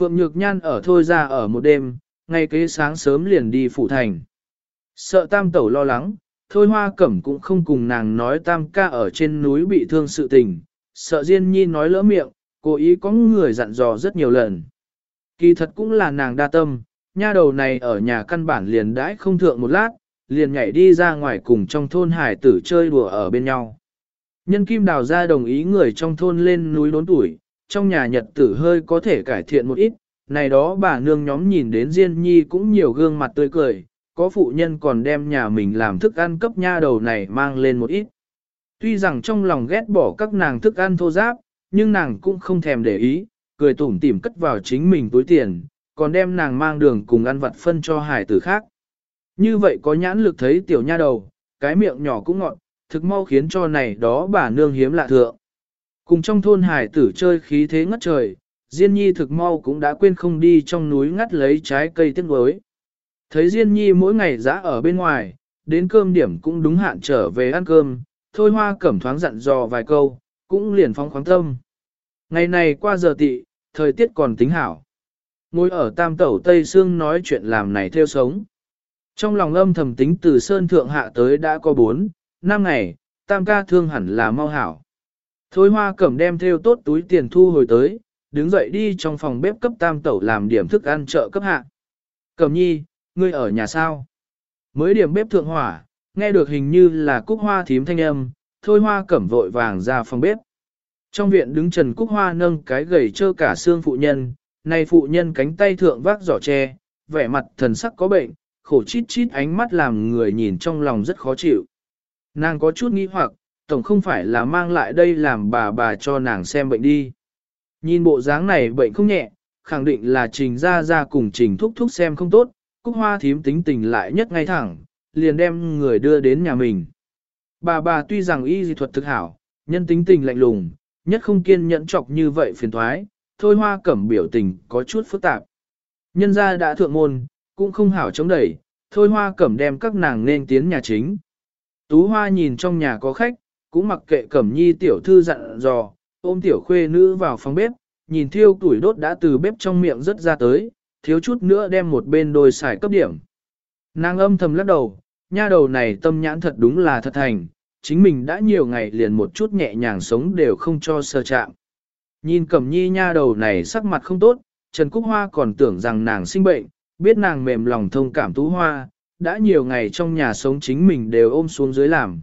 Phượng Nhược Nhan ở thôi ra ở một đêm, ngay kế sáng sớm liền đi phủ thành. Sợ tam tẩu lo lắng, thôi hoa cẩm cũng không cùng nàng nói tam ca ở trên núi bị thương sự tình, sợ Diên Nhi nói lỡ miệng, cố ý có người dặn dò rất nhiều lần. Kỳ thật cũng là nàng đa tâm, nha đầu này ở nhà căn bản liền đãi không thượng một lát, liền nhảy đi ra ngoài cùng trong thôn hải tử chơi đùa ở bên nhau. Nhân kim đào ra đồng ý người trong thôn lên núi đốn tuổi, trong nhà nhật tử hơi có thể cải thiện một ít, này đó bà nương nhóm nhìn đến Diên Nhi cũng nhiều gương mặt tươi cười, có phụ nhân còn đem nhà mình làm thức ăn cấp nha đầu này mang lên một ít. Tuy rằng trong lòng ghét bỏ các nàng thức ăn thô giáp, nhưng nàng cũng không thèm để ý, cười tủm tỉm cất vào chính mình túi tiền, còn đem nàng mang đường cùng ăn vặt phân cho hải tử khác. Như vậy có nhãn lực thấy tiểu nha đầu, cái miệng nhỏ cũng ngọn, thực mau khiến cho này đó bà nương hiếm lạ thượng. Cùng trong thôn hải tử chơi khí thế ngất trời, Diên Nhi thực mau cũng đã quên không đi trong núi ngắt lấy trái cây tiếc nuối. Thấy Diên Nhi mỗi ngày dã ở bên ngoài, đến cơm điểm cũng đúng hạn trở về ăn cơm, thôi hoa cẩm thoáng dặn dò vài câu, cũng liền phóng khoáng tâm. Ngày này qua giờ tị, thời tiết còn tính hảo. Ngồi ở tam tẩu Tây Sương nói chuyện làm này theo sống. Trong lòng âm thầm tính từ Sơn Thượng Hạ tới đã có 4, 5 ngày, tam ca thương hẳn là mau hảo. Thôi hoa cẩm đem theo tốt túi tiền thu hồi tới, đứng dậy đi trong phòng bếp cấp tam tẩu làm điểm thức ăn chợ cấp hạ. Cẩm nhi, ngươi ở nhà sao? Mới điểm bếp thượng hỏa, nghe được hình như là cúc hoa thím thanh âm, thôi hoa cẩm vội vàng ra phòng bếp. Trong viện đứng Trần Cúc Hoa nâng cái gầy trơ cả xương phụ nhân, này phụ nhân cánh tay thượng vác giỏ tre, vẻ mặt thần sắc có bệnh, khổ chít chít ánh mắt làm người nhìn trong lòng rất khó chịu. Nàng có chút nghi hoặc, tổng không phải là mang lại đây làm bà bà cho nàng xem bệnh đi. Nhìn bộ dáng này bệnh không nhẹ, khẳng định là trình ra ra cùng trình thúc thúc xem không tốt, Cúc Hoa thím tính tình lại nhất ngay thẳng, liền đem người đưa đến nhà mình. Bà bà tuy rằng y dị thuật thực hảo, nhân tính tình lạnh lùng, nhất không kiên nhẫn chọc như vậy phiền thoái, thôi hoa cẩm biểu tình có chút phức tạp. Nhân gia đã thượng môn, cũng không hảo chống đẩy, thôi hoa cẩm đem các nàng nên tiến nhà chính. Tú hoa nhìn trong nhà có khách, cũng mặc kệ cẩm nhi tiểu thư dặn dò, ôm tiểu khuê nữ vào phòng bếp, nhìn thiêu tuổi đốt đã từ bếp trong miệng rất ra tới, thiếu chút nữa đem một bên đôi xài cấp điểm. Nàng âm thầm lắc đầu, nha đầu này tâm nhãn thật đúng là thật thành, chính mình đã nhiều ngày liền một chút nhẹ nhàng sống đều không cho sơ chạm. Nhìn cẩm nhi nha đầu này sắc mặt không tốt, Trần Cúc Hoa còn tưởng rằng nàng sinh bệnh, biết nàng mềm lòng thông cảm tú hoa, đã nhiều ngày trong nhà sống chính mình đều ôm xuống dưới làm.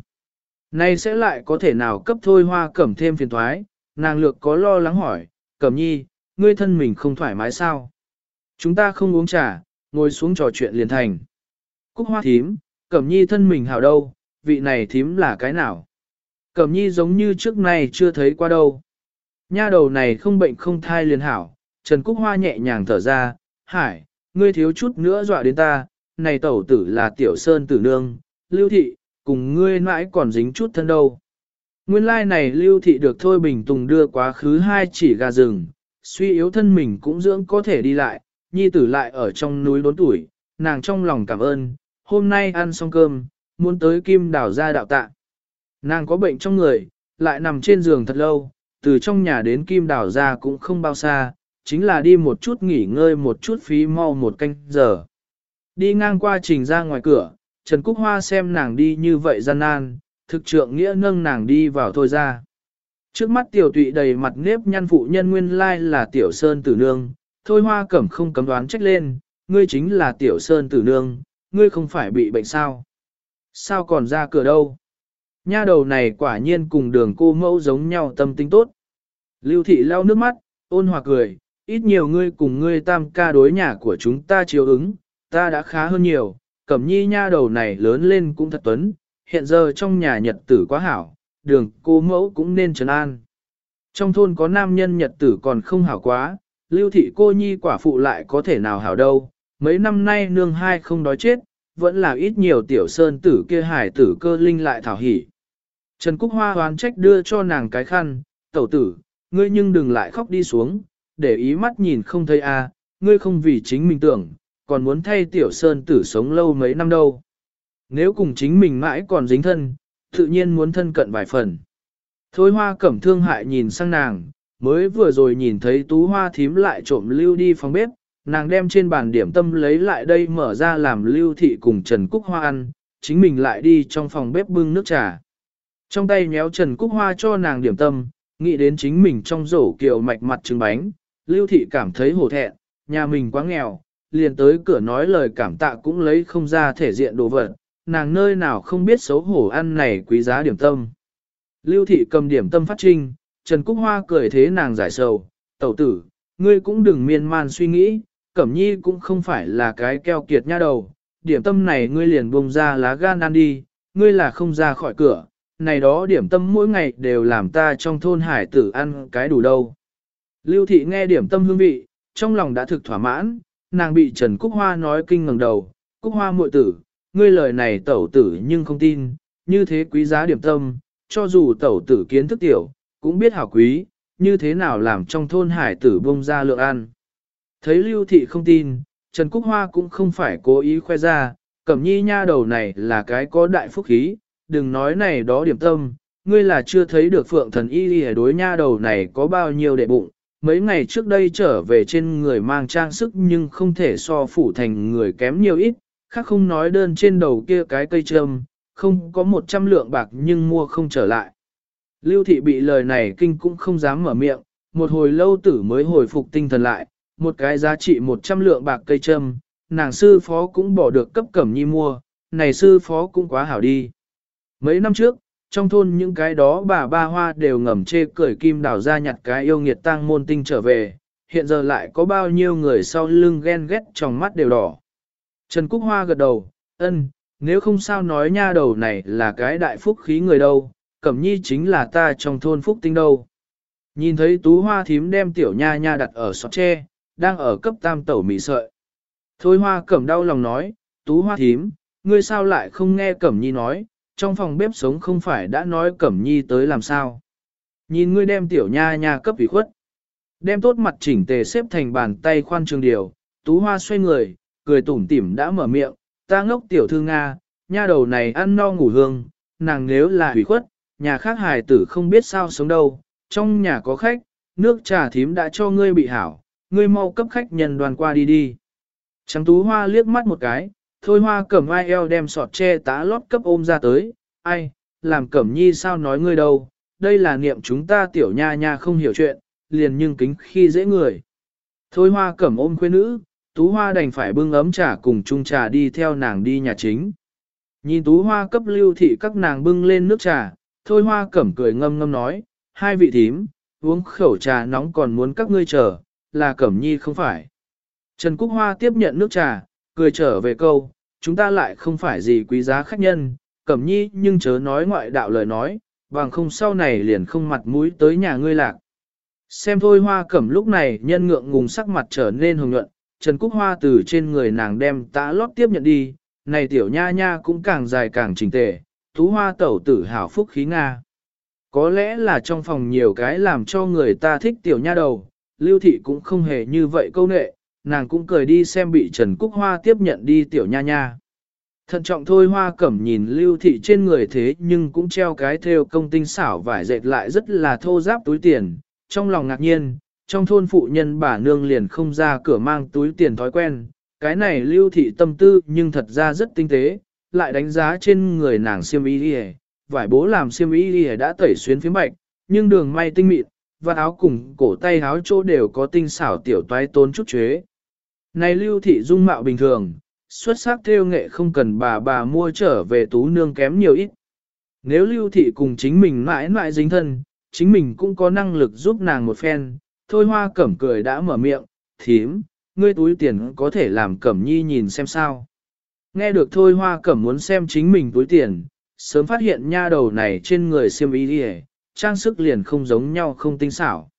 Nay sẽ lại có thể nào cấp thôi hoa cẩm thêm phiền thoái, nàng lược có lo lắng hỏi, cẩm nhi, ngươi thân mình không thoải mái sao? Chúng ta không uống trà, ngồi xuống trò chuyện liền thành. Cúc hoa thím, cẩm nhi thân mình hảo đâu, vị này thím là cái nào? Cẩm nhi giống như trước này chưa thấy qua đâu. Nha đầu này không bệnh không thai liền hảo, Trần Cúc Hoa nhẹ nhàng thở ra, hải, ngươi thiếu chút nữa dọa đến ta, này tẩu tử là tiểu sơn tử nương, lưu thị, cùng ngươi mãi còn dính chút thân đâu. Nguyên lai like này lưu thị được Thôi Bình Tùng đưa quá khứ hai chỉ gà rừng, suy yếu thân mình cũng dưỡng có thể đi lại, nhi tử lại ở trong núi đốn tuổi, nàng trong lòng cảm ơn, hôm nay ăn xong cơm, muốn tới kim đảo ra đạo tạ. Nàng có bệnh trong người, lại nằm trên giường thật lâu, từ trong nhà đến kim đảo ra cũng không bao xa, chính là đi một chút nghỉ ngơi một chút phí mau một canh giờ. Đi ngang qua trình ra ngoài cửa, Trần Cúc Hoa xem nàng đi như vậy gian nan, thực trượng nghĩa nâng nàng đi vào thôi ra. Trước mắt tiểu tụy đầy mặt nếp nhăn phụ nhân nguyên lai là tiểu sơn tử nương, thôi hoa cẩm không cấm đoán trách lên, ngươi chính là tiểu sơn tử nương, ngươi không phải bị bệnh sao. Sao còn ra cửa đâu? Nha đầu này quả nhiên cùng đường cô mẫu giống nhau tâm tính tốt. Lưu thị lau nước mắt, ôn hòa cười, ít nhiều ngươi cùng ngươi tam ca đối nhà của chúng ta chiếu ứng, ta đã khá hơn nhiều, cẩm nhi nha đầu này lớn lên cũng thật tuấn, hiện giờ trong nhà nhật tử quá hảo, đường cô mẫu cũng nên trấn an. Trong thôn có nam nhân nhật tử còn không hảo quá, lưu thị cô nhi quả phụ lại có thể nào hảo đâu, mấy năm nay nương hai không đói chết, vẫn là ít nhiều tiểu sơn tử kia hải tử cơ linh lại thảo hỉ. Trần Cúc Hoa hoán trách đưa cho nàng cái khăn, tẩu tử, ngươi nhưng đừng lại khóc đi xuống, để ý mắt nhìn không thấy a, à, ngươi không vì chính mình tưởng, còn muốn thay tiểu sơn tử sống lâu mấy năm đâu. Nếu cùng chính mình mãi còn dính thân, tự nhiên muốn thân cận vài phần. Thôi hoa cẩm thương hại nhìn sang nàng, mới vừa rồi nhìn thấy tú hoa thím lại trộm lưu đi phòng bếp, nàng đem trên bàn điểm tâm lấy lại đây mở ra làm lưu thị cùng Trần Cúc Hoa ăn, chính mình lại đi trong phòng bếp bưng nước trà. Trong tay nhéo Trần Cúc Hoa cho nàng điểm tâm, nghĩ đến chính mình trong rổ kiều mạch mặt trứng bánh, lưu thị cảm thấy hổ thẹn, nhà mình quá nghèo, liền tới cửa nói lời cảm tạ cũng lấy không ra thể diện đồ vật, nàng nơi nào không biết xấu hổ ăn này quý giá điểm tâm. Lưu thị cầm điểm tâm phát trinh, Trần Cúc Hoa cười thế nàng giải sầu, tẩu tử, ngươi cũng đừng miên man suy nghĩ, Cẩm Nhi cũng không phải là cái keo kiệt nha đầu, điểm tâm này ngươi liền bông ra lá gan ăn đi, ngươi là không ra khỏi cửa, này đó điểm tâm mỗi ngày đều làm ta trong thôn hải tử ăn cái đủ đâu. Lưu thị nghe điểm tâm hương vị, trong lòng đã thực thỏa mãn, nàng bị Trần Cúc Hoa nói kinh ngẩng đầu, Cúc Hoa muội tử, ngươi lời này tẩu tử nhưng không tin, như thế quý giá điểm tâm, cho dù tẩu tử kiến thức tiểu, cũng biết hảo quý, như thế nào làm trong thôn hải tử bông ra lượng ăn. Thấy lưu thị không tin, Trần Cúc Hoa cũng không phải cố ý khoe ra, cẩm nhi nha đầu này là cái có đại phúc khí, đừng nói này đó điểm tâm, ngươi là chưa thấy được phượng thần y y đối nha đầu này có bao nhiêu đệ bụng. Mấy ngày trước đây trở về trên người mang trang sức nhưng không thể so phủ thành người kém nhiều ít, khác không nói đơn trên đầu kia cái cây trâm, không có một trăm lượng bạc nhưng mua không trở lại. Lưu thị bị lời này kinh cũng không dám mở miệng, một hồi lâu tử mới hồi phục tinh thần lại, một cái giá trị một trăm lượng bạc cây trâm, nàng sư phó cũng bỏ được cấp cẩm nhi mua, này sư phó cũng quá hảo đi. Mấy năm trước, trong thôn những cái đó bà ba hoa đều ngầm chê cười kim đào ra nhặt cái yêu nghiệt tang môn tinh trở về, hiện giờ lại có bao nhiêu người sau lưng ghen ghét trong mắt đều đỏ. Trần Cúc Hoa gật đầu, ân, nếu không sao nói nha đầu này là cái đại phúc khí người đâu, cẩm nhi chính là ta trong thôn phúc tinh đâu. Nhìn thấy tú hoa thím đem tiểu nha nha đặt ở sọt tre, đang ở cấp tam tẩu mì sợi. Thôi hoa cẩm đau lòng nói, tú hoa thím, ngươi sao lại không nghe cẩm nhi nói, trong phòng bếp sống không phải đã nói cẩm nhi tới làm sao. Nhìn ngươi đem tiểu nha nha cấp ủy khuất. Đem tốt mặt chỉnh tề xếp thành bàn tay khoan trường điều, tú hoa xoay người, cười tủm tỉm đã mở miệng, ta ngốc tiểu thư Nga, nha đầu này ăn no ngủ hương, nàng nếu là ủy khuất, nhà khác hài tử không biết sao sống đâu, trong nhà có khách, nước trà thím đã cho ngươi bị hảo, ngươi mau cấp khách nhân đoàn qua đi đi. Trắng tú hoa liếc mắt một cái, thôi hoa cẩm ai eo đem sọt che tá lót cấp ôm ra tới, ai, làm cẩm nhi sao nói ngươi đâu, đây là niệm chúng ta tiểu nha nha không hiểu chuyện, liền nhưng kính khi dễ người. Thôi hoa cẩm ôm khuê nữ, Tú Hoa đành phải bưng ấm trà cùng chung trà đi theo nàng đi nhà chính. Nhìn Tú Hoa cấp lưu thị các nàng bưng lên nước trà, thôi Hoa cẩm cười ngâm ngâm nói, hai vị thím, uống khẩu trà nóng còn muốn các ngươi chờ, là cẩm nhi không phải. Trần Cúc Hoa tiếp nhận nước trà, cười trở về câu, chúng ta lại không phải gì quý giá khách nhân, cẩm nhi nhưng chớ nói ngoại đạo lời nói, bằng không sau này liền không mặt mũi tới nhà ngươi lạc. Xem thôi hoa cẩm lúc này nhân ngượng ngùng sắc mặt trở nên hồng nhuận, Trần Cúc Hoa từ trên người nàng đem tã lót tiếp nhận đi, này tiểu nha nha cũng càng dài càng chỉnh tề, tú hoa tẩu tử hảo phúc khí Nga. Có lẽ là trong phòng nhiều cái làm cho người ta thích tiểu nha đầu, lưu thị cũng không hề như vậy câu nệ, nàng cũng cười đi xem bị Trần Cúc Hoa tiếp nhận đi tiểu nha nha. Thận trọng thôi hoa cẩm nhìn lưu thị trên người thế nhưng cũng treo cái theo công tinh xảo vải dệt lại rất là thô giáp túi tiền, trong lòng ngạc nhiên, trong thôn phụ nhân bà nương liền không ra cửa mang túi tiền thói quen, cái này lưu thị tâm tư nhưng thật ra rất tinh tế, lại đánh giá trên người nàng siêm y đi vải bố làm siêm y đi đã tẩy xuyến phía bạch, nhưng đường may tinh mịn, và áo cùng cổ tay áo chỗ đều có tinh xảo tiểu toái tốn chút chế. Này lưu thị dung mạo bình thường, xuất sắc theo nghệ không cần bà bà mua trở về tú nương kém nhiều ít. Nếu lưu thị cùng chính mình mãi mãi dính thân, chính mình cũng có năng lực giúp nàng một phen, thôi hoa cẩm cười đã mở miệng, thím, ngươi túi tiền có thể làm cẩm nhi nhìn xem sao. Nghe được thôi hoa cẩm muốn xem chính mình túi tiền, sớm phát hiện nha đầu này trên người siêm ý đi trang sức liền không giống nhau không tinh xảo.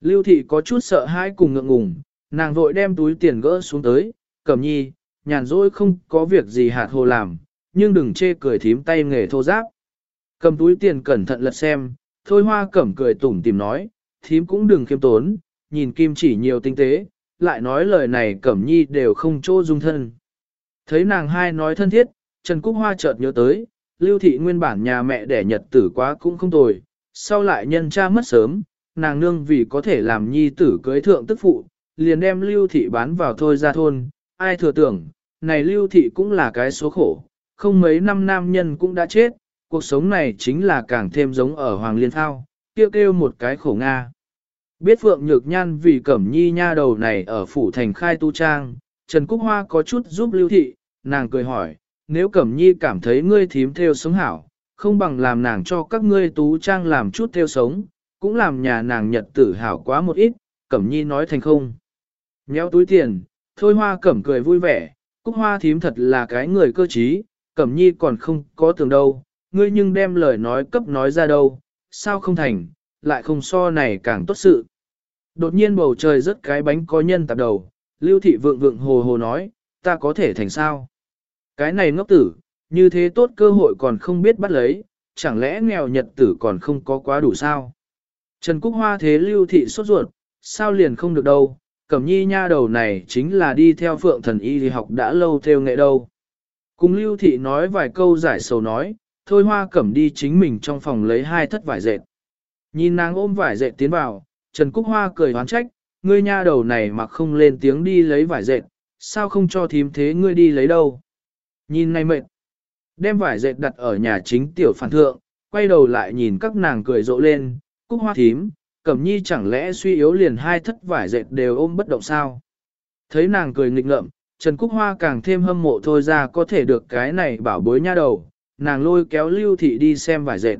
Lưu thị có chút sợ hãi cùng ngượng ngùng, nàng vội đem túi tiền gỡ xuống tới, cẩm nhi, nhàn rỗi không có việc gì hạt hồ làm, nhưng đừng chê cười thím tay nghề thô giáp. Cầm túi tiền cẩn thận lật xem, thôi hoa cẩm cười tủm tìm nói, thím cũng đừng kiêm tốn, nhìn kim chỉ nhiều tinh tế, lại nói lời này cẩm nhi đều không chỗ dung thân. Thấy nàng hai nói thân thiết, Trần Cúc Hoa chợt nhớ tới, lưu thị nguyên bản nhà mẹ đẻ nhật tử quá cũng không tồi, sau lại nhân cha mất sớm, nàng nương vì có thể làm nhi tử cưới thượng tức phụ, liền đem lưu thị bán vào thôi ra thôn, ai thừa tưởng, này lưu thị cũng là cái số khổ, không mấy năm nam nhân cũng đã chết, cuộc sống này chính là càng thêm giống ở Hoàng Liên Thao, kêu kêu một cái khổ Nga. Biết Phượng Nhược Nhan vì Cẩm Nhi nha đầu này ở phủ thành khai tu trang, Trần Cúc Hoa có chút giúp lưu thị, nàng cười hỏi, nếu Cẩm Nhi cảm thấy ngươi thím theo sống hảo, không bằng làm nàng cho các ngươi tú trang làm chút theo sống, cũng làm nhà nàng nhật tử hảo quá một ít, Cẩm Nhi nói thành không. Nhéo túi tiền, thôi hoa Cẩm cười vui vẻ, Cúc Hoa thím thật là cái người cơ trí, Cẩm Nhi còn không có tưởng đâu, ngươi nhưng đem lời nói cấp nói ra đâu, sao không thành, lại không so này càng tốt sự. Đột nhiên bầu trời rớt cái bánh có nhân tạp đầu, lưu thị vượng vượng hồ hồ nói, ta có thể thành sao? Cái này ngốc tử, như thế tốt cơ hội còn không biết bắt lấy, chẳng lẽ nghèo nhật tử còn không có quá đủ sao? Trần Cúc Hoa thế lưu thị sốt ruột, sao liền không được đâu, cẩm nhi nha đầu này chính là đi theo phượng thần y thì học đã lâu theo nghệ đâu. Cùng lưu thị nói vài câu giải sầu nói, thôi hoa cẩm đi chính mình trong phòng lấy hai thất vải dệt. Nhìn nàng ôm vải dệt tiến vào, Trần Cúc Hoa cười hoán trách, ngươi nha đầu này mà không lên tiếng đi lấy vải dệt, sao không cho thím thế ngươi đi lấy đâu. Nhìn này mệt, đem vải dệt đặt ở nhà chính tiểu phản thượng, quay đầu lại nhìn các nàng cười rộ lên, Cúc Hoa thím, Cẩm Nhi chẳng lẽ suy yếu liền hai thất vải dệt đều ôm bất động sao. Thấy nàng cười nghịch ngợm, Trần Cúc Hoa càng thêm hâm mộ thôi ra có thể được cái này bảo bối nha đầu, nàng lôi kéo lưu thị đi xem vải dệt.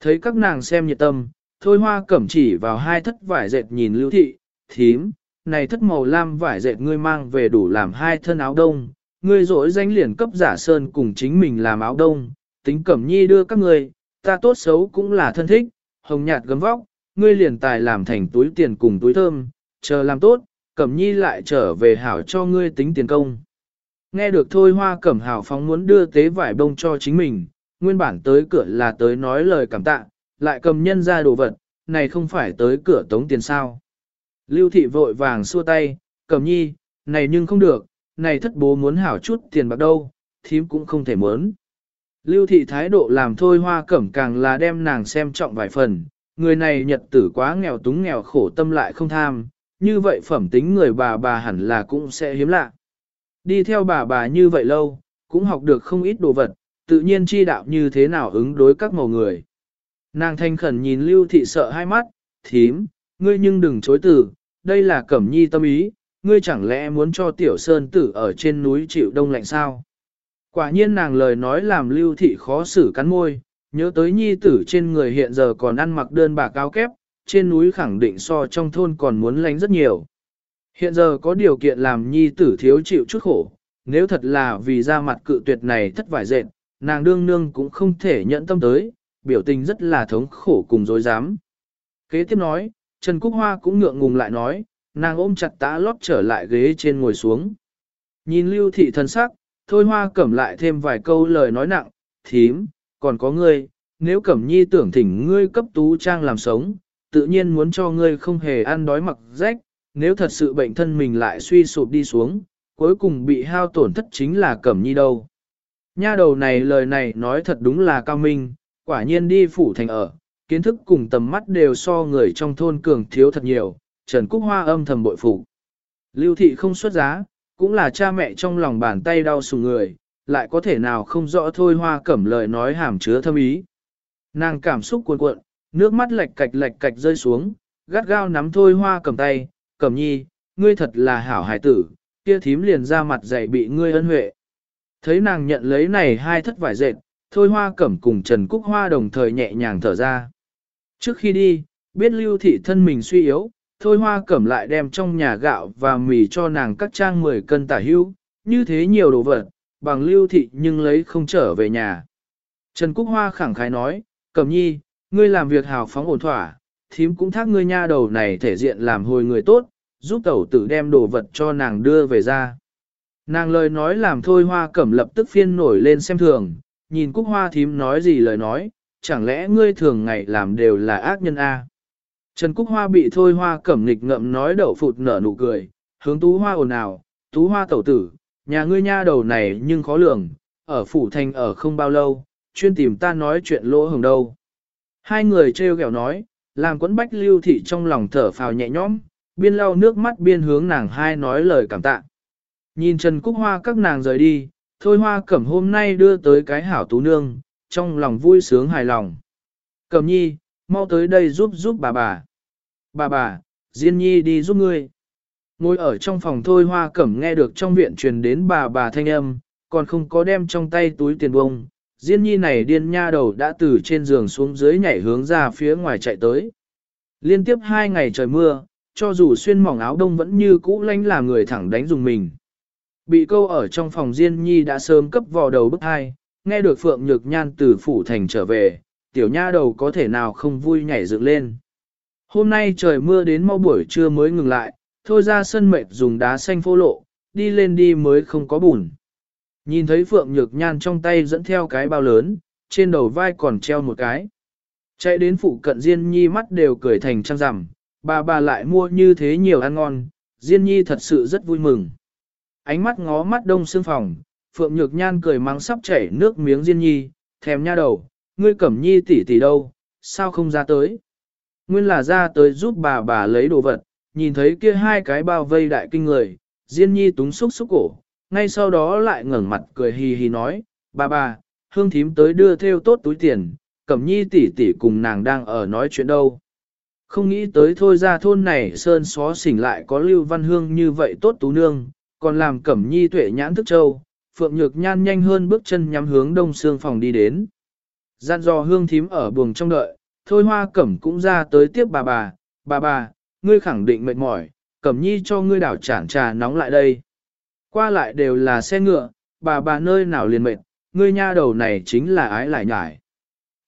Thấy các nàng xem nhiệt tâm, thôi hoa cẩm chỉ vào hai thất vải dệt nhìn lưu thị, thím, này thất màu lam vải dệt ngươi mang về đủ làm hai thân áo đông, ngươi rỗi danh liền cấp giả sơn cùng chính mình làm áo đông, tính cẩm nhi đưa các ngươi, ta tốt xấu cũng là thân thích, hồng nhạt gấm vóc, ngươi liền tài làm thành túi tiền cùng túi thơm, chờ làm tốt, cẩm nhi lại trở về hảo cho ngươi tính tiền công. Nghe được thôi hoa cẩm hảo phóng muốn đưa tế vải bông cho chính mình, nguyên bản tới cửa là tới nói lời cảm tạ, lại cầm nhân ra đồ vật, này không phải tới cửa tống tiền sao. Lưu thị vội vàng xua tay, cẩm nhi, này nhưng không được, này thất bố muốn hảo chút tiền bạc đâu, thím cũng không thể muốn. Lưu thị thái độ làm thôi hoa cẩm càng là đem nàng xem trọng vài phần, người này nhật tử quá nghèo túng nghèo khổ tâm lại không tham, như vậy phẩm tính người bà bà hẳn là cũng sẽ hiếm lạ. Đi theo bà bà như vậy lâu, cũng học được không ít đồ vật, tự nhiên chi đạo như thế nào ứng đối các màu người. Nàng thanh khẩn nhìn lưu thị sợ hai mắt, thím, ngươi nhưng đừng chối từ, đây là cẩm nhi tâm ý, ngươi chẳng lẽ muốn cho tiểu sơn tử ở trên núi chịu đông lạnh sao? Quả nhiên nàng lời nói làm lưu thị khó xử cắn môi, nhớ tới nhi tử trên người hiện giờ còn ăn mặc đơn bà cao kép, trên núi khẳng định so trong thôn còn muốn lánh rất nhiều. Hiện giờ có điều kiện làm nhi tử thiếu chịu chút khổ, nếu thật là vì ra mặt cự tuyệt này thất vải dệt, nàng đương nương cũng không thể nhận tâm tới, biểu tình rất là thống khổ cùng dối dám. Kế tiếp nói, Trần Cúc Hoa cũng ngượng ngùng lại nói, nàng ôm chặt tã lót trở lại ghế trên ngồi xuống. Nhìn lưu thị thân sắc, thôi hoa cẩm lại thêm vài câu lời nói nặng, thím, còn có ngươi, nếu cẩm nhi tưởng thỉnh ngươi cấp tú trang làm sống, tự nhiên muốn cho ngươi không hề ăn đói mặc rách, nếu thật sự bệnh thân mình lại suy sụp đi xuống, cuối cùng bị hao tổn thất chính là cẩm nhi đâu. Nha đầu này lời này nói thật đúng là cao minh, quả nhiên đi phủ thành ở, kiến thức cùng tầm mắt đều so người trong thôn cường thiếu thật nhiều, Trần Cúc Hoa âm thầm bội phủ. Lưu thị không xuất giá, cũng là cha mẹ trong lòng bàn tay đau sùng người, lại có thể nào không rõ thôi hoa cẩm lời nói hàm chứa thâm ý. Nàng cảm xúc cuồn cuộn, nước mắt lệch cạch lệch cạch rơi xuống, gắt gao nắm thôi hoa cầm tay, cẩm nhi, ngươi thật là hảo hải tử, kia thím liền ra mặt dạy bị ngươi ân huệ. Thấy nàng nhận lấy này hai thất vải dệt, thôi hoa cẩm cùng Trần Cúc Hoa đồng thời nhẹ nhàng thở ra. Trước khi đi, biết lưu thị thân mình suy yếu, thôi hoa cẩm lại đem trong nhà gạo và mì cho nàng cắt trang 10 cân tả hữu, như thế nhiều đồ vật, bằng lưu thị nhưng lấy không trở về nhà. Trần Cúc Hoa khẳng khái nói, cẩm nhi, ngươi làm việc hào phóng ổn thỏa, thím cũng thác ngươi nha đầu này thể diện làm hồi người tốt, giúp tẩu tử đem đồ vật cho nàng đưa về ra. Nàng lời nói làm thôi hoa cẩm lập tức phiên nổi lên xem thường, nhìn cúc hoa thím nói gì lời nói, chẳng lẽ ngươi thường ngày làm đều là ác nhân A. Trần Cúc Hoa bị thôi hoa cẩm nghịch ngậm nói đậu phụt nở nụ cười, hướng tú hoa ồn ào, tú hoa tẩu tử, nhà ngươi nha đầu này nhưng khó lường, ở phủ thành ở không bao lâu, chuyên tìm ta nói chuyện lỗ hồng đâu. Hai người trêu ghẹo nói, làm quẫn bách lưu thị trong lòng thở phào nhẹ nhõm, biên lau nước mắt biên hướng nàng hai nói lời cảm tạ. Nhìn Trần Cúc Hoa các nàng rời đi, thôi hoa cẩm hôm nay đưa tới cái hảo tú nương, trong lòng vui sướng hài lòng. Cẩm nhi, mau tới đây giúp giúp bà bà. Bà bà, Diên nhi đi giúp ngươi. Ngồi ở trong phòng thôi hoa cẩm nghe được trong viện truyền đến bà bà thanh âm, còn không có đem trong tay túi tiền bông. Diên nhi này điên nha đầu đã từ trên giường xuống dưới nhảy hướng ra phía ngoài chạy tới. Liên tiếp hai ngày trời mưa, cho dù xuyên mỏng áo đông vẫn như cũ lánh là người thẳng đánh dùng mình. Bị câu ở trong phòng Diên Nhi đã sớm cấp vò đầu bức hai, nghe được Phượng Nhược Nhan từ phủ thành trở về, tiểu nha đầu có thể nào không vui nhảy dựng lên. Hôm nay trời mưa đến mau buổi trưa mới ngừng lại, thôi ra sân mệt dùng đá xanh phô lộ, đi lên đi mới không có bùn. Nhìn thấy Phượng Nhược Nhan trong tay dẫn theo cái bao lớn, trên đầu vai còn treo một cái. Chạy đến phụ cận Diên Nhi mắt đều cười thành trăng rằm, bà bà lại mua như thế nhiều ăn ngon, Diên Nhi thật sự rất vui mừng. Ánh mắt ngó mắt đông xương phòng, Phượng Nhược Nhan cười mắng sắp chảy nước miếng Diên Nhi, thèm nha đầu, ngươi cẩm nhi tỷ tỷ đâu, sao không ra tới. Nguyên là ra tới giúp bà bà lấy đồ vật, nhìn thấy kia hai cái bao vây đại kinh người, Diên Nhi túng xúc xúc cổ, ngay sau đó lại ngẩng mặt cười hì hì nói, bà bà, hương thím tới đưa theo tốt túi tiền, cẩm nhi tỷ tỷ cùng nàng đang ở nói chuyện đâu. Không nghĩ tới thôi ra thôn này sơn xó xỉnh lại có lưu văn hương như vậy tốt tú nương, còn làm cẩm nhi tuệ nhãn thức châu, phượng nhược nhan nhanh hơn bước chân nhắm hướng đông xương phòng đi đến. Gian dò hương thím ở buồng trong đợi, thôi hoa cẩm cũng ra tới tiếp bà bà, bà bà, ngươi khẳng định mệt mỏi, cẩm nhi cho ngươi đảo chản trà nóng lại đây. Qua lại đều là xe ngựa, bà bà nơi nào liền mệt, ngươi nha đầu này chính là ái lại nhải.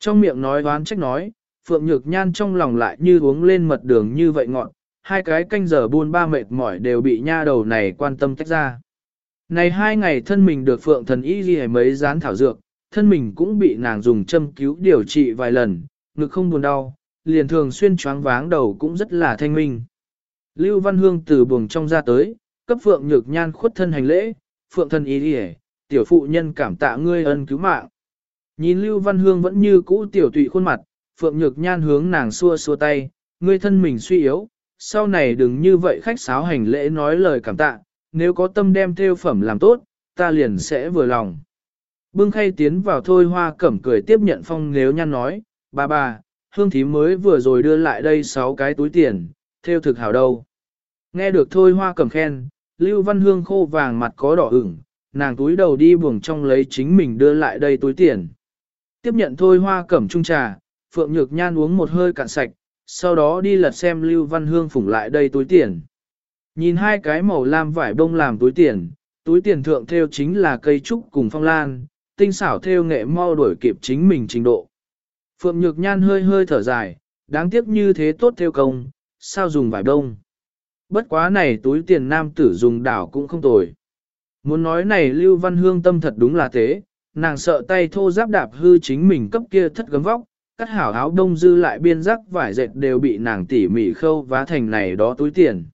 Trong miệng nói đoán trách nói, Phượng Nhược Nhan trong lòng lại như uống lên mật đường như vậy ngọn, hai cái canh giờ buôn ba mệt mỏi đều bị nha đầu này quan tâm tách ra. Này hai ngày thân mình được Phượng thần y ghi mấy dán thảo dược, thân mình cũng bị nàng dùng châm cứu điều trị vài lần, ngực không buồn đau, liền thường xuyên choáng váng đầu cũng rất là thanh minh. Lưu Văn Hương từ buồng trong ra tới, cấp Phượng Nhược Nhan khuất thân hành lễ, Phượng thần ý đi tiểu phụ nhân cảm tạ ngươi ân cứu mạng. Nhìn Lưu Văn Hương vẫn như cũ tiểu tụy khuôn mặt, Phượng Nhược Nhan hướng nàng xua xua tay, ngươi thân mình suy yếu, sau này đừng như vậy khách sáo hành lễ nói lời cảm tạ, nếu có tâm đem theo phẩm làm tốt, ta liền sẽ vừa lòng. Bưng khay tiến vào thôi hoa cẩm cười tiếp nhận phong nếu nhăn nói, bà bà, hương thím mới vừa rồi đưa lại đây 6 cái túi tiền, theo thực hảo đâu. Nghe được thôi hoa cẩm khen, Lưu Văn Hương khô vàng mặt có đỏ ửng, nàng túi đầu đi buồng trong lấy chính mình đưa lại đây túi tiền. Tiếp nhận thôi hoa cẩm trung trà, Phượng Nhược Nhan uống một hơi cạn sạch, sau đó đi lật xem Lưu Văn Hương phủng lại đây túi tiền. Nhìn hai cái màu lam vải bông làm túi tiền, túi tiền thượng theo chính là cây trúc cùng phong lan, tinh xảo theo nghệ mau đổi kịp chính mình trình độ. Phượng Nhược Nhan hơi hơi thở dài, đáng tiếc như thế tốt theo công, sao dùng vải đông? Bất quá này túi tiền nam tử dùng đảo cũng không tồi. Muốn nói này Lưu Văn Hương tâm thật đúng là thế, nàng sợ tay thô giáp đạp hư chính mình cấp kia thất gấm vóc, cắt hảo áo đông dư lại biên rắc vải dệt đều bị nàng tỉ mỉ khâu vá thành này đó túi tiền.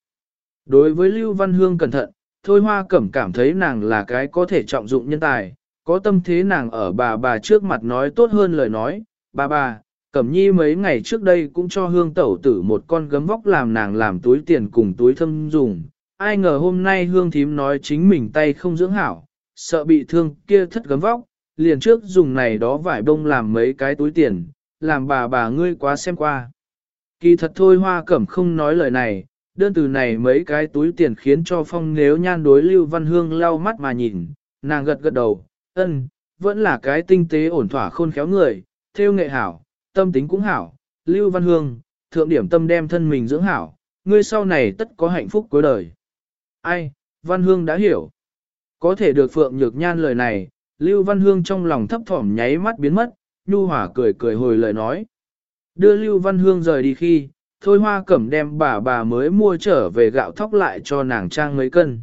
Đối với Lưu Văn Hương cẩn thận, Thôi Hoa Cẩm cảm thấy nàng là cái có thể trọng dụng nhân tài, có tâm thế nàng ở bà bà trước mặt nói tốt hơn lời nói, bà bà, Cẩm Nhi mấy ngày trước đây cũng cho hương tẩu tử một con gấm vóc làm nàng làm túi tiền cùng túi thâm dùng, ai ngờ hôm nay hương thím nói chính mình tay không dưỡng hảo, sợ bị thương kia thất gấm vóc, liền trước dùng này đó vải bông làm mấy cái túi tiền, làm bà bà ngươi quá xem qua. Kỳ thật thôi hoa cẩm không nói lời này, đơn từ này mấy cái túi tiền khiến cho phong nếu nhan đối lưu văn hương lau mắt mà nhìn, nàng gật gật đầu, ân, vẫn là cái tinh tế ổn thỏa khôn khéo người, theo nghệ hảo, tâm tính cũng hảo, lưu văn hương, thượng điểm tâm đem thân mình dưỡng hảo, ngươi sau này tất có hạnh phúc cuối đời. Ai, văn hương đã hiểu. Có thể được phượng nhược nhan lời này, lưu văn hương trong lòng thấp thỏm nháy mắt biến mất, nhu hỏa cười cười hồi lời nói. Đưa Lưu Văn Hương rời đi khi, Thôi Hoa Cẩm đem bà bà mới mua trở về gạo thóc lại cho nàng trang mấy cân.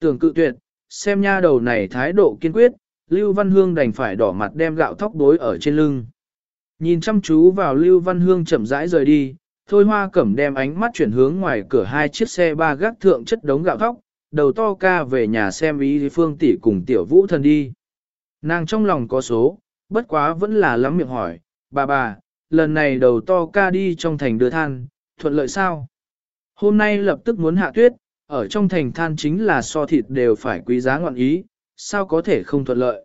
Tưởng cự tuyệt, xem nha đầu này thái độ kiên quyết, Lưu Văn Hương đành phải đỏ mặt đem gạo thóc đối ở trên lưng. Nhìn chăm chú vào Lưu Văn Hương chậm rãi rời đi, Thôi Hoa Cẩm đem ánh mắt chuyển hướng ngoài cửa hai chiếc xe ba gác thượng chất đống gạo thóc, đầu to ca về nhà xem ý phương tỷ cùng tiểu vũ thần đi. Nàng trong lòng có số, bất quá vẫn là lắm miệng hỏi, bà bà, lần này đầu to ca đi trong thành đưa than, thuận lợi sao? Hôm nay lập tức muốn hạ tuyết, ở trong thành than chính là so thịt đều phải quý giá ngọn ý, sao có thể không thuận lợi?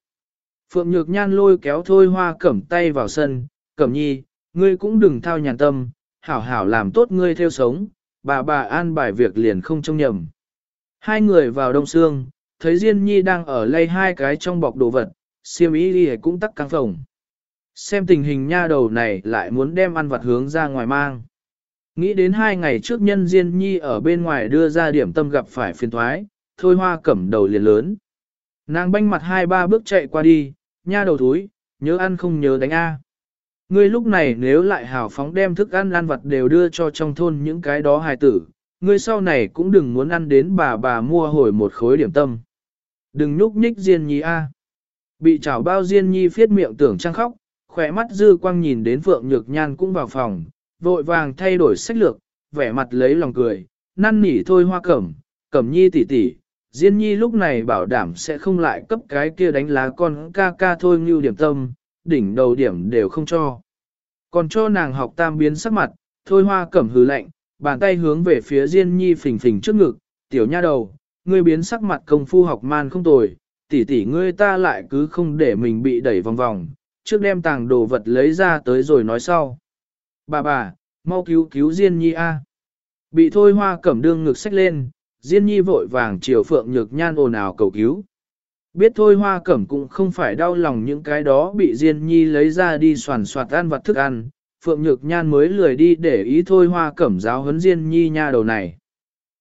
Phượng Nhược Nhan lôi kéo thôi hoa cẩm tay vào sân, cẩm nhi, ngươi cũng đừng thao nhàn tâm, hảo hảo làm tốt ngươi theo sống, bà bà an bài việc liền không trông nhầm. Hai người vào đông xương, thấy Diên Nhi đang ở lay hai cái trong bọc đồ vật, siêm ý đi cũng tắc căng phòng. Xem tình hình nha đầu này lại muốn đem ăn vặt hướng ra ngoài mang. Nghĩ đến hai ngày trước nhân Diên Nhi ở bên ngoài đưa ra điểm tâm gặp phải phiền thoái, thôi hoa cẩm đầu liền lớn. Nàng banh mặt hai ba bước chạy qua đi, nha đầu thúi, nhớ ăn không nhớ đánh A. Ngươi lúc này nếu lại hào phóng đem thức ăn ăn vặt đều đưa cho trong thôn những cái đó hài tử, ngươi sau này cũng đừng muốn ăn đến bà bà mua hồi một khối điểm tâm. Đừng nhúc nhích Diên Nhi A. Bị chảo bao Diên Nhi phiết miệng tưởng trăng khóc, khỏe mắt dư quang nhìn đến Phượng Nhược Nhan cũng vào phòng, vội vàng thay đổi sách lược, vẻ mặt lấy lòng cười, năn nỉ thôi hoa cẩm, cẩm nhi tỷ tỷ, Diên nhi lúc này bảo đảm sẽ không lại cấp cái kia đánh lá con ca ca thôi như điểm tâm, đỉnh đầu điểm đều không cho. Còn cho nàng học tam biến sắc mặt, thôi hoa cẩm hứ lạnh, bàn tay hướng về phía Diên nhi phình phình trước ngực, tiểu nha đầu, ngươi biến sắc mặt công phu học man không tồi, tỷ tỷ ngươi ta lại cứ không để mình bị đẩy vòng vòng, trước đem tàng đồ vật lấy ra tới rồi nói sau. Bà bà, mau cứu cứu Diên nhi a. Bị thôi hoa cẩm đương ngực sách lên, Diên nhi vội vàng chiều phượng nhược nhan ồn ào cầu cứu. Biết thôi hoa cẩm cũng không phải đau lòng những cái đó bị Diên nhi lấy ra đi soàn soạt ăn vặt thức ăn, phượng nhược nhan mới lười đi để ý thôi hoa cẩm giáo huấn Diên nhi nha đầu này.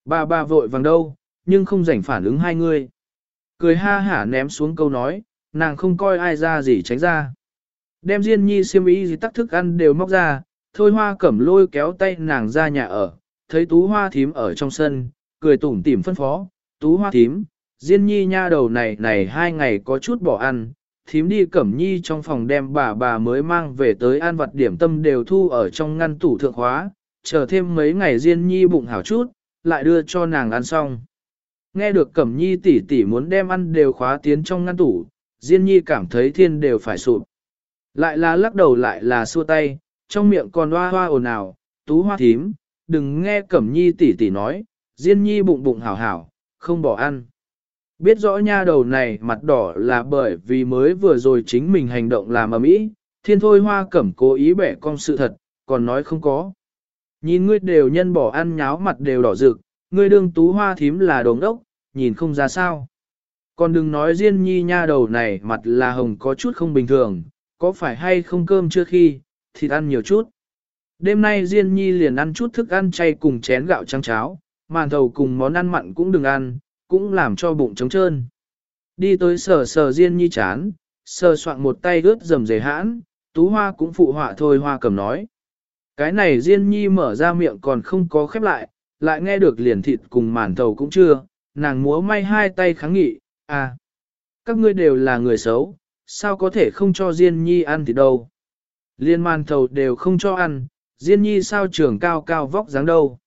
Bà bà vội vàng đâu, nhưng không rảnh phản ứng hai người. Cười ha hả ném xuống câu nói, nàng không coi ai ra gì tránh ra. Đem Diên nhi xiêm ý gì tắc thức ăn đều móc ra, thôi hoa cẩm lôi kéo tay nàng ra nhà ở, thấy tú hoa thím ở trong sân, cười tủm tỉm phân phó, tú hoa thím, Diên nhi nha đầu này này hai ngày có chút bỏ ăn, thím đi cẩm nhi trong phòng đem bà bà mới mang về tới an vật điểm tâm đều thu ở trong ngăn tủ thượng hóa, chờ thêm mấy ngày Diên nhi bụng hảo chút, lại đưa cho nàng ăn xong. Nghe được cẩm nhi tỷ tỷ muốn đem ăn đều khóa tiến trong ngăn tủ, Diên nhi cảm thấy thiên đều phải sụp. Lại là lắc đầu lại là xua tay, trong miệng còn hoa hoa ồn ào, tú hoa thím, đừng nghe cẩm nhi tỷ tỷ nói, Diên nhi bụng bụng hảo hảo, không bỏ ăn. Biết rõ nha đầu này mặt đỏ là bởi vì mới vừa rồi chính mình hành động làm ở mỹ, thiên thôi hoa cẩm cố ý bẻ con sự thật, còn nói không có. Nhìn ngươi đều nhân bỏ ăn nháo mặt đều đỏ rực, ngươi đương tú hoa thím là đống ốc, nhìn không ra sao. Còn đừng nói Diên nhi nha đầu này mặt là hồng có chút không bình thường, có phải hay không cơm chưa khi, thịt ăn nhiều chút. Đêm nay Diên nhi liền ăn chút thức ăn chay cùng chén gạo trắng cháo, màn thầu cùng món ăn mặn cũng đừng ăn, cũng làm cho bụng trống trơn. Đi tới sờ sờ Diên Nhi chán, sờ soạn một tay ướt dầm dề hãn, Tú Hoa cũng phụ họa thôi Hoa cầm nói. Cái này Diên Nhi mở ra miệng còn không có khép lại, lại nghe được liền thịt cùng màn thầu cũng chưa, nàng múa may hai tay kháng nghị, à, các ngươi đều là người xấu, sao có thể không cho Diên Nhi ăn thì đâu. Liên màn thầu đều không cho ăn, Diên Nhi sao trưởng cao cao vóc dáng đâu.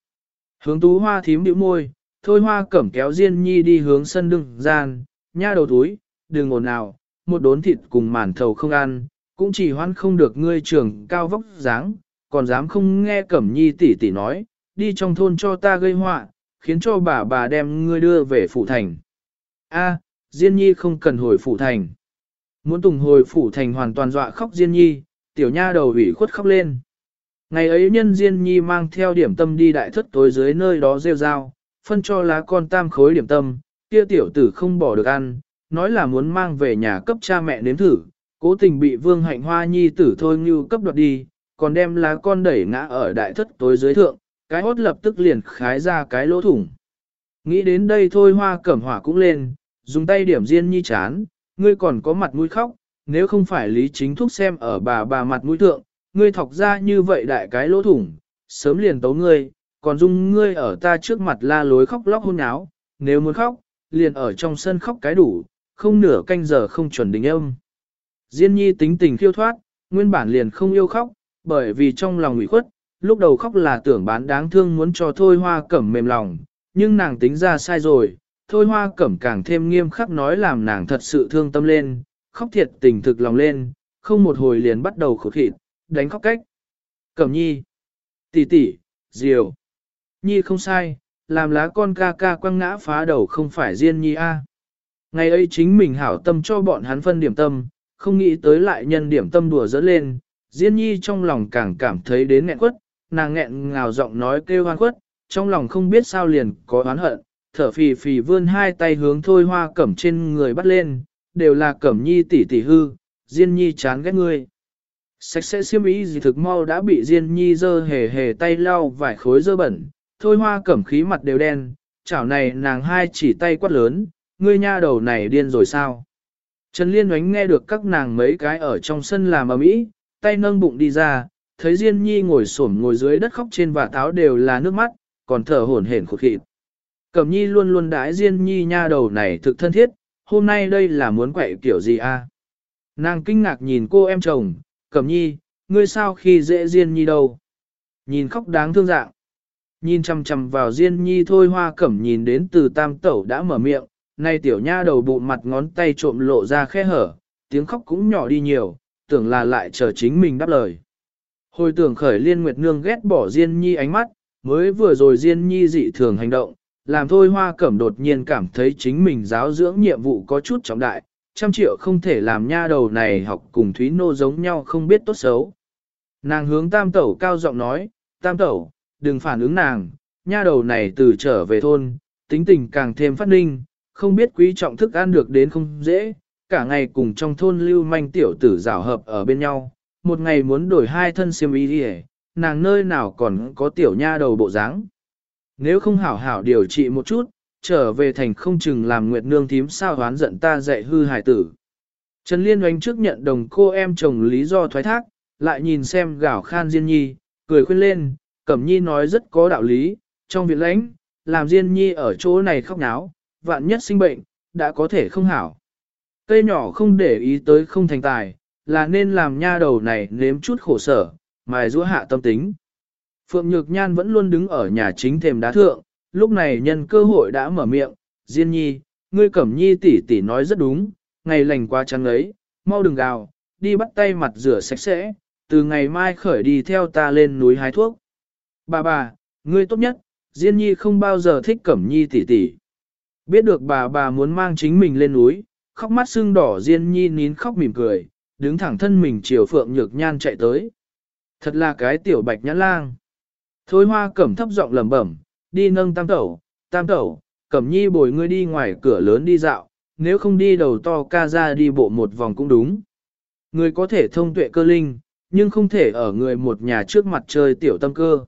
Hướng tú hoa thím điệu môi, thôi hoa cẩm kéo Diên Nhi đi hướng sân đường gian, nha đầu túi, đừng ồn nào, một đốn thịt cùng màn thầu không ăn, cũng chỉ hoan không được ngươi trưởng cao vóc dáng, còn dám không nghe cẩm nhi tỷ tỷ nói, đi trong thôn cho ta gây họa, khiến cho bà bà đem ngươi đưa về phủ thành. A, Diên Nhi không cần hồi phủ thành. Muốn tùng hồi phủ thành hoàn toàn dọa khóc Diên Nhi, tiểu nha đầu ủy khuất khóc lên. Ngày ấy nhân Diên Nhi mang theo điểm tâm đi đại thất tối dưới nơi đó rêu rao, phân cho lá con tam khối điểm tâm, kia tiểu tử không bỏ được ăn, nói là muốn mang về nhà cấp cha mẹ nếm thử, cố tình bị vương hạnh hoa nhi tử thôi như cấp đoạt đi, còn đem lá con đẩy ngã ở đại thất tối dưới thượng, cái hốt lập tức liền khái ra cái lỗ thủng. Nghĩ đến đây thôi hoa cẩm hỏa cũng lên, dùng tay điểm Diên Nhi chán, ngươi còn có mặt mũi khóc, nếu không phải lý chính thúc xem ở bà bà mặt mũi thượng, ngươi thọc ra như vậy đại cái lỗ thủng, sớm liền tấu ngươi, còn dung ngươi ở ta trước mặt la lối khóc lóc hôn áo, nếu muốn khóc, liền ở trong sân khóc cái đủ, không nửa canh giờ không chuẩn đình âm. Diên nhi tính tình khiêu thoát, nguyên bản liền không yêu khóc, bởi vì trong lòng ủy khuất, lúc đầu khóc là tưởng bán đáng thương muốn cho thôi hoa cẩm mềm lòng, nhưng nàng tính ra sai rồi, thôi hoa cẩm càng thêm nghiêm khắc nói làm nàng thật sự thương tâm lên, khóc thiệt tình thực lòng lên, không một hồi liền bắt đầu khổ thịt, đánh khóc cách. Cẩm nhi. Tỷ tỷ, diều. Nhi không sai, làm lá con ca ca quăng ngã phá đầu không phải riêng nhi a. Ngày ấy chính mình hảo tâm cho bọn hắn phân điểm tâm, không nghĩ tới lại nhân điểm tâm đùa dỡ lên, Diên nhi trong lòng càng cảm thấy đến nghẹn quất, nàng nghẹn ngào giọng nói kêu hoan quất, trong lòng không biết sao liền có oán hận, thở phì phì vươn hai tay hướng thôi hoa cẩm trên người bắt lên, đều là cẩm nhi tỷ tỷ hư, Diên nhi chán ghét ngươi. Sạch sẽ siêm ý gì thực mau đã bị Diên nhi dơ hề hề tay lau vài khối dơ bẩn, thôi hoa cẩm khí mặt đều đen, chảo này nàng hai chỉ tay quát lớn, ngươi nha đầu này điên rồi sao? Trần Liên oánh nghe được các nàng mấy cái ở trong sân làm ở mỹ, tay nâng bụng đi ra, thấy Diên Nhi ngồi xổm ngồi dưới đất khóc trên và táo đều là nước mắt, còn thở hổn hển khụt khịt. Cẩm Nhi luôn luôn đãi Diên Nhi nha đầu này thực thân thiết, hôm nay đây là muốn quậy kiểu gì a? Nàng kinh ngạc nhìn cô em chồng, Cẩm Nhi, ngươi sao khi dễ Diên Nhi đâu? Nhìn khóc đáng thương dạng. Nhìn chằm chằm vào Diên Nhi thôi hoa cẩm nhìn đến từ tam tẩu đã mở miệng, nay tiểu nha đầu bụng mặt ngón tay trộm lộ ra khe hở, tiếng khóc cũng nhỏ đi nhiều, tưởng là lại chờ chính mình đáp lời. Hồi tưởng khởi liên nguyệt nương ghét bỏ Diên Nhi ánh mắt, mới vừa rồi Diên Nhi dị thường hành động, làm thôi hoa cẩm đột nhiên cảm thấy chính mình giáo dưỡng nhiệm vụ có chút trọng đại, trăm triệu không thể làm nha đầu này học cùng Thúy Nô giống nhau không biết tốt xấu. Nàng hướng tam tẩu cao giọng nói, tam tẩu, đừng phản ứng nàng, nha đầu này từ trở về thôn, tính tình càng thêm phát ninh, không biết quý trọng thức ăn được đến không dễ, cả ngày cùng trong thôn lưu manh tiểu tử rào hợp ở bên nhau, một ngày muốn đổi hai thân xiêm y đi nàng nơi nào còn có tiểu nha đầu bộ dáng. Nếu không hảo hảo điều trị một chút, trở về thành không chừng làm nguyệt nương thím sao hoán giận ta dạy hư hải tử. Trần Liên oanh trước nhận đồng cô em chồng lý do thoái thác, lại nhìn xem gạo khan Diên Nhi, cười khuyên lên, Cẩm Nhi nói rất có đạo lý, trong việc lãnh, làm Diên Nhi ở chỗ này khóc náo, vạn nhất sinh bệnh, đã có thể không hảo. Cây nhỏ không để ý tới không thành tài, là nên làm nha đầu này nếm chút khổ sở, mài rũa hạ tâm tính. Phượng Nhược Nhan vẫn luôn đứng ở nhà chính thềm đá thượng, lúc này nhân cơ hội đã mở miệng, Diên Nhi, ngươi Cẩm Nhi tỷ tỷ nói rất đúng, ngày lành quá trắng ấy, mau đừng gào, đi bắt tay mặt rửa sạch sẽ, từ ngày mai khởi đi theo ta lên núi hái thuốc. Bà bà, ngươi tốt nhất, Diên Nhi không bao giờ thích Cẩm Nhi tỷ tỷ. Biết được bà bà muốn mang chính mình lên núi, khóc mắt sưng đỏ Diên Nhi nín khóc mỉm cười, đứng thẳng thân mình chiều Phượng Nhược Nhan chạy tới. Thật là cái tiểu bạch nhãn lang. Thôi hoa cẩm thấp giọng lẩm bẩm, đi nâng tam tẩu, tam tẩu, cẩm nhi bồi ngươi đi ngoài cửa lớn đi dạo, nếu không đi đầu to ca ra đi bộ một vòng cũng đúng. Người có thể thông tuệ cơ linh, nhưng không thể ở người một nhà trước mặt chơi tiểu tâm cơ.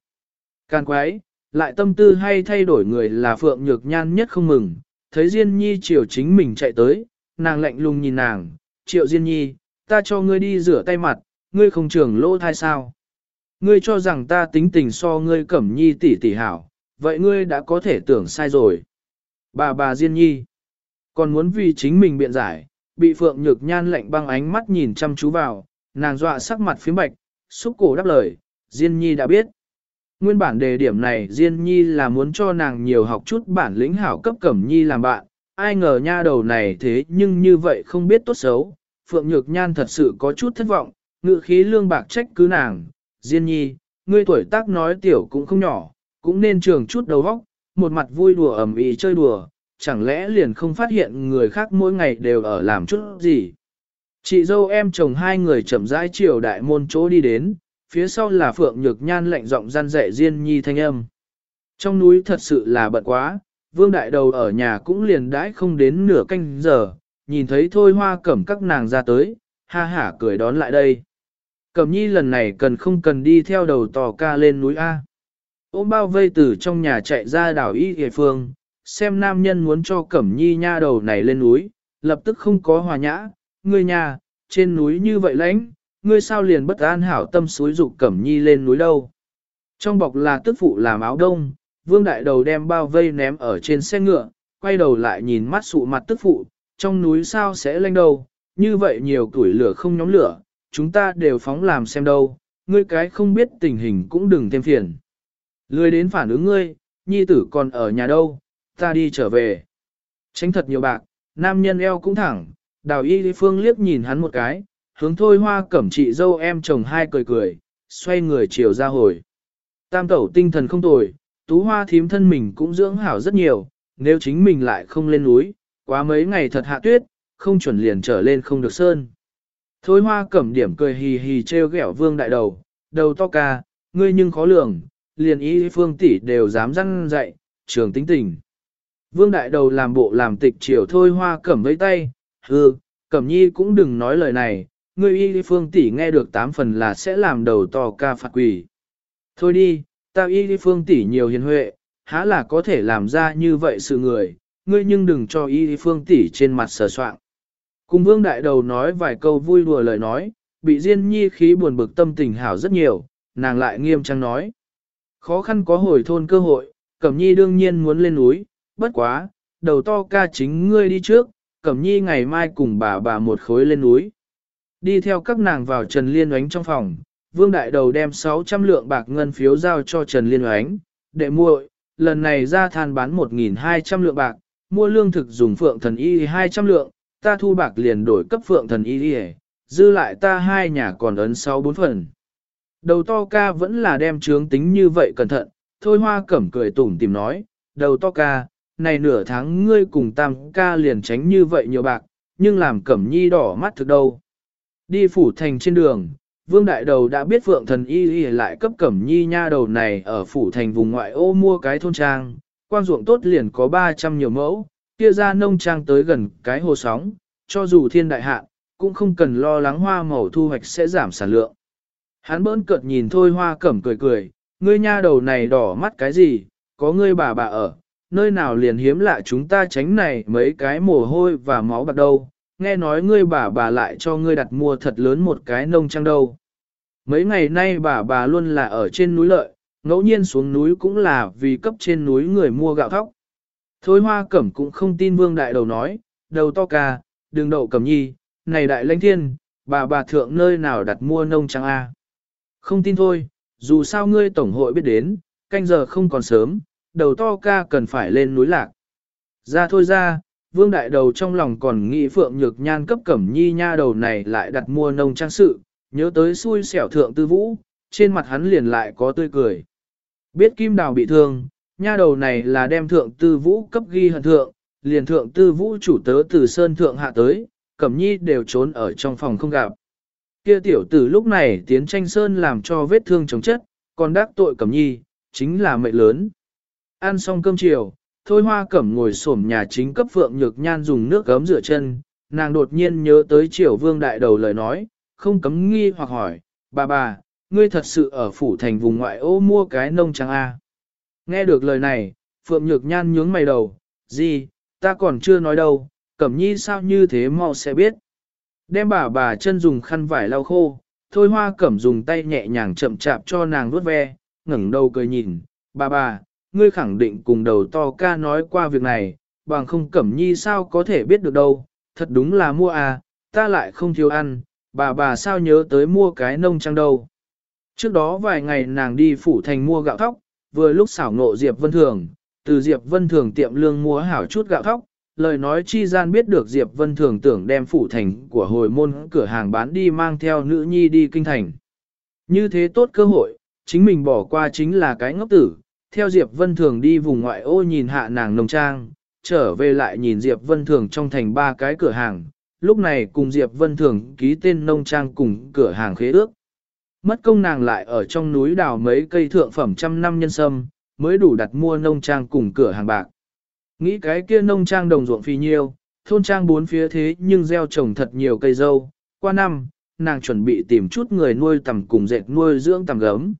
Can quái, lại tâm tư hay thay đổi người là Phượng Nhược Nhan nhất không mừng, thấy Diên Nhi chiều chính mình chạy tới, nàng lạnh lùng nhìn nàng, triệu Diên Nhi, ta cho ngươi đi rửa tay mặt, ngươi không trưởng lỗ thai sao. Ngươi cho rằng ta tính tình so ngươi cẩm nhi tỷ tỷ hảo, vậy ngươi đã có thể tưởng sai rồi. Bà bà Diên Nhi, còn muốn vì chính mình biện giải, bị Phượng Nhược Nhan lạnh băng ánh mắt nhìn chăm chú vào, nàng dọa sắc mặt phím bạch, xúc cổ đáp lời, Diên Nhi đã biết. Nguyên bản đề điểm này Diên Nhi là muốn cho nàng nhiều học chút bản lĩnh hảo cấp Cẩm Nhi làm bạn, ai ngờ nha đầu này thế nhưng như vậy không biết tốt xấu. Phượng Nhược Nhan thật sự có chút thất vọng, ngự khí lương bạc trách cứ nàng, Diên Nhi, ngươi tuổi tác nói tiểu cũng không nhỏ, cũng nên trường chút đầu óc, một mặt vui đùa ẩm ý chơi đùa, chẳng lẽ liền không phát hiện người khác mỗi ngày đều ở làm chút gì. Chị dâu em chồng hai người chậm rãi chiều đại môn chỗ đi đến, phía sau là Phượng Nhược Nhan lạnh giọng gian dạy Diên Nhi thanh âm. Trong núi thật sự là bận quá, Vương Đại Đầu ở nhà cũng liền đãi không đến nửa canh giờ, nhìn thấy Thôi Hoa Cẩm các nàng ra tới, ha hả cười đón lại đây. Cẩm Nhi lần này cần không cần đi theo đầu tò ca lên núi A. Ôm bao vây từ trong nhà chạy ra đảo Y Hề Phương, xem nam nhân muốn cho Cẩm Nhi nha đầu này lên núi, lập tức không có hòa nhã, ngươi nhà, trên núi như vậy lãnh, ngươi sao liền bất an hảo tâm suối dục Cẩm Nhi lên núi đâu. Trong bọc là tức phụ làm áo đông, vương đại đầu đem bao vây ném ở trên xe ngựa, quay đầu lại nhìn mắt sụ mặt tức phụ, trong núi sao sẽ lanh đâu, như vậy nhiều tuổi lửa không nhóm lửa, chúng ta đều phóng làm xem đâu, ngươi cái không biết tình hình cũng đừng thêm phiền. Lười đến phản ứng ngươi, nhi tử còn ở nhà đâu, ta đi trở về. Tránh thật nhiều bạc, nam nhân eo cũng thẳng, đào y phương liếc nhìn hắn một cái, hướng thôi hoa cẩm chị dâu em chồng hai cười cười, xoay người chiều ra hồi. Tam tẩu tinh thần không tồi, tú hoa thím thân mình cũng dưỡng hảo rất nhiều, nếu chính mình lại không lên núi, quá mấy ngày thật hạ tuyết, không chuẩn liền trở lên không được sơn. Thôi hoa cẩm điểm cười hì hì treo ghẹo vương đại đầu, đầu to ca, ngươi nhưng khó lường, liền ý phương tỷ đều dám răn dạy, trường tính tình. Vương đại đầu làm bộ làm tịch chiều thôi hoa cẩm với tay, hư, cẩm nhi cũng đừng nói lời này, ngươi y phương tỷ nghe được tám phần là sẽ làm đầu to ca phạt quỷ. Thôi đi, tao y phương tỷ nhiều hiền huệ, há là có thể làm ra như vậy sự người, ngươi nhưng đừng cho y phương tỷ trên mặt sờ soạn. Cùng vương đại đầu nói vài câu vui đùa lời nói, bị Diên Nhi khí buồn bực tâm tình hảo rất nhiều, nàng lại nghiêm trang nói. Khó khăn có hồi thôn cơ hội, Cẩm Nhi đương nhiên muốn lên núi, bất quá, đầu to ca chính ngươi đi trước, Cẩm Nhi ngày mai cùng bà bà một khối lên núi. Đi theo các nàng vào Trần Liên Oánh trong phòng, Vương Đại Đầu đem 600 lượng bạc ngân phiếu giao cho Trần Liên Oánh, để muội, lần này ra than bán 1.200 lượng bạc, mua lương thực dùng phượng thần y 200 lượng, ta thu bạc liền đổi cấp phượng thần y dư lại ta hai nhà còn ấn 6 phần. Đầu to ca vẫn là đem trướng tính như vậy cẩn thận, thôi hoa cẩm cười tủm tìm nói, đầu to ca, này nửa tháng ngươi cùng tam ca liền tránh như vậy nhiều bạc, nhưng làm cẩm nhi đỏ mắt thực đâu. Đi phủ thành trên đường, vương đại đầu đã biết phượng thần y y lại cấp cẩm nhi nha đầu này ở phủ thành vùng ngoại ô mua cái thôn trang, quan ruộng tốt liền có 300 nhiều mẫu, kia ra nông trang tới gần cái hồ sóng, cho dù thiên đại hạn, cũng không cần lo lắng hoa màu thu hoạch sẽ giảm sản lượng. Hắn bỡn cợt nhìn thôi hoa cẩm cười cười, ngươi nha đầu này đỏ mắt cái gì, có ngươi bà bà ở, nơi nào liền hiếm lạ chúng ta tránh này mấy cái mồ hôi và máu bạc đâu, nghe nói ngươi bà bà lại cho ngươi đặt mua thật lớn một cái nông trang đâu. Mấy ngày nay bà bà luôn là ở trên núi lợi, ngẫu nhiên xuống núi cũng là vì cấp trên núi người mua gạo thóc. Thôi hoa cẩm cũng không tin vương đại đầu nói, đầu to ca, đừng đậu cẩm nhi, này đại lãnh thiên, bà bà thượng nơi nào đặt mua nông trang A. Không tin thôi, dù sao ngươi tổng hội biết đến, canh giờ không còn sớm, đầu to ca cần phải lên núi lạc. Ra thôi ra, vương đại đầu trong lòng còn nghĩ phượng nhược nhan cấp cẩm nhi nha đầu này lại đặt mua nông trang sự, nhớ tới xui xẻo thượng tư vũ, trên mặt hắn liền lại có tươi cười. Biết kim đào bị thương, nha đầu này là đem thượng tư vũ cấp ghi hận thượng, liền thượng tư vũ chủ tớ từ sơn thượng hạ tới, cẩm nhi đều trốn ở trong phòng không gặp. Kia tiểu tử lúc này tiến tranh sơn làm cho vết thương chống chất, còn đắc tội cẩm nhi, chính là mệnh lớn. Ăn xong cơm chiều, thôi hoa cẩm ngồi xổm nhà chính cấp phượng nhược nhan dùng nước gấm rửa chân, nàng đột nhiên nhớ tới triều vương đại đầu lời nói, không cấm nghi hoặc hỏi, bà bà, ngươi thật sự ở phủ thành vùng ngoại ô mua cái nông trang A. Nghe được lời này, phượng nhược nhan nhướng mày đầu, gì, ta còn chưa nói đâu, cẩm nhi sao như thế mau sẽ biết. Đem bà bà chân dùng khăn vải lau khô, thôi hoa cẩm dùng tay nhẹ nhàng chậm chạp cho nàng vuốt ve, ngẩng đầu cười nhìn, bà bà, ngươi khẳng định cùng đầu to ca nói qua việc này, bằng không cẩm nhi sao có thể biết được đâu, thật đúng là mua à, ta lại không thiếu ăn, bà bà sao nhớ tới mua cái nông trang đâu. Trước đó vài ngày nàng đi phủ thành mua gạo thóc, vừa lúc xảo ngộ Diệp Vân Thường, từ Diệp Vân Thường tiệm lương mua hảo chút gạo thóc, lời nói chi gian biết được Diệp Vân Thường tưởng đem phủ thành của hồi môn cửa hàng bán đi mang theo nữ nhi đi kinh thành. Như thế tốt cơ hội, chính mình bỏ qua chính là cái ngốc tử, theo Diệp Vân Thường đi vùng ngoại ô nhìn hạ nàng nông trang, trở về lại nhìn Diệp Vân Thường trong thành ba cái cửa hàng, lúc này cùng Diệp Vân Thường ký tên nông trang cùng cửa hàng khế ước. Mất công nàng lại ở trong núi đào mấy cây thượng phẩm trăm năm nhân sâm, mới đủ đặt mua nông trang cùng cửa hàng bạc. Nghĩ cái kia nông trang đồng ruộng phi nhiêu, thôn trang bốn phía thế nhưng gieo trồng thật nhiều cây dâu. Qua năm, nàng chuẩn bị tìm chút người nuôi tầm cùng dệt nuôi dưỡng tầm gấm.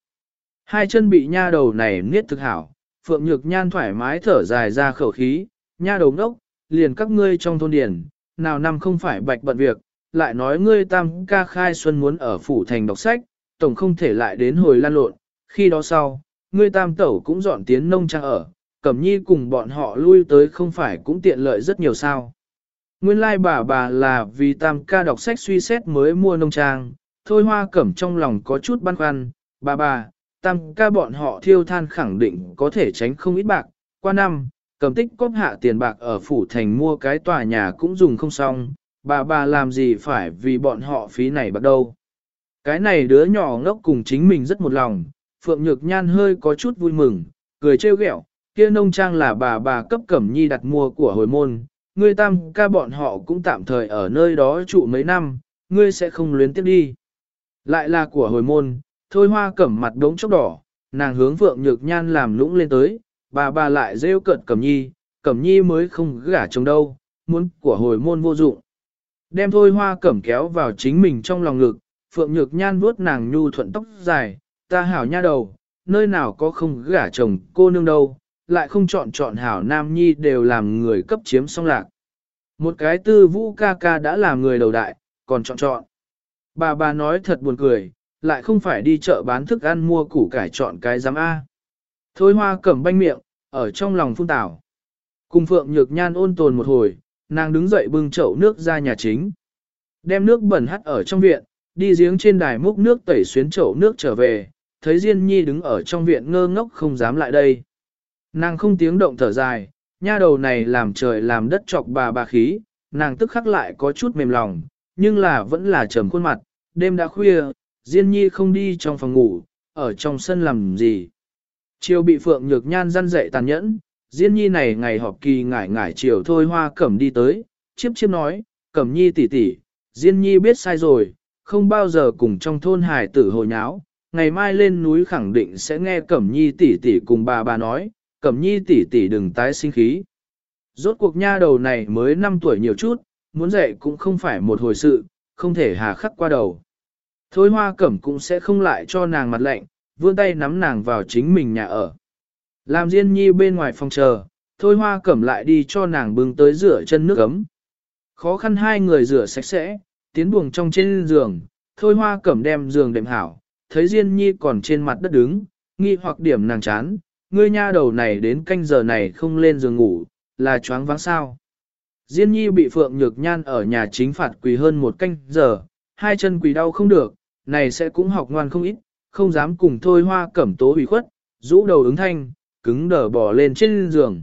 Hai chân bị nha đầu này niết thực hảo, Phượng Nhược Nhan thoải mái thở dài ra khẩu khí, nha đầu ngốc, liền các ngươi trong thôn điển, nào năm không phải bạch bận việc, lại nói ngươi tam ca khai xuân muốn ở phủ thành đọc sách, tổng không thể lại đến hồi lan lộn, khi đó sau, ngươi tam tẩu cũng dọn tiến nông trang ở, Cẩm Nhi cùng bọn họ lui tới không phải cũng tiện lợi rất nhiều sao. Nguyên lai like bà bà là vì tam ca đọc sách suy xét mới mua nông trang, thôi hoa cẩm trong lòng có chút băn khoăn, bà bà, tam ca bọn họ thiêu than khẳng định có thể tránh không ít bạc, qua năm, Cẩm tích cóp hạ tiền bạc ở phủ thành mua cái tòa nhà cũng dùng không xong, bà bà làm gì phải vì bọn họ phí này bắt đâu. Cái này đứa nhỏ ngốc cùng chính mình rất một lòng, Phượng Nhược Nhan hơi có chút vui mừng, cười trêu ghẹo, kia nông trang là bà bà cấp cẩm nhi đặt mua của hồi môn, ngươi tam ca bọn họ cũng tạm thời ở nơi đó trụ mấy năm, ngươi sẽ không luyến tiếp đi. Lại là của hồi môn, thôi hoa cẩm mặt đống chốc đỏ, nàng hướng Phượng Nhược Nhan làm lũng lên tới, bà bà lại rêu cận cẩm nhi, cẩm nhi mới không gả chồng đâu, muốn của hồi môn vô dụng. Đem thôi hoa cẩm kéo vào chính mình trong lòng ngực, Phượng Nhược Nhan vuốt nàng nhu thuận tóc dài, ta hảo nha đầu, nơi nào có không gả chồng cô nương đâu, lại không chọn chọn hảo nam nhi đều làm người cấp chiếm xong lạc. Một cái tư vũ ca ca đã làm người đầu đại, còn chọn chọn. Bà bà nói thật buồn cười, lại không phải đi chợ bán thức ăn mua củ cải chọn cái giám A. Thôi hoa cầm banh miệng, ở trong lòng phun tảo. Cùng Phượng Nhược Nhan ôn tồn một hồi, nàng đứng dậy bưng chậu nước ra nhà chính. Đem nước bẩn hắt ở trong viện, đi giếng trên đài múc nước tẩy xuyến chậu nước trở về, thấy Diên Nhi đứng ở trong viện ngơ ngốc không dám lại đây. Nàng không tiếng động thở dài, nha đầu này làm trời làm đất chọc bà bà khí, nàng tức khắc lại có chút mềm lòng, nhưng là vẫn là trầm khuôn mặt, đêm đã khuya, Diên Nhi không đi trong phòng ngủ, ở trong sân làm gì. Chiều bị Phượng Nhược Nhan răn dậy tàn nhẫn, Diên Nhi này ngày họp kỳ ngải ngải chiều thôi hoa cẩm đi tới, chiếp chiếp nói, cẩm nhi tỷ tỷ, Diên Nhi biết sai rồi, không bao giờ cùng trong thôn hải tử hồi nháo, ngày mai lên núi khẳng định sẽ nghe cẩm nhi tỷ tỷ cùng bà bà nói, cẩm nhi tỷ tỷ đừng tái sinh khí. Rốt cuộc nha đầu này mới 5 tuổi nhiều chút, muốn dạy cũng không phải một hồi sự, không thể hà khắc qua đầu. Thôi hoa cẩm cũng sẽ không lại cho nàng mặt lạnh, vươn tay nắm nàng vào chính mình nhà ở. Làm Diên Nhi bên ngoài phòng chờ, thôi hoa cẩm lại đi cho nàng bưng tới rửa chân nước ấm. Khó khăn hai người rửa sạch sẽ, tiến buồng trong trên giường, thôi hoa cẩm đem giường đệm hảo, thấy Diên Nhi còn trên mặt đất đứng, nghi hoặc điểm nàng chán, ngươi nha đầu này đến canh giờ này không lên giường ngủ, là choáng váng sao. Diên Nhi bị Phượng Nhược Nhan ở nhà chính phạt quỳ hơn một canh giờ, hai chân quỳ đau không được, này sẽ cũng học ngoan không ít, không dám cùng thôi hoa cẩm tố ủy khuất, rũ đầu ứng thanh, cứng đờ bỏ lên trên giường.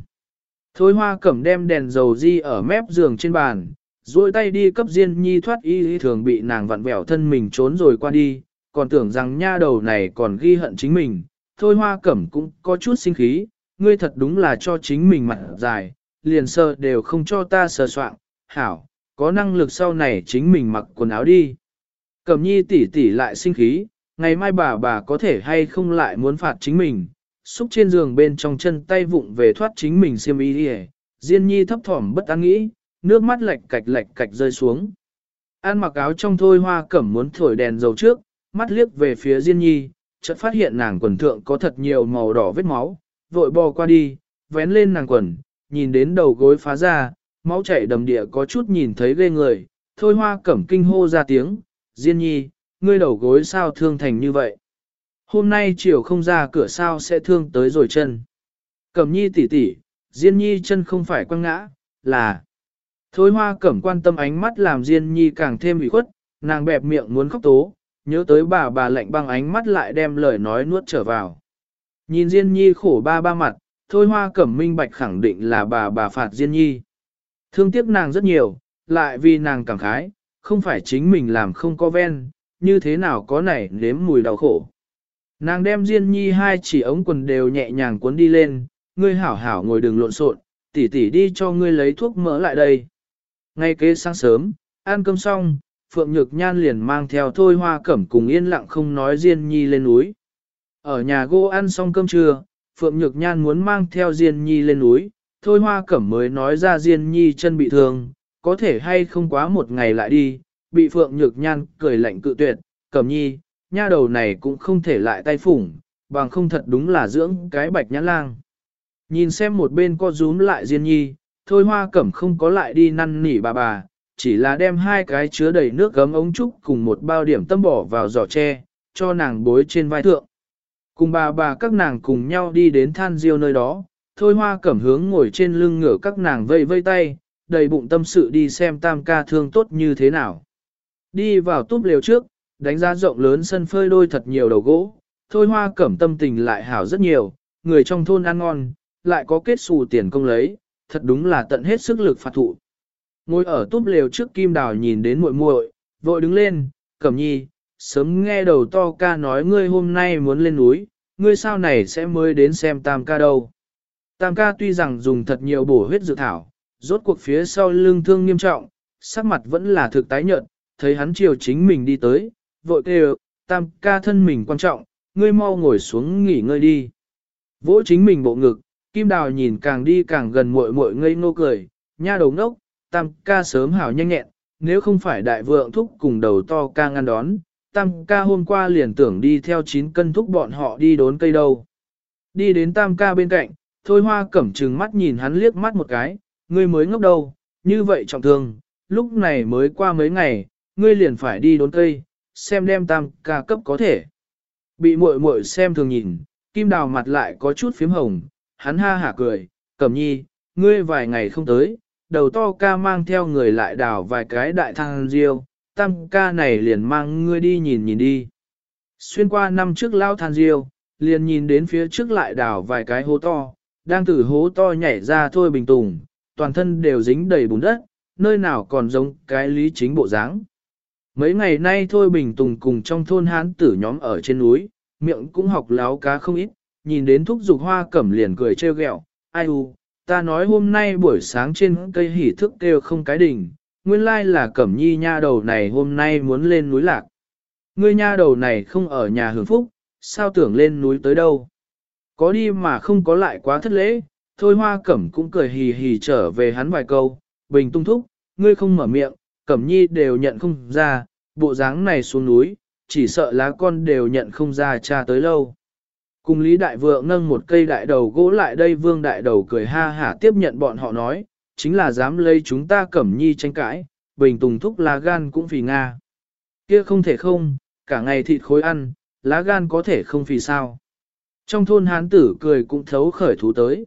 Thôi hoa cẩm đem đèn dầu di ở mép giường trên bàn, duỗi tay đi cấp Diên Nhi thoát y thường bị nàng vặn vẹo thân mình trốn rồi qua đi, còn tưởng rằng nha đầu này còn ghi hận chính mình, thôi hoa cẩm cũng có chút sinh khí, ngươi thật đúng là cho chính mình mặt dài, liền sơ đều không cho ta sờ soạn, hảo, có năng lực sau này chính mình mặc quần áo đi. Cẩm nhi tỷ tỷ lại sinh khí, ngày mai bà bà có thể hay không lại muốn phạt chính mình, xúc trên giường bên trong chân tay vụng về thoát chính mình xiêm y đi Diên nhi thấp thỏm bất an nghĩ, nước mắt lệch cạch lệch cạch rơi xuống. An mặc áo trong thôi hoa cẩm muốn thổi đèn dầu trước, mắt liếc về phía Diên nhi, chợt phát hiện nàng quần thượng có thật nhiều màu đỏ vết máu, vội bò qua đi, vén lên nàng quần, nhìn đến đầu gối phá ra, máu chảy đầm địa có chút nhìn thấy ghê người, thôi hoa cẩm kinh hô ra tiếng, Diên nhi, ngươi đầu gối sao thương thành như vậy? Hôm nay chiều không ra cửa sao sẽ thương tới rồi chân. Cẩm nhi tỉ tỉ, Diên nhi chân không phải quăng ngã, là... Thôi hoa cẩm quan tâm ánh mắt làm Diên nhi càng thêm ủy khuất, nàng bẹp miệng muốn khóc tố, nhớ tới bà bà lạnh băng ánh mắt lại đem lời nói nuốt trở vào. Nhìn Diên nhi khổ ba ba mặt, thôi hoa cẩm minh bạch khẳng định là bà bà phạt Diên nhi. Thương tiếc nàng rất nhiều, lại vì nàng cảm khái, không phải chính mình làm không có ven, như thế nào có nảy nếm mùi đau khổ. Nàng đem Diên Nhi hai chỉ ống quần đều nhẹ nhàng cuốn đi lên, ngươi hảo hảo ngồi đừng lộn xộn, tỷ tỷ đi cho ngươi lấy thuốc mỡ lại đây. Ngay kế sáng sớm, ăn cơm xong, Phượng Nhược Nhan liền mang theo Thôi Hoa Cẩm cùng yên lặng không nói Diên Nhi lên núi. Ở nhà gỗ ăn xong cơm trưa, Phượng Nhược Nhan muốn mang theo Diên Nhi lên núi, Thôi Hoa Cẩm mới nói ra Diên Nhi chân bị thương, có thể hay không quá một ngày lại đi, bị Phượng Nhược Nhan cười lạnh cự tuyệt, Cẩm Nhi, nha đầu này cũng không thể lại tay phủng, bằng không thật đúng là dưỡng cái bạch nhãn lang. Nhìn xem một bên co rúm lại Diên Nhi, Thôi Hoa Cẩm không có lại đi năn nỉ bà bà, chỉ là đem hai cái chứa đầy nước gấm ống trúc cùng một bao điểm tâm bỏ vào giỏ tre, cho nàng bối trên vai thượng. Cùng bà bà các nàng cùng nhau đi đến than diêu nơi đó, thôi hoa cẩm hướng ngồi trên lưng ngửa các nàng vây vây tay, đầy bụng tâm sự đi xem tam ca thương tốt như thế nào. Đi vào túp liều trước, đánh giá rộng lớn sân phơi đôi thật nhiều đầu gỗ, thôi hoa cẩm tâm tình lại hảo rất nhiều, người trong thôn ăn ngon, lại có kết xù tiền công lấy, thật đúng là tận hết sức lực phạt thụ. Ngồi ở túp lều trước kim đào nhìn đến muội muội, vội đứng lên, cẩm nhi, sớm nghe đầu to ca nói ngươi hôm nay muốn lên núi, ngươi sao này sẽ mới đến xem tam ca đâu. Tam ca tuy rằng dùng thật nhiều bổ huyết dự thảo, rốt cuộc phía sau lưng thương nghiêm trọng, sắc mặt vẫn là thực tái nhợt, thấy hắn chiều chính mình đi tới, vội kêu, tam ca thân mình quan trọng, ngươi mau ngồi xuống nghỉ ngơi đi. Vỗ chính mình bộ ngực, kim đào nhìn càng đi càng gần muội muội ngây ngô cười, nha đầu ngốc, tam ca sớm hảo nhanh nhẹn, nếu không phải đại vượng thúc cùng đầu to ca ngăn đón, tam ca hôm qua liền tưởng đi theo chín cân thúc bọn họ đi đốn cây đâu. Đi đến tam ca bên cạnh, thôi hoa cẩm trừng mắt nhìn hắn liếc mắt một cái, ngươi mới ngốc đâu, như vậy trọng thương, lúc này mới qua mấy ngày, ngươi liền phải đi đốn cây, xem đem tam ca cấp có thể. Bị muội muội xem thường nhìn, kim đào mặt lại có chút phím hồng, hắn ha hả cười, cẩm nhi, ngươi vài ngày không tới, đầu to ca mang theo người lại đào vài cái đại thang riêu, tam ca này liền mang ngươi đi nhìn nhìn đi. Xuyên qua năm trước lao than riêu, liền nhìn đến phía trước lại đào vài cái hố to, đang từ hố to nhảy ra thôi bình tùng, toàn thân đều dính đầy bùn đất, nơi nào còn giống cái lý chính bộ dáng. Mấy ngày nay thôi bình tùng cùng trong thôn hán tử nhóm ở trên núi, miệng cũng học láo cá không ít, nhìn đến thúc dục hoa cẩm liền cười trêu ghẹo, ai u, ta nói hôm nay buổi sáng trên cây hỉ thức kêu không cái đỉnh, nguyên lai là cẩm nhi nha đầu này hôm nay muốn lên núi lạc. Ngươi nha đầu này không ở nhà hưởng phúc, sao tưởng lên núi tới đâu. Có đi mà không có lại quá thất lễ, thôi hoa cẩm cũng cười hì hì trở về hắn vài câu, bình tung thúc, ngươi không mở miệng, cẩm nhi đều nhận không ra, bộ dáng này xuống núi, chỉ sợ lá con đều nhận không ra cha tới lâu. Cùng Lý Đại Vượng nâng một cây đại đầu gỗ lại đây Vương Đại Đầu cười ha hả tiếp nhận bọn họ nói, chính là dám lấy chúng ta cẩm nhi tranh cãi, bình tùng thúc lá gan cũng vì Nga. Kia không thể không, cả ngày thịt khối ăn, lá gan có thể không vì sao. Trong thôn hán tử cười cũng thấu khởi thú tới.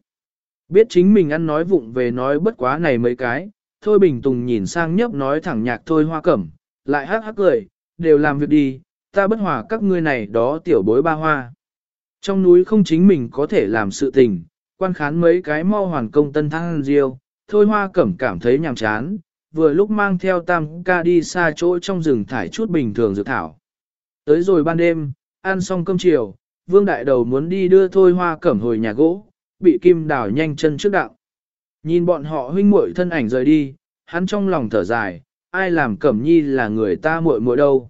Biết chính mình ăn nói vụng về nói bất quá này mấy cái, thôi bình tùng nhìn sang nhấp nói thẳng nhạc thôi hoa cẩm, lại hắc hắc cười, đều làm việc đi, ta bất hòa các ngươi này đó tiểu bối ba hoa. Trong núi không chính mình có thể làm sự tình, quan khán mấy cái mau hoàn công tân thăng diêu, thôi hoa cẩm cảm thấy nhàm chán, vừa lúc mang theo tam ca đi xa chỗ trong rừng thải chút bình thường dược thảo. Tới rồi ban đêm, ăn xong cơm chiều, vương đại đầu muốn đi đưa thôi hoa cẩm hồi nhà gỗ, bị kim đào nhanh chân trước đạo. Nhìn bọn họ huynh muội thân ảnh rời đi, hắn trong lòng thở dài, ai làm cẩm nhi là người ta muội muội đâu.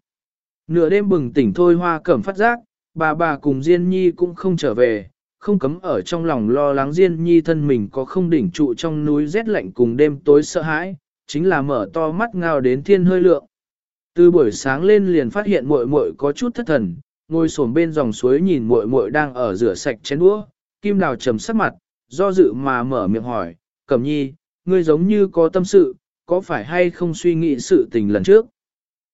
Nửa đêm bừng tỉnh thôi hoa cẩm phát giác, bà bà cùng Diên Nhi cũng không trở về, không cấm ở trong lòng lo lắng Diên Nhi thân mình có không đỉnh trụ trong núi rét lạnh cùng đêm tối sợ hãi, chính là mở to mắt ngao đến thiên hơi lượng. Từ buổi sáng lên liền phát hiện muội muội có chút thất thần, ngồi xổm bên dòng suối nhìn muội muội đang ở rửa sạch chén đũa, Kim Đào trầm sắc mặt, do dự mà mở miệng hỏi, Cẩm Nhi, ngươi giống như có tâm sự, có phải hay không suy nghĩ sự tình lần trước?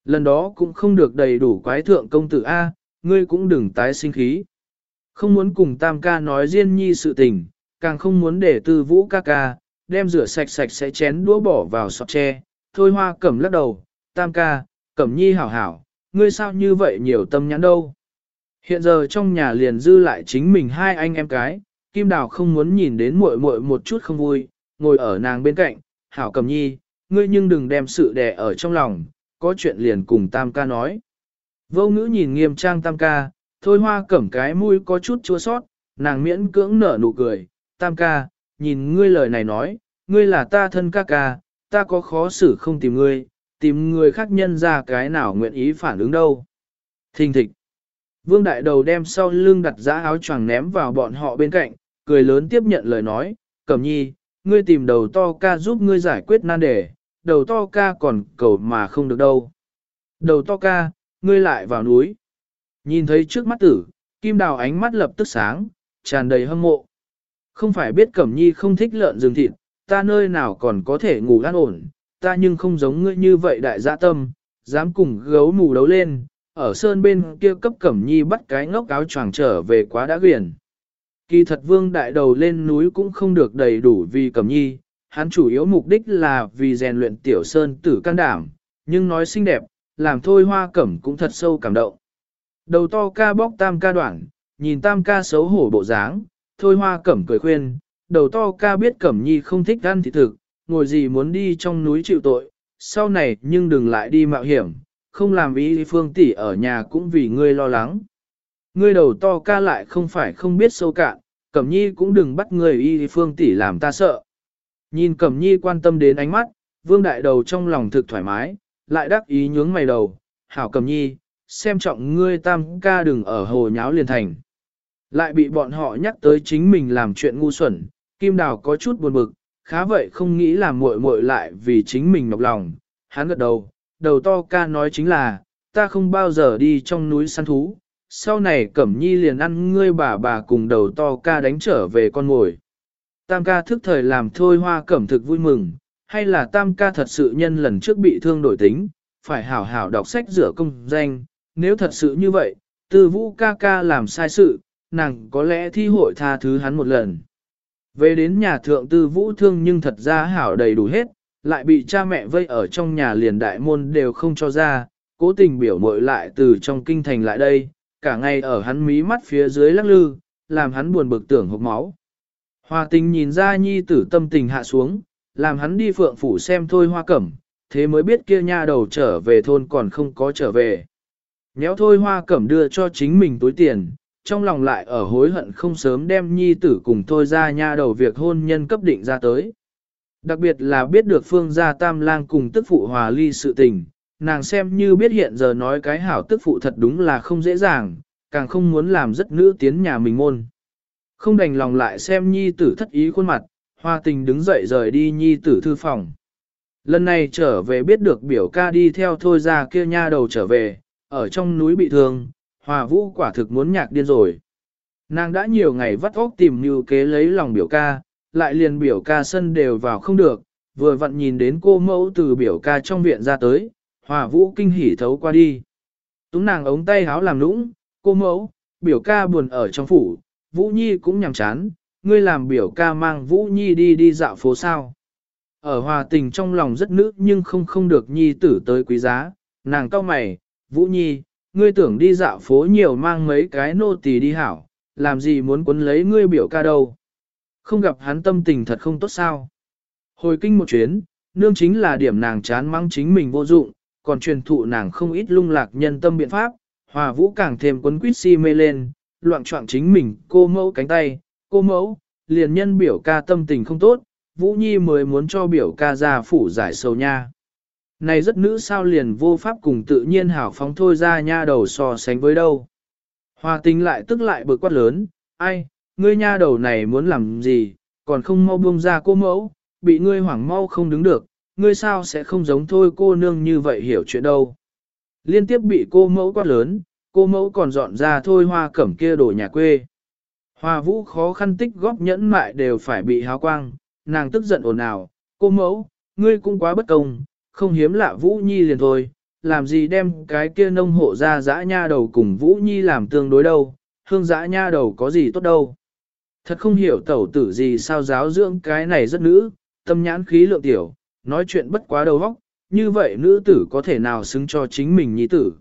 Lần đó cũng không được đầy đủ quái thượng công tử A, ngươi cũng đừng tái sinh khí. Không muốn cùng tam ca nói riêng nhi sự tình, càng không muốn để tư vũ ca ca, đem rửa sạch sạch sẽ chén đũa bỏ vào sọt tre. Thôi hoa cẩm lắc đầu, tam ca, cẩm nhi hảo hảo, ngươi sao như vậy nhiều tâm nhãn đâu. Hiện giờ trong nhà liền dư lại chính mình hai anh em cái, Kim Đào không muốn nhìn đến muội muội một chút không vui, ngồi ở nàng bên cạnh, hảo cẩm nhi, ngươi nhưng đừng đem sự đè ở trong lòng, có chuyện liền cùng tam ca nói. Vô ngữ nhìn nghiêm trang tam ca, thôi hoa cẩm cái mũi có chút chua sót, nàng miễn cưỡng nở nụ cười, tam ca, nhìn ngươi lời này nói, ngươi là ta thân ca ca, ta có khó xử không tìm ngươi, tìm người khác nhân ra cái nào nguyện ý phản ứng đâu. Thình thịch. Vương đại đầu đem sau lưng đặt giá áo choàng ném vào bọn họ bên cạnh, cười lớn tiếp nhận lời nói, cẩm nhi, ngươi tìm đầu to ca giúp ngươi giải quyết nan đề, đầu to ca còn cầu mà không được đâu. Đầu to ca, ngươi lại vào núi. Nhìn thấy trước mắt tử, kim đào ánh mắt lập tức sáng, tràn đầy hâm mộ. Không phải biết Cẩm Nhi không thích lợn rừng thịt, ta nơi nào còn có thể ngủ an ổn, ta nhưng không giống ngươi như vậy đại dạ tâm, dám cùng gấu mù đấu lên, ở sơn bên kia cấp Cẩm Nhi bắt cái ngốc áo choàng trở về quá đã quyển. Kỳ thật vương đại đầu lên núi cũng không được đầy đủ vì Cẩm Nhi, hắn chủ yếu mục đích là vì rèn luyện tiểu sơn tử can đảm, nhưng nói xinh đẹp, làm thôi hoa cẩm cũng thật sâu cảm động. Đầu to ca bóc tam ca đoạn, nhìn tam ca xấu hổ bộ dáng, thôi hoa cẩm cười khuyên, đầu to ca biết cẩm nhi không thích ăn thịt thực, ngồi gì muốn đi trong núi chịu tội, sau này nhưng đừng lại đi mạo hiểm, không làm ý phương tỷ ở nhà cũng vì ngươi lo lắng. Ngươi đầu to ca lại không phải không biết sâu cạn, Cẩm Nhi cũng đừng bắt người y phương tỷ làm ta sợ. Nhìn Cẩm Nhi quan tâm đến ánh mắt, vương đại đầu trong lòng thực thoải mái, lại đắc ý nhướng mày đầu, hảo Cẩm Nhi, xem trọng ngươi tam ca đừng ở hồ nháo liền thành. Lại bị bọn họ nhắc tới chính mình làm chuyện ngu xuẩn, Kim Đào có chút buồn bực, khá vậy không nghĩ là muội muội lại vì chính mình nhọc lòng. Hắn gật đầu, đầu to ca nói chính là, ta không bao giờ đi trong núi săn thú, sau này Cẩm Nhi liền ăn ngươi bà bà cùng đầu to ca đánh trở về con ngồi. Tam ca thức thời làm thôi hoa cẩm thực vui mừng, hay là tam ca thật sự nhân lần trước bị thương đổi tính, phải hảo hảo đọc sách rửa công danh, nếu thật sự như vậy, tư vũ ca ca làm sai sự, nàng có lẽ thi hội tha thứ hắn một lần. Về đến nhà thượng tư vũ thương nhưng thật ra hảo đầy đủ hết, lại bị cha mẹ vây ở trong nhà liền đại môn đều không cho ra, cố tình biểu mội lại từ trong kinh thành lại đây, cả ngày ở hắn mí mắt phía dưới lắc lư, làm hắn buồn bực tưởng hộp máu. Hoa tình nhìn ra nhi tử tâm tình hạ xuống, làm hắn đi phượng phủ xem thôi hoa cẩm, thế mới biết kia nha đầu trở về thôn còn không có trở về. Nhéo thôi hoa cẩm đưa cho chính mình túi tiền, trong lòng lại ở hối hận không sớm đem nhi tử cùng thôi ra nha đầu việc hôn nhân cấp định ra tới. Đặc biệt là biết được phương gia tam lang cùng tức phụ hòa ly sự tình, nàng xem như biết hiện giờ nói cái hảo tức phụ thật đúng là không dễ dàng, càng không muốn làm rất nữ tiến nhà mình môn. Không đành lòng lại xem nhi tử thất ý khuôn mặt, hoa tình đứng dậy rời đi nhi tử thư phòng. Lần này trở về biết được biểu ca đi theo thôi ra kia nha đầu trở về, ở trong núi bị thương, hòa vũ quả thực muốn nhạc điên rồi. Nàng đã nhiều ngày vắt óc tìm như kế lấy lòng biểu ca, lại liền biểu ca sân đều vào không được, vừa vặn nhìn đến cô mẫu từ biểu ca trong viện ra tới, hòa vũ kinh hỉ thấu qua đi. Túng nàng ống tay háo làm nũng, cô mẫu, biểu ca buồn ở trong phủ, vũ nhi cũng nhằm chán, ngươi làm biểu ca mang vũ nhi đi đi dạo phố sao. Ở hòa tình trong lòng rất nữ nhưng không không được nhi tử tới quý giá, nàng cao mày, vũ nhi, ngươi tưởng đi dạo phố nhiều mang mấy cái nô tỳ đi hảo, làm gì muốn quấn lấy ngươi biểu ca đâu. Không gặp hắn tâm tình thật không tốt sao. Hồi kinh một chuyến, nương chính là điểm nàng chán mắng chính mình vô dụng, còn truyền thụ nàng không ít lung lạc nhân tâm biện pháp, hòa vũ càng thêm quấn quýt si mê lên, loạn trọng chính mình, cô mẫu cánh tay, cô mẫu, liền nhân biểu ca tâm tình không tốt, Vũ Nhi mới muốn cho biểu ca ra phủ giải sầu nha. Này rất nữ sao liền vô pháp cùng tự nhiên hảo phóng thôi ra nha đầu so sánh với đâu. Hoa tính lại tức lại bực quát lớn, ai, ngươi nha đầu này muốn làm gì, còn không mau buông ra cô mẫu, bị ngươi hoảng mau không đứng được, ngươi sao sẽ không giống thôi cô nương như vậy hiểu chuyện đâu. Liên tiếp bị cô mẫu quát lớn, cô mẫu còn dọn ra thôi hoa cẩm kia đổ nhà quê. Hoa vũ khó khăn tích góp nhẫn mại đều phải bị háo quang, nàng tức giận ồn ào, cô mẫu, ngươi cũng quá bất công, không hiếm lạ vũ nhi liền thôi, làm gì đem cái kia nông hộ ra dã nha đầu cùng vũ nhi làm tương đối đâu, hương dã nha đầu có gì tốt đâu. Thật không hiểu tẩu tử gì sao giáo dưỡng cái này rất nữ, tâm nhãn khí lượng tiểu, nói chuyện bất quá đầu vóc, như vậy nữ tử có thể nào xứng cho chính mình nhi tử.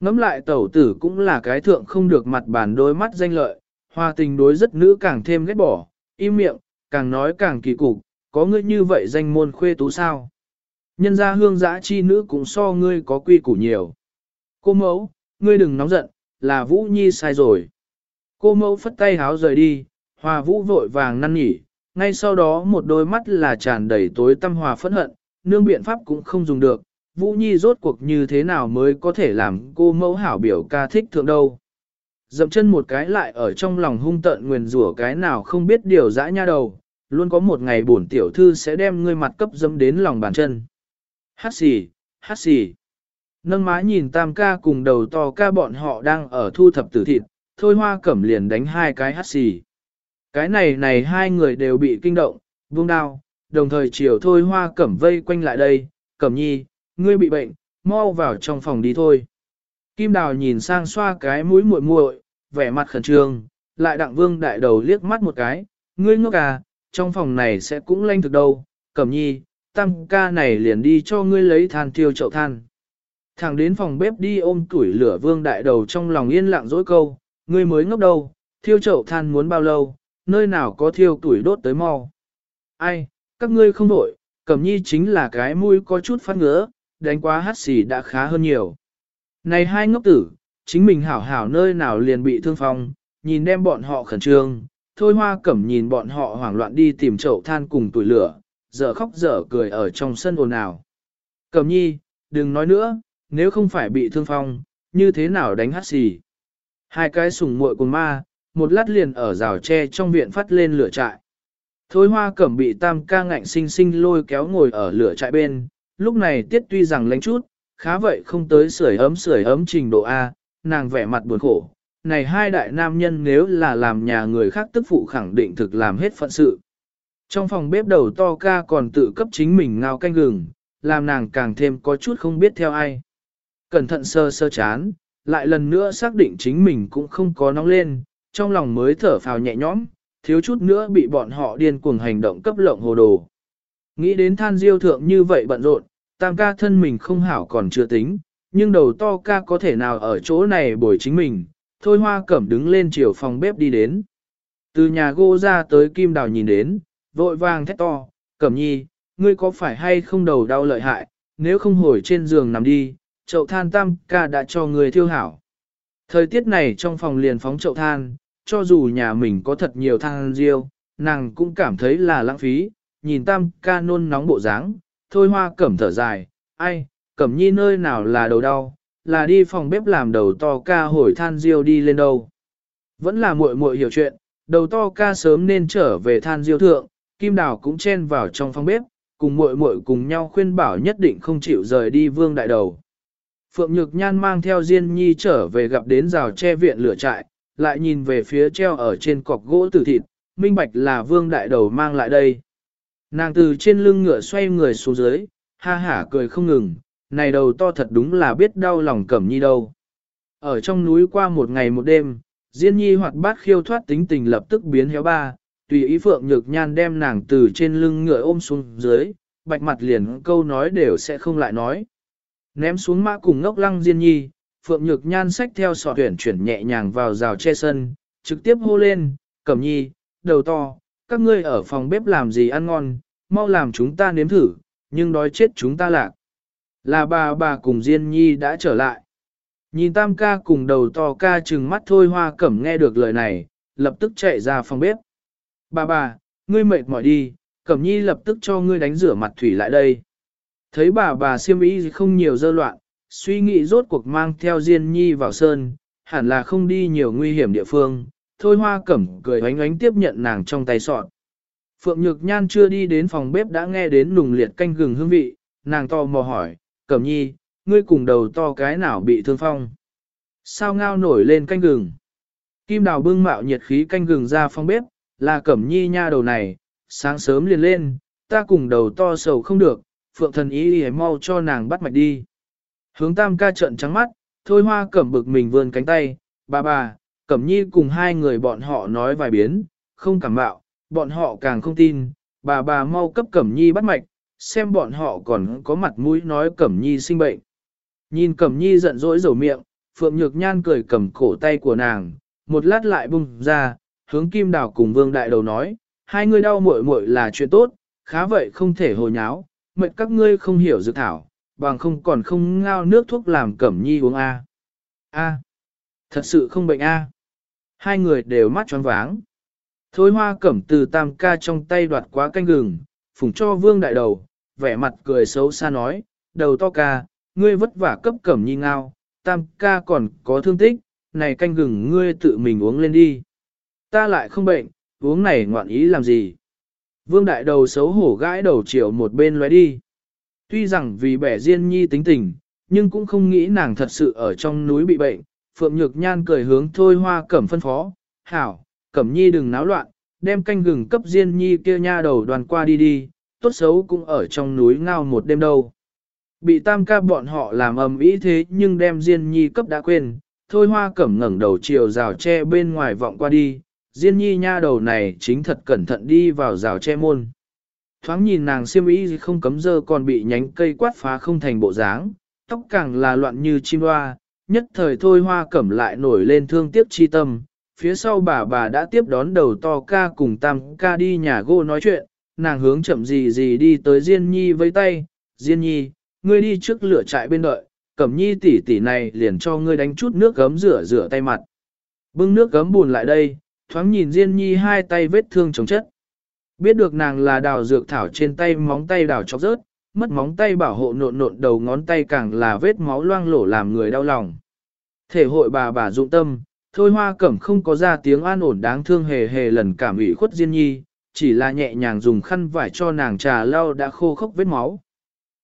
Ngắm lại tẩu tử cũng là cái thượng không được mặt bàn đôi mắt danh lợi, hoa tình đối rất nữ càng thêm ghét bỏ, im miệng, càng nói càng kỳ cục, có ngươi như vậy danh môn khuê tú sao. Nhân gia hương giã chi nữ cũng so ngươi có quy củ nhiều. Cô mẫu, ngươi đừng nóng giận, là Vũ Nhi sai rồi. Cô mẫu phất tay háo rời đi, hòa Vũ vội vàng năn nhỉ, ngay sau đó một đôi mắt là tràn đầy tối tâm hòa phẫn hận, nương biện pháp cũng không dùng được, Vũ Nhi rốt cuộc như thế nào mới có thể làm cô mẫu hảo biểu ca thích thượng đâu. Dậm chân một cái lại ở trong lòng hung tợn nguyền rủa cái nào không biết điều dã nha đầu, luôn có một ngày bổn tiểu thư sẽ đem ngươi mặt cấp dâm đến lòng bàn chân. Hát xì, hát xì. Nâng má nhìn tam ca cùng đầu to ca bọn họ đang ở thu thập tử thịt, thôi hoa cẩm liền đánh hai cái hát xì. Cái này này hai người đều bị kinh động, vung đao, đồng thời chiều thôi hoa cẩm vây quanh lại đây, cẩm nhi, ngươi bị bệnh, mau vào trong phòng đi thôi. Kim đào nhìn sang xoa cái mũi muội muội, vẻ mặt khẩn trương, lại đặng vương đại đầu liếc mắt một cái, ngươi ngốc à, trong phòng này sẽ cũng lanh thực đâu, cẩm nhi, tam ca này liền đi cho ngươi lấy than tiêu chậu than. Thẳng đến phòng bếp đi ôm củi lửa vương đại đầu trong lòng yên lặng dỗi câu, ngươi mới ngốc đâu, thiêu chậu than muốn bao lâu, nơi nào có thiêu củi đốt tới mau. Ai, các ngươi không đổi, cẩm nhi chính là cái mũi có chút phát ngứa, đánh quá hát xì đã khá hơn nhiều. Này hai ngốc tử, chính mình hảo hảo nơi nào liền bị thương phong, nhìn đem bọn họ khẩn trương, thôi hoa cẩm nhìn bọn họ hoảng loạn đi tìm chậu than cùng tuổi lửa, dở khóc dở cười ở trong sân ồn ào. Cẩm nhi, đừng nói nữa, nếu không phải bị thương phong, như thế nào đánh hát xì. Hai cái sùng muội cùng ma, một lát liền ở rào tre trong viện phát lên lửa trại. Thôi hoa cẩm bị tam ca ngạnh sinh sinh lôi kéo ngồi ở lửa trại bên, lúc này tiết tuy rằng lánh chút, khá vậy không tới sưởi ấm sưởi ấm trình độ A, nàng vẻ mặt buồn khổ. Này hai đại nam nhân nếu là làm nhà người khác tức phụ khẳng định thực làm hết phận sự. Trong phòng bếp đầu to ca còn tự cấp chính mình ngao canh gừng, làm nàng càng thêm có chút không biết theo ai. Cẩn thận sơ sơ chán, lại lần nữa xác định chính mình cũng không có nóng lên, trong lòng mới thở phào nhẹ nhõm, thiếu chút nữa bị bọn họ điên cuồng hành động cấp lộng hồ đồ. Nghĩ đến than diêu thượng như vậy bận rộn, tam ca thân mình không hảo còn chưa tính, nhưng đầu to ca có thể nào ở chỗ này bồi chính mình, thôi hoa cẩm đứng lên chiều phòng bếp đi đến. Từ nhà gỗ ra tới kim đào nhìn đến, vội vàng thét to, cẩm nhi, ngươi có phải hay không đầu đau lợi hại, nếu không hồi trên giường nằm đi, chậu than tam ca đã cho người thiêu hảo. Thời tiết này trong phòng liền phóng chậu than, cho dù nhà mình có thật nhiều than riêu, nàng cũng cảm thấy là lãng phí, nhìn tam ca nôn nóng bộ dáng, thôi hoa cẩm thở dài, ai, cẩm nhi nơi nào là đầu đau, là đi phòng bếp làm đầu to ca hồi than diêu đi lên đâu. Vẫn là muội muội hiểu chuyện, đầu to ca sớm nên trở về than diêu thượng, kim đào cũng chen vào trong phòng bếp, cùng muội muội cùng nhau khuyên bảo nhất định không chịu rời đi vương đại đầu. Phượng Nhược Nhan mang theo Diên Nhi trở về gặp đến rào che viện lửa trại, lại nhìn về phía treo ở trên cọc gỗ tử thịt, minh bạch là vương đại đầu mang lại đây. Nàng từ trên lưng ngựa xoay người xuống dưới, ha hả cười không ngừng, này đầu to thật đúng là biết đau lòng cẩm nhi đâu. Ở trong núi qua một ngày một đêm, Diên Nhi hoạt bát khiêu thoát tính tình lập tức biến héo ba, tùy ý Phượng Nhược Nhan đem nàng từ trên lưng ngựa ôm xuống dưới, bạch mặt liền câu nói đều sẽ không lại nói. Ném xuống mã cùng ngốc lăng Diên Nhi, Phượng Nhược Nhan xách theo sọ tuyển chuyển nhẹ nhàng vào rào che sân, trực tiếp hô lên, Cẩm Nhi, đầu to, các ngươi ở phòng bếp làm gì ăn ngon, mau làm chúng ta nếm thử, nhưng đói chết chúng ta lạc. Là bà bà cùng Diên Nhi đã trở lại. Nhìn tam ca cùng đầu to ca trừng mắt thôi hoa cẩm nghe được lời này, lập tức chạy ra phòng bếp. Bà bà, ngươi mệt mỏi đi, cẩm nhi lập tức cho ngươi đánh rửa mặt thủy lại đây. Thấy bà bà siêm ý không nhiều dơ loạn, suy nghĩ rốt cuộc mang theo Diên Nhi vào sơn, hẳn là không đi nhiều nguy hiểm địa phương, thôi hoa cẩm cười oánh oánh tiếp nhận nàng trong tay sọt. Phượng Nhược Nhan chưa đi đến phòng bếp đã nghe đến nùng liệt canh gừng hương vị, nàng to mò hỏi, Cẩm Nhi, ngươi cùng đầu to cái nào bị thương phong? Sao ngao nổi lên canh gừng? Kim đào bưng mạo nhiệt khí canh gừng ra phòng bếp, là Cẩm Nhi nha đầu này, sáng sớm liền lên, ta cùng đầu to sầu không được, Phượng thần ý hãy mau cho nàng bắt mạch đi. Hướng tam ca trận trắng mắt, thôi hoa cẩm bực mình vươn cánh tay, bà bà, cẩm nhi cùng hai người bọn họ nói vài biến, không cảm bạo, bọn họ càng không tin, bà bà mau cấp cẩm nhi bắt mạch, xem bọn họ còn có mặt mũi nói cẩm nhi sinh bệnh. Nhìn cẩm nhi giận dỗi dầu miệng, phượng nhược nhan cười cầm cổ tay của nàng, một lát lại bung ra, hướng kim đào cùng vương đại đầu nói, hai người đau muội muội là chuyện tốt, khá vậy không thể hồ nháo, mệnh các ngươi không hiểu dự thảo, bằng không còn không ngao nước thuốc làm cẩm nhi uống A. A. Thật sự không bệnh A. Hai người đều mắt tròn váng. Thôi hoa cẩm từ tam ca trong tay đoạt quá canh gừng, phủng cho vương đại đầu, vẻ mặt cười xấu xa nói, đầu to ca, ngươi vất vả cấp cẩm nhi ngao, tam ca còn có thương tích, này canh gừng ngươi tự mình uống lên đi. Ta lại không bệnh, uống này ngoạn ý làm gì. Vương đại đầu xấu hổ gãi đầu chiều một bên lóe đi. Tuy rằng vì bẻ Diên Nhi tính tình, nhưng cũng không nghĩ nàng thật sự ở trong núi bị bệnh. Phượng Nhược Nhan cười hướng thôi hoa cẩm phân phó, hảo, cẩm nhi đừng náo loạn, đem canh gừng cấp Diên Nhi kia nha đầu đoàn qua đi đi, tốt xấu cũng ở trong núi ngao một đêm đâu. Bị tam ca bọn họ làm ầm ĩ thế nhưng đem Diên Nhi cấp đã quên, thôi hoa cẩm ngẩng đầu chiều rào tre bên ngoài vọng qua đi, Diên Nhi nha đầu này chính thật cẩn thận đi vào rào tre môn. Thoáng nhìn nàng xiêm y không cấm dơ còn bị nhánh cây quát phá không thành bộ dáng, tóc càng là loạn như chim hoa, nhất thời thôi hoa cẩm lại nổi lên thương tiếc chi tâm. Phía sau bà bà đã tiếp đón đầu to ca cùng tam ca đi nhà gô nói chuyện, nàng hướng chậm gì gì đi tới Diên Nhi với tay, Diên Nhi, ngươi đi trước lửa trại bên đợi, cẩm nhi tỷ tỷ này liền cho ngươi đánh chút nước gấm rửa rửa tay mặt. Bưng nước gấm buồn lại đây, thoáng nhìn Diên Nhi hai tay vết thương chống chất. Biết được nàng là đào dược thảo trên tay móng tay đào chọc rớt, mất móng tay bảo hộ nộn nộn đầu ngón tay càng là vết máu loang lổ làm người đau lòng. Thể hội bà bà dụng tâm, thôi hoa cẩm không có ra tiếng an ổn đáng thương hề hề lần cảm ủy khuất Diên Nhi, chỉ là nhẹ nhàng dùng khăn vải cho nàng trà lau đã khô khốc vết máu.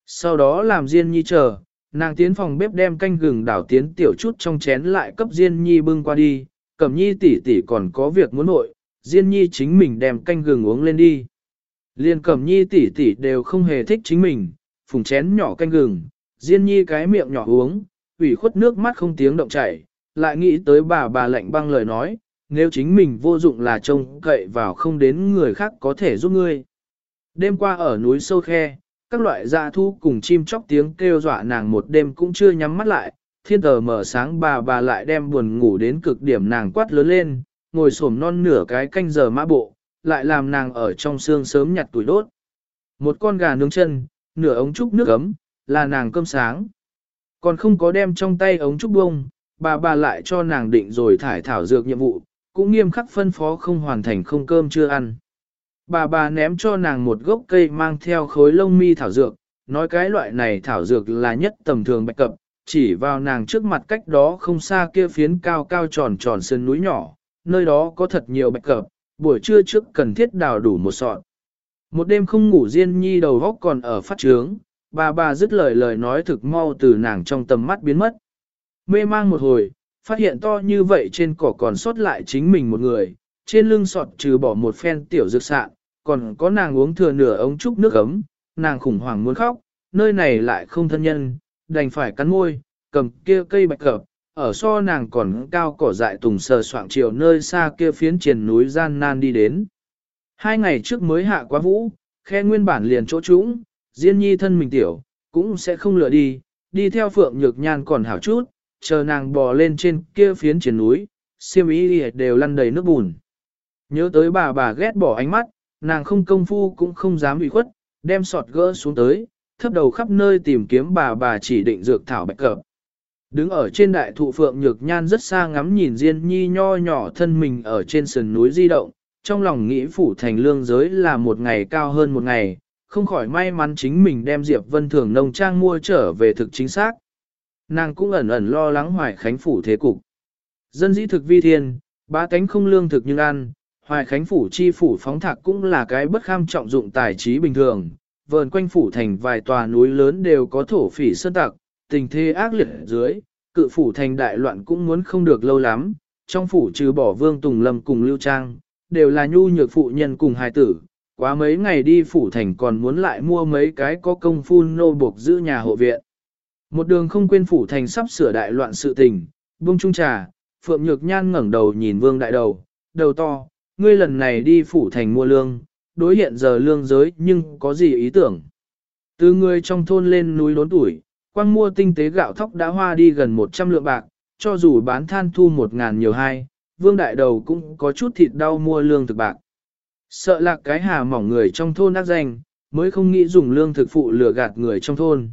Sau đó làm Diên Nhi chờ, nàng tiến phòng bếp đem canh gừng đảo tiến tiểu chút trong chén lại cấp Diên Nhi bưng qua đi, Cẩm Nhi tỷ tỷ còn có việc muốn nội, Diên Nhi chính mình đem canh gừng uống lên đi. Liên Cẩm Nhi tỷ tỷ đều không hề thích chính mình, phùng chén nhỏ canh gừng, Diên Nhi cái miệng nhỏ uống, ủy khuất nước mắt không tiếng động chảy, lại nghĩ tới bà bà lạnh băng lời nói, nếu chính mình vô dụng là trông cậy vào không đến người khác có thể giúp ngươi. Đêm qua ở núi sâu khe, các loại dạ thu cùng chim chóc tiếng kêu dọa nàng một đêm cũng chưa nhắm mắt lại, thiên tờ mở sáng bà bà lại đem buồn ngủ đến cực điểm nàng quát lớn lên, ngồi xổm non nửa cái canh giờ mã bộ, lại làm nàng ở trong xương sớm nhặt tuổi đốt. Một con gà nướng chân, nửa ống trúc nước ấm, là nàng cơm sáng. Còn không có đem trong tay ống trúc bông, bà bà lại cho nàng định rồi thải thảo dược nhiệm vụ, cũng nghiêm khắc phân phó không hoàn thành không cơm chưa ăn. Bà bà ném cho nàng một gốc cây mang theo khối lông mi thảo dược, nói cái loại này thảo dược là nhất tầm thường bạch cập, chỉ vào nàng trước mặt cách đó không xa kia phiến cao cao tròn tròn sơn núi nhỏ, nơi đó có thật nhiều bạch cập, buổi trưa trước cần thiết đào đủ một sọt. Một đêm không ngủ riêng nhi đầu góc còn ở phát trướng, bà bà dứt lời lời nói thực mau từ nàng trong tầm mắt biến mất. Mê mang một hồi, phát hiện to như vậy trên cỏ còn sót lại chính mình một người, trên lưng sọt trừ bỏ một phen tiểu dược sạn, còn có nàng uống thừa nửa ống trúc nước ấm, nàng khủng hoảng muốn khóc, nơi này lại không thân nhân, đành phải cắn môi, cầm kia cây bạch cập, ở so nàng còn cao cỏ dại tùng sờ soạng chiều nơi xa kia phiến triền núi gian nan đi đến. Hai ngày trước mới hạ quá vũ, khe nguyên bản liền chỗ trũng, Diên nhi thân mình tiểu, cũng sẽ không lựa đi, đi theo phượng nhược nhan còn hảo chút, chờ nàng bò lên trên kia phiến triền núi, siêm ý đều lăn đầy nước bùn. Nhớ tới bà bà ghét bỏ ánh mắt, nàng không công phu cũng không dám bị khuất, đem sọt gỡ xuống tới, thấp đầu khắp nơi tìm kiếm bà bà chỉ định dược thảo bạch cập. Đứng ở trên đại thụ phượng nhược nhan rất xa ngắm nhìn Diên Nhi nho nhỏ thân mình ở trên sườn núi di động, trong lòng nghĩ phủ thành lương giới là một ngày cao hơn một ngày, không khỏi may mắn chính mình đem Diệp Vân Thường nông trang mua trở về thực chính xác. Nàng cũng ẩn ẩn lo lắng hoài khánh phủ thế cục. Dân dĩ thực vi thiên, ba cánh không lương thực nhưng ăn, hoài khánh phủ chi phủ phóng thạc cũng là cái bất kham trọng dụng tài trí bình thường, vờn quanh phủ thành vài tòa núi lớn đều có thổ phỉ sơn tặc, tình thế ác liệt dưới, cự phủ thành đại loạn cũng muốn không được lâu lắm, trong phủ trừ bỏ vương Tùng Lâm cùng Lưu Trang, đều là nhu nhược phụ nhân cùng hài tử, quá mấy ngày đi phủ thành còn muốn lại mua mấy cái có công phu nô buộc giữ nhà hộ viện. Một đường không quên phủ thành sắp sửa đại loạn sự tình, buông trung trà, Phượng Nhược Nhan ngẩng đầu nhìn vương đại đầu, đầu to, ngươi lần này đi phủ thành mua lương, đối hiện giờ lương giới nhưng có gì ý tưởng. Từ người trong thôn lên núi đốn tuổi, quang mua tinh tế gạo thóc đã hoa đi gần 100 lượng bạc, cho dù bán than thu 1 ngàn nhiều hai, vương đại đầu cũng có chút thịt đau mua lương thực bạc. Sợ lạc cái hà mỏng người trong thôn ác danh, mới không nghĩ dùng lương thực phụ lừa gạt người trong thôn.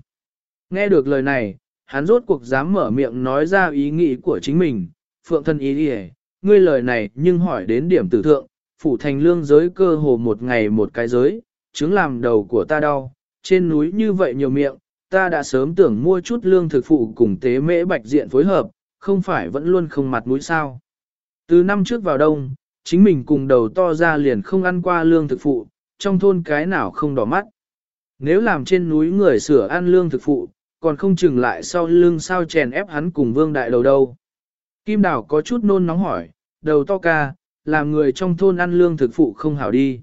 Nghe được lời này, hắn rốt cuộc dám mở miệng nói ra ý nghĩ của chính mình, phượng thân ý đi ngươi lời này nhưng hỏi đến điểm tử thượng, phủ thành lương giới cơ hồ một ngày một cái giới, chứng làm đầu của ta đau, trên núi như vậy nhiều miệng, ta đã sớm tưởng mua chút lương thực phụ cùng tế mễ bạch diện phối hợp, không phải vẫn luôn không mặt mũi sao. Từ năm trước vào đông, chính mình cùng đầu to ra liền không ăn qua lương thực phụ, trong thôn cái nào không đỏ mắt. Nếu làm trên núi người sửa ăn lương thực phụ, còn không chừng lại sau lưng sao chèn ép hắn cùng vương đại đầu đâu. Kim Đào có chút nôn nóng hỏi, đầu to ca, làm người trong thôn ăn lương thực phụ không hảo đi.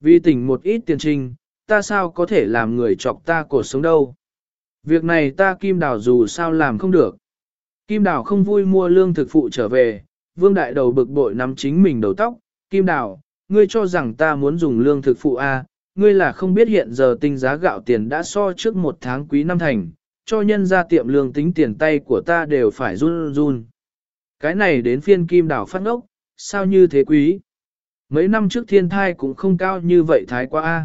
Vì tỉnh một ít tiền trình, ta sao có thể làm người chọc ta cuộc sống đâu. Việc này ta Kim Đào dù sao làm không được. Kim Đào không vui mua lương thực phụ trở về, vương đại đầu bực bội nắm chính mình đầu tóc. Kim Đào, ngươi cho rằng ta muốn dùng lương thực phụ A, ngươi là không biết hiện giờ tinh giá gạo tiền đã so trước một tháng quý năm thành, cho nhân ra tiệm lương tính tiền tay của ta đều phải run run. Cái này đến phiên kim Đào phát ngốc, sao như thế quý? Mấy năm trước thiên thai cũng không cao như vậy thái quá a.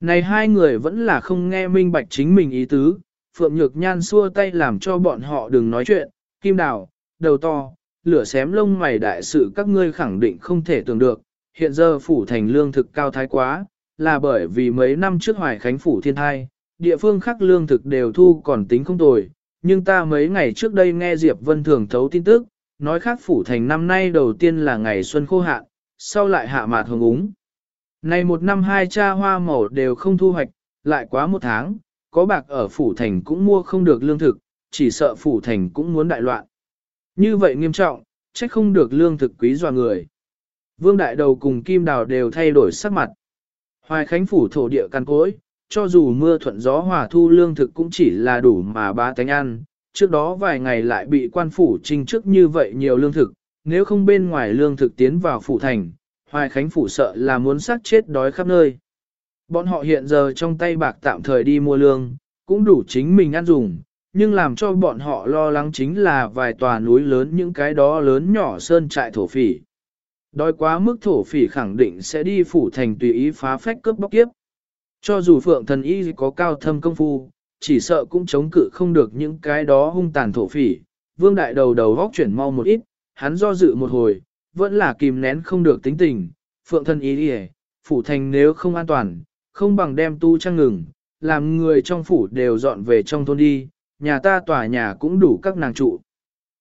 Này hai người vẫn là không nghe minh bạch chính mình ý tứ, Phượng Nhược Nhan xua tay làm cho bọn họ đừng nói chuyện, kim đào, đầu to, lửa xém lông mày đại sự các ngươi khẳng định không thể tưởng được, hiện giờ phủ thành lương thực cao thái quá, là bởi vì mấy năm trước hoài khánh phủ thiên thai, địa phương khác lương thực đều thu còn tính không tồi, nhưng ta mấy ngày trước đây nghe Diệp Vân Thường thấu tin tức, nói khác phủ thành năm nay đầu tiên là ngày xuân khô hạn, sau lại hạ mạt hồng úng. Này một năm hai cha hoa màu đều không thu hoạch, lại quá một tháng, có bạc ở phủ thành cũng mua không được lương thực, chỉ sợ phủ thành cũng muốn đại loạn. Như vậy nghiêm trọng, trách không được lương thực quý dọa người. Vương Đại Đầu cùng Kim Đào đều thay đổi sắc mặt. Hoài Khánh phủ thổ địa căn cối, cho dù mưa thuận gió hòa thu lương thực cũng chỉ là đủ mà ba tánh ăn. Trước đó vài ngày lại bị quan phủ trinh trước như vậy nhiều lương thực, nếu không bên ngoài lương thực tiến vào phủ thành, Hoài Khánh phủ sợ là muốn sát chết đói khắp nơi. Bọn họ hiện giờ trong tay bạc tạm thời đi mua lương, cũng đủ chính mình ăn dùng, nhưng làm cho bọn họ lo lắng chính là vài tòa núi lớn những cái đó lớn nhỏ sơn trại thổ phỉ. Đói quá mức thổ phỉ khẳng định sẽ đi phủ thành tùy ý phá phách cướp bóc kiếp. Cho dù phượng thần y có cao thâm công phu, chỉ sợ cũng chống cự không được những cái đó hung tàn thổ phỉ. Vương đại đầu đầu góc chuyển mau một ít, hắn do dự một hồi, vẫn là kìm nén không được tính tình. Phượng thần y đi phủ thành nếu không an toàn, không bằng đem tu trang ngừng, làm người trong phủ đều dọn về trong thôn đi, nhà ta tòa nhà cũng đủ các nàng trụ.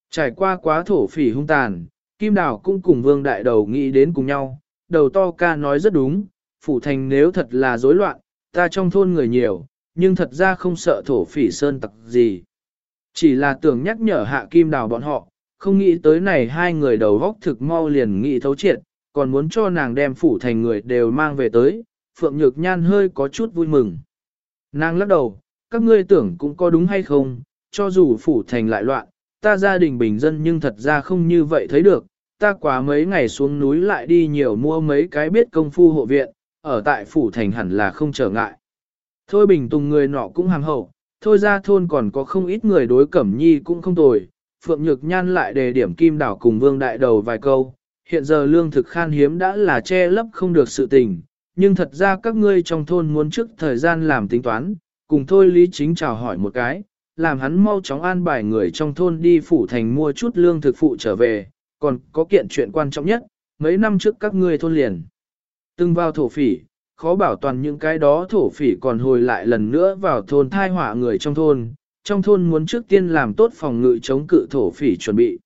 Trải qua quá thổ phỉ hung tàn, Kim Đào cũng cùng vương đại đầu nghĩ đến cùng nhau, đầu to ca nói rất đúng, phủ thành nếu thật là rối loạn, ta trong thôn người nhiều, nhưng thật ra không sợ thổ phỉ sơn tặc gì. Chỉ là tưởng nhắc nhở hạ Kim Đào bọn họ, không nghĩ tới này hai người đầu góc thực mau liền nghĩ thấu triệt, còn muốn cho nàng đem phủ thành người đều mang về tới, Phượng Nhược Nhan hơi có chút vui mừng. Nàng lắc đầu, các ngươi tưởng cũng có đúng hay không, cho dù phủ thành lại loạn, ta gia đình bình dân nhưng thật ra không như vậy thấy được, ta quá mấy ngày xuống núi lại đi nhiều mua mấy cái biết công phu hộ viện, ở tại phủ thành hẳn là không trở ngại. Thôi bình tùng người nọ cũng hàng hậu, thôi ra thôn còn có không ít người đối cẩm nhi cũng không tồi, Phượng Nhược Nhan lại đề điểm kim đảo cùng vương đại đầu vài câu, hiện giờ lương thực khan hiếm đã là che lấp không được sự tình, nhưng thật ra các ngươi trong thôn muốn trước thời gian làm tính toán, cùng thôi Lý Chính chào hỏi một cái, làm hắn mau chóng an bài người trong thôn đi phủ thành mua chút lương thực phụ trở về, còn có kiện chuyện quan trọng nhất, mấy năm trước các ngươi thôn liền. Từng vào thổ phỉ, khó bảo toàn những cái đó thổ phỉ còn hồi lại lần nữa vào thôn thai họa người trong thôn, trong thôn muốn trước tiên làm tốt phòng ngự chống cự thổ phỉ chuẩn bị.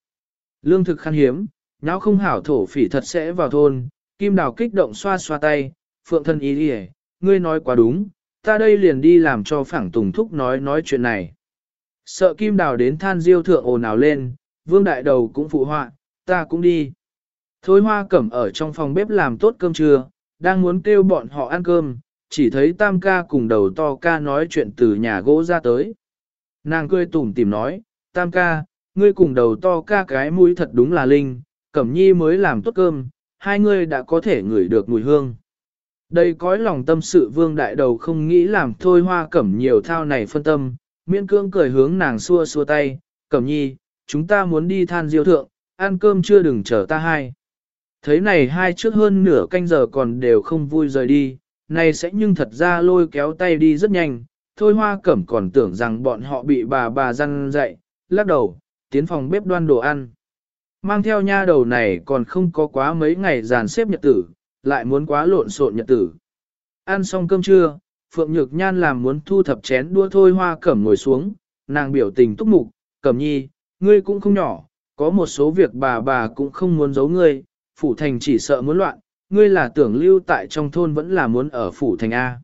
Lương thực khan hiếm, nháo không hảo thổ phỉ thật sẽ vào thôn, kim đào kích động xoa xoa tay, phượng thân ý đi ngươi nói quá đúng, ta đây liền đi làm cho phẳng tùng thúc nói nói chuyện này. Sợ kim đào đến than diêu thượng ồn ào lên, vương đại đầu cũng phụ họa, ta cũng đi. Thôi hoa cẩm ở trong phòng bếp làm tốt cơm trưa, đang muốn kêu bọn họ ăn cơm, chỉ thấy tam ca cùng đầu to ca nói chuyện từ nhà gỗ ra tới. Nàng cười tủm tìm nói, tam ca, ngươi cùng đầu to ca cái mũi thật đúng là linh, cẩm nhi mới làm tốt cơm, hai ngươi đã có thể ngửi được mùi hương. Đây cõi lòng tâm sự vương đại đầu không nghĩ làm thôi hoa cẩm nhiều thao này phân tâm, miễn cương cười hướng nàng xua xua tay, cẩm nhi, chúng ta muốn đi than diêu thượng, ăn cơm chưa đừng chờ ta hai. Thấy này hai trước hơn nửa canh giờ còn đều không vui rời đi, này sẽ nhưng thật ra lôi kéo tay đi rất nhanh, thôi hoa cẩm còn tưởng rằng bọn họ bị bà bà răn dậy, lắc đầu, tiến phòng bếp đoan đồ ăn. Mang theo nha đầu này còn không có quá mấy ngày dàn xếp nhật tử, lại muốn quá lộn xộn nhật tử. Ăn xong cơm trưa, Phượng Nhược Nhan làm muốn thu thập chén đua thôi hoa cẩm ngồi xuống, nàng biểu tình túc mục, cẩm nhi, ngươi cũng không nhỏ, có một số việc bà bà cũng không muốn giấu ngươi, phủ thành chỉ sợ muốn loạn, ngươi là tưởng lưu tại trong thôn vẫn là muốn ở phủ thành A.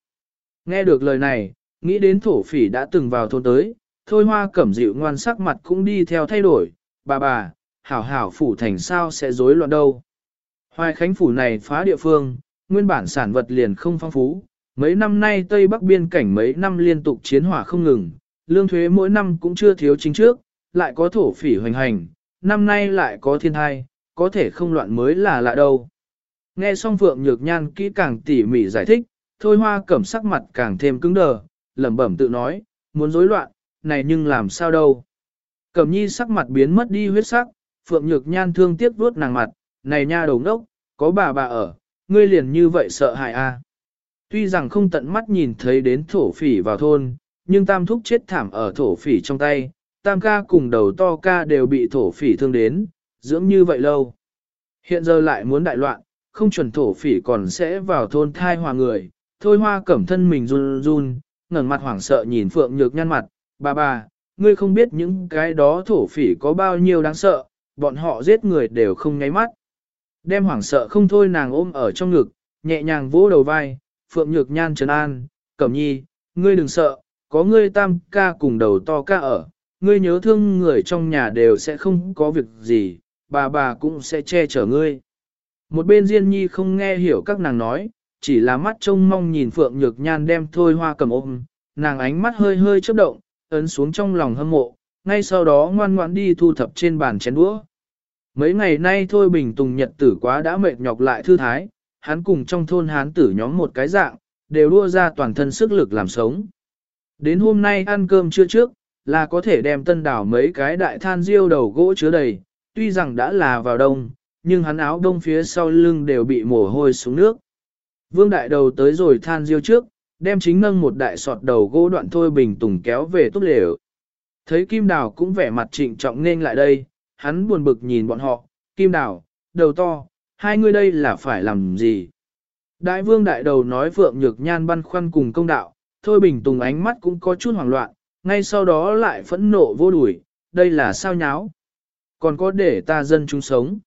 Nghe được lời này, nghĩ đến thổ phỉ đã từng vào thôn tới, thôi hoa cẩm dịu ngoan sắc mặt cũng đi theo thay đổi, bà bà, hảo hảo phủ thành sao sẽ rối loạn đâu. Hoài Khánh phủ này phá địa phương, nguyên bản sản vật liền không phong phú, mấy năm nay Tây Bắc biên cảnh mấy năm liên tục chiến hỏa không ngừng, lương thuế mỗi năm cũng chưa thiếu chính trước, lại có thổ phỉ hoành hành, năm nay lại có thiên thai, có thể không loạn mới là lạ đâu. Nghe xong Phượng Nhược Nhan kỹ càng tỉ mỉ giải thích, Thôi Hoa cẩm sắc mặt càng thêm cứng đờ, lẩm bẩm tự nói, muốn rối loạn, này nhưng làm sao đâu. Cẩm nhi sắc mặt biến mất đi huyết sắc, Phượng Nhược Nhan thương tiếc vuốt nàng mặt, này nha đầu ngốc, có bà bà ở, ngươi liền như vậy sợ hại a. À. Tuy rằng không tận mắt nhìn thấy đến thổ phỉ vào thôn, nhưng tam thúc chết thảm ở thổ phỉ trong tay, tam ca cùng đầu to ca đều bị thổ phỉ thương đến, dưỡng như vậy lâu. Hiện giờ lại muốn đại loạn, không chuẩn thổ phỉ còn sẽ vào thôn thai hòa người, thôi hoa cẩm thân mình run run, ngẩng mặt hoảng sợ nhìn Phượng Nhược nhăn mặt, bà bà, ngươi không biết những cái đó thổ phỉ có bao nhiêu đáng sợ, bọn họ giết người đều không nháy mắt. Đem hoảng sợ không thôi nàng ôm ở trong ngực, nhẹ nhàng vỗ đầu vai, Phượng Nhược nhan trấn an, cẩm nhi, ngươi đừng sợ, có ngươi tam ca cùng đầu to ca ở, ngươi nhớ thương người trong nhà đều sẽ không có việc gì, bà bà cũng sẽ che chở ngươi. Một bên Diên Nhi không nghe hiểu các nàng nói, chỉ là mắt trông mong nhìn Phượng Nhược Nhan đem thôi hoa cầm ôm, nàng ánh mắt hơi hơi chớp động, ấn xuống trong lòng hâm mộ, ngay sau đó ngoan ngoãn đi thu thập trên bàn chén đũa. Mấy ngày nay thôi Bình Tùng nhật tử quá đã mệt nhọc lại thư thái, hắn cùng trong thôn hán tử nhóm một cái dạng, đều đua ra toàn thân sức lực làm sống. Đến hôm nay ăn cơm trưa trước, là có thể đem tân đảo mấy cái đại than riêu đầu gỗ chứa đầy, tuy rằng đã là vào đông, nhưng hắn áo đông phía sau lưng đều bị mồ hôi xuống nước. Vương đại đầu tới rồi than riêu trước, đem chính nâng một đại sọt đầu gỗ đoạn thôi bình tùng kéo về tốt lều. Thấy Kim Đào cũng vẻ mặt trịnh trọng nên lại đây, hắn buồn bực nhìn bọn họ, Kim Đào, đầu to, hai người đây là phải làm gì? Đại vương đại đầu nói Phượng Nhược Nhan băn khoăn cùng công đạo, thôi bình tùng ánh mắt cũng có chút hoảng loạn, ngay sau đó lại phẫn nộ vô đuổi, đây là sao nháo? Còn có để ta dân chúng sống.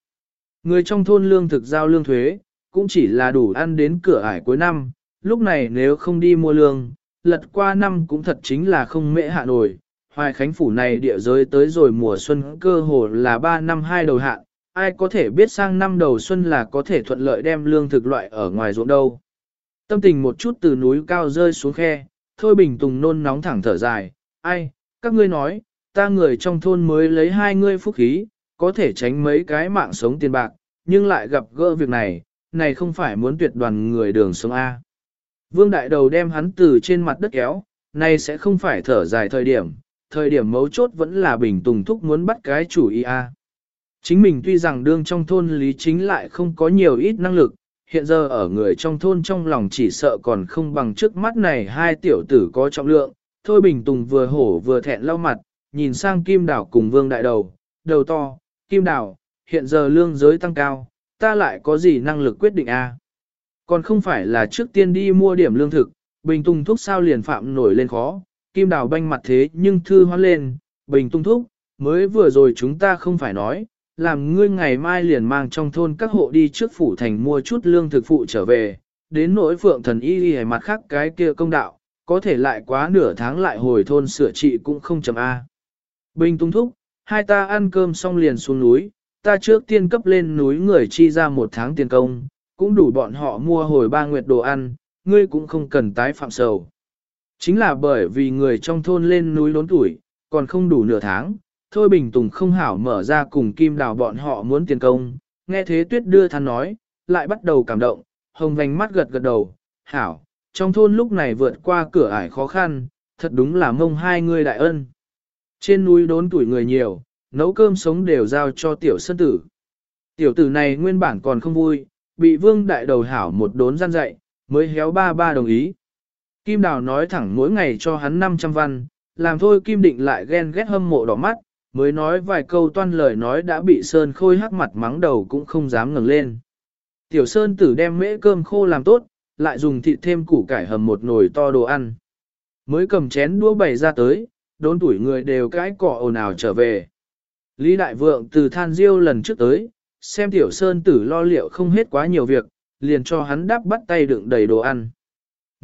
Người trong thôn lương thực giao lương thuế, cũng chỉ là đủ ăn đến cửa ải cuối năm, lúc này nếu không đi mua lương, lật qua năm cũng thật chính là không mễ hạ nổi. Hoài Khánh Phủ này địa giới tới rồi mùa xuân cơ hồ là 3 năm hai đầu hạn, ai có thể biết sang năm đầu xuân là có thể thuận lợi đem lương thực loại ở ngoài ruộng đâu. Tâm tình một chút từ núi cao rơi xuống khe, Thôi Bình Tùng nôn nóng thẳng thở dài, ai, các ngươi nói, ta người trong thôn mới lấy hai ngươi phúc khí, có thể tránh mấy cái mạng sống tiền bạc, nhưng lại gặp gỡ việc này, này không phải muốn tuyệt đoàn người đường sống A. Vương Đại Đầu đem hắn từ trên mặt đất kéo, này sẽ không phải thở dài thời điểm, thời điểm mấu chốt vẫn là Bình Tùng Thúc muốn bắt cái chủ ý A. Chính mình tuy rằng đương trong thôn lý chính lại không có nhiều ít năng lực, hiện giờ ở người trong thôn trong lòng chỉ sợ còn không bằng trước mắt này hai tiểu tử có trọng lượng, thôi Bình Tùng vừa hổ vừa thẹn lau mặt, nhìn sang Kim Đảo cùng Vương Đại Đầu, đầu to, Kim Đảo, hiện giờ lương giới tăng cao, ta lại có gì năng lực quyết định a? Còn không phải là trước tiên đi mua điểm lương thực, Bình Tùng Thúc sao liền phạm nổi lên khó, Kim Đào banh mặt thế nhưng thư hoan lên, Bình tung Thúc, mới vừa rồi chúng ta không phải nói, làm ngươi ngày mai liền mang trong thôn các hộ đi trước phủ thành mua chút lương thực phụ trở về, đến nỗi phượng thần y y mặt khác cái kia công đạo, có thể lại quá nửa tháng lại hồi thôn sửa trị cũng không chấm A. Bình tung thúc, hai ta ăn cơm xong liền xuống núi, ta trước tiên cấp lên núi người chi ra một tháng tiền công, cũng đủ bọn họ mua hồi ba nguyệt đồ ăn, ngươi cũng không cần tái phạm sầu. Chính là bởi vì người trong thôn lên núi lớn tuổi, còn không đủ nửa tháng, thôi Bình Tùng không hảo mở ra cùng Kim Đào bọn họ muốn tiền công, nghe thế tuyết đưa than nói, lại bắt đầu cảm động, hồng vành mắt gật gật đầu, hảo, trong thôn lúc này vượt qua cửa ải khó khăn, thật đúng là mông hai người đại ân. Trên núi đốn tuổi người nhiều, nấu cơm sống đều giao cho tiểu sân tử. Tiểu tử này nguyên bản còn không vui, bị vương đại đầu hảo một đốn gian dạy, mới héo ba ba đồng ý. Kim Đào nói thẳng mỗi ngày cho hắn 500 văn, làm thôi Kim Định lại ghen ghét hâm mộ đỏ mắt, mới nói vài câu toan lời nói đã bị Sơn Khôi hắc mặt mắng đầu cũng không dám ngẩng lên. Tiểu Sơn tử đem mễ cơm khô làm tốt, lại dùng thịt thêm củ cải hầm một nồi to đồ ăn. Mới cầm chén đũa bày ra tới, đốn tuổi người đều cái cỏ ồn ào trở về. Lý Đại Vượng từ than diêu lần trước tới, xem Tiểu Sơn tử lo liệu không hết quá nhiều việc, liền cho hắn đắp bắt tay đựng đầy đồ ăn.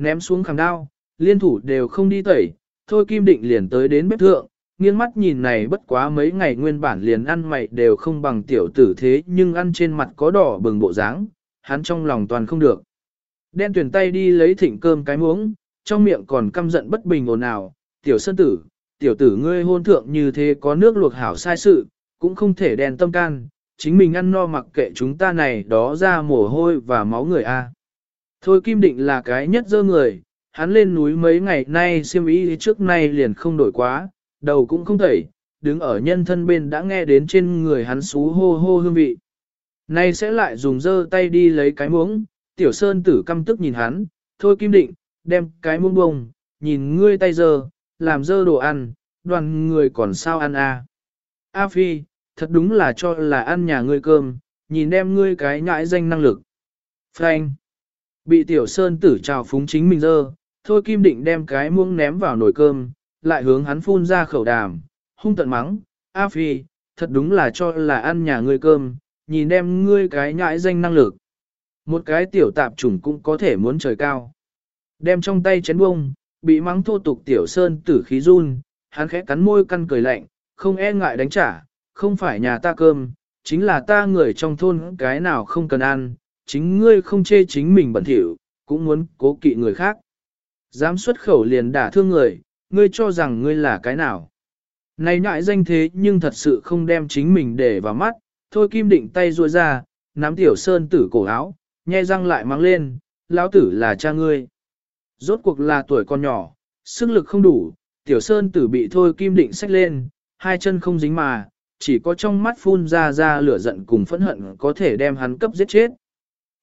Ném xuống khảm đao, liên thủ đều không đi tẩy, thôi Kim Định liền tới đến bếp thượng, nghiêng mắt nhìn này bất quá mấy ngày nguyên bản liền ăn mày đều không bằng tiểu tử thế nhưng ăn trên mặt có đỏ bừng bộ dáng, hắn trong lòng toàn không được. Đen tuyển tay đi lấy thịnh cơm cái muỗng, trong miệng còn căm giận bất bình ồn ào, tiểu sơn tử, tiểu tử ngươi hôn thượng như thế có nước luộc hảo sai sự, cũng không thể đèn tâm can, chính mình ăn no mặc kệ chúng ta này đó ra mồ hôi và máu người a. Thôi Kim Định là cái nhất dơ người, hắn lên núi mấy ngày nay siêm ý trước nay liền không đổi quá, đầu cũng không thẩy, đứng ở nhân thân bên đã nghe đến trên người hắn xú hô hô hương vị. Nay sẽ lại dùng dơ tay đi lấy cái muỗng, tiểu sơn tử căm tức nhìn hắn, thôi kim định, đem cái muỗng bông, nhìn ngươi tay dơ, làm dơ đồ ăn, đoàn người còn sao ăn à. A Phi, thật đúng là cho là ăn nhà ngươi cơm, nhìn đem ngươi cái nhãi danh năng lực. Frank, bị tiểu sơn tử trào phúng chính mình dơ, thôi kim định đem cái muỗng ném vào nồi cơm, lại hướng hắn phun ra khẩu đàm, hung tận mắng, A Phi, thật đúng là cho là ăn nhà ngươi cơm, nhìn đem ngươi cái nhãi danh năng lực. Một cái tiểu tạp chủng cũng có thể muốn trời cao. Đem trong tay chén bông, bị mắng thô tục tiểu sơn tử khí run, hắn khẽ cắn môi căn cười lạnh, không e ngại đánh trả, không phải nhà ta cơm, chính là ta người trong thôn cái nào không cần ăn, chính ngươi không chê chính mình bẩn thỉu, cũng muốn cố kỵ người khác. Dám xuất khẩu liền đả thương người, ngươi cho rằng ngươi là cái nào. Này nhại danh thế nhưng thật sự không đem chính mình để vào mắt, thôi kim định tay ruôi ra, nắm tiểu sơn tử cổ áo, nhe răng lại mang lên, lão tử là cha ngươi. Rốt cuộc là tuổi con nhỏ, sức lực không đủ, tiểu sơn tử bị thôi kim định xách lên, hai chân không dính mà, chỉ có trong mắt phun ra ra lửa giận cùng phẫn hận có thể đem hắn cấp giết chết.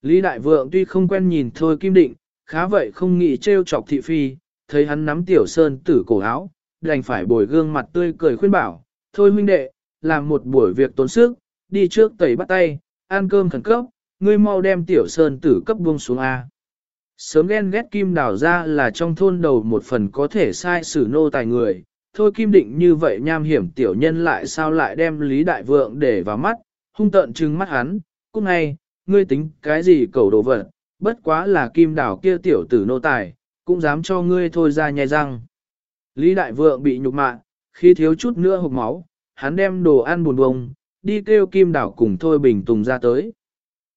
Lý Đại Vượng tuy không quen nhìn thôi kim định, khá vậy không nghĩ trêu chọc thị phi, thấy hắn nắm tiểu sơn tử cổ áo, đành phải bồi gương mặt tươi cười khuyên bảo, thôi huynh đệ, làm một buổi việc tốn sức, đi trước tẩy bắt tay, ăn cơm khẩn cấp, ngươi mau đem tiểu sơn tử cấp buông xuống A. Sớm ghen ghét kim đào ra là trong thôn đầu một phần có thể sai xử nô tài người, thôi kim định như vậy nham hiểm tiểu nhân lại sao lại đem Lý Đại Vượng để vào mắt, hung tợn trừng mắt hắn, cũng ngay, ngươi tính cái gì cầu đồ vật, bất quá là kim đảo kia tiểu tử nô tài, cũng dám cho ngươi thôi ra nhai răng. Lý Đại Vượng bị nhục mạ, khi thiếu chút nữa hộp máu, hắn đem đồ ăn buồn bông, đi kêu kim đảo cùng thôi bình tùng ra tới.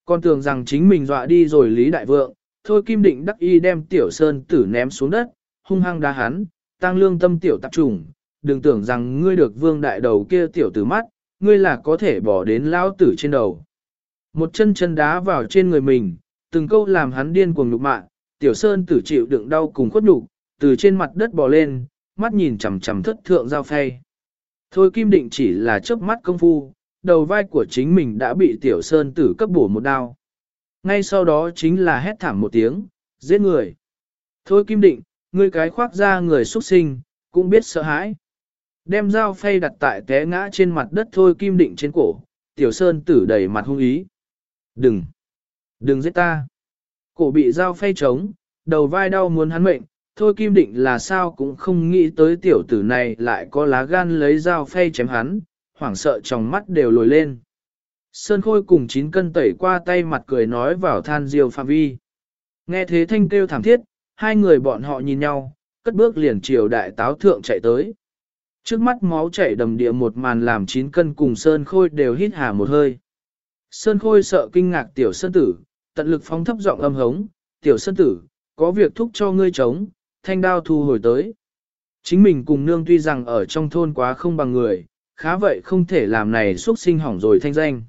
Con tưởng rằng chính mình dọa đi rồi Lý Đại Vượng, thôi kim định đắc y đem tiểu sơn tử ném xuống đất, hung hăng đá hắn, tăng lương tâm tiểu tạp trùng, đừng tưởng rằng ngươi được vương đại đầu kia tiểu tử mắt, ngươi là có thể bỏ đến lao tử trên đầu. Một chân chân đá vào trên người mình, từng câu làm hắn điên cuồng nhục mạ, tiểu sơn tử chịu đựng đau cùng khuất nhục, từ trên mặt đất bò lên, mắt nhìn chằm chằm thất thượng giao phay. Thôi kim định chỉ là chớp mắt công phu, đầu vai của chính mình đã bị tiểu sơn tử cấp bổ một đao. Ngay sau đó chính là hét thảm một tiếng, giết người. Thôi kim định, ngươi cái khoác ra người xuất sinh, cũng biết sợ hãi. Đem dao phay đặt tại té ngã trên mặt đất thôi kim định trên cổ, tiểu sơn tử đầy mặt hung ý. Đừng! Đừng giết ta! Cổ bị dao phay trống, đầu vai đau muốn hắn mệnh, thôi kim định là sao cũng không nghĩ tới tiểu tử này lại có lá gan lấy dao phay chém hắn, hoảng sợ trong mắt đều lồi lên. Sơn Khôi cùng chín cân tẩy qua tay mặt cười nói vào than diêu phạm vi. Nghe thế thanh kêu thảm thiết, hai người bọn họ nhìn nhau, cất bước liền chiều đại táo thượng chạy tới. Trước mắt máu chảy đầm địa một màn làm chín cân cùng Sơn Khôi đều hít hà một hơi. Sơn Khôi sợ kinh ngạc tiểu Sơn Tử, tận lực phóng thấp giọng âm hống, tiểu Sơn Tử, có việc thúc cho ngươi chống, thanh đao thu hồi tới. Chính mình cùng nương tuy rằng ở trong thôn quá không bằng người, khá vậy không thể làm này xuất sinh hỏng rồi thanh danh.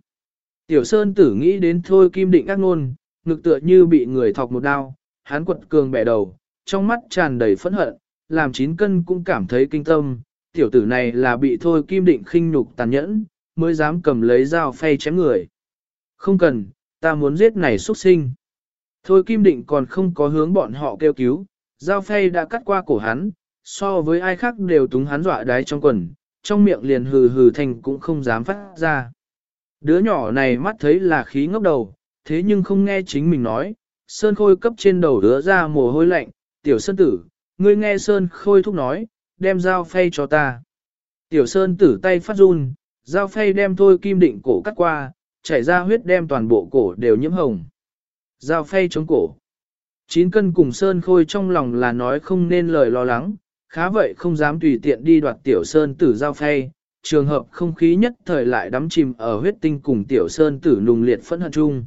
Tiểu Sơn tử nghĩ đến thôi kim định ác ngôn, ngực tựa như bị người thọc một đao, hắn quật cường bẻ đầu, trong mắt tràn đầy phẫn hận, làm chín cân cũng cảm thấy kinh tâm, tiểu tử này là bị thôi kim định khinh nhục tàn nhẫn, mới dám cầm lấy dao phay chém người. Không cần, ta muốn giết này xuất sinh. Thôi kim định còn không có hướng bọn họ kêu cứu, dao phay đã cắt qua cổ hắn, so với ai khác đều túng hắn dọa đái trong quần, trong miệng liền hừ hừ thành cũng không dám phát ra. Đứa nhỏ này mắt thấy là khí ngốc đầu, thế nhưng không nghe chính mình nói, Sơn Khôi cấp trên đầu đứa ra mồ hôi lạnh, tiểu Sơn tử, ngươi nghe Sơn Khôi thúc nói, đem dao phay cho ta. Tiểu Sơn tử tay phát run, dao phay đem thôi kim định cổ cắt qua, chảy ra huyết đem toàn bộ cổ đều nhiễm hồng. Dao phay chống cổ. Chín cân cùng Sơn Khôi trong lòng là nói không nên lời lo lắng, khá vậy không dám tùy tiện đi đoạt tiểu Sơn tử giao phay, trường hợp không khí nhất thời lại đắm chìm ở huyết tinh cùng tiểu Sơn tử nùng liệt phẫn hận chung.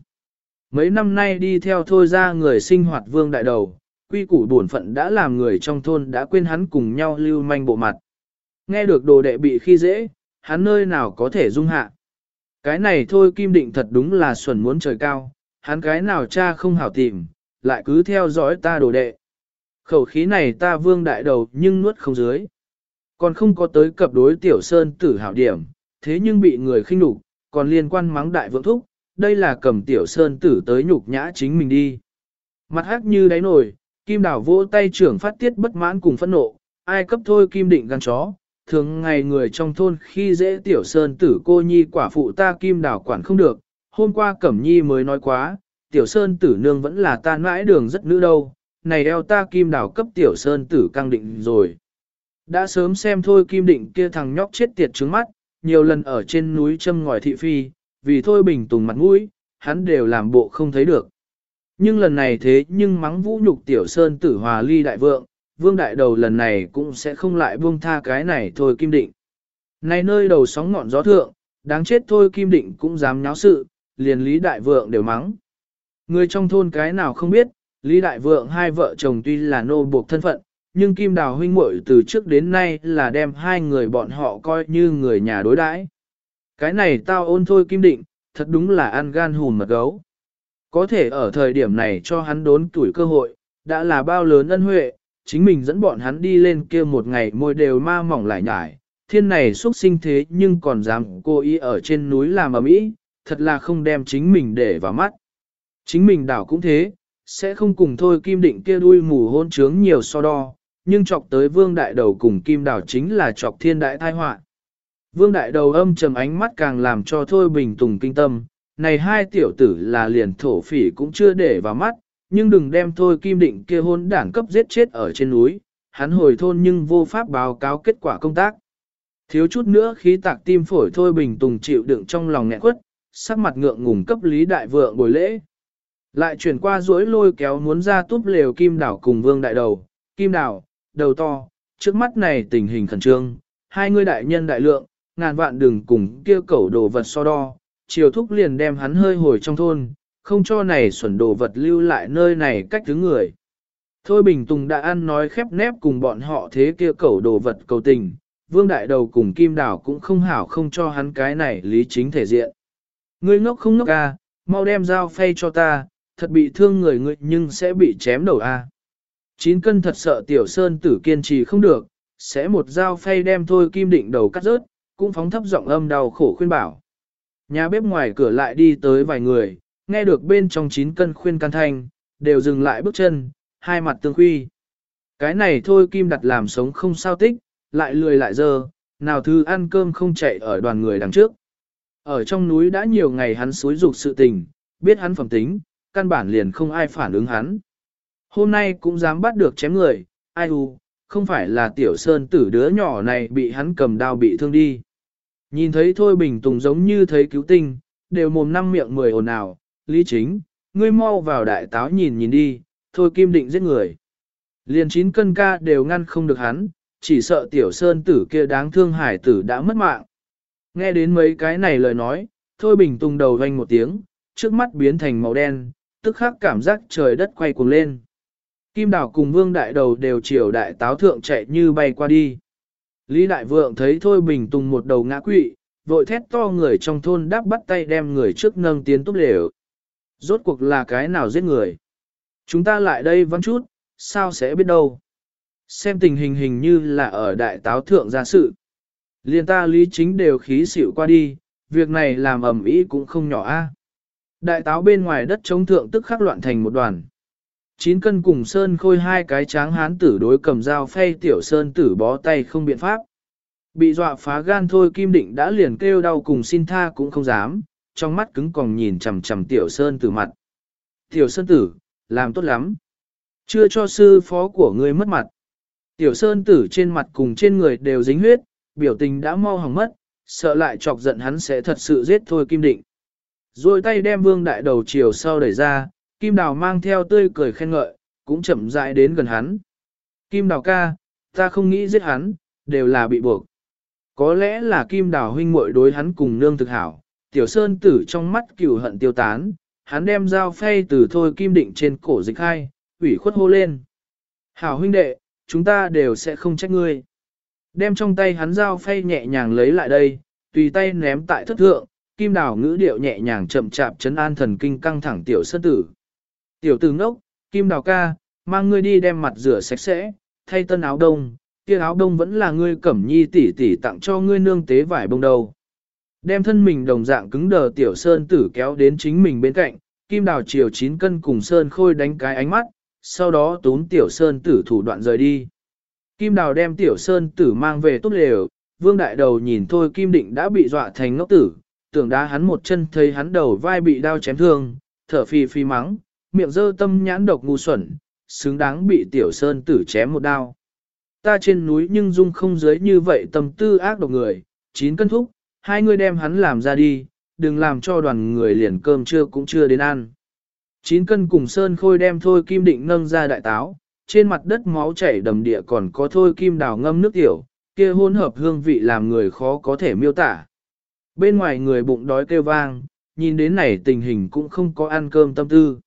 Mấy năm nay đi theo thôi ra người sinh hoạt vương đại đầu, quy củ bổn phận đã làm người trong thôn đã quên hắn cùng nhau lưu manh bộ mặt. Nghe được đồ đệ bị khi dễ, hắn nơi nào có thể dung hạ. Cái này thôi kim định thật đúng là xuẩn muốn trời cao, hắn cái nào cha không hảo tìm, lại cứ theo dõi ta đồ đệ. Khẩu khí này ta vương đại đầu nhưng nuốt không dưới. Còn không có tới cập đối tiểu sơn tử hảo điểm, thế nhưng bị người khinh nhục, còn liên quan mắng đại vượng thúc, đây là cầm tiểu sơn tử tới nhục nhã chính mình đi. Mặt hắc như đáy nổi, kim đảo vỗ tay trưởng phát tiết bất mãn cùng phẫn nộ, ai cấp thôi kim định gan chó, thường ngày người trong thôn khi dễ tiểu sơn tử cô nhi quả phụ ta kim đảo quản không được, hôm qua Cẩm Nhi mới nói quá, tiểu sơn tử nương vẫn là ta mãi đường rất nữ đâu, này eo ta kim đảo cấp tiểu sơn tử căng định rồi. Đã sớm xem thôi kim định kia thằng nhóc chết tiệt trứng mắt, nhiều lần ở trên núi châm ngòi thị phi, vì thôi bình tùng mặt mũi, hắn đều làm bộ không thấy được. Nhưng lần này thế nhưng mắng vũ nhục tiểu sơn tử hòa ly đại vượng, vương đại đầu lần này cũng sẽ không lại buông tha cái này thôi kim định. Này nơi đầu sóng ngọn gió thượng, đáng chết thôi kim định cũng dám nháo sự, liền lý đại vượng đều mắng. Người trong thôn cái nào không biết, lý đại vượng hai vợ chồng tuy là nô buộc thân phận, nhưng kim đào huynh muội từ trước đến nay là đem hai người bọn họ coi như người nhà đối đãi. Cái này tao ôn thôi kim định, thật đúng là ăn gan hùn mật gấu. Có thể ở thời điểm này cho hắn đốn tuổi cơ hội, đã là bao lớn ân huệ, chính mình dẫn bọn hắn đi lên kia một ngày môi đều ma mỏng lại nhải, thiên này xuất sinh thế nhưng còn dám cô ý ở trên núi làm ở mỹ, thật là không đem chính mình để vào mắt. Chính mình đảo cũng thế, sẽ không cùng thôi kim định kia đuôi mù hôn trướng nhiều so đo, nhưng chọc tới vương đại đầu cùng kim đảo chính là chọc thiên đại tai họa. Vương đại đầu âm trầm ánh mắt càng làm cho thôi bình tùng kinh tâm, này hai tiểu tử là liền thổ phỉ cũng chưa để vào mắt, nhưng đừng đem thôi kim định kia hôn đảng cấp giết chết ở trên núi, hắn hồi thôn nhưng vô pháp báo cáo kết quả công tác. Thiếu chút nữa khí tạc tim phổi thôi bình tùng chịu đựng trong lòng nghẹn quất, sắc mặt ngượng ngùng cấp lý đại vượng bồi lễ. Lại chuyển qua duỗi lôi kéo muốn ra túp lều kim đảo cùng vương đại đầu, kim đảo, đầu to, trước mắt này tình hình khẩn trương, hai người đại nhân đại lượng, ngàn vạn đừng cùng kia cẩu đồ vật so đo, chiều thúc liền đem hắn hơi hồi trong thôn, không cho này xuẩn đồ vật lưu lại nơi này cách thứ người. Thôi Bình Tùng đã ăn nói khép nép cùng bọn họ thế kia cẩu đồ vật cầu tình, vương đại đầu cùng kim đảo cũng không hảo không cho hắn cái này lý chính thể diện. Ngươi ngốc không ngốc à, mau đem dao phay cho ta, thật bị thương người ngươi nhưng sẽ bị chém đầu à. Chín cân thật sợ tiểu sơn tử kiên trì không được, sẽ một dao phay đem thôi kim định đầu cắt rớt, cũng phóng thấp giọng âm đau khổ khuyên bảo. Nhà bếp ngoài cửa lại đi tới vài người, nghe được bên trong chín cân khuyên can thanh, đều dừng lại bước chân, hai mặt tương quy. Cái này thôi kim đặt làm sống không sao tích, lại lười lại dơ, nào thứ ăn cơm không chạy ở đoàn người đằng trước. Ở trong núi đã nhiều ngày hắn xúi dục sự tình, biết hắn phẩm tính, căn bản liền không ai phản ứng hắn. Hôm nay cũng dám bắt được chém người, ai u, không phải là tiểu sơn tử đứa nhỏ này bị hắn cầm đao bị thương đi. Nhìn thấy Thôi Bình Tùng giống như thấy cứu tinh, đều mồm năm miệng mười ồn ào, lý chính, ngươi mau vào đại táo nhìn nhìn đi, Thôi Kim định giết người. Liền chín cân ca đều ngăn không được hắn, chỉ sợ tiểu sơn tử kia đáng thương hải tử đã mất mạng. Nghe đến mấy cái này lời nói, Thôi Bình tung đầu vanh một tiếng, trước mắt biến thành màu đen, tức khắc cảm giác trời đất quay cuồng lên. Kim Đào cùng Vương Đại Đầu đều chiều đại táo thượng chạy như bay qua đi. Lý Đại Vượng thấy Thôi Bình tung một đầu ngã quỵ, vội thét to người trong thôn đáp bắt tay đem người trước nâng tiến túp lều. Rốt cuộc là cái nào giết người? Chúng ta lại đây vắng chút, sao sẽ biết đâu? Xem tình hình hình như là ở đại táo thượng ra sự. Liên ta lý chính đều khí xỉu qua đi, việc này làm ẩm ý cũng không nhỏ a. Đại táo bên ngoài đất chống thượng tức khắc loạn thành một đoàn. Chín cân cùng sơn khôi hai cái tráng hán tử đối cầm dao phay tiểu sơn tử bó tay không biện pháp. Bị dọa phá gan thôi kim định đã liền kêu đau cùng xin tha cũng không dám, trong mắt cứng còn nhìn chằm chằm tiểu sơn tử mặt. Tiểu sơn tử, làm tốt lắm. Chưa cho sư phó của ngươi mất mặt. Tiểu sơn tử trên mặt cùng trên người đều dính huyết, biểu tình đã mau hỏng mất, sợ lại chọc giận hắn sẽ thật sự giết thôi kim định. Rồi tay đem vương đại đầu chiều sau đẩy ra, Kim Đào mang theo tươi cười khen ngợi, cũng chậm rãi đến gần hắn. Kim Đào ca, ta không nghĩ giết hắn, đều là bị buộc. Có lẽ là Kim Đào huynh muội đối hắn cùng nương thực hảo, tiểu sơn tử trong mắt cửu hận tiêu tán, hắn đem dao phay từ thôi kim định trên cổ dịch hai, ủy khuất hô lên. Hảo huynh đệ, chúng ta đều sẽ không trách ngươi. Đem trong tay hắn dao phay nhẹ nhàng lấy lại đây, tùy tay ném tại thất thượng, kim đào ngữ điệu nhẹ nhàng chậm chạp chấn an thần kinh căng thẳng tiểu sơn tử. Tiểu tử ngốc, kim đào ca, mang ngươi đi đem mặt rửa sạch sẽ, thay tân áo đông, kia áo đông vẫn là ngươi cẩm nhi tỷ tỷ tặng cho ngươi nương tế vải bông đầu. Đem thân mình đồng dạng cứng đờ tiểu sơn tử kéo đến chính mình bên cạnh, kim đào chiều 9 cân cùng sơn khôi đánh cái ánh mắt, sau đó tốn tiểu sơn tử thủ đoạn rời đi. Kim Đào đem Tiểu Sơn tử mang về tốt lều, Vương Đại Đầu nhìn thôi Kim Định đã bị dọa thành ngốc tử, tưởng đá hắn một chân thấy hắn đầu vai bị đau chém thương, thở phì phì mắng, miệng dơ tâm nhãn độc ngu xuẩn, xứng đáng bị Tiểu Sơn tử chém một đao. Ta trên núi nhưng dung không giới như vậy tâm tư ác độc người, chín cân thúc, hai người đem hắn làm ra đi, đừng làm cho đoàn người liền cơm trưa cũng chưa đến ăn. Chín cân cùng Sơn Khôi đem thôi Kim Định nâng ra đại táo, trên mặt đất máu chảy đầm địa còn có thôi Kim Đào ngâm nước tiểu, kia hỗn hợp hương vị làm người khó có thể miêu tả. Bên ngoài người bụng đói kêu vang, nhìn đến này tình hình cũng không có ăn cơm tâm tư.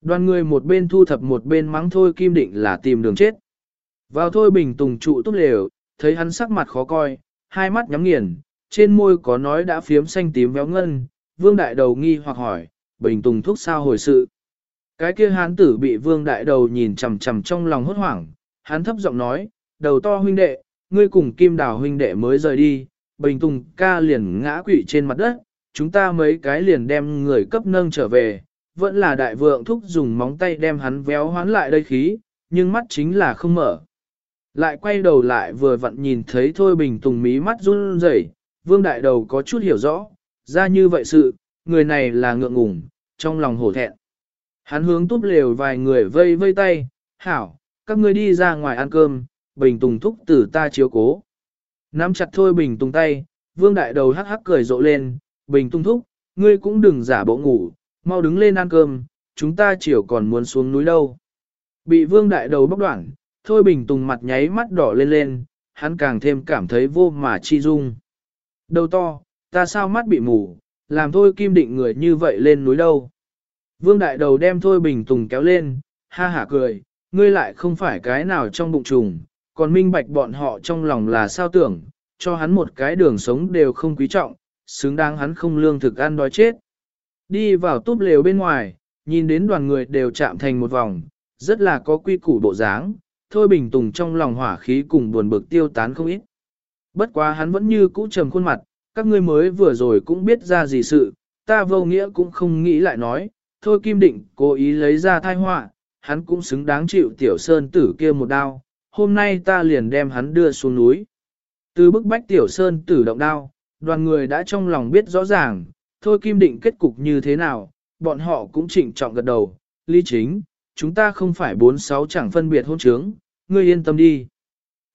Đoàn người một bên thu thập một bên mắng thôi Kim Định là tìm đường chết. Vào thôi bình tùng trụ túc lều, thấy hắn sắc mặt khó coi, hai mắt nhắm nghiền, trên môi có nói đã phiếm xanh tím véo ngân, vương đại đầu nghi hoặc hỏi, bình tùng thúc sao hồi sự. Cái kia hán tử bị vương đại đầu nhìn chằm chằm trong lòng hốt hoảng, hán thấp giọng nói, đầu to huynh đệ, ngươi cùng kim đào huynh đệ mới rời đi, bình tùng ca liền ngã quỵ trên mặt đất, chúng ta mấy cái liền đem người cấp nâng trở về, vẫn là đại vượng thúc dùng móng tay đem hắn véo hoán lại đây khí, nhưng mắt chính là không mở. Lại quay đầu lại vừa vặn nhìn thấy thôi bình tùng mí mắt run rẩy, vương đại đầu có chút hiểu rõ, ra như vậy sự, người này là ngượng ngùng, trong lòng hổ thẹn. Hắn hướng túp lều vài người vây vây tay, hảo, các ngươi đi ra ngoài ăn cơm, bình tùng thúc tử ta chiếu cố. Nắm chặt thôi bình tùng tay, vương đại đầu hắc hắc cười rộ lên, bình tùng thúc, ngươi cũng đừng giả bộ ngủ, mau đứng lên ăn cơm, chúng ta chiều còn muốn xuống núi đâu. Bị vương đại đầu bóc đoạn, thôi bình tùng mặt nháy mắt đỏ lên lên, hắn càng thêm cảm thấy vô mà chi dung. Đầu to, ta sao mắt bị mù, làm thôi kim định người như vậy lên núi đâu. Vương đại đầu đem thôi bình tùng kéo lên, ha hả cười, ngươi lại không phải cái nào trong bụng trùng, còn minh bạch bọn họ trong lòng là sao tưởng, cho hắn một cái đường sống đều không quý trọng, xứng đáng hắn không lương thực ăn đói chết. Đi vào túp lều bên ngoài, nhìn đến đoàn người đều chạm thành một vòng, rất là có quy củ bộ dáng, thôi bình tùng trong lòng hỏa khí cùng buồn bực tiêu tán không ít. Bất quá hắn vẫn như cũ trầm khuôn mặt, các ngươi mới vừa rồi cũng biết ra gì sự, ta vô nghĩa cũng không nghĩ lại nói, thôi Kim Định cố ý lấy ra thai họa, hắn cũng xứng đáng chịu tiểu sơn tử kia một đao, hôm nay ta liền đem hắn đưa xuống núi. Từ bức bách tiểu sơn tử động đao, đoàn người đã trong lòng biết rõ ràng, thôi Kim Định kết cục như thế nào, bọn họ cũng chỉnh trọng gật đầu, lý chính, chúng ta không phải bốn sáu chẳng phân biệt hôn trướng, ngươi yên tâm đi.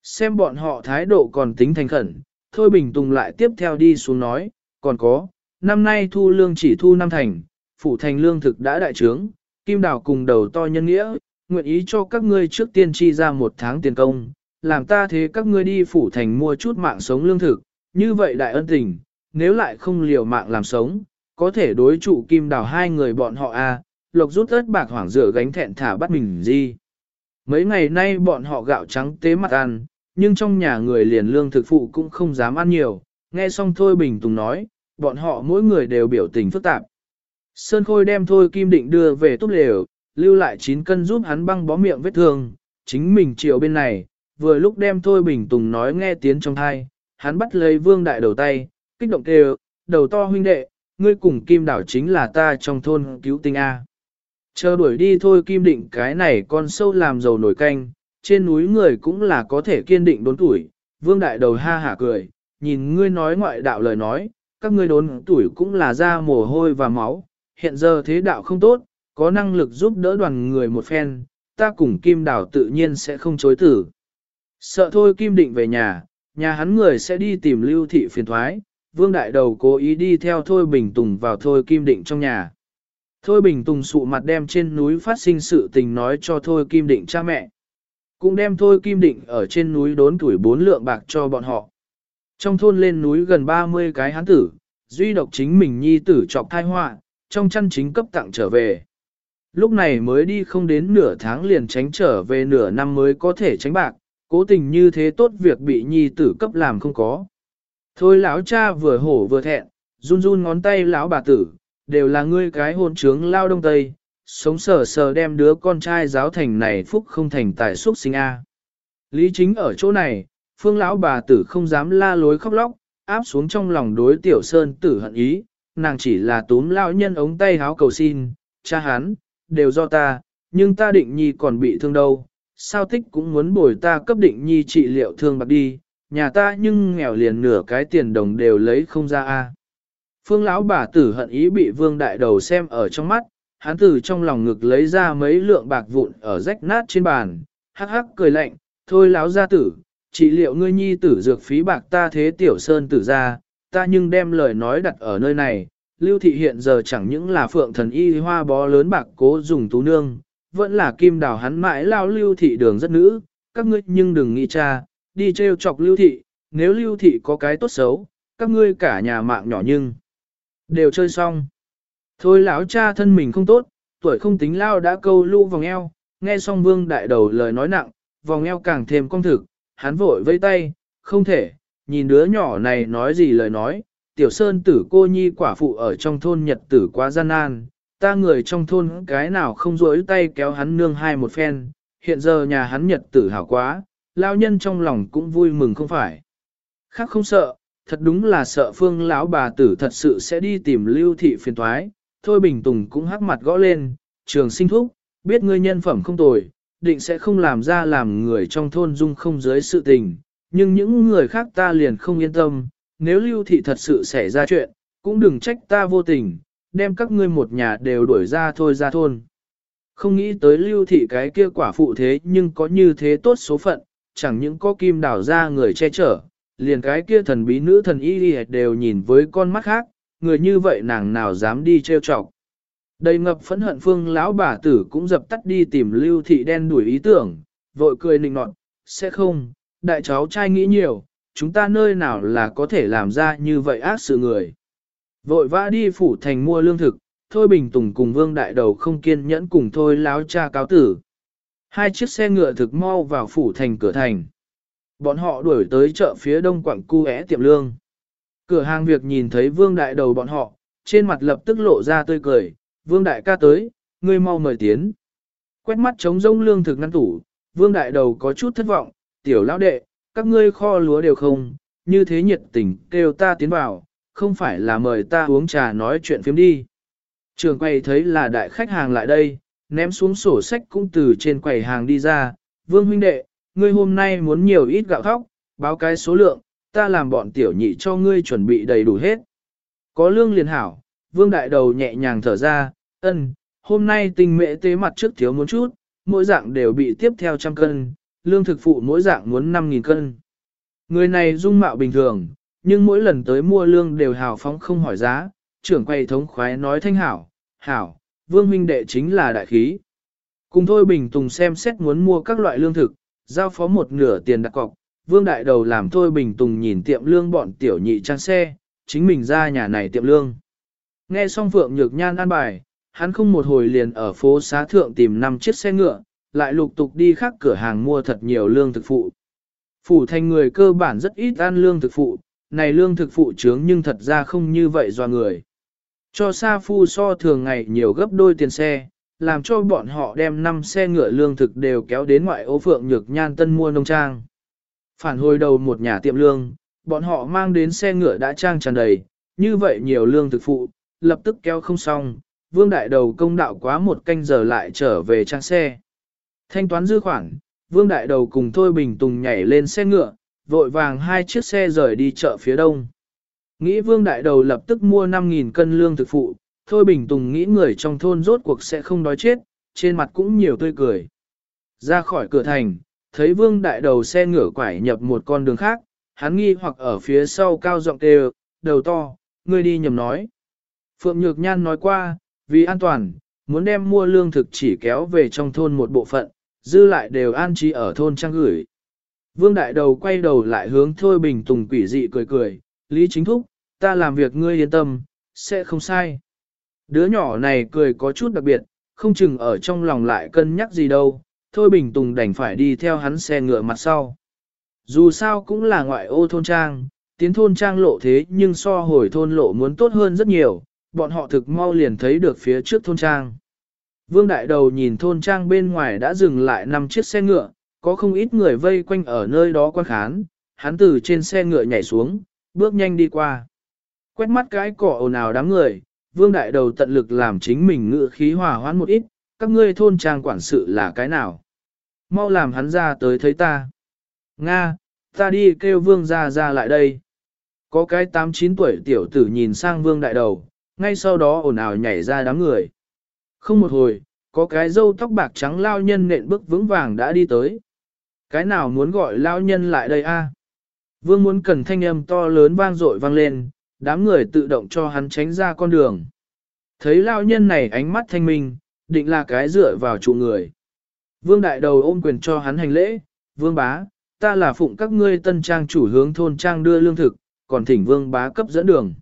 Xem bọn họ thái độ còn tính thành khẩn, thôi bình tùng lại tiếp theo đi xuống nói, còn có, năm nay thu lương chỉ thu năm thành, phủ thành lương thực đã đại trướng, kim đào cùng đầu to nhân nghĩa, nguyện ý cho các ngươi trước tiên chi ra một tháng tiền công, làm ta thế các ngươi đi phủ thành mua chút mạng sống lương thực, như vậy đại ân tình, nếu lại không liều mạng làm sống, có thể đối trụ kim đào hai người bọn họ a à, lộc rút ớt bạc hoảng rửa gánh thẹn thả bắt mình gì. Mấy ngày nay bọn họ gạo trắng tế mặt ăn, nhưng trong nhà người liền lương thực phụ cũng không dám ăn nhiều, nghe xong thôi bình tùng nói, bọn họ mỗi người đều biểu tình phức tạp. Sơn Khôi đem thôi Kim Định đưa về túp lều, lưu lại 9 cân giúp hắn băng bó miệng vết thương, chính mình chịu bên này, vừa lúc đem thôi Bình Tùng nói nghe tiếng trong thai, hắn bắt lấy vương đại đầu tay, kích động kêu, đầu to huynh đệ, ngươi cùng Kim Đảo chính là ta trong thôn cứu tinh A. Chờ đuổi đi thôi Kim Định cái này con sâu làm dầu nổi canh, trên núi người cũng là có thể kiên định đốn tuổi, vương đại đầu ha hả cười, nhìn ngươi nói ngoại đạo lời nói, các ngươi đốn tuổi cũng là da mồ hôi và máu, hiện giờ thế đạo không tốt, có năng lực giúp đỡ đoàn người một phen, ta cùng Kim đảo tự nhiên sẽ không chối tử. Sợ thôi Kim Định về nhà, nhà hắn người sẽ đi tìm lưu thị phiền thoái, Vương Đại Đầu cố ý đi theo Thôi Bình Tùng vào Thôi Kim Định trong nhà. Thôi Bình Tùng sụ mặt đem trên núi phát sinh sự tình nói cho Thôi Kim Định cha mẹ. Cũng đem Thôi Kim Định ở trên núi đốn tuổi bốn lượng bạc cho bọn họ. Trong thôn lên núi gần 30 cái hắn tử, duy độc chính mình nhi tử trọc thai họa trong chăn chính cấp tặng trở về. Lúc này mới đi không đến nửa tháng liền tránh trở về nửa năm mới có thể tránh bạc, cố tình như thế tốt việc bị nhi tử cấp làm không có. Thôi lão cha vừa hổ vừa thẹn, run run ngón tay lão bà tử, đều là ngươi cái hôn trướng lao đông tây, sống sờ sờ đem đứa con trai giáo thành này phúc không thành tài xúc sinh a. Lý chính ở chỗ này, phương lão bà tử không dám la lối khóc lóc, áp xuống trong lòng đối tiểu sơn tử hận ý, nàng chỉ là túm Lão nhân ống tay háo cầu xin, cha hắn, đều do ta, nhưng ta định nhi còn bị thương đâu, sao tích cũng muốn bồi ta cấp định nhi trị liệu thương bạc đi, nhà ta nhưng nghèo liền nửa cái tiền đồng đều lấy không ra a. Phương lão bà tử hận ý bị vương đại đầu xem ở trong mắt, hắn từ trong lòng ngực lấy ra mấy lượng bạc vụn ở rách nát trên bàn, hắc hắc cười lạnh, thôi láo gia tử, chỉ liệu ngươi nhi tử dược phí bạc ta thế tiểu sơn tử ra, ta nhưng đem lời nói đặt ở nơi này, lưu thị hiện giờ chẳng những là phượng thần y hoa bó lớn bạc cố dùng tú nương, vẫn là kim đào hắn mãi lao lưu thị đường rất nữ, các ngươi nhưng đừng nghĩ cha, đi trêu chọc lưu thị, nếu lưu thị có cái tốt xấu, các ngươi cả nhà mạng nhỏ nhưng đều chơi xong. Thôi lão cha thân mình không tốt, tuổi không tính lao đã câu lũ vòng eo, nghe xong vương đại đầu lời nói nặng, vòng eo càng thêm công thực, hắn vội vây tay, không thể, nhìn đứa nhỏ này nói gì lời nói, tiểu sơn tử cô nhi quả phụ ở trong thôn nhật tử quá gian nan, ta người trong thôn cái nào không rỗi tay kéo hắn nương hai một phen, hiện giờ nhà hắn nhật tử hảo quá, lao nhân trong lòng cũng vui mừng không phải. Khác không sợ, thật đúng là sợ phương lão bà tử thật sự sẽ đi tìm lưu thị phiền thoái, thôi bình tùng cũng hắc mặt gõ lên, trường sinh thúc, biết ngươi nhân phẩm không tồi, định sẽ không làm ra làm người trong thôn dung không dưới sự tình, nhưng những người khác ta liền không yên tâm, nếu lưu thị thật sự xảy ra chuyện, cũng đừng trách ta vô tình, đem các ngươi một nhà đều đuổi ra thôi ra thôn. Không nghĩ tới lưu thị cái kia quả phụ thế nhưng có như thế tốt số phận, chẳng những có kim đảo ra người che chở, liền cái kia thần bí nữ thần y đều nhìn với con mắt khác, người như vậy nàng nào dám đi trêu chọc. Đầy ngập phẫn hận phương lão bà tử cũng dập tắt đi tìm lưu thị đen đuổi ý tưởng, vội cười nịnh nọt, sẽ không, đại cháu trai nghĩ nhiều, chúng ta nơi nào là có thể làm ra như vậy ác sự người. Vội vã đi phủ thành mua lương thực, Thôi Bình Tùng cùng Vương Đại Đầu không kiên nhẫn cùng Thôi láo cha cáo tử. Hai chiếc xe ngựa thực mau vào phủ thành cửa thành. Bọn họ đuổi tới chợ phía đông quảng cu é tiệm lương. Cửa hàng việc nhìn thấy Vương Đại Đầu bọn họ, trên mặt lập tức lộ ra tươi cười, Vương Đại ca tới, ngươi mau mời tiến. Quét mắt trống rông lương thực ngăn tủ, Vương Đại Đầu có chút thất vọng, tiểu lão đệ, các ngươi kho lúa đều không, như thế nhiệt tình kêu ta tiến vào, không phải là mời ta uống trà nói chuyện phiếm đi. Trường quầy thấy là đại khách hàng lại đây, ném xuống sổ sách cũng từ trên quầy hàng đi ra, vương huynh đệ, ngươi hôm nay muốn nhiều ít gạo thóc, báo cái số lượng, ta làm bọn tiểu nhị cho ngươi chuẩn bị đầy đủ hết. Có lương liền hảo, vương đại đầu nhẹ nhàng thở ra, ân, hôm nay tình mệ tế mặt trước thiếu muốn chút, mỗi dạng đều bị tiếp theo trăm cân, lương thực phụ mỗi dạng muốn 5.000 cân. Người này dung mạo bình thường, nhưng mỗi lần tới mua lương đều hào phóng không hỏi giá, trưởng quay thống khoái nói thanh hảo, hảo, vương huynh đệ chính là đại khí. Cùng thôi bình tùng xem xét muốn mua các loại lương thực, giao phó một nửa tiền đặt cọc, vương đại đầu làm thôi bình tùng nhìn tiệm lương bọn tiểu nhị trang xe, chính mình ra nhà này tiệm lương. Nghe xong Phượng Nhược Nhan an bài, hắn không một hồi liền ở phố xá thượng tìm năm chiếc xe ngựa, lại lục tục đi khác cửa hàng mua thật nhiều lương thực phụ. Phủ thành người cơ bản rất ít ăn lương thực phụ, này lương thực phụ trướng nhưng thật ra không như vậy do người. Cho Sa Phu so thường ngày nhiều gấp đôi tiền xe, làm cho bọn họ đem 5 xe ngựa lương thực đều kéo đến ngoại ô phượng nhược nhan tân mua nông trang. Phản hồi đầu một nhà tiệm lương, bọn họ mang đến xe ngựa đã trang tràn đầy, như vậy nhiều lương thực phụ, lập tức kéo không xong, vương đại đầu công đạo quá một canh giờ lại trở về trang xe. Thanh toán dư khoản, vương đại đầu cùng Thôi Bình Tùng nhảy lên xe ngựa, vội vàng hai chiếc xe rời đi chợ phía đông. Nghĩ vương đại đầu lập tức mua 5.000 cân lương thực phụ, Thôi Bình Tùng nghĩ người trong thôn rốt cuộc sẽ không đói chết, trên mặt cũng nhiều tươi cười. Ra khỏi cửa thành, thấy vương đại đầu xe ngửa quải nhập một con đường khác, hắn nghi hoặc ở phía sau cao giọng kêu, đầu to, ngươi đi nhầm nói. Phượng Nhược Nhan nói qua, vì an toàn, muốn đem mua lương thực chỉ kéo về trong thôn một bộ phận, dư lại đều an trí ở thôn trang gửi. Vương Đại Đầu quay đầu lại hướng Thôi Bình Tùng quỷ dị cười cười, Lý Chính Thúc, ta làm việc ngươi yên tâm, sẽ không sai. Đứa nhỏ này cười có chút đặc biệt, không chừng ở trong lòng lại cân nhắc gì đâu, Thôi Bình Tùng đành phải đi theo hắn xe ngựa mặt sau. Dù sao cũng là ngoại ô thôn trang, tiến thôn trang lộ thế nhưng so hồi thôn lộ muốn tốt hơn rất nhiều, bọn họ thực mau liền thấy được phía trước thôn trang. Vương Đại Đầu nhìn thôn trang bên ngoài đã dừng lại năm chiếc xe ngựa, có không ít người vây quanh ở nơi đó quan khán, hắn từ trên xe ngựa nhảy xuống, bước nhanh đi qua. Quét mắt cái cỏ ồn ào đám người, Vương Đại Đầu tận lực làm chính mình ngựa khí hòa hoãn một ít, các ngươi thôn trang quản sự là cái nào. mau làm hắn ra tới thấy ta. Nga, ta đi kêu vương ra ra lại đây. Có cái 8-9 tuổi tiểu tử nhìn sang vương đại đầu, ngay sau đó ồn ào nhảy ra đám người. Không một hồi, có cái râu tóc bạc trắng lao nhân nện bước vững vàng đã đi tới. Cái nào muốn gọi lao nhân lại đây a? Vương muốn cần thanh âm to lớn vang dội vang lên, đám người tự động cho hắn tránh ra con đường. Thấy lao nhân này ánh mắt thanh minh, định là cái dựa vào trụ người. Vương đại đầu ôm quyền cho hắn hành lễ, vương bá, ta là phụng các ngươi tân trang chủ hướng thôn trang đưa lương thực, còn thỉnh vương bá cấp dẫn đường.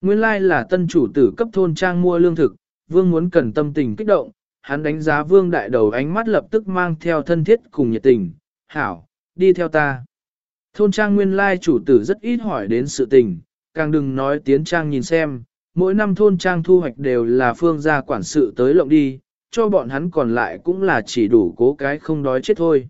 Nguyên lai là tân chủ tử cấp thôn trang mua lương thực, vương muốn cần tâm tình kích động, hắn đánh giá vương đại đầu ánh mắt lập tức mang theo thân thiết cùng nhiệt tình, hảo, đi theo ta. Thôn trang nguyên lai chủ tử rất ít hỏi đến sự tình, càng đừng nói tiến trang nhìn xem, mỗi năm thôn trang thu hoạch đều là phương gia quản sự tới lộng đi, cho bọn hắn còn lại cũng là chỉ đủ cố cái không đói chết thôi.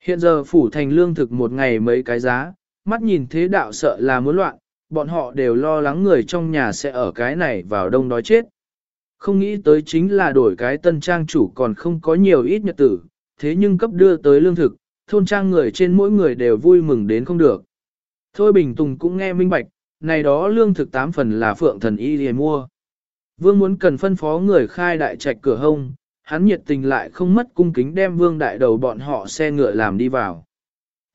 Hiện giờ phủ thành lương thực một ngày mấy cái giá, mắt nhìn thế đạo sợ là muốn loạn, bọn họ đều lo lắng người trong nhà sẽ ở cái này vào đông đói chết. Không nghĩ tới chính là đổi cái tân trang chủ còn không có nhiều ít nhật tử, thế nhưng cấp đưa tới lương thực, thôn trang người trên mỗi người đều vui mừng đến không được. Thôi Bình Tùng cũng nghe minh bạch, này đó lương thực tám phần là phượng thần y để mua. Vương muốn cần phân phó người khai đại trạch cửa hông, hắn nhiệt tình lại không mất cung kính đem vương đại đầu bọn họ xe ngựa làm đi vào.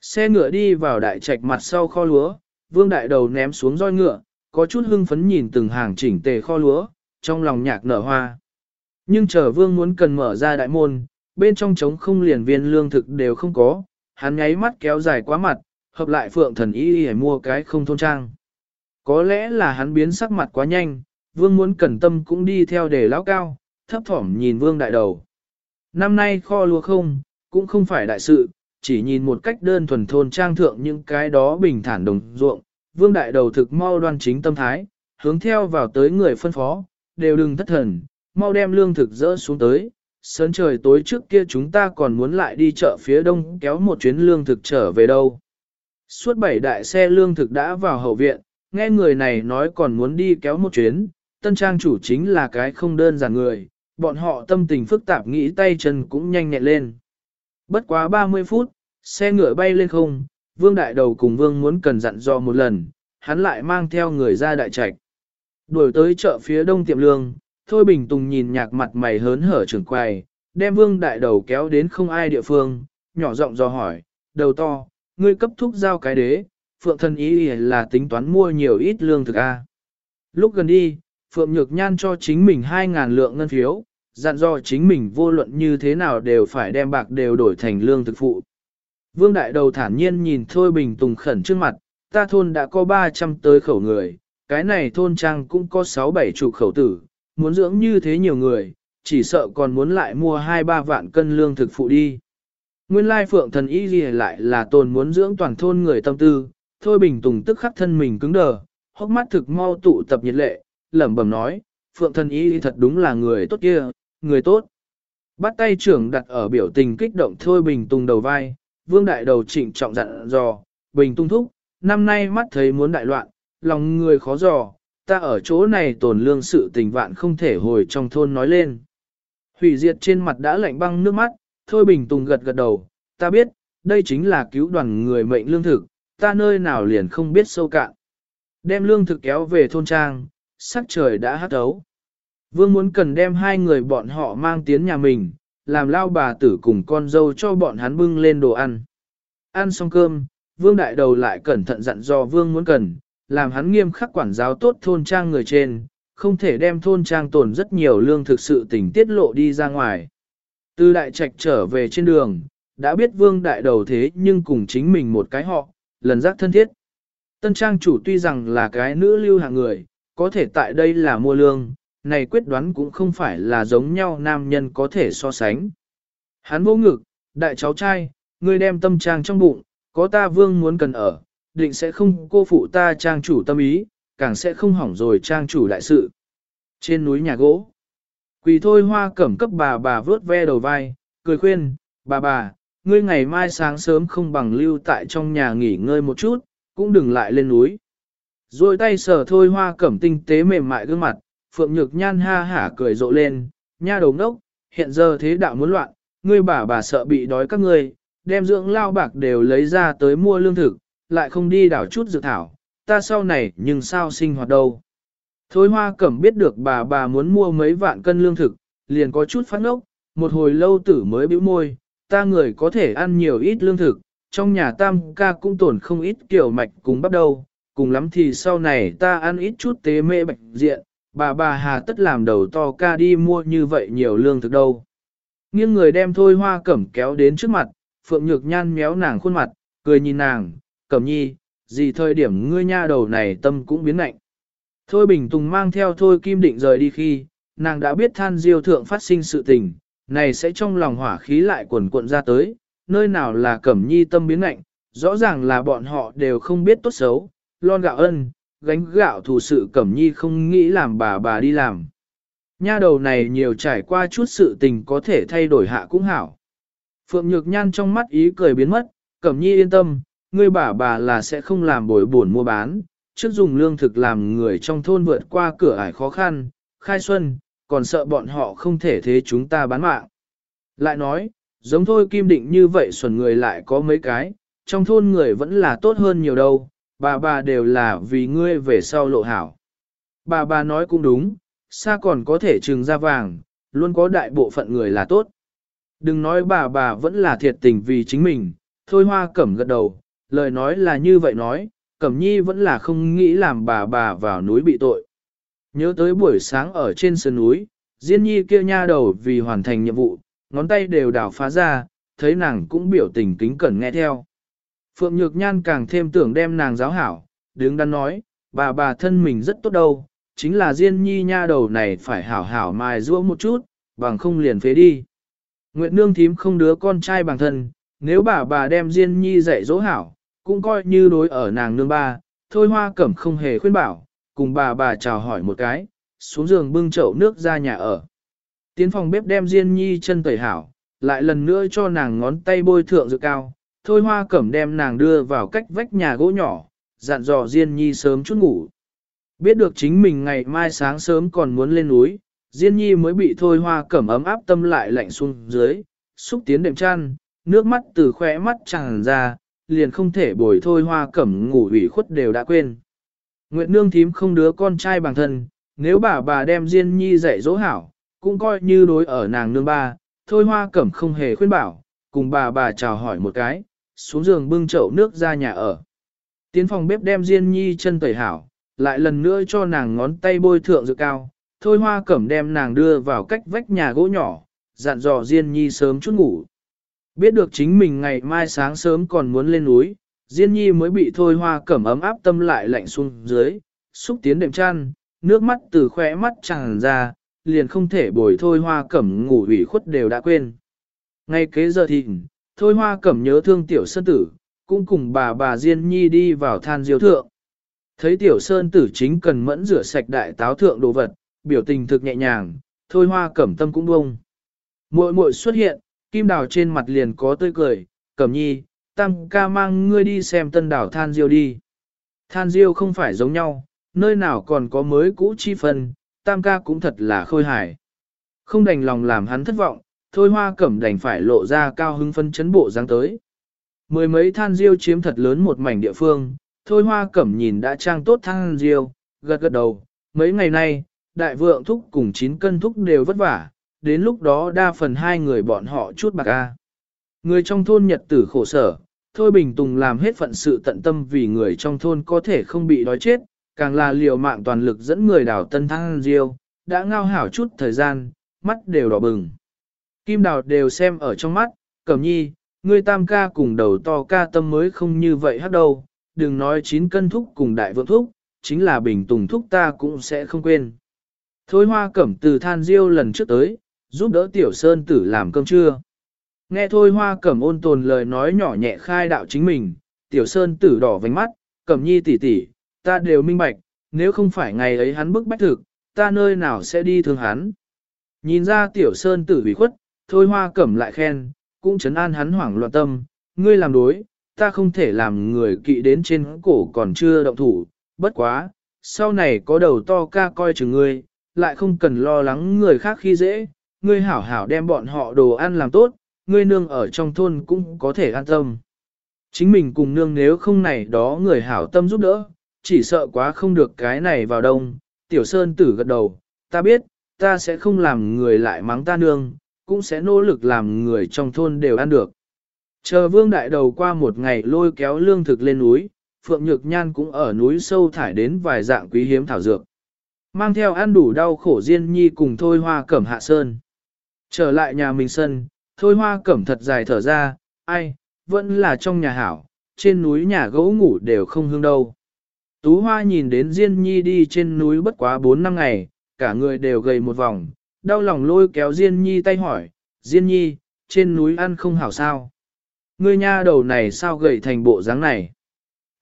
Xe ngựa đi vào đại trạch mặt sau kho lúa, vương đại đầu ném xuống roi ngựa, có chút hưng phấn nhìn từng hàng chỉnh tề kho lúa, trong lòng nhạc nở hoa. Nhưng chờ vương muốn cần mở ra đại môn, bên trong trống không liền viên lương thực đều không có, hắn nháy mắt kéo dài quá mặt, hợp lại phượng thần y để mua cái không thôn trang. Có lẽ là hắn biến sắc mặt quá nhanh, vương muốn cẩn tâm cũng đi theo để lão cao, thấp thỏm nhìn vương đại đầu. Năm nay kho lúa không, cũng không phải đại sự, chỉ nhìn một cách đơn thuần thôn trang thượng những cái đó bình thản đồng ruộng, vương đại đầu thực mau đoan chính tâm thái, hướng theo vào tới người phân phó, đều đừng thất thần, mau đem lương thực dỡ xuống tới, Sớn trời tối trước kia chúng ta còn muốn lại đi chợ phía đông kéo một chuyến lương thực trở về đâu. Suốt bảy đại xe lương thực đã vào hậu viện, nghe người này nói còn muốn đi kéo một chuyến, tân trang chủ chính là cái không đơn giản người, bọn họ tâm tình phức tạp nghĩ tay chân cũng nhanh nhẹn lên. Bất quá 30 phút, xe ngựa bay lên không, vương đại đầu cùng vương muốn cần dặn dò một lần, hắn lại mang theo người ra đại trạch. Đuổi tới chợ phía đông tiệm lương, Thôi Bình Tùng nhìn nhạc mặt mày hớn hở trưởng quầy, đem vương đại đầu kéo đến không ai địa phương, nhỏ giọng dò hỏi, đầu to, ngươi cấp thúc giao cái đế, Phượng thần ý là tính toán mua nhiều ít lương thực a. Lúc gần đi, Phượng Nhược Nhan cho chính mình 2.000 lượng ngân phiếu, dặn dò chính mình vô luận như thế nào đều phải đem bạc đều đổi thành lương thực phụ. Vương Đại Đầu thản nhiên nhìn Thôi Bình Tùng khẩn trước mặt, ta thôn đã có 300 tới khẩu người, cái này thôn trang cũng có 6-7 chục khẩu tử, muốn dưỡng như thế nhiều người, chỉ sợ còn muốn lại mua 2-3 vạn cân lương thực phụ đi. Nguyên lai phượng thần y lại là tồn muốn dưỡng toàn thôn người tâm tư, thôi bình tùng tức khắc thân mình cứng đờ, hốc mắt thực mau tụ tập nhiệt lệ, lẩm bẩm nói, phượng thần y thật đúng là người tốt kia, người tốt. Bắt tay trưởng đặt ở biểu tình kích động thôi bình tùng đầu vai, vương đại đầu trịnh trọng dặn dò, bình Tùng thúc, năm nay mắt thấy muốn đại loạn, lòng người khó dò, ta ở chỗ này tổn lương sự tình vạn không thể hồi trong thôn nói lên. Hủy diệt trên mặt đã lạnh băng nước mắt, thôi bình tùng gật gật đầu, ta biết, đây chính là cứu đoàn người mệnh lương thực, ta nơi nào liền không biết sâu cạn. Đem lương thực kéo về thôn trang, sắc trời đã hát ấu. Vương muốn cần đem hai người bọn họ mang tiến nhà mình, làm lao bà tử cùng con dâu cho bọn hắn bưng lên đồ ăn. Ăn xong cơm, vương đại đầu lại cẩn thận dặn dò vương muốn cần, làm hắn nghiêm khắc quản giáo tốt thôn trang người trên, không thể đem thôn trang tồn rất nhiều lương thực sự tình tiết lộ đi ra ngoài. Từ đại trạch trở về trên đường, đã biết vương đại đầu thế nhưng cùng chính mình một cái họ, lần giác thân thiết. Tân trang chủ tuy rằng là cái nữ lưu hạng người, có thể tại đây là mua lương, này quyết đoán cũng không phải là giống nhau nam nhân có thể so sánh. Hắn vô ngực, đại cháu trai, ngươi đem tâm trang trong bụng, có ta vương muốn cần ở, định sẽ không cô phụ ta trang chủ tâm ý, càng sẽ không hỏng rồi trang chủ đại sự. Trên núi nhà gỗ, quỳ thôi hoa cẩm cấp bà bà vớt ve đầu vai, cười khuyên, bà bà, ngươi ngày mai sáng sớm không bằng lưu tại trong nhà nghỉ ngơi một chút, cũng đừng lại lên núi. Rồi tay sờ thôi hoa cẩm tinh tế mềm mại gương mặt, phượng nhược nhan ha hả cười rộ lên, nha đầu ngốc, hiện giờ thế đạo muốn loạn, ngươi bà bà sợ bị đói các ngươi, đem dưỡng lao bạc đều lấy ra tới mua lương thực, lại không đi đảo chút dược thảo, ta sau này nhưng sao sinh hoạt đâu. Thôi hoa cẩm biết được bà bà muốn mua mấy vạn cân lương thực, liền có chút phát ngốc, một hồi lâu tử mới bĩu môi, ta người có thể ăn nhiều ít lương thực, trong nhà tam ca cũng tổn không ít kiểu mạch cùng bắt đầu, cùng lắm thì sau này ta ăn ít chút tế mê bạch diện, bà bà hà tất làm đầu to ca đi mua như vậy nhiều lương thực đâu. Nghiêng người đem thôi hoa cẩm kéo đến trước mặt, phượng nhược nhan méo nàng khuôn mặt, cười nhìn nàng, cẩm nhi, gì thời điểm ngươi nha đầu này tâm cũng biến lạnh. Thôi bình tùng mang theo thôi kim định rời đi khi, nàng đã biết than diêu thượng phát sinh sự tình, này sẽ trong lòng hỏa khí lại cuồn cuộn ra tới, nơi nào là cẩm nhi tâm biến lạnh, rõ ràng là bọn họ đều không biết tốt xấu, lon gạo ân, gánh gạo thủ sự cẩm nhi không nghĩ làm bà bà đi làm. Nha đầu này nhiều trải qua chút sự tình có thể thay đổi hạ cũng hảo. Phượng Nhược Nhan trong mắt ý cười biến mất, Cẩm Nhi yên tâm, ngươi bà bà là sẽ không làm bồi buồn mua bán, trước dùng lương thực làm người trong thôn vượt qua cửa ải khó khăn, khai xuân, còn sợ bọn họ không thể thế chúng ta bán mạng. Lại nói, giống thôi kim định như vậy xuẩn người lại có mấy cái, trong thôn người vẫn là tốt hơn nhiều đâu, bà bà đều là vì ngươi về sau lộ hảo. Bà bà nói cũng đúng, xa còn có thể trừng ra vàng, luôn có đại bộ phận người là tốt. Đừng nói bà bà vẫn là thiệt tình vì chính mình, thôi hoa cẩm gật đầu, lời nói là như vậy nói, cẩm nhi vẫn là không nghĩ làm bà bà vào núi bị tội. Nhớ tới buổi sáng ở trên sườn núi, Diên nhi kia nha đầu vì hoàn thành nhiệm vụ, ngón tay đều đảo phá ra, thấy nàng cũng biểu tình kính cẩn nghe theo. Phượng Nhược Nhan càng thêm tưởng đem nàng giáo hảo, đứng đắn nói, bà bà thân mình rất tốt đâu, chính là Diên nhi nha đầu này phải hảo hảo mài giũa một chút, bằng không liền phế đi. Nguyệt nương thím không đứa con trai bằng thân, nếu bà bà đem Diên nhi dạy dỗ hảo, cũng coi như đối ở nàng nương ba, thôi hoa cẩm không hề khuyên bảo, cùng bà bà chào hỏi một cái, xuống giường bưng chậu nước ra nhà ở. Tiến phòng bếp đem Diên nhi chân tẩy hảo, lại lần nữa cho nàng ngón tay bôi thượng dự cao, thôi hoa cẩm đem nàng đưa vào cách vách nhà gỗ nhỏ, dặn dò Diên nhi sớm chút ngủ. Biết được chính mình ngày mai sáng sớm còn muốn lên núi, Diên nhi mới bị thôi hoa cẩm ấm áp tâm lại lạnh xuống dưới, xúc tiến đệm chăn, nước mắt từ khóe mắt tràn ra, liền không thể bồi thôi hoa cẩm ngủ ủy khuất đều đã quên. Nguyệt nương thím không đứa con trai bằng thân, nếu bà bà đem Diên nhi dạy dỗ hảo, cũng coi như đối ở nàng nương ba, thôi hoa cẩm không hề khuyên bảo, cùng bà bà chào hỏi một cái, xuống giường bưng chậu nước ra nhà ở. Tiến phòng bếp đem Diên nhi chân tẩy hảo, lại lần nữa cho nàng ngón tay bôi thượng dự cao, thôi hoa cẩm đem nàng đưa vào cách vách nhà gỗ nhỏ, dặn dò Diên Nhi sớm chút ngủ. Biết được chính mình ngày mai sáng sớm còn muốn lên núi, Diên Nhi mới bị thôi hoa cẩm ấm áp tâm lại lạnh xuống dưới, xúc tiến đệm chăn, nước mắt từ khỏe mắt tràn ra, liền không thể bồi thôi hoa cẩm ngủ ủy khuất đều đã quên. Ngay kế giờ thịnh, thôi hoa cẩm nhớ thương tiểu sơn tử, cũng cùng bà bà Diên Nhi đi vào than diêu thượng. Thấy tiểu sơn tử chính cần mẫn rửa sạch đại táo thượng đồ vật, biểu tình thực nhẹ nhàng, thôi hoa cẩm tâm cũng bông. Muội muội xuất hiện, kim đào trên mặt liền có tươi cười, cẩm nhi, tam ca mang ngươi đi xem tân đảo than diêu đi. Than diêu không phải giống nhau, nơi nào còn có mới cũ chi phân, tam ca cũng thật là khôi hài. Không đành lòng làm hắn thất vọng, thôi hoa cẩm đành phải lộ ra cao hứng phân chấn bộ dáng tới. Mười mấy than diêu chiếm thật lớn một mảnh địa phương, thôi hoa cẩm nhìn đã trang tốt than diêu, gật gật đầu, mấy ngày nay, đại vượng thúc cùng chín cân thúc đều vất vả, đến lúc đó đa phần hai người bọn họ chút bạc a. Người trong thôn nhật tử khổ sở, Thôi Bình Tùng làm hết phận sự tận tâm vì người trong thôn có thể không bị đói chết, càng là liều mạng toàn lực dẫn người đảo tân thăng diêu, đã ngao hảo chút thời gian, mắt đều đỏ bừng. Kim đào đều xem ở trong mắt, cẩm nhi, người tam ca cùng đầu to ca tâm mới không như vậy hát đâu, đừng nói chín cân thúc cùng đại vượng thúc, chính là bình tùng thúc ta cũng sẽ không quên. Thôi hoa cẩm từ than diêu lần trước tới, giúp đỡ tiểu sơn tử làm cơm trưa. Nghe thôi hoa cẩm ôn tồn lời nói nhỏ nhẹ khai đạo chính mình, tiểu sơn tử đỏ vánh mắt, cẩm nhi tỷ tỷ, ta đều minh bạch, nếu không phải ngày ấy hắn bức bách thực, ta nơi nào sẽ đi thương hắn. Nhìn ra tiểu sơn tử bị khuất, thôi hoa cẩm lại khen, cũng chấn an hắn hoảng loạn tâm, ngươi làm đối, ta không thể làm người kỵ đến trên cổ còn chưa động thủ, bất quá, sau này có đầu to ca coi chừng ngươi, lại không cần lo lắng người khác khi dễ, ngươi hảo hảo đem bọn họ đồ ăn làm tốt, ngươi nương ở trong thôn cũng có thể an tâm. Chính mình cùng nương nếu không này đó người hảo tâm giúp đỡ, chỉ sợ quá không được cái này vào đông. Tiểu Sơn tử gật đầu, ta biết, ta sẽ không làm người lại mắng ta nương, cũng sẽ nỗ lực làm người trong thôn đều ăn được. Chờ vương đại đầu qua một ngày lôi kéo lương thực lên núi, Phượng Nhược Nhan cũng ở núi sâu thải đến vài dạng quý hiếm thảo dược. Mang theo ăn đủ đau khổ Diên Nhi cùng Thôi Hoa Cẩm hạ sơn. Trở lại nhà mình sân, Thôi Hoa Cẩm thật dài thở ra, ai, vẫn là trong nhà hảo, trên núi nhà gỗ ngủ đều không hương đâu. Tú Hoa nhìn đến Diên Nhi đi trên núi bất quá 4 năm ngày, cả người đều gầy một vòng, đau lòng lôi kéo Diên Nhi tay hỏi, Diên Nhi, trên núi ăn không hảo sao? Ngươi nha đầu này sao gầy thành bộ dáng này?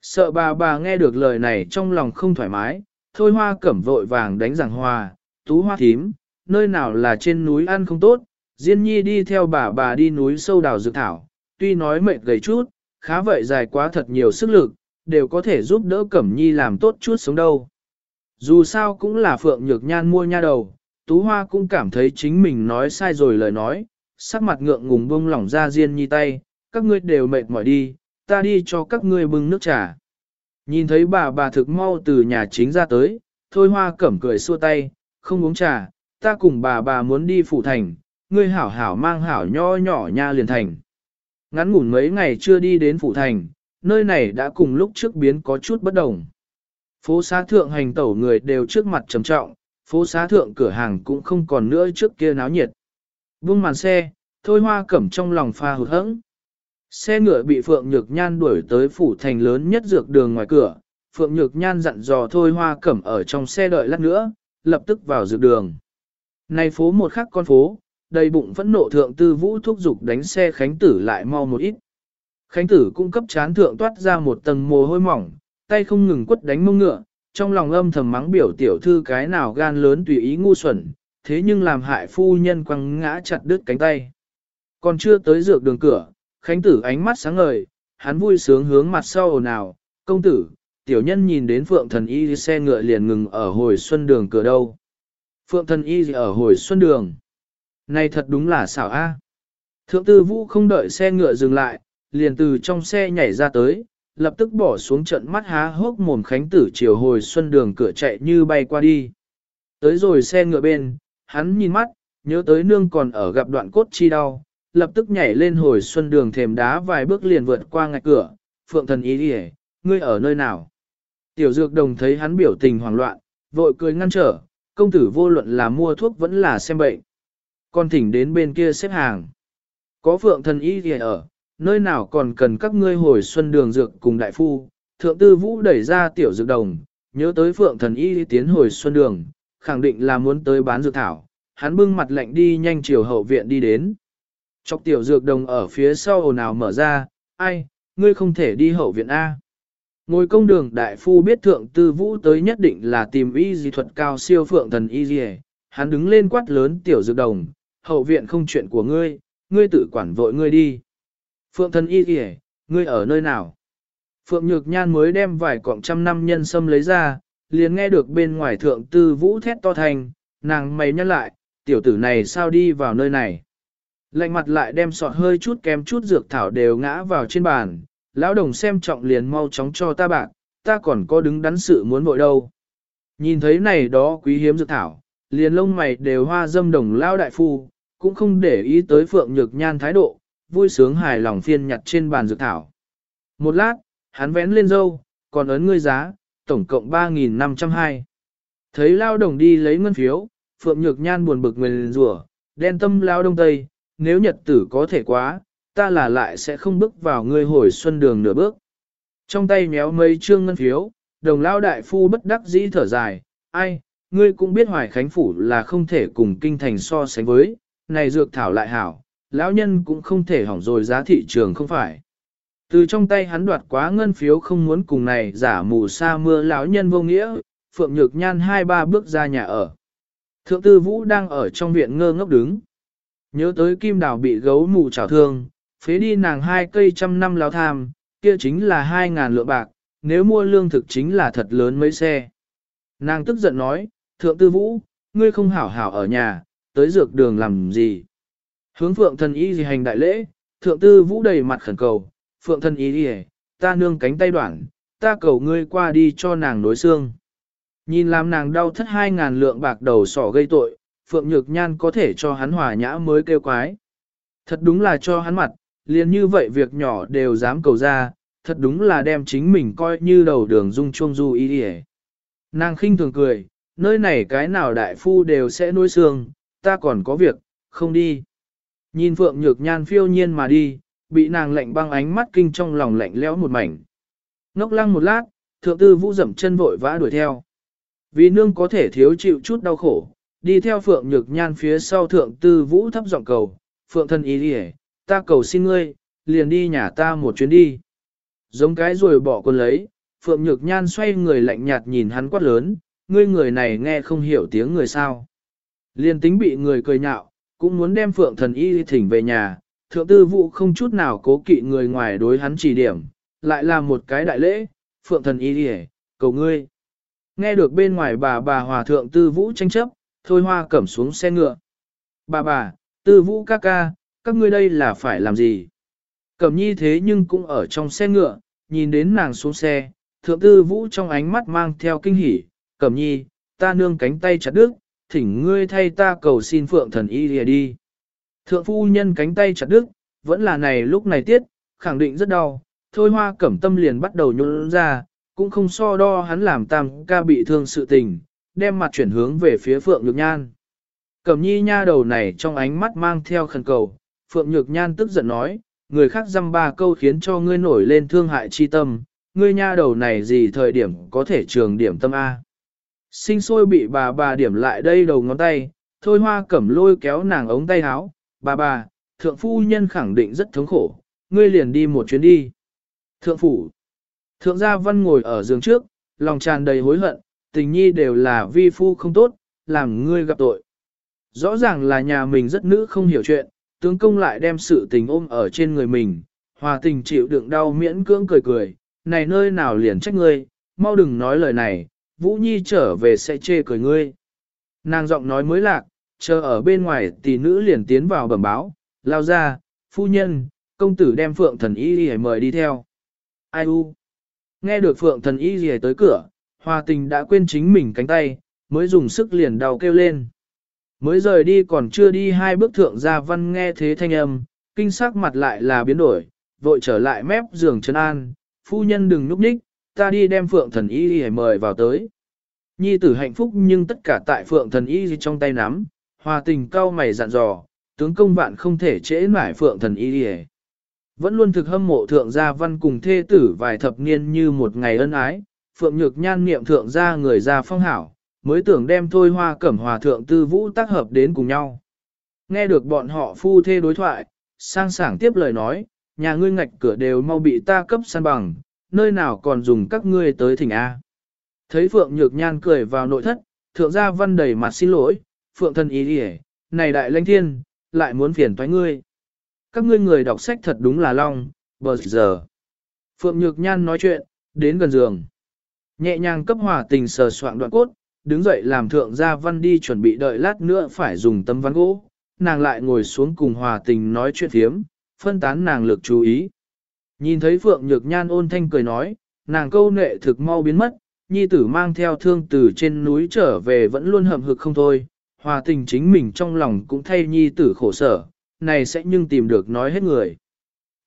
Sợ bà bà nghe được lời này trong lòng không thoải mái, thôi hoa cẩm vội vàng đánh giảng hoa, tú hoa thím, nơi nào là trên núi ăn không tốt, Diên Nhi đi theo bà bà đi núi sâu đào dược thảo, tuy nói mệt gầy chút, khá vậy dài quá thật nhiều sức lực, đều có thể giúp đỡ Cẩm Nhi làm tốt chút sống đâu. Dù sao cũng là Phượng Nhược Nhan mua nha đầu, Tú Hoa cũng cảm thấy chính mình nói sai rồi lời nói, sắc mặt ngượng ngùng bông lỏng ra Diên Nhi tay, các ngươi đều mệt mỏi đi, ta đi cho các ngươi bưng nước trà. Nhìn thấy bà bà thực mau từ nhà chính ra tới, thôi hoa cẩm cười xua tay, không uống trà, ta cùng bà bà muốn đi phủ thành, ngươi hảo hảo mang hảo nho nhỏ nha liền thành. Ngắn ngủn mấy ngày chưa đi đến phủ thành, nơi này đã cùng lúc trước biến có chút bất đồng. Phố xá thượng hành tẩu người đều trước mặt trầm trọng, phố xá thượng cửa hàng cũng không còn nữa trước kia náo nhiệt. Vương màn xe, thôi hoa cẩm trong lòng pha hụt hẫng. Xe ngựa bị Phượng Nhược Nhan đuổi tới phủ thành lớn nhất dược đường ngoài cửa, Phượng Nhược Nhan dặn dò thôi hoa cẩm ở trong xe đợi lát nữa, lập tức vào dược đường. Này phố một khắc con phố, đầy bụng phẫn nộ thượng tư vũ thúc dục đánh xe khánh tử lại mau một ít. Khánh tử cung cấp chán thượng toát ra một tầng mồ hôi mỏng, tay không ngừng quất đánh mông ngựa, trong lòng âm thầm mắng biểu tiểu thư cái nào gan lớn tùy ý ngu xuẩn, thế nhưng làm hại phu nhân quăng ngã chặt đứt cánh tay. Còn chưa tới dược đường cửa, Khánh tử ánh mắt sáng ngời, hắn vui sướng hướng mặt sau ồn ào, công tử, tiểu nhân nhìn đến phượng thần y xe ngựa liền ngừng ở hồi xuân đường cửa đâu. Phượng thần y ở hồi xuân đường. Này thật đúng là xảo a. Thượng tư vũ không đợi xe ngựa dừng lại, liền từ trong xe nhảy ra tới, lập tức bỏ xuống trận mắt há hốc mồm khánh tử chiều hồi xuân đường cửa chạy như bay qua đi. Tới rồi xe ngựa bên, hắn nhìn mắt, nhớ tới nương còn ở gặp đoạn cốt chi đau, lập tức nhảy lên hồi xuân đường thềm đá vài bước liền vượt qua ngạch cửa, phượng thần ý đi ngươi ở nơi nào? Tiểu dược đồng thấy hắn biểu tình hoảng loạn, vội cười ngăn trở, công tử vô luận là mua thuốc vẫn là xem bệnh. Con thỉnh đến bên kia xếp hàng. Có phượng thần y gì ở, nơi nào còn cần các ngươi hồi xuân đường dược cùng đại phu. Thượng tư vũ đẩy ra tiểu dược đồng, nhớ tới phượng thần y tiến hồi xuân đường, khẳng định là muốn tới bán dược thảo. Hắn bưng mặt lạnh đi nhanh chiều hậu viện đi đến. Chọc tiểu dược đồng ở phía sau ồn ào mở ra, ai, ngươi không thể đi hậu viện A. Ngồi công đường đại phu biết thượng tư vũ tới nhất định là tìm y di thuật cao siêu phượng thần y di hắn đứng lên quát lớn tiểu dược đồng, hậu viện không chuyện của ngươi, ngươi tự quản vội ngươi đi. Phượng thần y kìa, ngươi ở nơi nào? Phượng Nhược Nhan mới đem vài cọng trăm năm nhân sâm lấy ra, liền nghe được bên ngoài thượng tư vũ thét to thành, nàng mày nhắc lại, tiểu tử này sao đi vào nơi này? Lạnh mặt lại đem sọt hơi chút kém chút dược thảo đều ngã vào trên bàn, lão đồng xem trọng liền mau chóng cho ta bạc, ta còn có đứng đắn sự muốn vội đâu. Nhìn thấy này đó quý hiếm dược thảo, liền lông mày đều hoa dâm đồng lao đại phu, cũng không để ý tới phượng nhược nhan thái độ, vui sướng hài lòng phiên nhặt trên bàn dược thảo. Một lát, hắn vén lên dâu, còn ấn ngươi giá, tổng cộng 3.502. Thấy lao đồng đi lấy ngân phiếu, phượng nhược nhan buồn bực nguyền rủa đen tâm lao đông tây, nếu nhật tử có thể quá, ta là lại sẽ không bước vào ngươi hồi xuân đường nửa bước. Trong tay méo mấy trương ngân phiếu, đồng lao đại phu bất đắc dĩ thở dài, ai, ngươi cũng biết hoài khánh phủ là không thể cùng kinh thành so sánh với, này dược thảo lại hảo, lão nhân cũng không thể hỏng rồi giá thị trường không phải. Từ trong tay hắn đoạt quá ngân phiếu không muốn cùng này giả mù sa mưa lão nhân vô nghĩa, Phượng Nhược Nhan hai ba bước ra nhà ở. Thượng tư Vũ đang ở trong viện ngơ ngốc đứng. Nhớ tới kim đào bị gấu mù chảo thương, phế đi nàng hai cây trăm năm lao tham, kia chính là hai ngàn lượng bạc, nếu mua lương thực chính là thật lớn mấy xe. Nàng tức giận nói, thượng tư vũ, ngươi không hảo hảo ở nhà, tới dược đường làm gì. Hướng phượng thần y gì hành đại lễ, thượng tư vũ đầy mặt khẩn cầu, phượng thần y gì ta nương cánh tay đoạn, ta cầu ngươi qua đi cho nàng nối xương. Nhìn làm nàng đau thất hai ngàn lượng bạc đầu sỏ gây tội, phượng nhược nhan có thể cho hắn hòa nhã mới kêu quái. Thật đúng là cho hắn mặt, liền như vậy việc nhỏ đều dám cầu ra, thật đúng là đem chính mình coi như đầu đường dung chuông du ý đi Nàng khinh thường cười, nơi này cái nào đại phu đều sẽ nuôi xương, ta còn có việc, không đi. Nhìn Phượng Nhược Nhan phiêu nhiên mà đi, bị nàng lạnh băng ánh mắt kinh trong lòng lạnh lẽo một mảnh. Ngốc lăng một lát, thượng tư vũ dậm chân vội vã đuổi theo. Vì nương có thể thiếu chịu chút đau khổ, đi theo Phượng Nhược Nhan phía sau thượng tư vũ thấp giọng cầu, Phượng thân ý đi ta cầu xin ngươi, liền đi nhà ta một chuyến đi. Giống cái rồi bỏ con lấy, Phượng Nhược Nhan xoay người lạnh nhạt nhìn hắn quát lớn, ngươi người này nghe không hiểu tiếng người sao. Liên tính bị người cười nhạo, cũng muốn đem Phượng thần y thỉnh về nhà, thượng tư vụ không chút nào cố kỵ người ngoài đối hắn chỉ điểm, lại là một cái đại lễ, Phượng thần y đi cầu ngươi. Nghe được bên ngoài bà bà hòa thượng tư vũ tranh chấp, thôi hoa cẩm xuống xe ngựa. Bà bà, tư vũ ca ca, các ngươi đây là phải làm gì? Cẩm nhi thế nhưng cũng ở trong xe ngựa, nhìn đến nàng xuống xe, thượng tư vũ trong ánh mắt mang theo kinh hỉ, cẩm nhi, ta nương cánh tay chặt đứt, thỉnh ngươi thay ta cầu xin phượng thần y lìa đi. Thượng phu nhân cánh tay chặt đứt, vẫn là này lúc này tiết, khẳng định rất đau, thôi hoa cẩm tâm liền bắt đầu nhún ra, cũng không so đo hắn làm tam ca bị thương sự tình, đem mặt chuyển hướng về phía phượng nhược nhan. Cẩm nhi nha đầu này trong ánh mắt mang theo khẩn cầu, phượng nhược nhan tức giận nói, người khác dăm ba câu khiến cho ngươi nổi lên thương hại chi tâm, ngươi nha đầu này gì thời điểm có thể trường điểm tâm A. Sinh sôi bị bà bà điểm lại đây đầu ngón tay, thôi hoa cẩm lôi kéo nàng ống tay áo, bà bà, thượng phu nhân khẳng định rất thống khổ, ngươi liền đi một chuyến đi. Thượng phủ, thượng gia văn ngồi ở giường trước, lòng tràn đầy hối hận, tình nhi đều là vi phu không tốt, làm ngươi gặp tội. Rõ ràng là nhà mình rất nữ không hiểu chuyện, tướng công lại đem sự tình ôm ở trên người mình, hòa tình chịu đựng đau miễn cưỡng cười cười, này nơi nào liền trách ngươi, mau đừng nói lời này, Vũ Nhi trở về sẽ chê cười ngươi. Nàng giọng nói mới lạc, chờ ở bên ngoài tỷ nữ liền tiến vào bẩm báo, lao ra, phu nhân, công tử đem phượng thần y đi mời đi theo. Ai u? Nghe được phượng thần y gì tới cửa, hòa tình đã quên chính mình cánh tay, mới dùng sức liền đau kêu lên. Mới rời đi còn chưa đi hai bước thượng gia văn nghe thế thanh âm, kinh sắc mặt lại là biến đổi, vội trở lại mép giường chân an, phu nhân đừng núp ních, ta đi đem phượng thần y để mời vào tới. Nhi tử hạnh phúc nhưng tất cả tại phượng thần y trong tay nắm, hòa tình cao mày dặn dò, tướng công vạn không thể trễ mải phượng thần y đi Vẫn luôn thực hâm mộ thượng gia văn cùng thê tử vài thập niên như một ngày ân ái, phượng nhược nhan niệm thượng gia người gia phong hảo, mới tưởng đem thôi hoa cẩm hòa thượng tư vũ tác hợp đến cùng nhau. Nghe được bọn họ phu thê đối thoại, sang sảng tiếp lời nói, nhà ngươi ngạch cửa đều mau bị ta cấp san bằng, nơi nào còn dùng các ngươi tới thỉnh A. Thấy Phượng Nhược Nhan cười vào nội thất, thượng gia văn đầy mặt xin lỗi, Phượng thân ý đi này đại lãnh thiên, lại muốn phiền toái ngươi. Các ngươi người đọc sách thật đúng là long, bờ giờ. Phượng Nhược Nhan nói chuyện, đến gần giường. Nhẹ nhàng cấp hòa tình sờ soạn đoạn cốt, đứng dậy làm thượng gia văn đi chuẩn bị đợi lát nữa phải dùng tấm ván gỗ. Nàng lại ngồi xuống cùng hòa tình nói chuyện thiếm, phân tán nàng lực chú ý. Nhìn thấy Phượng Nhược Nhan ôn thanh cười nói, nàng câu nệ thực mau biến mất, nhi tử mang theo thương từ trên núi trở về vẫn luôn hậm hực không thôi, hòa tình chính mình trong lòng cũng thay nhi tử khổ sở, này sẽ nhưng tìm được nói hết người.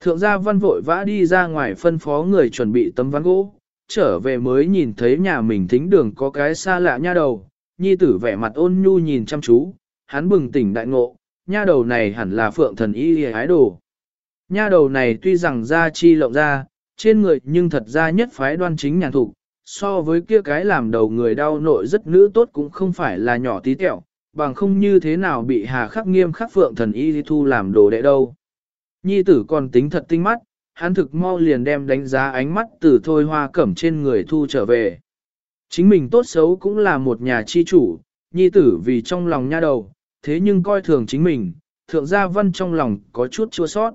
Thượng gia văn vội vã đi ra ngoài phân phó người chuẩn bị tấm ván gỗ, trở về mới nhìn thấy nhà mình thính đường có cái xa lạ nha đầu, nhi tử vẻ mặt ôn nhu nhìn chăm chú, hắn bừng tỉnh đại ngộ, nha đầu này hẳn là phượng thần y y ái đồ. Nha đầu này tuy rằng ra chi lộng ra, trên người nhưng thật ra nhất phái đoan chính nhàn thục, so với kia cái làm đầu người đau nội rất nữ tốt cũng không phải là nhỏ tí tẹo, bằng không như thế nào bị hà khắc nghiêm khắc phượng thần y thu làm đồ đệ đâu. Nhi tử còn tính thật tinh mắt, hắn thực mau liền đem đánh giá ánh mắt từ thôi hoa cẩm trên người thu trở về. Chính mình tốt xấu cũng là một nhà chi chủ, nhi tử vì trong lòng nha đầu, thế nhưng coi thường chính mình, thượng gia văn trong lòng có chút chua sót.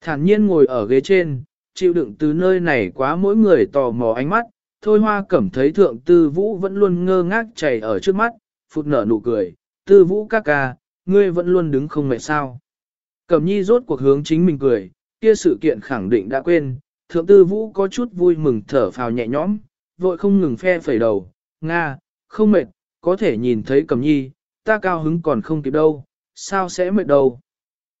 Thản nhiên ngồi ở ghế trên, chịu đựng từ nơi này quá mỗi người tò mò ánh mắt, thôi hoa cẩm thấy thượng tư vũ vẫn luôn ngơ ngác chảy ở trước mắt, phụt nở nụ cười, tư vũ ca ca, ngươi vẫn luôn đứng không mệt sao. Cẩm nhi rốt cuộc hướng chính mình cười, kia sự kiện khẳng định đã quên, thượng tư vũ có chút vui mừng thở phào nhẹ nhõm, vội không ngừng phe phẩy đầu, Nga, không mệt, có thể nhìn thấy Cẩm nhi, ta cao hứng còn không kịp đâu, sao sẽ mệt đâu.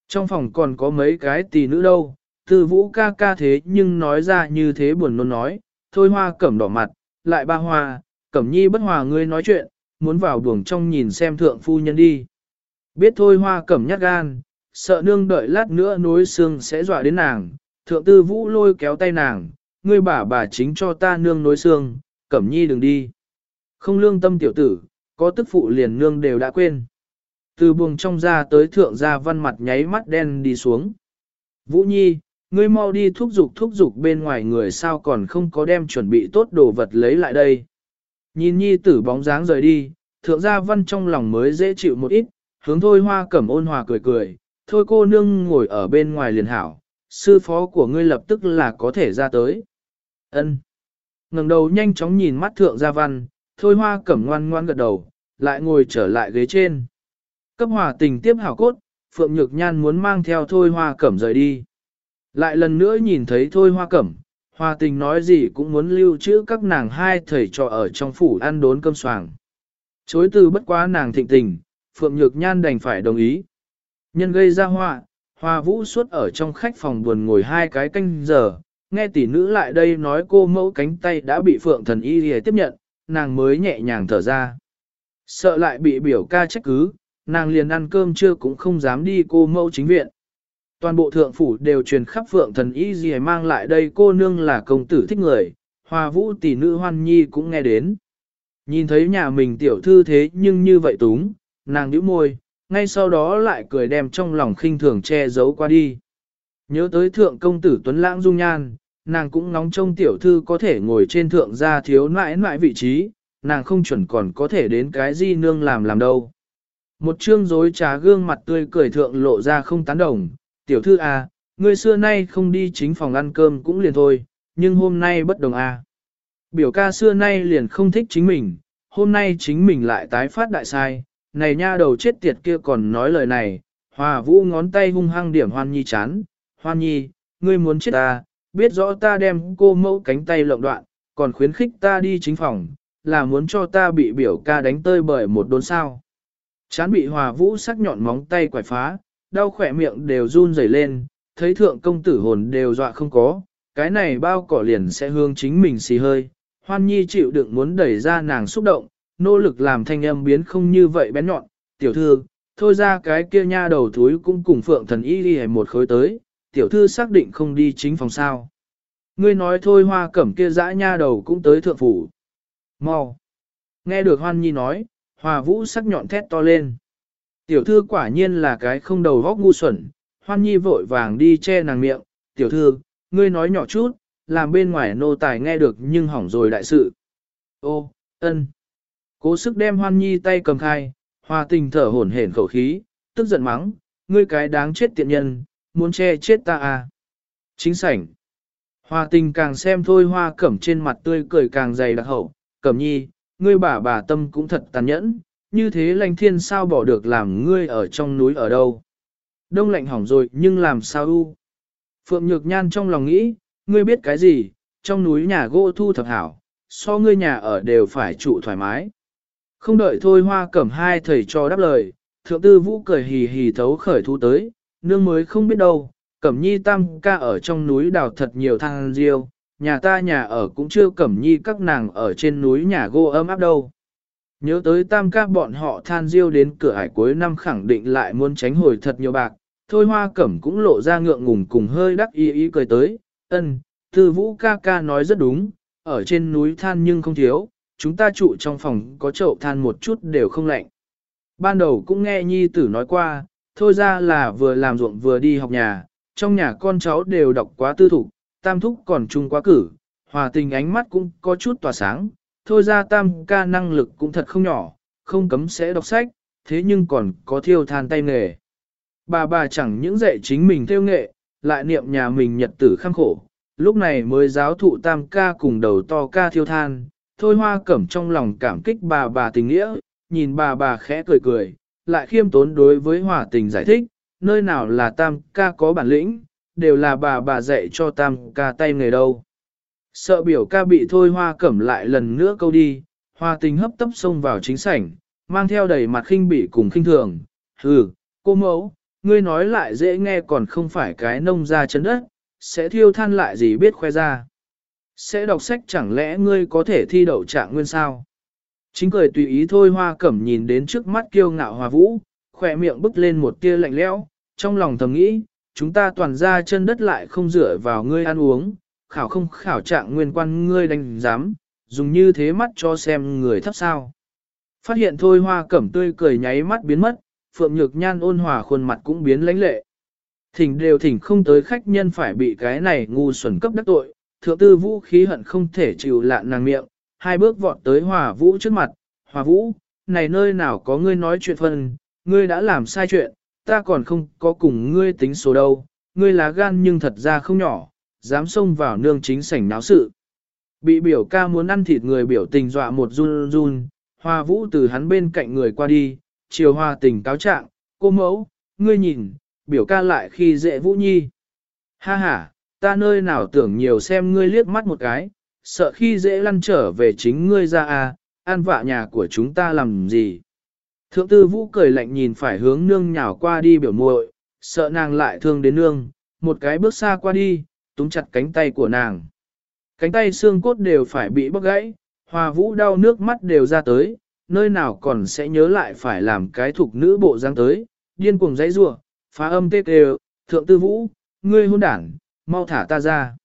Trong phòng còn có mấy cái tỷ nữ đâu, tư vũ ca ca thế nhưng nói ra như thế buồn nôn nói, thôi hoa cẩm đỏ mặt, lại ba hoa, cẩm nhi bất hòa ngươi nói chuyện, muốn vào buồng trong nhìn xem thượng phu nhân đi. Biết thôi hoa cẩm nhát gan, sợ nương đợi lát nữa nối xương sẽ dọa đến nàng, thượng tư vũ lôi kéo tay nàng, ngươi bà bà chính cho ta nương nối xương, cẩm nhi đừng đi. Không lương tâm tiểu tử, có tức phụ liền nương đều đã quên. Từ buồng trong ra tới thượng gia văn mặt nháy mắt đen đi xuống. Vũ Nhi, ngươi mau đi thúc giục thúc giục bên ngoài người sao còn không có đem chuẩn bị tốt đồ vật lấy lại đây. Nhìn Nhi tử bóng dáng rời đi, thượng gia văn trong lòng mới dễ chịu một ít, hướng thôi hoa cẩm ôn hòa cười cười, thôi cô nương ngồi ở bên ngoài liền hảo, sư phó của ngươi lập tức là có thể ra tới. Ân. ngẩng đầu nhanh chóng nhìn mắt thượng gia văn, thôi hoa cẩm ngoan ngoan gật đầu, lại ngồi trở lại ghế trên. Cấp hòa tình tiếp hảo cốt, Phượng Nhược Nhan muốn mang theo thôi hoa cẩm rời đi. Lại lần nữa nhìn thấy thôi hoa cẩm, hòa tình nói gì cũng muốn lưu trữ các nàng hai thầy trò ở trong phủ ăn đốn cơm soàng. Chối từ bất quá nàng thịnh tình, Phượng Nhược Nhan đành phải đồng ý. Nhân gây ra họa, Hoa Vũ suốt ở trong khách phòng buồn ngồi hai cái canh giờ, nghe tỷ nữ lại đây nói cô mẫu cánh tay đã bị Phượng thần y lìa tiếp nhận, nàng mới nhẹ nhàng thở ra. Sợ lại bị biểu ca trách cứ, nàng liền ăn cơm trưa cũng không dám đi cô mẫu chính viện. Toàn bộ thượng phủ đều truyền khắp Phượng thần y gì mang lại đây cô nương là công tử thích người, Hoa Vũ tỷ nữ Hoan Nhi cũng nghe đến. Nhìn thấy nhà mình tiểu thư thế nhưng như vậy túng, nàng nhíu môi, ngay sau đó lại cười đem trong lòng khinh thường che giấu qua đi. Nhớ tới thượng công tử Tuấn Lãng dung nhan, nàng cũng nóng trông tiểu thư có thể ngồi trên thượng gia thiếu nãi nãi vị trí, nàng không chuẩn còn có thể đến cái gì nương làm làm đâu. Một chương dối trá gương mặt tươi cười thượng lộ ra không tán đồng, tiểu thư à, ngươi xưa nay không đi chính phòng ăn cơm cũng liền thôi, nhưng hôm nay bất đồng à. Biểu ca xưa nay liền không thích chính mình, hôm nay chính mình lại tái phát đại sai, này nha đầu chết tiệt kia còn nói lời này, hòa vũ ngón tay hung hăng điểm hoan nhi chán, hoan nhi, ngươi muốn chết ta, biết rõ ta đem cô mẫu cánh tay lộng đoạn, còn khuyến khích ta đi chính phòng, là muốn cho ta bị biểu ca đánh tơi bởi một đốn sao. Chán bị hòa vũ sắc nhọn móng tay quải phá, đau khỏe miệng đều run rẩy lên, thấy thượng công tử hồn đều dọa không có, cái này bao cỏ liền sẽ hương chính mình xì hơi. Hoan nhi chịu đựng muốn đẩy ra nàng xúc động, nỗ lực làm thanh âm biến không như vậy bén nhọn, tiểu thư, thôi ra cái kia nha đầu thúi cũng cùng phượng thần y đi một khối tới, tiểu thư xác định không đi chính phòng sao. Ngươi nói thôi hoa cẩm kia dã nha đầu cũng tới thượng phủ. Mau. Nghe được hoan nhi nói, hòa vũ sắc nhọn thét to lên. Tiểu thư quả nhiên là cái không đầu góc ngu xuẩn, hoan nhi vội vàng đi che nàng miệng, tiểu thư, ngươi nói nhỏ chút, làm bên ngoài nô tài nghe được nhưng hỏng rồi đại sự. Ô, ân. Cố sức đem hoan nhi tay cầm khai, hòa tình thở hổn hển khẩu khí, tức giận mắng, ngươi cái đáng chết tiện nhân, muốn che chết ta à. Chính sảnh. Hoa tình càng xem thôi hoa cẩm trên mặt tươi cười càng dày đặc hậu, cẩm nhi, ngươi bà bà tâm cũng thật tàn nhẫn, như thế lành thiên sao bỏ được làm ngươi ở trong núi ở đâu. Đông lạnh hỏng rồi nhưng làm sao u. Phượng Nhược Nhan trong lòng nghĩ, ngươi biết cái gì, trong núi nhà gỗ thu thập hảo, so ngươi nhà ở đều phải trụ thoải mái. Không đợi thôi hoa cẩm hai thầy cho đáp lời, thượng tư vũ cười hì hì thấu khởi thu tới, nương mới không biết đâu, cẩm nhi tam ca ở trong núi đào thật nhiều thang riêu, nhà ta nhà ở cũng chưa cẩm nhi các nàng ở trên núi nhà gỗ ấm áp đâu. Nhớ tới tam ca bọn họ than diêu đến cửa hải cuối năm khẳng định lại muốn tránh hồi thật nhiều bạc, thôi hoa cẩm cũng lộ ra ngượng ngùng cùng hơi đắc ý ý cười tới, ân, tư vũ ca ca nói rất đúng, ở trên núi than nhưng không thiếu, chúng ta trụ trong phòng có chậu than một chút đều không lạnh. Ban đầu cũng nghe nhi tử nói qua, thôi ra là vừa làm ruộng vừa đi học nhà, trong nhà con cháu đều đọc quá tư thục, tam thúc còn chung quá cử, hòa tình ánh mắt cũng có chút tỏa sáng, thôi ra tam ca năng lực cũng thật không nhỏ, không cấm sẽ đọc sách, thế nhưng còn có thiêu than tay nghề. Bà bà chẳng những dạy chính mình theo nghệ, lại niệm nhà mình nhật tử khăng khổ, lúc này mới giáo thụ tam ca cùng đầu to ca thiêu than, thôi hoa cẩm trong lòng cảm kích bà bà tình nghĩa, nhìn bà bà khẽ cười cười, lại khiêm tốn đối với hòa tình giải thích, nơi nào là tam ca có bản lĩnh, đều là bà bà dạy cho tam ca tay nghề đâu. Sợ biểu ca bị thôi hoa cẩm lại lần nữa câu đi, hoa tình hấp tấp xông vào chính sảnh, mang theo đầy mặt khinh bỉ cùng khinh thường. Ừ, cô mẫu, ngươi nói lại dễ nghe còn không phải cái nông ra chấn đất, sẽ thiêu than lại gì biết khoe ra. Sẽ đọc sách chẳng lẽ ngươi có thể thi đậu trạng nguyên sao? Chính cười tùy ý thôi hoa cẩm nhìn đến trước mắt kiêu ngạo hòa vũ, khỏe miệng bức lên một tia lạnh lẽo, trong lòng thầm nghĩ, chúng ta toàn ra chân đất lại không dựa vào ngươi ăn uống, khảo không khảo trạng nguyên quan ngươi đánh giám, dùng như thế mắt cho xem người thấp sao. Phát hiện thôi hoa cẩm tươi cười nháy mắt biến mất, phượng nhược nhan ôn hòa khuôn mặt cũng biến lãnh lệ. Thỉnh đều thỉnh không tới khách nhân phải bị cái này ngu xuẩn cấp đắc tội, thượng tư vũ khí hận không thể chịu lạn nàng miệng, hai bước vọt tới hòa vũ trước mặt, hòa vũ, này nơi nào có ngươi nói chuyện phân, ngươi đã làm sai chuyện, ta còn không có cùng ngươi tính số đâu, ngươi lá gan nhưng thật ra không nhỏ, dám xông vào nương chính sảnh náo sự. Bị biểu ca muốn ăn thịt người biểu tình dọa một run run, hoa vũ từ hắn bên cạnh người qua đi, chiều hoa tình cáo trạng, cô mẫu, ngươi nhìn, biểu ca lại khi dễ vũ nhi. Ha ha, ta nơi nào tưởng nhiều xem ngươi liếc mắt một cái, sợ khi dễ lăn trở về chính ngươi ra à, an vạ nhà của chúng ta làm gì. Thượng tư vũ cười lạnh nhìn phải hướng nương nhào qua đi biểu muội, sợ nàng lại thương đến nương, một cái bước xa qua đi, túm chặt cánh tay của nàng. Cánh tay xương cốt đều phải bị bóc gãy, hòa vũ đau nước mắt đều ra tới, nơi nào còn sẽ nhớ lại phải làm cái thuộc nữ bộ giang tới, điên cuồng dãy rủa, phá âm tê tê, thượng tư vũ, ngươi hôn đảng, mau thả ta ra.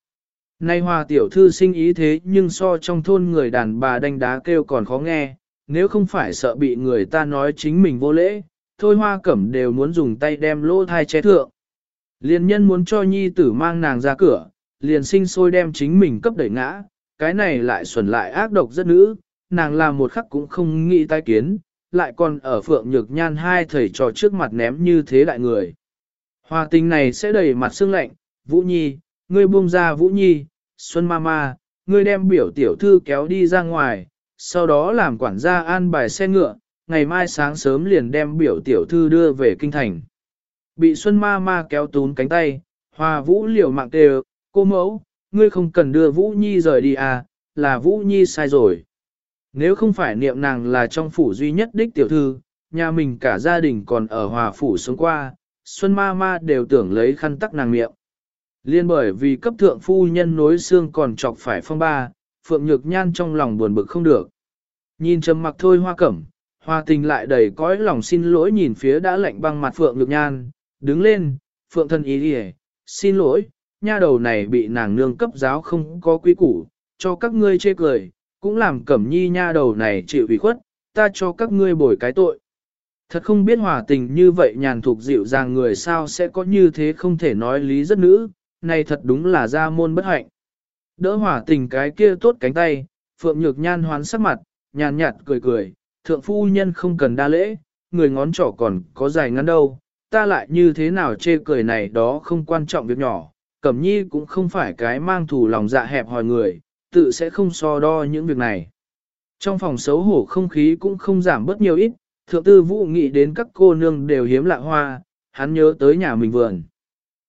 Nay hòa tiểu thư sinh ý thế nhưng so trong thôn người đàn bà đánh đá kêu còn khó nghe, nếu không phải sợ bị người ta nói chính mình vô lễ, thôi hoa cẩm đều muốn dùng tay đem lỗ thai che thượng. Liên nhân muốn cho nhi tử mang nàng ra cửa, liền sinh sôi đem chính mình cấp đẩy ngã, cái này lại xuẩn lại ác độc rất nữ, nàng làm một khắc cũng không nghĩ tai kiến, lại còn ở phượng nhược nhan hai thầy trò trước mặt ném như thế đại người. Hòa tình này sẽ đầy mặt sương lạnh, Vũ Nhi, ngươi buông ra Vũ Nhi, Xuân Mama, ngươi đem biểu tiểu thư kéo đi ra ngoài, sau đó làm quản gia an bài xe ngựa, ngày mai sáng sớm liền đem biểu tiểu thư đưa về kinh thành. Bị Xuân ma ma kéo tún cánh tay, Hòa Vũ liều mạng kêu, cô mẫu, ngươi không cần đưa Vũ Nhi rời đi à, là Vũ Nhi sai rồi. Nếu không phải niệm nàng là trong phủ duy nhất đích tiểu thư, nhà mình cả gia đình còn ở hòa phủ sống qua, Xuân ma ma đều tưởng lấy khăn tắc nàng miệng. Liên bởi vì cấp thượng phu nhân nối xương còn chọc phải phong ba, Phượng Nhược Nhan trong lòng buồn bực không được. Nhìn trầm mặc thôi hoa cẩm, hoa tình lại đầy cõi lòng xin lỗi nhìn phía đã lạnh băng mặt Phượng Nhược Nhan, đứng lên, Phượng thân ý đi xin lỗi, nha đầu này bị nàng nương cấp giáo không có quý củ, cho các ngươi chê cười, cũng làm cẩm nhi nha đầu này chịu ủy khuất, ta cho các ngươi bồi cái tội. Thật không biết hòa tình như vậy nhàn thuộc dịu dàng người sao sẽ có như thế không thể nói lý rất nữ, này thật đúng là ra môn bất hạnh. Đỡ hòa tình cái kia tốt cánh tay, Phượng Nhược Nhan hoán sắc mặt, nhàn nhạt cười cười, thượng phu nhân không cần đa lễ, người ngón trỏ còn có dài ngắn đâu, ta lại như thế nào chê cười này đó không quan trọng việc nhỏ, Cẩm Nhi cũng không phải cái mang thù lòng dạ hẹp hòi người, tự sẽ không so đo những việc này. Trong phòng xấu hổ không khí cũng không giảm bớt nhiều ít, thượng tư vũ nghĩ đến các cô nương đều hiếm lạ hoa, hắn nhớ tới nhà mình vườn.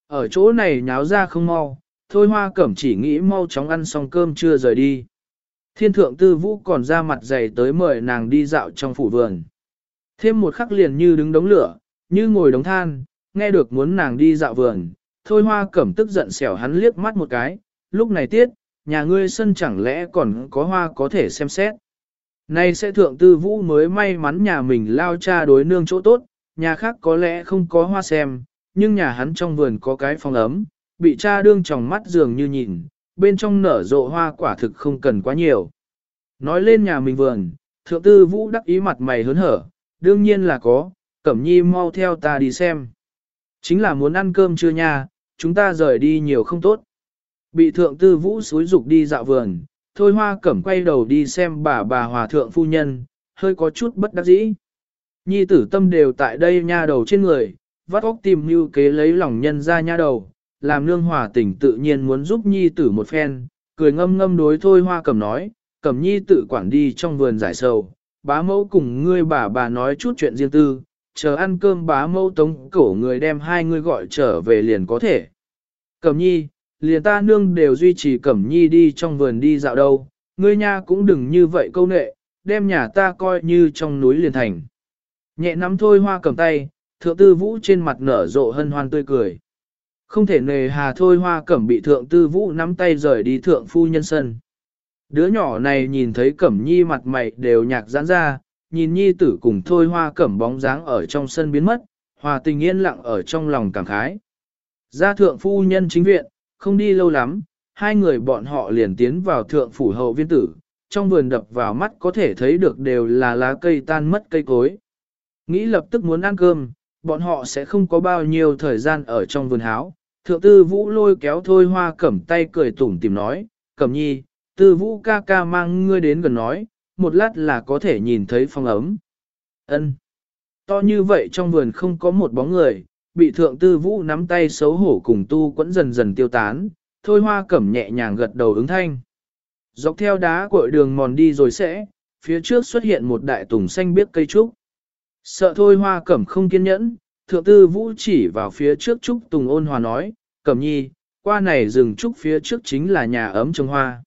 Ở chỗ này nháo ra không mau, thôi hoa cẩm chỉ nghĩ mau chóng ăn xong cơm chưa rời đi. Thiên thượng tư vũ còn ra mặt dày tới mời nàng đi dạo trong phủ vườn. Thêm một khắc liền như đứng đống lửa, như ngồi đống than, nghe được muốn nàng đi dạo vườn. Thôi hoa cẩm tức giận xẻo hắn liếc mắt một cái, lúc này tiết, nhà ngươi sân chẳng lẽ còn có hoa có thể xem xét. Nay sẽ thượng tư vũ mới may mắn nhà mình lao cha đối nương chỗ tốt, nhà khác có lẽ không có hoa xem, nhưng nhà hắn trong vườn có cái phòng ấm, bị cha đương trong mắt dường như nhìn, bên trong nở rộ hoa quả thực không cần quá nhiều. Nói lên nhà mình vườn, thượng tư vũ đắc ý mặt mày hớn hở, đương nhiên là có, cẩm nhi mau theo ta đi xem. Chính là muốn ăn cơm chưa nha, chúng ta rời đi nhiều không tốt. Bị thượng tư vũ xúi dục đi dạo vườn, thôi hoa cẩm quay đầu đi xem bà bà hòa thượng phu nhân, hơi có chút bất đắc dĩ. Nhi tử tâm đều tại đây nha đầu trên người, vắt óc tìm mưu kế lấy lòng nhân ra nha đầu, làm nương hòa tình tự nhiên muốn giúp nhi tử một phen, cười ngâm ngâm đối thôi hoa cẩm nói, cẩm nhi tự quản đi trong vườn giải sầu, bá mẫu cùng ngươi bà bà nói chút chuyện riêng tư, chờ ăn cơm bá mẫu tống cổ người đem hai người gọi trở về liền có thể. Cẩm nhi, liền ta nương đều duy trì Cẩm nhi đi trong vườn đi dạo đâu, ngươi nha cũng đừng như vậy câu nệ, đem nhà ta coi như trong núi liền thành. Nhẹ nắm thôi hoa cầm tay, thượng tư vũ trên mặt nở rộ hân hoan tươi cười. Không thể nề hà thôi hoa cẩm bị thượng tư vũ nắm tay rời đi thượng phu nhân sân. Đứa nhỏ này nhìn thấy cẩm nhi mặt mày đều nhạc giãn ra, nhìn nhi tử cùng thôi hoa cẩm bóng dáng ở trong sân biến mất, hòa tình yên lặng ở trong lòng cảm khái. Ra thượng phu nhân chính viện, không đi lâu lắm, hai người bọn họ liền tiến vào thượng phủ hậu viên tử, trong vườn đập vào mắt có thể thấy được đều là lá cây tan mất cây cối. Nghĩ lập tức muốn ăn cơm, bọn họ sẽ không có bao nhiêu thời gian ở trong vườn háo. Thượng tư vũ lôi kéo thôi hoa cẩm tay cười tủm tìm nói, cẩm nhi, tư vũ ca ca mang ngươi đến gần nói, một lát là có thể nhìn thấy phong ấm. ân To như vậy trong vườn không có một bóng người, bị thượng tư vũ nắm tay xấu hổ cùng tu quẫn dần dần tiêu tán, thôi hoa cẩm nhẹ nhàng gật đầu ứng thanh. Dọc theo đá cội đường mòn đi rồi sẽ, phía trước xuất hiện một đại tùng xanh biếc cây trúc. Sợ thôi hoa cẩm không kiên nhẫn, thượng tư vũ chỉ vào phía trước trúc tùng ôn hòa nói, cẩm nhi, qua này rừng trúc phía trước chính là nhà ấm trồng hoa.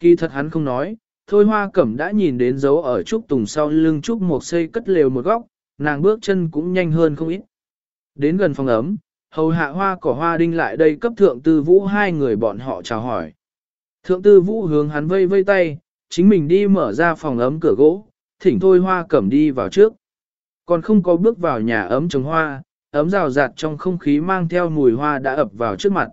Kỳ thật hắn không nói, thôi hoa cẩm đã nhìn đến dấu ở trúc tùng sau lưng trúc một xây cất lều một góc, nàng bước chân cũng nhanh hơn không ít. Đến gần phòng ấm, hầu hạ hoa cỏ hoa đinh lại đây cấp thượng tư vũ hai người bọn họ chào hỏi. Thượng tư vũ hướng hắn vây vây tay, chính mình đi mở ra phòng ấm cửa gỗ, thỉnh thôi hoa cẩm đi vào trước. Còn không có bước vào nhà ấm trồng hoa, ấm rào rạt trong không khí mang theo mùi hoa đã ập vào trước mặt.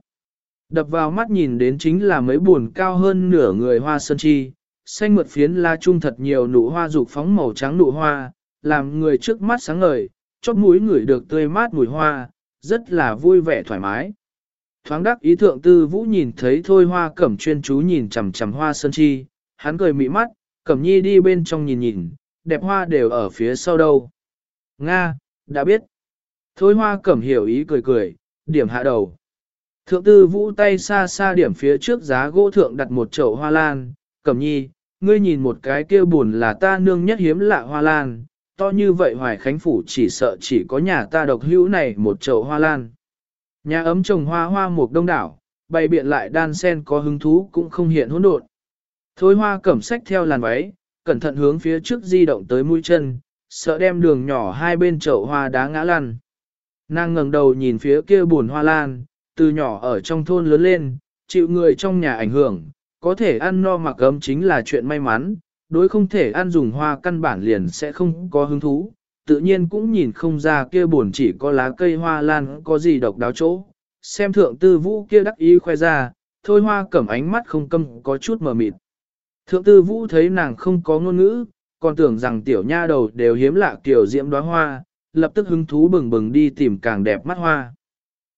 Đập vào mắt nhìn đến chính là mấy buồn cao hơn nửa người hoa sơn chi, xanh mượt phiến la trung thật nhiều nụ hoa dục phóng màu trắng nụ hoa, làm người trước mắt sáng ngời, chót mũi người được tươi mát mùi hoa, rất là vui vẻ thoải mái. Thoáng đắc ý thượng tư vũ nhìn thấy thôi hoa cẩm chuyên chú nhìn chằm chằm hoa sơn chi, hắn cười mị mắt, cẩm nhi đi bên trong nhìn nhìn, đẹp hoa đều ở phía sau đâu. Nga, đã biết. Thôi hoa cẩm hiểu ý cười cười, điểm hạ đầu. Thượng tư vũ tay xa xa điểm phía trước giá gỗ thượng đặt một chậu hoa lan, cẩm nhi, ngươi nhìn một cái kia buồn là ta nương nhất hiếm lạ hoa lan, to như vậy hoài khánh phủ chỉ sợ chỉ có nhà ta độc hữu này một chậu hoa lan. Nhà ấm trồng hoa hoa mục đông đảo, bày biện lại đan sen có hứng thú cũng không hiện hỗn độn. Thôi hoa cẩm sách theo làn váy, cẩn thận hướng phía trước di động tới mũi chân, sợ đem đường nhỏ hai bên chậu hoa đá ngã lăn. Nàng ngẩng đầu nhìn phía kia buồn hoa lan, từ nhỏ ở trong thôn lớn lên, chịu người trong nhà ảnh hưởng, có thể ăn no mặc ấm chính là chuyện may mắn, đối không thể ăn dùng hoa căn bản liền sẽ không có hứng thú, tự nhiên cũng nhìn không ra kia buồn chỉ có lá cây hoa lan có gì độc đáo chỗ. Xem thượng tư vũ kia đắc ý khoe ra, thôi hoa cẩm ánh mắt không câm có chút mờ mịt. Thượng tư vũ thấy nàng không có ngôn ngữ, còn tưởng rằng tiểu nha đầu đều hiếm lạ kiểu diễm đóa hoa, lập tức hứng thú bừng bừng đi tìm càng đẹp mắt hoa.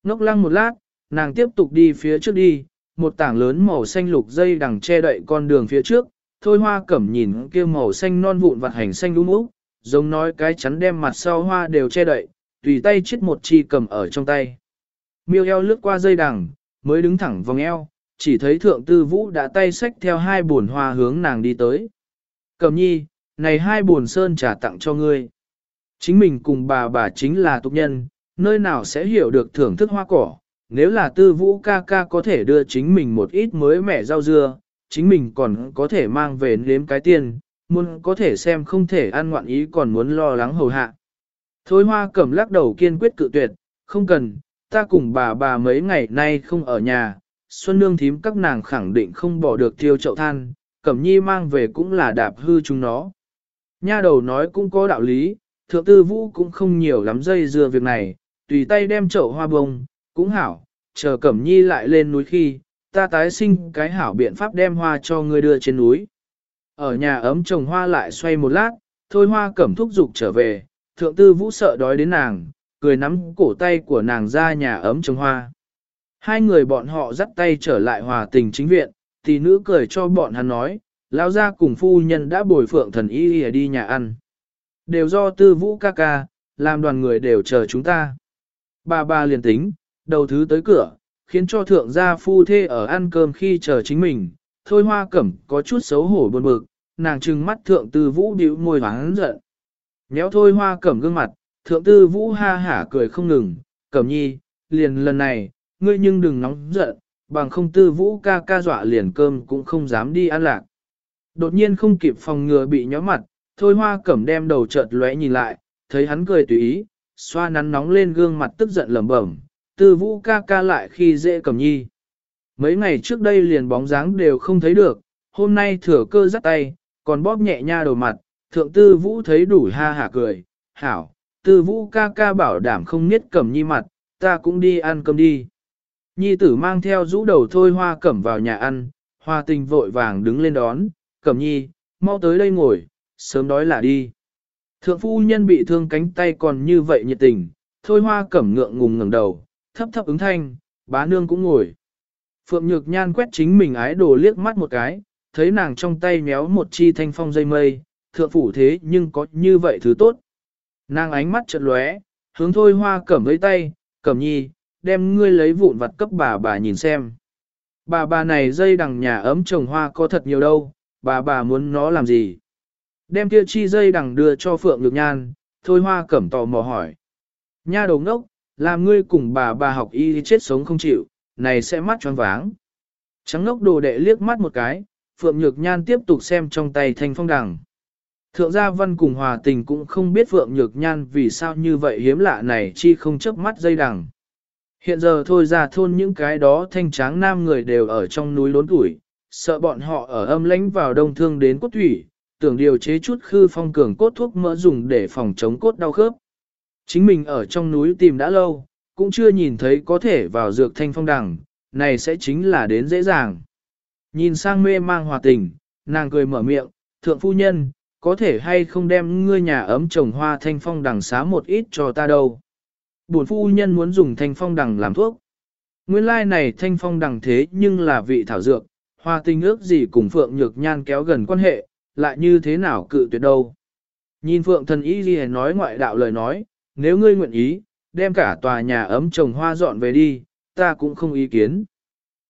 Ngốc lăng một lát, nàng tiếp tục đi phía trước đi, một tảng lớn màu xanh lục dây đằng che đậy con đường phía trước, thôi hoa cẩm nhìn kia màu xanh non vụn vặt hành xanh đúng úc, giống nói cái chắn đem mặt sau hoa đều che đậy, tùy tay chết một chi cầm ở trong tay. Miêu eo lướt qua dây đằng, mới đứng thẳng vòng eo, chỉ thấy thượng tư vũ đã tay xách theo hai buồn hoa hướng nàng đi tới. cầm nhi, này hai buồn sơn trà tặng cho ngươi. Chính mình cùng bà bà chính là tục nhân, nơi nào sẽ hiểu được thưởng thức hoa cỏ. Nếu là tư vũ ca ca có thể đưa chính mình một ít mới mẻ rau dưa, chính mình còn có thể mang về nếm cái tiền, muốn có thể xem không thể ăn ngoạn ý còn muốn lo lắng hầu hạ. Thôi hoa cẩm lắc đầu kiên quyết cự tuyệt, không cần, ta cùng bà bà mấy ngày nay không ở nhà, Xuân Nương thím các nàng khẳng định không bỏ được thiêu chậu than, cẩm nhi mang về cũng là đạp hư chúng nó. Nha đầu nói cũng có đạo lý, thượng tư vũ cũng không nhiều lắm dây dưa việc này, tùy tay đem chậu hoa bông, cũng hảo, chờ cẩm nhi lại lên núi khi, ta tái sinh cái hảo biện pháp đem hoa cho ngươi đưa trên núi. Ở nhà ấm trồng hoa lại xoay một lát, thôi hoa cẩm thúc dục trở về, thượng tư vũ sợ đói đến nàng, cười nắm cổ tay của nàng ra nhà ấm trồng hoa. Hai người bọn họ dắt tay trở lại hòa tình chính viện, tỷ nữ cười cho bọn hắn nói, Lão gia cùng phu nhân đã bồi phượng thần y đi nhà ăn. Đều do tư vũ ca ca, làm đoàn người đều chờ chúng ta. Bà bà liền tính, đầu thứ tới cửa, khiến cho thượng gia phu thê ở ăn cơm khi chờ chính mình, thôi hoa cẩm có chút xấu hổ buồn bực, nàng trừng mắt thượng tư vũ điệu môi hoáng giận. Nhéo thôi hoa cẩm gương mặt, thượng tư vũ ha hả cười không ngừng, cẩm nhi, liền lần này, ngươi nhưng đừng nóng giận, bằng không tư vũ ca ca dọa liền cơm cũng không dám đi ăn lạc. Đột nhiên không kịp phòng ngừa bị nhó mặt, thôi hoa cẩm đem đầu chợt lóe nhìn lại, thấy hắn cười tùy ý, xoa nắn nóng lên gương mặt tức giận lẩm bẩm, tư vũ ca ca lại khi dễ cẩm nhi. Mấy ngày trước đây liền bóng dáng đều không thấy được, hôm nay thừa cơ dắt tay, còn bóp nhẹ nha đầu mặt, thượng tư vũ thấy đủ ha hả cười, hảo, tư vũ ca ca bảo đảm không nghiết cẩm nhi mặt, ta cũng đi ăn cơm đi. Nhi tử mang theo rũ đầu thôi hoa cẩm vào nhà ăn, hoa tình vội vàng đứng lên đón, cẩm nhi, mau tới đây ngồi, sớm đói là đi. Thượng phu nhân bị thương cánh tay còn như vậy nhiệt tình, thôi hoa cẩm ngượng ngùng ngẩng đầu, thấp thấp ứng thanh, bá nương cũng ngồi. Phượng Nhược Nhan quét chính mình ái đồ liếc mắt một cái, thấy nàng trong tay méo một chi thanh phong dây mây, thượng phủ thế nhưng có như vậy thứ tốt. Nàng ánh mắt chợt lóe, hướng thôi hoa cẩm với tay, cẩm nhi, đem ngươi lấy vụn vặt cấp bà bà nhìn xem. Bà bà này dây đằng nhà ấm trồng hoa có thật nhiều đâu, bà bà muốn nó làm gì? Đem kia chi dây đằng đưa cho Phượng Nhược Nhan, thôi hoa cẩm tò mò hỏi. Nha đầu ngốc, làm ngươi cùng bà bà học y chết sống không chịu, này sẽ mắt choáng váng. Trắng ngốc đồ đệ liếc mắt một cái, Phượng Nhược Nhan tiếp tục xem trong tay thanh phong đằng. Thượng gia văn cùng hòa tình cũng không biết Phượng Nhược Nhan vì sao như vậy hiếm lạ này chi không chớp mắt dây đằng. Hiện giờ thôi ra thôn những cái đó thanh tráng nam người đều ở trong núi lốn tuổi, sợ bọn họ ở âm lãnh vào đông thương đến cốt thủy, tưởng điều chế chút khư phong cường cốt thuốc mỡ dùng để phòng chống cốt đau khớp. Chính mình ở trong núi tìm đã lâu, cũng chưa nhìn thấy có thể vào dược thanh phong đằng, này sẽ chính là đến dễ dàng. Nhìn sang mê mang hòa tình, nàng cười mở miệng, thượng phu nhân, có thể hay không đem ngươi nhà ấm trồng hoa thanh phong đằng xá một ít cho ta đâu. Bổn phu nhân muốn dùng thanh phong đằng làm thuốc. Nguyên lai này thanh phong đằng thế nhưng là vị thảo dược, hoa tình ước gì cùng Phượng Nhược Nhan kéo gần quan hệ, lại như thế nào cự tuyệt đâu. Nhìn Phượng thần ý gì nói ngoại đạo lời nói, nếu ngươi nguyện ý, đem cả tòa nhà ấm trồng hoa dọn về đi, ta cũng không ý kiến.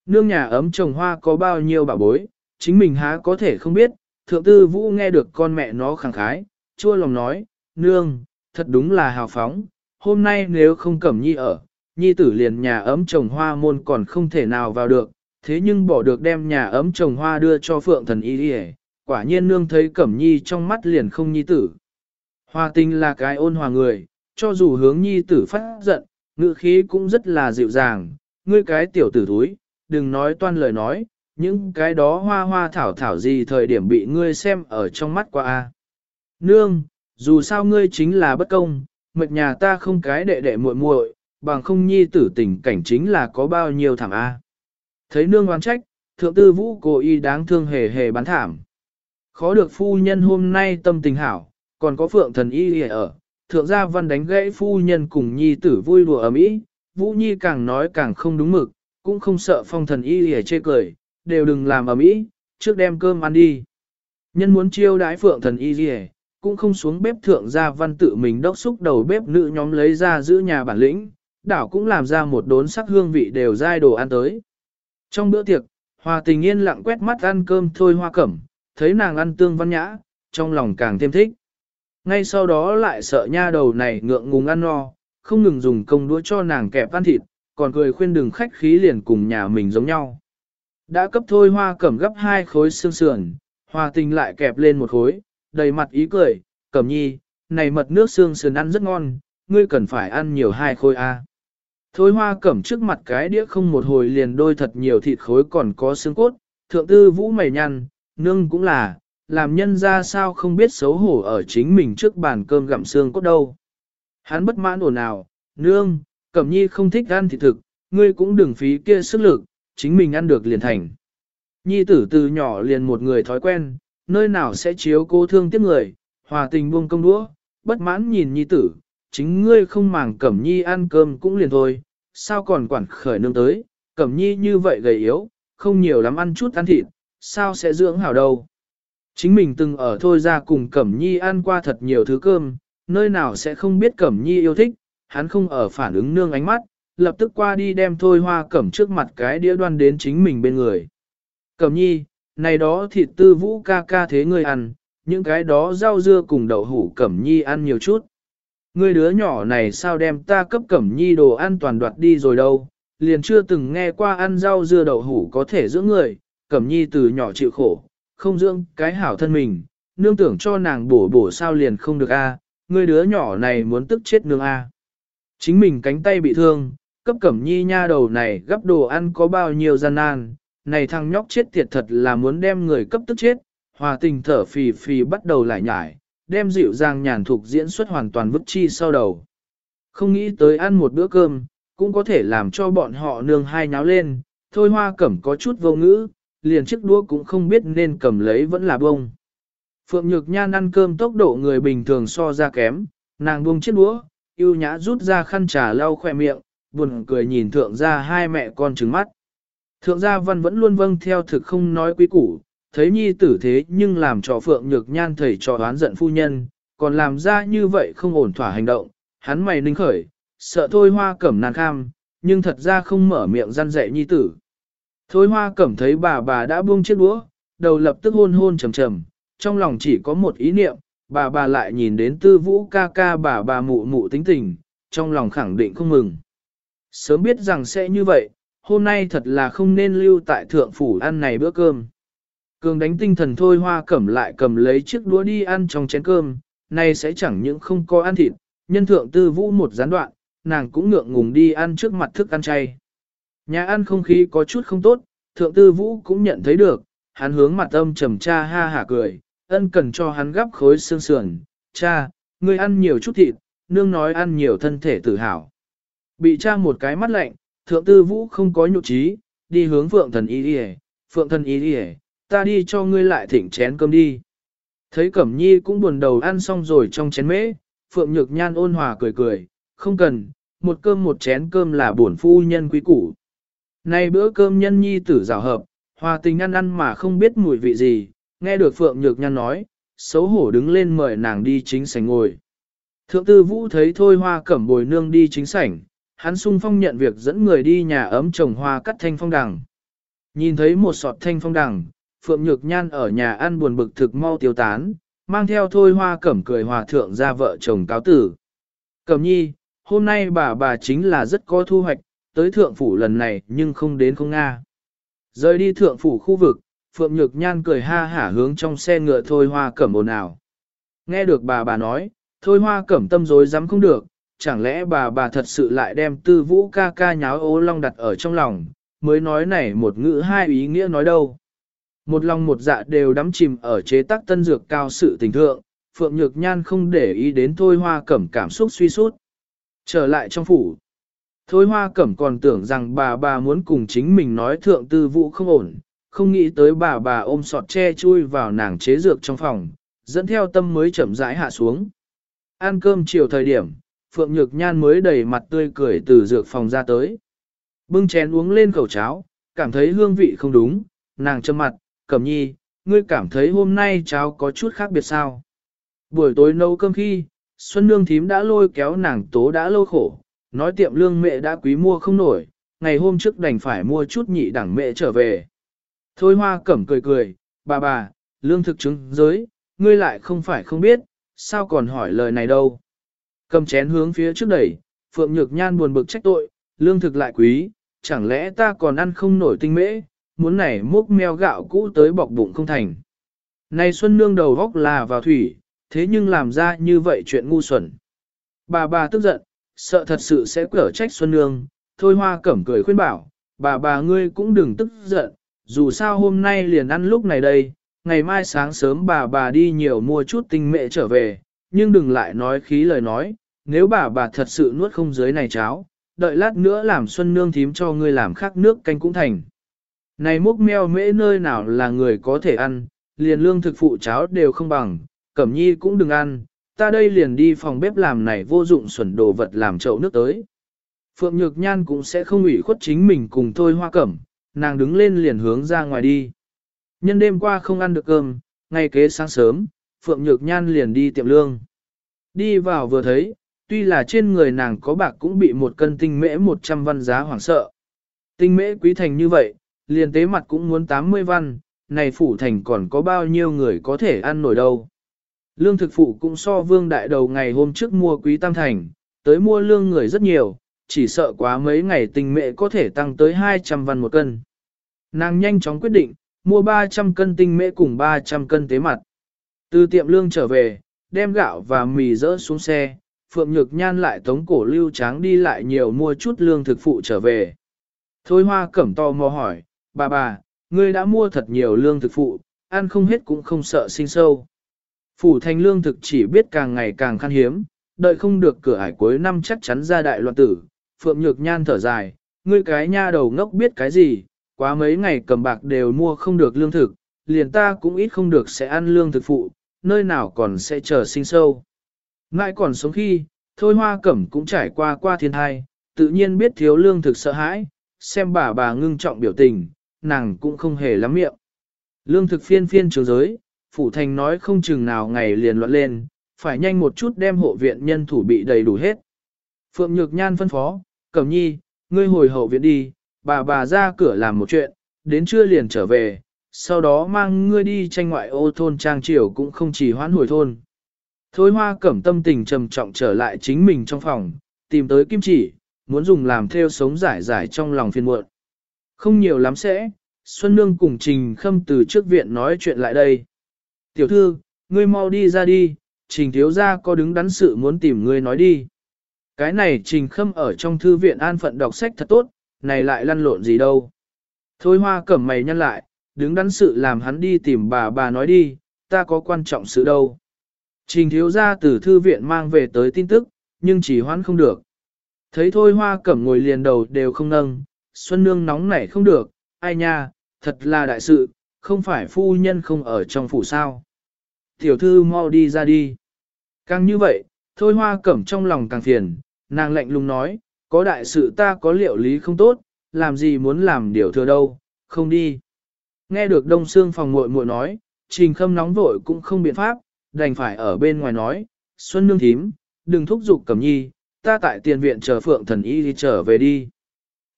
Nương nhà ấm trồng hoa có bao nhiêu bảo bối, chính mình há có thể không biết, thượng tư vũ nghe được con mẹ nó khẳng khái, chua lòng nói, nương, thật đúng là hào phóng, hôm nay nếu không cẩm nhi ở, nhi tử liền nhà ấm trồng hoa môn còn không thể nào vào được, thế nhưng bỏ được đem nhà ấm trồng hoa đưa cho phượng thần y đi quả nhiên nương thấy cẩm nhi trong mắt liền không nhi tử. Hoa tình là cái ôn hòa người, cho dù hướng nhi tử phát giận, ngữ khí cũng rất là dịu dàng, ngươi cái tiểu tử thúi, đừng nói toan lời nói, những cái đó hoa hoa thảo thảo gì thời điểm bị ngươi xem ở trong mắt qua a. Nương, dù sao ngươi chính là bất công, mệt nhà ta không cái đệ đệ muội muội, bằng không nhi tử tình cảnh chính là có bao nhiêu thảm a. Thấy nương oán trách, thượng tư vũ cô y đáng thương hề hề bán thảm. Khó được phu nhân hôm nay tâm tình hảo, còn có phượng thần y ở, thượng gia văn đánh gãy phu nhân cùng nhi tử vui đùa ở mỹ, vũ nhi càng nói càng không đúng mực, cũng không sợ phong thần y hề chê cười, đều đừng làm ở mỹ, trước đem cơm ăn đi. Nhân muốn chiêu đãi phượng thần y hề, cũng không xuống bếp thượng gia văn tự mình đốc xúc đầu bếp nữ nhóm lấy ra giữ nhà bản lĩnh, đảo cũng làm ra một đốn sắc hương vị đều dai đồ ăn tới. Trong bữa tiệc, hòa tình yên lặng quét mắt ăn cơm thôi hoa cẩm, thấy nàng ăn tương văn nhã, trong lòng càng thêm thích. Ngay sau đó lại sợ nha đầu này ngượng ngùng ăn no, không ngừng dùng công đũa cho nàng kẹp ăn thịt, còn cười khuyên đừng khách khí liền cùng nhà mình giống nhau. Đã cấp thôi hoa cẩm gấp hai khối xương sườn, hòa tình lại kẹp lên một khối, đầy mặt ý cười, cẩm nhi, này mật nước xương sườn ăn rất ngon, ngươi cần phải ăn nhiều hai khối a. Thôi hoa cẩm trước mặt cái đĩa không một hồi liền đôi thật nhiều thịt khối còn có xương cốt, thượng tư vũ mày nhăn, nương cũng là, làm nhân ra sao không biết xấu hổ ở chính mình trước bàn cơm gặm xương cốt đâu. Hắn bất mãn ồn nào nương, cẩm nhi không thích ăn thịt thực, ngươi cũng đừng phí kia sức lực, chính mình ăn được liền thành. Nhi tử từ nhỏ liền một người thói quen, nơi nào sẽ chiếu cô thương tiếc người, hòa tình buông công đũa, bất mãn nhìn nhi tử, chính ngươi không màng cẩm nhi ăn cơm cũng liền thôi, sao còn quản khởi nương tới, cẩm nhi như vậy gầy yếu, không nhiều lắm ăn chút ăn thịt, sao sẽ dưỡng hảo đâu. Chính mình từng ở thôi ra cùng Cẩm Nhi ăn qua thật nhiều thứ cơm, nơi nào sẽ không biết Cẩm Nhi yêu thích, hắn không ở phản ứng nương ánh mắt, lập tức qua đi đem thôi hoa cẩm trước mặt cái đĩa đoan đến chính mình bên người. Cẩm Nhi, này đó thịt tư vũ ca ca thế ngươi ăn, những cái đó rau dưa cùng đậu hủ Cẩm Nhi ăn nhiều chút. Ngươi đứa nhỏ này sao đem ta cấp cẩm nhi đồ ăn toàn đoạt đi rồi đâu, liền chưa từng nghe qua ăn rau dưa đậu hủ có thể dưỡng người, cẩm nhi từ nhỏ chịu khổ, không dưỡng cái hảo thân mình, nương tưởng cho nàng bổ bổ sao liền không được a, ngươi đứa nhỏ này muốn tức chết nương a. Chính mình cánh tay bị thương, cấp cẩm nhi nha đầu này gấp đồ ăn có bao nhiêu gian nan, này thằng nhóc chết tiệt thật là muốn đem người cấp tức chết, hòa tình thở phì phì bắt đầu lại nhải, đem dịu dàng nhàn thục diễn xuất hoàn toàn vứt chi sau đầu. Không nghĩ tới ăn một bữa cơm, cũng có thể làm cho bọn họ nương hai nháo lên, thôi hoa cẩm có chút vô ngữ, liền chiếc đũa cũng không biết nên cầm lấy vẫn là bông. Phượng Nhược Nhan ăn cơm tốc độ người bình thường so ra kém, nàng buông chiếc đũa, yêu nhã rút ra khăn trà lau khỏe miệng, buồn cười nhìn thượng gia hai mẹ con trứng mắt. Thượng gia văn vẫn luôn vâng theo thực không nói quý củ, thấy nhi tử thế nhưng làm cho Phượng Nhược Nhan thầy trò đoán giận phu nhân, còn làm ra như vậy không ổn thỏa hành động, hắn mày ninh khởi, sợ thôi hoa cẩm nàng kham, nhưng thật ra không mở miệng răn dạy nhi tử. Thôi hoa cẩm thấy bà bà đã buông chiếc đũa, đầu lập tức hôn hôn trầm trầm, trong lòng chỉ có một ý niệm, bà bà lại nhìn đến tư vũ ca ca bà bà mụ mụ tính tình, trong lòng khẳng định không mừng. Sớm biết rằng sẽ như vậy, hôm nay thật là không nên lưu tại thượng phủ ăn này bữa cơm. Cường đánh tinh thần thôi hoa cẩm lại cầm lấy chiếc đũa đi ăn trong chén cơm, này sẽ chẳng những không có ăn thịt, nhân thượng tư vũ một gián đoạn, nàng cũng ngượng ngùng đi ăn trước mặt thức ăn chay. Nhà ăn không khí có chút không tốt, thượng tư vũ cũng nhận thấy được, hắn hướng mặt âm trầm cha ha hả cười, ân cần cho hắn gắp khối xương sườn, cha, ngươi ăn nhiều chút thịt, nương nói ăn nhiều thân thể tự hào. Bị cha một cái mắt lạnh, thượng tư vũ không có nhụ trí, đi hướng phượng thần y đi phượng thần y đi ta đi cho ngươi lại thỉnh chén cơm đi. Thấy Cẩm Nhi cũng buồn đầu ăn xong rồi trong chén mễ, Phượng Nhược Nhan ôn hòa cười cười, không cần, một cơm một chén cơm là bổn phu nhân quý củ. Nay bữa cơm nhân nhi tử rào hợp, hòa tình ăn ăn mà không biết mùi vị gì, nghe được Phượng Nhược Nhan nói, xấu hổ đứng lên mời nàng đi chính sảnh ngồi. Thượng tư vũ thấy thôi hoa cẩm bồi nương đi chính sảnh, hắn sung phong nhận việc dẫn người đi nhà ấm trồng hoa cắt thanh phong đằng. Nhìn thấy một sọt thanh phong đằng, Phượng Nhược Nhan ở nhà ăn buồn bực thực mau tiêu tán, mang theo thôi hoa cẩm cười hòa thượng ra vợ chồng cáo tử. Cẩm nhi, hôm nay bà bà chính là rất có thu hoạch, tới thượng phủ lần này nhưng không đến không nga. Rời đi thượng phủ khu vực, Phượng Nhược Nhan cười ha hả hướng trong xe ngựa thôi hoa cẩm ồn ào. Nghe được bà bà nói, thôi hoa cẩm tâm dối dám không được, chẳng lẽ bà bà thật sự lại đem tư vũ ca ca nháo ố long đặt ở trong lòng, mới nói này một ngữ hai ý nghĩa nói đâu. Một lòng một dạ đều đắm chìm ở chế tác tân dược cao sự tình thượng, Phượng Nhược Nhan không để ý đến thôi hoa cẩm cảm xúc suy sút. Trở lại trong phủ. Thôi hoa cẩm còn tưởng rằng bà bà muốn cùng chính mình nói thượng tư vụ không ổn, không nghĩ tới bà bà ôm sọt che chui vào nàng chế dược trong phòng, dẫn theo tâm mới chậm rãi hạ xuống. Ăn cơm chiều thời điểm, Phượng Nhược Nhan mới đầy mặt tươi cười từ dược phòng ra tới. Bưng chén uống lên khẩu cháo, cảm thấy hương vị không đúng, nàng châm mặt, cẩm nhi, ngươi cảm thấy hôm nay cháu có chút khác biệt sao? Buổi tối nấu cơm khi, Xuân Nương Thím đã lôi kéo nàng tố đã lâu khổ, nói tiệm lương mẹ đã quý mua không nổi, ngày hôm trước đành phải mua chút nhị đẳng mẹ trở về. Thôi hoa cẩm cười cười, bà bà, lương thực chứng giới, ngươi lại không phải không biết, sao còn hỏi lời này đâu. Cầm chén hướng phía trước đẩy, Phượng Nhược Nhan buồn bực trách tội, lương thực lại quý, chẳng lẽ ta còn ăn không nổi tinh mễ, muốn này múc meo gạo cũ tới bọc bụng không thành. Này Xuân Nương đầu góc là vào thủy, thế nhưng làm ra như vậy chuyện ngu xuẩn. Bà bà tức giận, sợ thật sự sẽ cở trách Xuân Nương, thôi hoa cẩm cười khuyên bảo, bà bà ngươi cũng đừng tức giận, dù sao hôm nay liền ăn lúc này đây, ngày mai sáng sớm bà bà đi nhiều mua chút tinh mệ trở về, nhưng đừng lại nói khí lời nói, nếu bà bà thật sự nuốt không dưới này cháo, đợi lát nữa làm Xuân Nương thím cho ngươi làm khác nước canh cũng thành. Này múc meo mễ nơi nào là người có thể ăn, liền lương thực phụ cháo đều không bằng, cẩm nhi cũng đừng ăn, ta đây liền đi phòng bếp làm này vô dụng xuẩn đồ vật làm chậu nước tới. Phượng Nhược Nhan cũng sẽ không ủy khuất chính mình cùng thôi hoa cẩm, nàng đứng lên liền hướng ra ngoài đi. Nhân đêm qua không ăn được cơm, ngay kế sáng sớm, Phượng Nhược Nhan liền đi tiệm lương. Đi vào vừa thấy, tuy là trên người nàng có bạc cũng bị một cân tinh mễ 100 văn giá hoảng sợ. Tinh mễ quý thành như vậy, liền tế mặt cũng muốn 80 văn, này phủ thành còn có bao nhiêu người có thể ăn nổi đâu. Lương thực phụ cũng so vương đại đầu ngày hôm trước mua quý tam thành, tới mua lương người rất nhiều, chỉ sợ quá mấy ngày tình mệ có thể tăng tới 200 văn một cân. Nàng nhanh chóng quyết định, mua 300 cân tinh mễ cùng 300 cân tế mặt. Từ tiệm lương trở về, đem gạo và mì rỡ xuống xe, Phượng Nhược Nhan lại tống cổ lưu tráng đi lại nhiều mua chút lương thực phụ trở về. Thôi hoa cẩm to mò hỏi, bà bà, ngươi đã mua thật nhiều lương thực phụ, ăn không hết cũng không sợ sinh sâu. Phủ thành lương thực chỉ biết càng ngày càng khan hiếm, đợi không được cửa ải cuối năm chắc chắn ra đại loạn tử. Phượng Nhược Nhan thở dài, ngươi cái nha đầu ngốc biết cái gì, quá mấy ngày cầm bạc đều mua không được lương thực, liền ta cũng ít không được sẽ ăn lương thực phụ, nơi nào còn sẽ chờ sinh sâu. Ngại còn sống khi, thôi hoa cẩm cũng trải qua qua thiên thai, tự nhiên biết thiếu lương thực sợ hãi, xem bà bà ngưng trọng biểu tình, nàng cũng không hề lắm miệng. Lương thực phiên phiên trường giới, phủ thành nói không chừng nào ngày liền loạn lên, phải nhanh một chút đem hộ viện nhân thủ bị đầy đủ hết. Phượng Nhược Nhan phân phó, Cẩm Nhi, ngươi hồi hậu viện đi, bà bà ra cửa làm một chuyện, đến trưa liền trở về, sau đó mang ngươi đi tranh ngoại ô thôn trang triều cũng không chỉ hoãn hồi thôn. Thôi hoa cẩm tâm tình trầm trọng trở lại chính mình trong phòng, tìm tới kim chỉ, muốn dùng làm theo sống giải giải trong lòng phiền muộn. Không nhiều lắm sẽ, Xuân Nương cùng Trình Khâm từ trước viện nói chuyện lại đây. Tiểu thư, ngươi mau đi ra đi, Trình thiếu gia có đứng đắn sự muốn tìm ngươi nói đi. Cái này Trình Khâm ở trong thư viện an phận đọc sách thật tốt, này lại lăn lộn gì đâu. Thôi hoa cẩm mày nhăn lại, đứng đắn sự làm hắn đi tìm bà bà nói đi, ta có quan trọng sự đâu. Trình thiếu gia từ thư viện mang về tới tin tức, nhưng chỉ hoãn không được. Thấy thôi hoa cẩm ngồi liền đầu đều không nâng, Xuân Nương nóng nảy không được, ai nha, thật là đại sự, không phải phu nhân không ở trong phủ sao. Tiểu thư mau đi ra đi. Càng như vậy, thôi hoa cẩm trong lòng càng phiền, nàng lạnh lùng nói, có đại sự ta có liệu lý không tốt, làm gì muốn làm điều thừa đâu, không đi. Nghe được đông xương phòng muội muội nói, trình khâm nóng vội cũng không biện pháp, đành phải ở bên ngoài nói, Xuân Nương thím, đừng thúc giục cẩm nhi, ta tại tiền viện chờ phượng thần y đi trở về đi.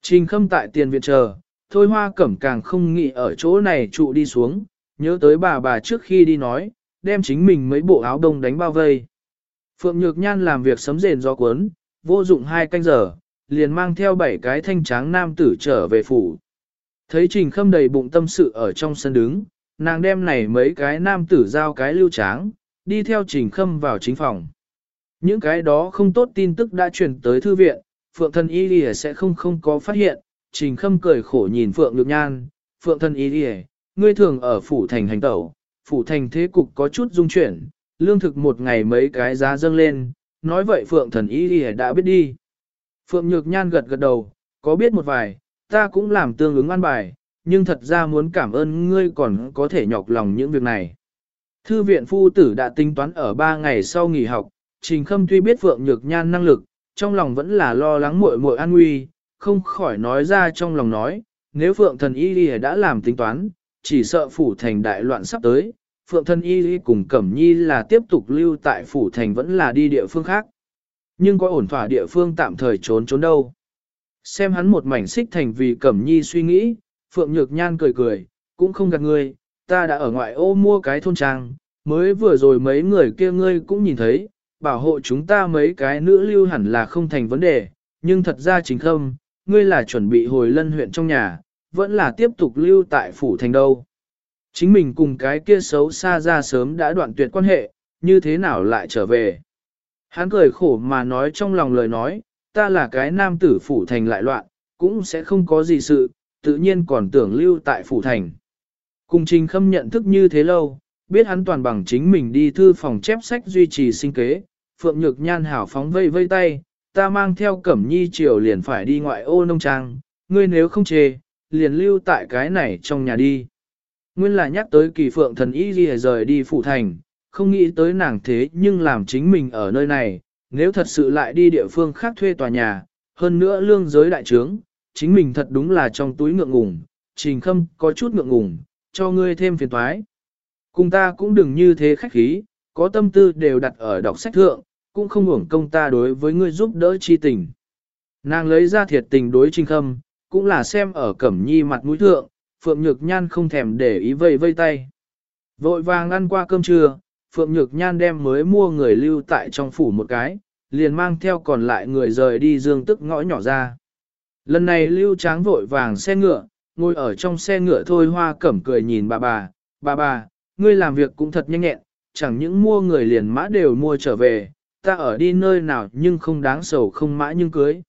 Trình khâm tại tiền viện chờ, thôi hoa cẩm càng không nghĩ ở chỗ này trụ đi xuống, nhớ tới bà bà trước khi đi nói, đem chính mình mấy bộ áo đông đánh bao vây. Phượng Nhược Nhan làm việc sấm rền do cuốn, vô dụng hai canh giờ, liền mang theo bảy cái thanh tráng nam tử trở về phủ. Thấy Trình Khâm đầy bụng tâm sự ở trong sân đứng, nàng đem này mấy cái nam tử giao cái lưu tráng, đi theo Trình Khâm vào chính phòng. Những cái đó không tốt tin tức đã truyền tới thư viện, Phượng thân y lìa sẽ không không có phát hiện, Trình Khâm cười khổ nhìn Phượng Nhược Nhan, Phượng thân y lìa, ngươi thường ở phủ thành hành tẩu, phủ thành thế cục có chút dung chuyển, lương thực một ngày mấy cái giá dâng lên, nói vậy Phượng thần y lìa đã biết đi. Phượng Nhược Nhan gật gật đầu, có biết một vài, ta cũng làm tương ứng an bài, nhưng thật ra muốn cảm ơn ngươi còn có thể nhọc lòng những việc này. Thư viện phu tử đã tính toán ở ba ngày sau nghỉ học, Trình Khâm tuy biết Phượng Nhược Nhan năng lực, trong lòng vẫn là lo lắng muội muội an nguy, không khỏi nói ra trong lòng nói, nếu Phượng Thần Y Lì đã làm tính toán, chỉ sợ phủ thành đại loạn sắp tới, Phượng Thần Y Lì cùng Cẩm Nhi là tiếp tục lưu tại phủ thành vẫn là đi địa phương khác. Nhưng có ổn thỏa địa phương tạm thời trốn trốn đâu. Xem hắn một mảnh xích thành vì Cẩm Nhi suy nghĩ, Phượng Nhược Nhan cười cười, cũng không gạt ngươi, ta đã ở ngoại ô mua cái thôn trang, mới vừa rồi mấy người kia ngươi cũng nhìn thấy, bảo hộ chúng ta mấy cái nữ lưu hẳn là không thành vấn đề, nhưng thật ra chính không, ngươi là chuẩn bị hồi lân huyện trong nhà, vẫn là tiếp tục lưu tại phủ thành đâu. Chính mình cùng cái kia xấu xa ra sớm đã đoạn tuyệt quan hệ, như thế nào lại trở về. Hắn cười khổ mà nói trong lòng lời nói, ta là cái nam tử phủ thành lại loạn, cũng sẽ không có gì sự, tự nhiên còn tưởng lưu tại phủ thành. Cùng trình khâm nhận thức như thế lâu, biết hắn toàn bằng chính mình đi thư phòng chép sách duy trì sinh kế, Phượng Nhược Nhan hảo phóng vây vây tay, ta mang theo Cẩm Nhi triều liền phải đi ngoại ô nông trang, ngươi nếu không chê, liền lưu tại cái này trong nhà đi. Nguyên là nhắc tới kỳ Phượng thần y ghi rời đi phủ thành, không nghĩ tới nàng thế nhưng làm chính mình ở nơi này, nếu thật sự lại đi địa phương khác thuê tòa nhà, hơn nữa lương giới đại trướng, chính mình thật đúng là trong túi ngượng ngùng, trình khâm có chút ngượng ngùng, cho ngươi thêm phiền toái. Cùng ta cũng đừng như thế khách khí, có tâm tư đều đặt ở đọc sách thượng, cũng không hưởng công ta đối với ngươi giúp đỡ chi tình. Nàng lấy ra thiệt tình đối trình khâm, cũng là xem ở cẩm nhi mặt mũi thượng, Phượng Nhược Nhan không thèm để ý vây vây tay. Vội vàng ăn qua cơm trưa, Phượng Nhược Nhan đem mới mua người lưu tại trong phủ một cái, liền mang theo còn lại người rời đi dương tức ngõ nhỏ ra. Lần này lưu tráng vội vàng xe ngựa, ngồi ở trong xe ngựa thôi hoa cẩm cười nhìn bà bà, bà bà, ngươi làm việc cũng thật nhanh nhẹn, chẳng những mua người liền mã đều mua trở về, ta ở đi nơi nào nhưng không đáng sầu không mã nhưng cưới.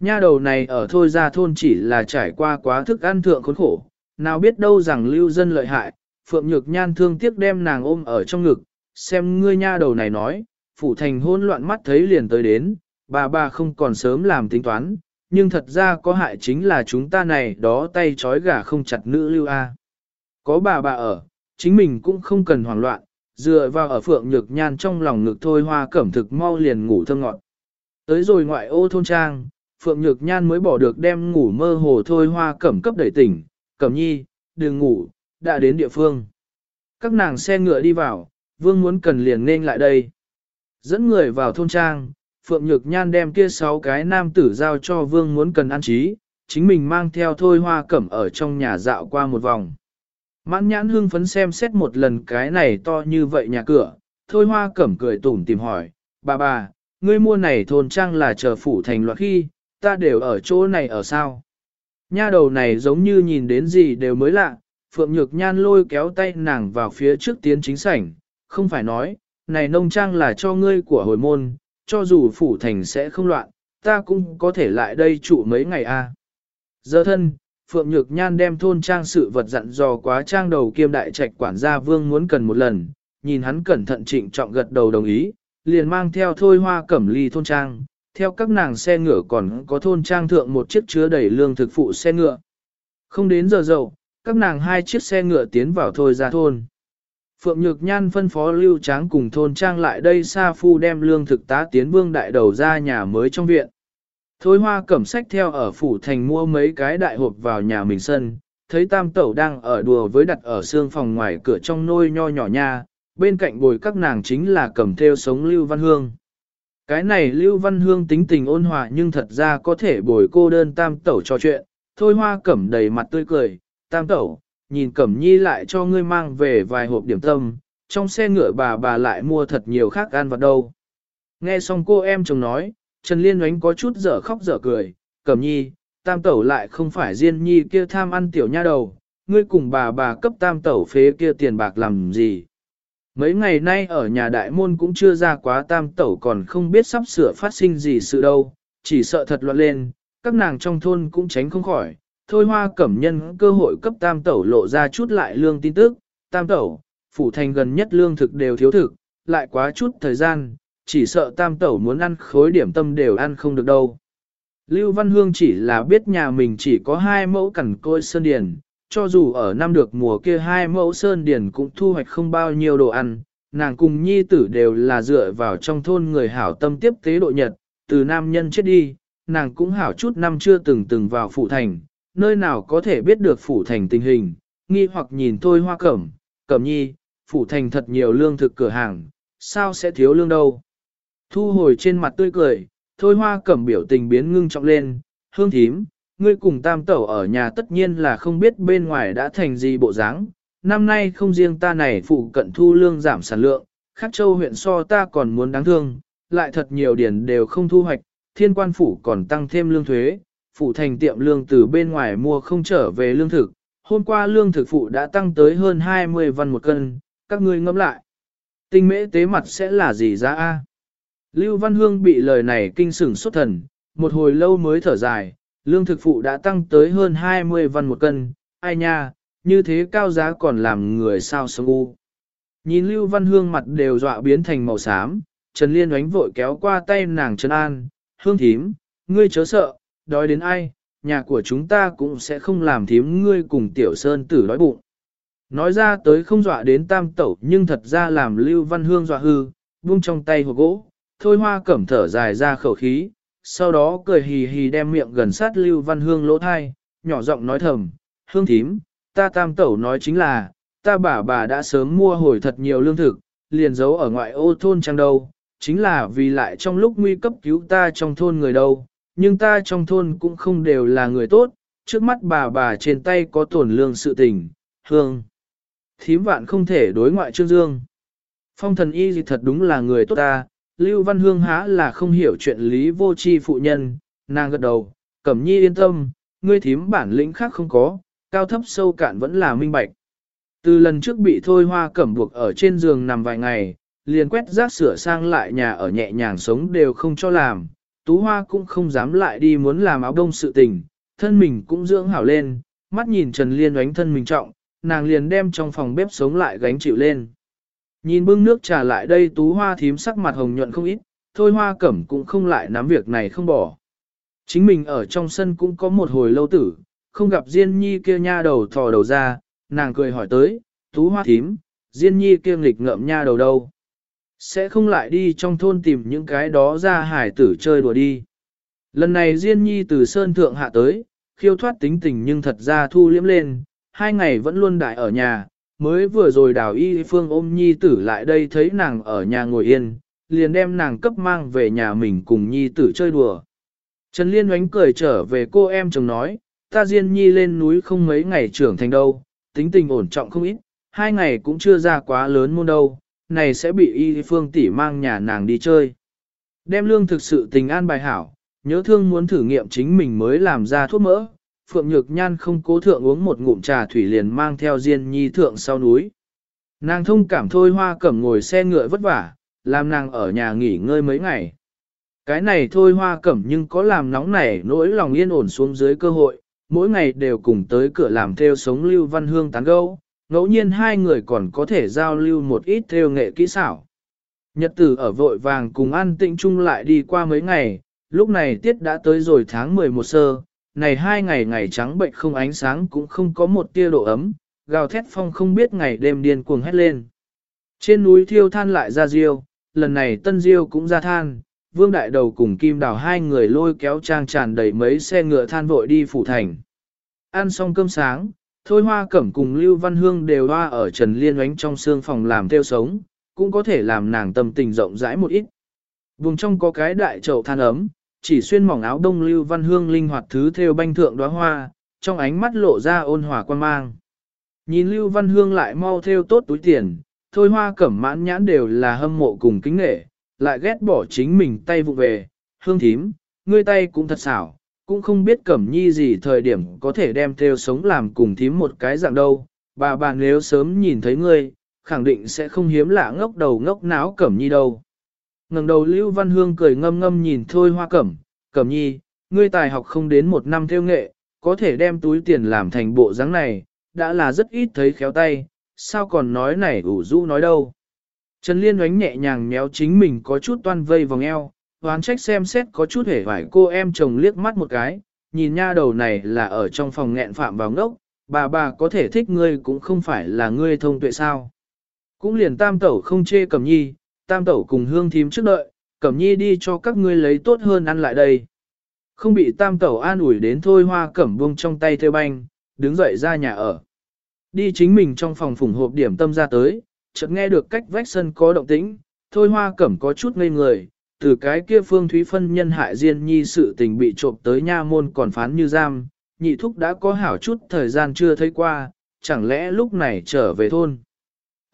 Nha đầu này ở thôi ra thôn chỉ là trải qua quá thức ăn thượng khốn khổ, nào biết đâu rằng lưu dân lợi hại, Phượng Nhược Nhan thương tiếc đem nàng ôm ở trong ngực, xem ngươi nha đầu này nói, phủ thành hôn loạn mắt thấy liền tới đến, bà bà không còn sớm làm tính toán, nhưng thật ra có hại chính là chúng ta này đó tay trói gà không chặt nữ lưu a. Có bà bà ở, chính mình cũng không cần hoảng loạn, dựa vào ở phượng nhược nhan trong lòng ngực thôi hoa cẩm thực mau liền ngủ thơ ngọt. Tới rồi ngoại ô thôn trang, phượng nhược nhan mới bỏ được đem ngủ mơ hồ thôi hoa cẩm cấp đẩy tỉnh, cẩm nhi, đừng ngủ, đã đến địa phương. Các nàng xe ngựa đi vào, vương muốn cần liền nên lại đây. Dẫn người vào thôn trang, Phượng Nhược Nhan đem kia sáu cái nam tử giao cho vương muốn cần ăn trí, chính mình mang theo thôi hoa cẩm ở trong nhà dạo qua một vòng. Mãn nhãn hưng phấn xem xét một lần cái này to như vậy nhà cửa, thôi hoa cẩm cười tủm tìm hỏi, bà bà, ngươi mua này thôn trang là chờ phủ thành loạt khi, ta đều ở chỗ này ở sao? Nha đầu này giống như nhìn đến gì đều mới lạ, Phượng Nhược Nhan lôi kéo tay nàng vào phía trước tiến chính sảnh, không phải nói, này nông trang là cho ngươi của hồi môn, cho dù phủ thành sẽ không loạn, ta cũng có thể lại đây trụ mấy ngày a. À. Giờ thân, Phượng Nhược Nhan đem thôn trang sự vật dặn dò quá trang đầu kiêm đại trạch quản gia vương muốn cần một lần, nhìn hắn cẩn thận trịnh trọng gật đầu đồng ý, liền mang theo thôi hoa cẩm ly thôn trang, theo các nàng xe ngựa còn có thôn trang thượng một chiếc chứa đầy lương thực phụ xe ngựa. Không đến giờ dậu, các nàng hai chiếc xe ngựa tiến vào thôi ra thôn. Phượng Nhược Nhan phân phó Lưu Tráng cùng thôn trang lại đây Sa Phu đem lương thực tá tiến vương đại đầu ra nhà mới trong viện. Thôi hoa cẩm sách theo ở phủ thành mua mấy cái đại hộp vào nhà mình sân, thấy tam tẩu đang ở đùa với đặt ở xương phòng ngoài cửa trong nôi nho nhỏ nha, bên cạnh bồi các nàng chính là cầm theo sống Lưu Văn Hương. Cái này Lưu Văn Hương tính tình ôn hòa nhưng thật ra có thể bồi cô đơn tam tẩu cho chuyện, thôi hoa cẩm đầy mặt tươi cười, tam tẩu, nhìn Cẩm Nhi lại cho ngươi mang về vài hộp điểm tâm, trong xe ngựa bà bà lại mua thật nhiều khác ăn vật đâu. Nghe xong cô em chồng nói, Trần Liên oánh có chút dở khóc dở cười, Cẩm Nhi, tam tẩu lại không phải Diên Nhi kia tham ăn tiểu nha đầu, ngươi cùng bà bà cấp tam tẩu phế kia tiền bạc làm gì. Mấy ngày nay ở nhà đại môn cũng chưa ra quá tam tẩu còn không biết sắp sửa phát sinh gì sự đâu, chỉ sợ thật loạn lên, các nàng trong thôn cũng tránh không khỏi, thôi hoa cẩm nhân cơ hội cấp tam tẩu lộ ra chút lại lương tin tức, tam tẩu, phủ thành gần nhất lương thực đều thiếu thực, lại quá chút thời gian, chỉ sợ tam tẩu muốn ăn khối điểm tâm đều ăn không được đâu. Lưu Văn Hương chỉ là biết nhà mình chỉ có hai mẫu cẩn côi sơn điền, cho dù ở năm được mùa kia hai mẫu sơn điền cũng thu hoạch không bao nhiêu đồ ăn, nàng cùng nhi tử đều là dựa vào trong thôn người hảo tâm tiếp tế độ nhật, từ nam nhân chết đi, nàng cũng hảo chút năm chưa từng từng vào phủ thành, nơi nào có thể biết được phủ thành tình hình, nghi hoặc nhìn thôi hoa cẩm, cẩm nhi, phủ thành thật nhiều lương thực cửa hàng, sao sẽ thiếu lương đâu. Thu hồi trên mặt tươi cười, thôi hoa cẩm biểu tình biến ngưng trọng lên, hương thím, ngươi cùng tam tẩu ở nhà tất nhiên là không biết bên ngoài đã thành gì bộ dáng. Năm nay không riêng ta này phụ cận thu lương giảm sản lượng, khắc châu huyện so ta còn muốn đáng thương, lại thật nhiều điển đều không thu hoạch, thiên quan phủ còn tăng thêm lương thuế, phụ thành tiệm lương từ bên ngoài mua không trở về lương thực, hôm qua lương thực phụ đã tăng tới hơn 20 văn một cân, các ngươi ngẫm lại. Tinh mễ tế mặt sẽ là gì ra a? Lưu Văn Hương bị lời này kinh sửng xuất thần, một hồi lâu mới thở dài, lương thực phụ đã tăng tới hơn 20 văn một cân, ai nha, như thế cao giá còn làm người sao sống u. Nhìn Lưu Văn Hương mặt đều dọa biến thành màu xám, Trần Liên oánh vội kéo qua tay nàng Trần An, Hương thím, ngươi chớ sợ, đói đến ai, nhà của chúng ta cũng sẽ không làm thím ngươi cùng tiểu sơn tử đói bụng. Nói ra tới không dọa đến tam tẩu nhưng thật ra làm Lưu Văn Hương dọa hư, buông trong tay hộp gỗ, thôi hoa cẩm thở dài ra khẩu khí, sau đó cười hì hì đem miệng gần sát Lưu Văn Hương lỗ thai, nhỏ giọng nói thầm, hương thím, ta tam tẩu nói chính là, ta bà bà đã sớm mua hồi thật nhiều lương thực, liền giấu ở ngoại ô thôn trang đâu, chính là vì lại trong lúc nguy cấp cứu ta trong thôn người đâu, nhưng ta trong thôn cũng không đều là người tốt, trước mắt bà bà trên tay có tổn lương sự tình, hương. Thím vạn không thể đối ngoại Trương Dương. Phong thần y gì thật đúng là người tốt ta, Lưu Văn Hương há là không hiểu chuyện lý vô tri phụ nhân, nàng gật đầu, cẩm nhi yên tâm, ngươi thím bản lĩnh khác không có, cao thấp sâu cạn vẫn là minh bạch. Từ lần trước bị thôi hoa cẩm buộc ở trên giường nằm vài ngày, liền quét rác sửa sang lại nhà ở nhẹ nhàng sống đều không cho làm, tú hoa cũng không dám lại đi muốn làm áo đông sự tình, thân mình cũng dưỡng hảo lên, mắt nhìn Trần Liên oánh thân mình trọng, nàng liền đem trong phòng bếp sống lại gánh chịu lên. Nhìn bưng nước trà lại đây tú hoa thím sắc mặt hồng nhuận không ít, thôi hoa cẩm cũng không lại nắm việc này không bỏ. Chính mình ở trong sân cũng có một hồi lâu tử, không gặp Diên Nhi kia nha đầu thò đầu ra, nàng cười hỏi tới, tú hoa thím, Diên Nhi kia nghịch ngợm nha đầu đâu. Sẽ không lại đi trong thôn tìm những cái đó ra hải tử chơi đùa đi. Lần này Diên Nhi từ Sơn Thượng hạ tới, khiêu thoát tính tình nhưng thật ra thu liễm lên, hai ngày vẫn luôn đại ở nhà, mới vừa rồi đào y phương ôm Nhi tử lại đây thấy nàng ở nhà ngồi yên, liền đem nàng cấp mang về nhà mình cùng Nhi tử chơi đùa. Trần Liên oánh cười trở về cô em chồng nói, ta Diên Nhi lên núi không mấy ngày trưởng thành đâu, tính tình ổn trọng không ít, hai ngày cũng chưa ra quá lớn môn đâu, này sẽ bị y phương tỷ mang nhà nàng đi chơi. Đem lương thực sự tình an bài hảo, nhớ thương muốn thử nghiệm chính mình mới làm ra thuốc mỡ, Phượng Nhược Nhan không cố thượng uống một ngụm trà thủy liền mang theo Diên Nhi thượng sau núi. Nàng thông cảm thôi hoa cẩm ngồi xe ngựa vất vả, làm nàng ở nhà nghỉ ngơi mấy ngày. Cái này thôi hoa cẩm nhưng có làm nóng nảy nỗi lòng yên ổn xuống dưới cơ hội, mỗi ngày đều cùng tới cửa làm theo sống lưu văn hương tán gẫu, ngẫu nhiên hai người còn có thể giao lưu một ít theo nghệ kỹ xảo. Nhật tử ở vội vàng cùng an tĩnh chung lại đi qua mấy ngày, lúc này tiết đã tới rồi tháng 11 sơ, này hai ngày ngày trắng bệnh không ánh sáng cũng không có một tia độ ấm, gào thét phong không biết ngày đêm điên cuồng hét lên. Trên núi thiêu than lại ra diêu, lần này tân diêu cũng ra than, vương đại đầu cùng kim đào hai người lôi kéo trang tràn đầy mấy xe ngựa than vội đi phủ thành. Ăn xong cơm sáng, Thôi Hoa Cẩm cùng Lưu Văn Hương đều hoa ở Trần Liên oánh trong xương phòng làm theo sống, cũng có thể làm nàng tâm tình rộng rãi một ít. Vùng trong có cái đại chậu than ấm, chỉ xuyên mỏng áo đông Lưu Văn Hương linh hoạt thứ theo banh thượng đóa hoa, trong ánh mắt lộ ra ôn hòa quan mang. Nhìn Lưu Văn Hương lại mau theo tốt túi tiền, Thôi Hoa Cẩm mãn nhãn đều là hâm mộ cùng kính nghệ, lại ghét bỏ chính mình tay vụ về, hương thím, ngươi tay cũng thật xảo, cũng không biết cẩm nhi gì thời điểm có thể đem theo sống làm cùng thím một cái dạng đâu, bà bà nếu sớm nhìn thấy ngươi, khẳng định sẽ không hiếm lạ ngốc đầu ngốc não cẩm nhi đâu ngẩng đầu Lưu Văn Hương cười ngâm ngâm nhìn thôi hoa cẩm, cẩm nhi, ngươi tài học không đến một năm theo nghệ, có thể đem túi tiền làm thành bộ dáng này, đã là rất ít thấy khéo tay, sao còn nói này ủ rũ nói đâu. Trần Liên oánh nhẹ nhàng méo chính mình có chút toan vây vòng eo, hoán trách xem xét có chút hể vải cô em chồng liếc mắt một cái, nhìn nha đầu này là ở trong phòng nghẹn phạm vào ngốc, bà bà có thể thích ngươi cũng không phải là ngươi thông tuệ sao. Cũng liền tam tẩu không chê cẩm nhi, tam tẩu cùng hương thím trước đợi, cẩm nhi đi cho các ngươi lấy tốt hơn ăn lại đây. Không bị tam tẩu an ủi đến thôi hoa cẩm buông trong tay theo banh, đứng dậy ra nhà ở. Đi chính mình trong phòng phủng hộp điểm tâm ra tới, chợt nghe được cách vách sân có động tĩnh, thôi hoa cẩm có chút ngây người, từ cái kia phương thúy phân nhân hại diên nhi sự tình bị trộm tới nha môn còn phán như giam, nhị thúc đã có hảo chút thời gian chưa thấy qua, chẳng lẽ lúc này trở về thôn.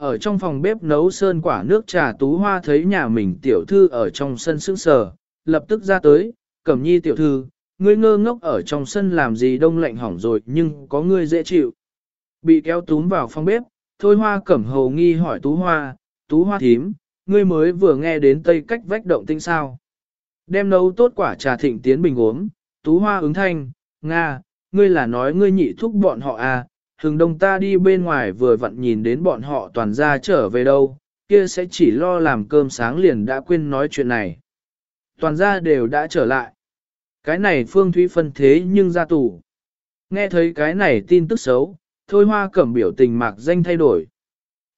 Ở trong phòng bếp nấu sơn quả nước trà tú hoa thấy nhà mình tiểu thư ở trong sân sững sờ, lập tức ra tới, cẩm nhi tiểu thư, ngươi ngơ ngốc ở trong sân làm gì đông lạnh hỏng rồi nhưng có ngươi dễ chịu. Bị kéo túm vào phòng bếp, thôi hoa cẩm hầu nghi hỏi tú hoa, tú hoa thím, ngươi mới vừa nghe đến tây cách vách động tinh sao. Đem nấu tốt quả trà thịnh tiến bình uống, tú hoa ứng thanh, Nga, ngươi là nói ngươi nhị thúc bọn họ à, hừng đông ta đi bên ngoài vừa vặn nhìn đến bọn họ toàn ra trở về đâu, kia sẽ chỉ lo làm cơm sáng liền đã quên nói chuyện này. Toàn ra đều đã trở lại. Cái này Phương Thúy phân thế nhưng ra tù. Nghe thấy cái này tin tức xấu, thôi hoa cẩm biểu tình mạc danh thay đổi.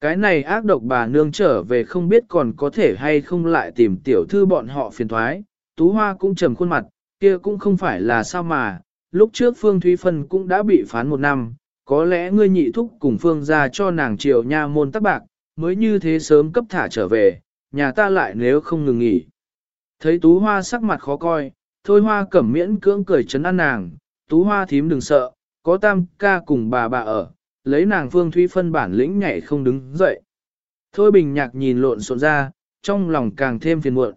Cái này ác độc bà nương trở về không biết còn có thể hay không lại tìm tiểu thư bọn họ phiền thoái, tú hoa cũng trầm khuôn mặt, kia cũng không phải là sao mà, lúc trước Phương Thúy Phân cũng đã bị phán một năm, có lẽ ngươi nhị thúc cùng Phương ra cho nàng triệu nha môn tắc bạc, mới như thế sớm cấp thả trở về, nhà ta lại nếu không ngừng nghỉ. Thấy tú hoa sắc mặt khó coi, thôi hoa cẩm miễn cưỡng cười chấn an nàng, tú hoa thím đừng sợ, có tam ca cùng bà bà ở, lấy nàng Phương Thúy Phân bản lĩnh nhảy không đứng dậy. Thôi bình nhạc nhìn lộn xộn ra, trong lòng càng thêm phiền muộn.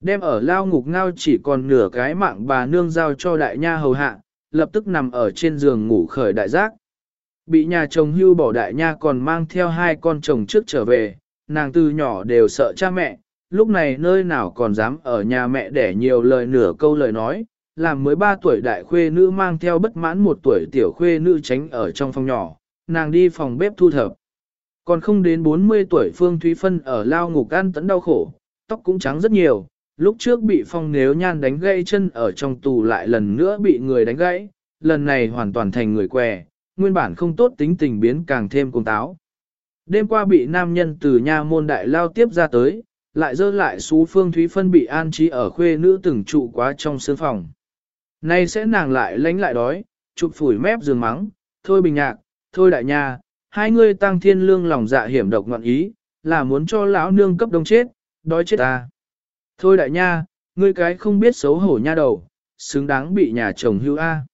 Đem ở lao ngục ngao chỉ còn nửa cái mạng bà nương giao cho đại nha hầu hạ, lập tức nằm ở trên giường ngủ khởi đại giác. Bị nhà chồng hưu bỏ đại nha còn mang theo hai con chồng trước trở về, nàng từ nhỏ đều sợ cha mẹ, lúc này nơi nào còn dám ở nhà mẹ để nhiều lời nửa câu lời nói, làm mới ba tuổi đại khuê nữ mang theo bất mãn một tuổi tiểu khuê nữ tránh ở trong phòng nhỏ, nàng đi phòng bếp thu thập. Còn không đến 40 tuổi Phương Thúy Phân ở lao ngục ăn tấn đau khổ, tóc cũng trắng rất nhiều, lúc trước bị phong nếu nhan đánh gãy chân ở trong tù lại lần nữa bị người đánh gãy, lần này hoàn toàn thành người què, nguyên bản không tốt tính tình biến càng thêm cuồng táo. Đêm qua bị nam nhân từ nha môn đại lao tiếp ra tới, lại dơ lại xú Phương Thúy Phân bị an trí ở khuê nữ từng trụ quá trong sương phòng. Nay sẽ nàng lại lánh lại đói, chụp phủi mép giường mắng, thôi bình nhạc, thôi đại nha, hai ngươi tăng thiên lương lòng dạ hiểm độc ngọn ý, là muốn cho lão nương cấp đông chết, đói chết ta. Thôi đại nha, ngươi cái không biết xấu hổ nha đầu, xứng đáng bị nhà chồng hưu A.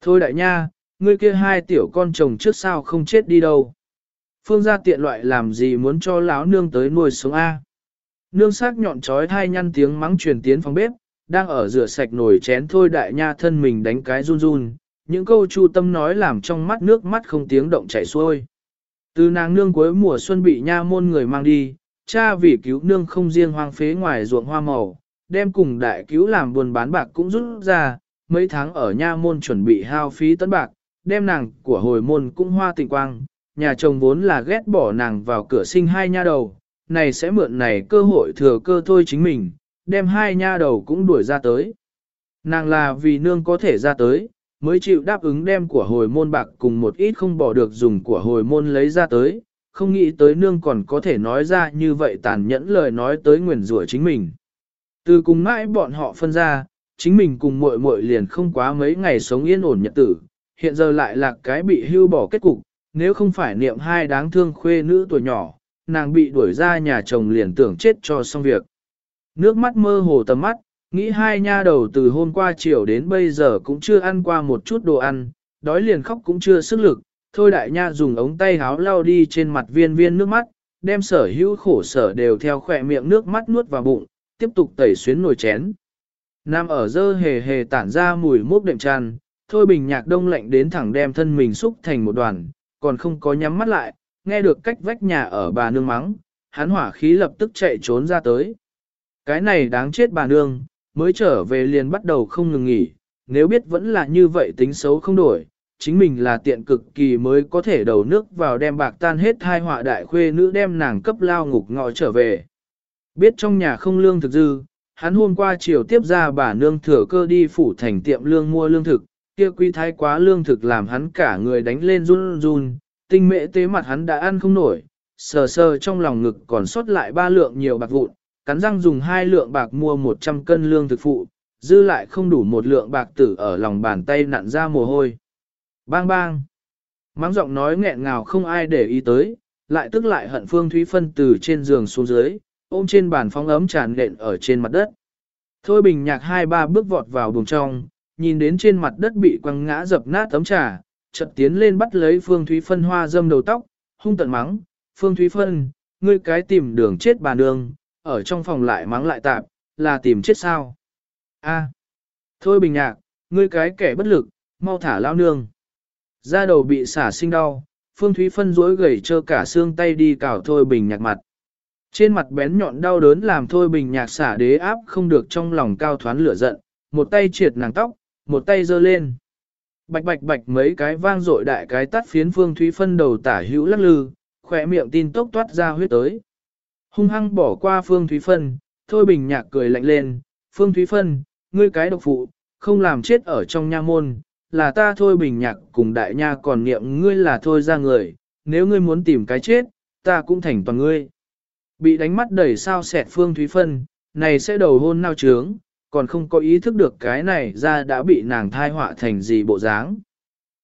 Thôi đại nha, ngươi kia hai tiểu con chồng trước sao không chết đi đâu. Phương gia tiện loại làm gì muốn cho lão nương tới nuôi sống A. Nương sắc nhọn trói thai nhăn tiếng mắng truyền tiến phòng bếp, đang ở rửa sạch nồi chén thôi đại nha thân mình đánh cái run run, những câu chu tâm nói làm trong mắt nước mắt không tiếng động chảy xuôi. Từ nàng nương cuối mùa xuân bị nha môn người mang đi, cha vì cứu nương không riêng hoang phế ngoài ruộng hoa màu, đem cùng đại cứu làm buồn bán bạc cũng rút ra, mấy tháng ở nha môn chuẩn bị hao phí tấn bạc, đem nàng của hồi môn cũng hoa tình quang, nhà chồng vốn là ghét bỏ nàng vào cửa sinh hai nha đầu, này sẽ mượn này cơ hội thừa cơ thôi chính mình, đem hai nha đầu cũng đuổi ra tới. Nàng là vì nương có thể ra tới, mới chịu đáp ứng đem của hồi môn bạc cùng một ít không bỏ được dùng của hồi môn lấy ra tới, không nghĩ tới nương còn có thể nói ra như vậy tàn nhẫn lời nói tới nguyền rủa chính mình. Từ cùng mãi bọn họ phân ra, chính mình cùng muội muội liền không quá mấy ngày sống yên ổn nhật tử, hiện giờ lại là cái bị hưu bỏ kết cục, nếu không phải niệm hai đáng thương khuê nữ tuổi nhỏ, nàng bị đuổi ra nhà chồng liền tưởng chết cho xong việc. Nước mắt mơ hồ tầm mắt, nghĩ hai nha đầu từ hôm qua chiều đến bây giờ cũng chưa ăn qua một chút đồ ăn, đói liền khóc cũng chưa sức lực, thôi đại nha dùng ống tay háo lau đi trên mặt viên viên nước mắt, đem sở hữu khổ sở đều theo khỏe miệng nước mắt nuốt vào bụng, tiếp tục tẩy xuyến nồi chén. Nam ở dơ hề hề tản ra mùi mốc đệm tràn, thôi bình nhạc đông lạnh đến thẳng đem thân mình xúc thành một đoàn, còn không có nhắm mắt lại, nghe được cách vách nhà ở bà nương mắng, hắn hỏa khí lập tức chạy trốn ra tới. Cái này đáng chết bà nương, mới trở về liền bắt đầu không ngừng nghỉ, nếu biết vẫn là như vậy tính xấu không đổi, chính mình là tiện cực kỳ mới có thể đầu nước vào đem bạc tan hết hai họa đại khuê nữ đem nàng cấp lao ngục ngọ trở về. Biết trong nhà không lương thực dư, hắn hôm qua chiều tiếp ra bà nương thừa cơ đi phủ thành tiệm lương mua lương thực, kia quý thái quá lương thực làm hắn cả người đánh lên run run, tinh mệ tế mặt hắn đã ăn không nổi, sờ sờ trong lòng ngực còn sót lại ba lượng nhiều bạc vụn, cắn răng dùng hai lượng bạc mua 100 cân lương thực phụ, dư lại không đủ một lượng bạc tử ở lòng bàn tay nặn ra mồ hôi. Bang bang. Mắng giọng nói nghẹn ngào không ai để ý tới, lại tức lại hận Phương Thúy Phân từ trên giường xuống dưới, ôm trên bàn phóng ấm tràn nện ở trên mặt đất. Thôi bình nhạc hai ba bước vọt vào buồng trong, nhìn đến trên mặt đất bị quăng ngã dập nát tấm trà, chợt tiến lên bắt lấy Phương Thúy Phân hoa dâm đầu tóc, hung tận mắng, Phương Thúy Phân, ngươi cái tìm đường chết bà nương, ở trong phòng lại mắng lại tạp, là tìm chết sao? A, thôi bình nhạc, ngươi cái kẻ bất lực, mau thả lao nương. Da đầu bị xả sinh đau, Phương Thúy Phân rối gầy trơ cả xương tay đi cào thôi bình nhạc mặt. Trên mặt bén nhọn đau đớn làm thôi bình nhạc xả đế áp không được trong lòng cao thoán lửa giận, một tay triệt nàng tóc, một tay giơ lên. Bạch bạch bạch mấy cái vang dội đại cái tắt phiến Phương Thúy Phân đầu tả hữu lắc lư, khỏe miệng tin tốc toát ra huyết tới. Hung hăng bỏ qua Phương Thúy Phân, thôi bình nhạc cười lạnh lên, Phương Thúy Phân, ngươi cái độc phụ, không làm chết ở trong nha môn, là ta thôi bình nhạc cùng đại nha còn niệm ngươi là thôi ra người, nếu ngươi muốn tìm cái chết, ta cũng thành toàn ngươi. Bị đánh mắt đầy sao sẹt Phương Thúy Phân, này sẽ đầu hôn nao trướng, còn không có ý thức được cái này ra đã bị nàng thai họa thành gì bộ dáng.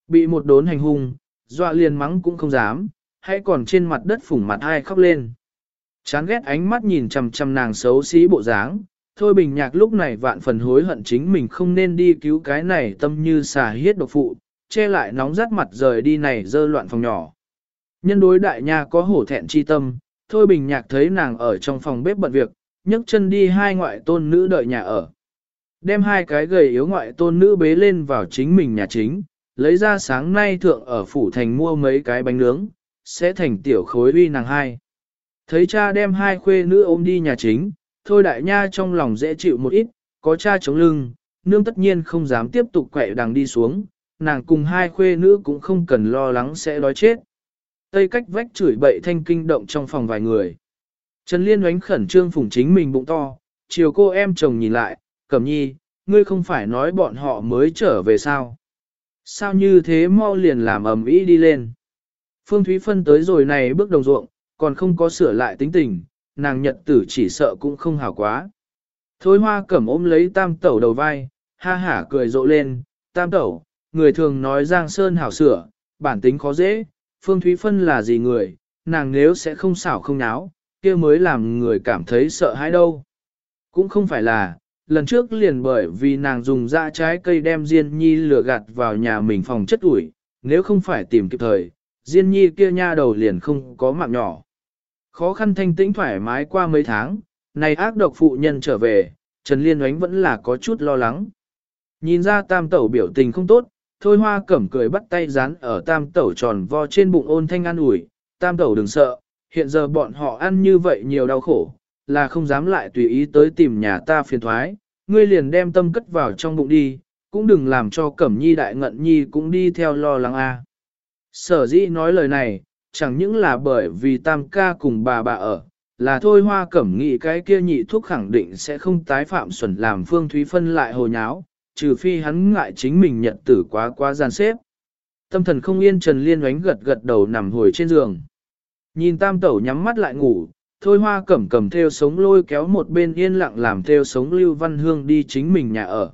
Bị một đốn hành hung, dọa liền mắng cũng không dám, hay còn trên mặt đất phủng mặt ai khóc lên. Chán ghét ánh mắt nhìn chằm chằm nàng xấu xí bộ dáng, thôi bình nhạc lúc này vạn phần hối hận chính mình không nên đi cứu cái này tâm như xà hiết độc phụ, che lại nóng rát mặt rời đi này dơ loạn phòng nhỏ. Nhân đối đại nha có hổ thẹn chi tâm, Thôi bình nhạc thấy nàng ở trong phòng bếp bận việc, nhấc chân đi hai ngoại tôn nữ đợi nhà ở. Đem hai cái gầy yếu ngoại tôn nữ bế lên vào chính mình nhà chính, lấy ra sáng nay thượng ở phủ thành mua mấy cái bánh nướng, sẽ thành tiểu khối uy nàng hai. Thấy cha đem hai khuê nữ ôm đi nhà chính, thôi đại nha trong lòng dễ chịu một ít, có cha chống lưng, nương tất nhiên không dám tiếp tục quậy đằng đi xuống, nàng cùng hai khuê nữ cũng không cần lo lắng sẽ đói chết. Tây cách vách chửi bậy thanh kinh động trong phòng vài người. Trần Liên oánh khẩn trương phủng chính mình bụng to, chiều cô em chồng nhìn lại, cẩm nhi, ngươi không phải nói bọn họ mới trở về sao? Sao như thế mau liền làm ầm ĩ đi lên? Phương Thúy Phân tới rồi này bước đồng ruộng, còn không có sửa lại tính tình, nàng nhật tử chỉ sợ cũng không hảo quá. Thôi hoa cẩm ôm lấy tam tẩu đầu vai, ha hả cười rộ lên, tam tẩu, người thường nói Giang Sơn hảo sửa, bản tính khó dễ, Phương Thúy Phân là gì người, nàng nếu sẽ không xảo không náo, kia mới làm người cảm thấy sợ hãi đâu. Cũng không phải là, lần trước liền bởi vì nàng dùng dạ trái cây đem Diên Nhi lừa gạt vào nhà mình phòng chất ủi, nếu không phải tìm kịp thời, Diên Nhi kia nha đầu liền không có mạng nhỏ. Khó khăn thanh tĩnh thoải mái qua mấy tháng, này ác độc phụ nhân trở về, Trần Liên oánh vẫn là có chút lo lắng. Nhìn ra tam tẩu biểu tình không tốt, thôi hoa cẩm cười bắt tay dán ở tam tẩu tròn vo trên bụng ôn thanh ăn ủi tam tẩu đừng sợ, hiện giờ bọn họ ăn như vậy nhiều đau khổ, là không dám lại tùy ý tới tìm nhà ta phiền thoái, ngươi liền đem tâm cất vào trong bụng đi, cũng đừng làm cho cẩm nhi đại ngận nhi cũng đi theo lo lắng a. Sở dĩ nói lời này, chẳng những là bởi vì tam ca cùng bà bà ở, là thôi hoa cẩm nghị cái kia nhị thuốc khẳng định sẽ không tái phạm xuẩn làm phương thúy phân lại hồ nháo, trừ phi hắn ngại chính mình nhận tử quá quá gian xếp. Tâm thần không yên Trần Liên oánh gật gật đầu nằm hồi trên giường. Nhìn tam tẩu nhắm mắt lại ngủ, thôi hoa cẩm cầm theo sống lôi kéo một bên yên lặng làm theo sống Lưu Văn Hương đi chính mình nhà ở.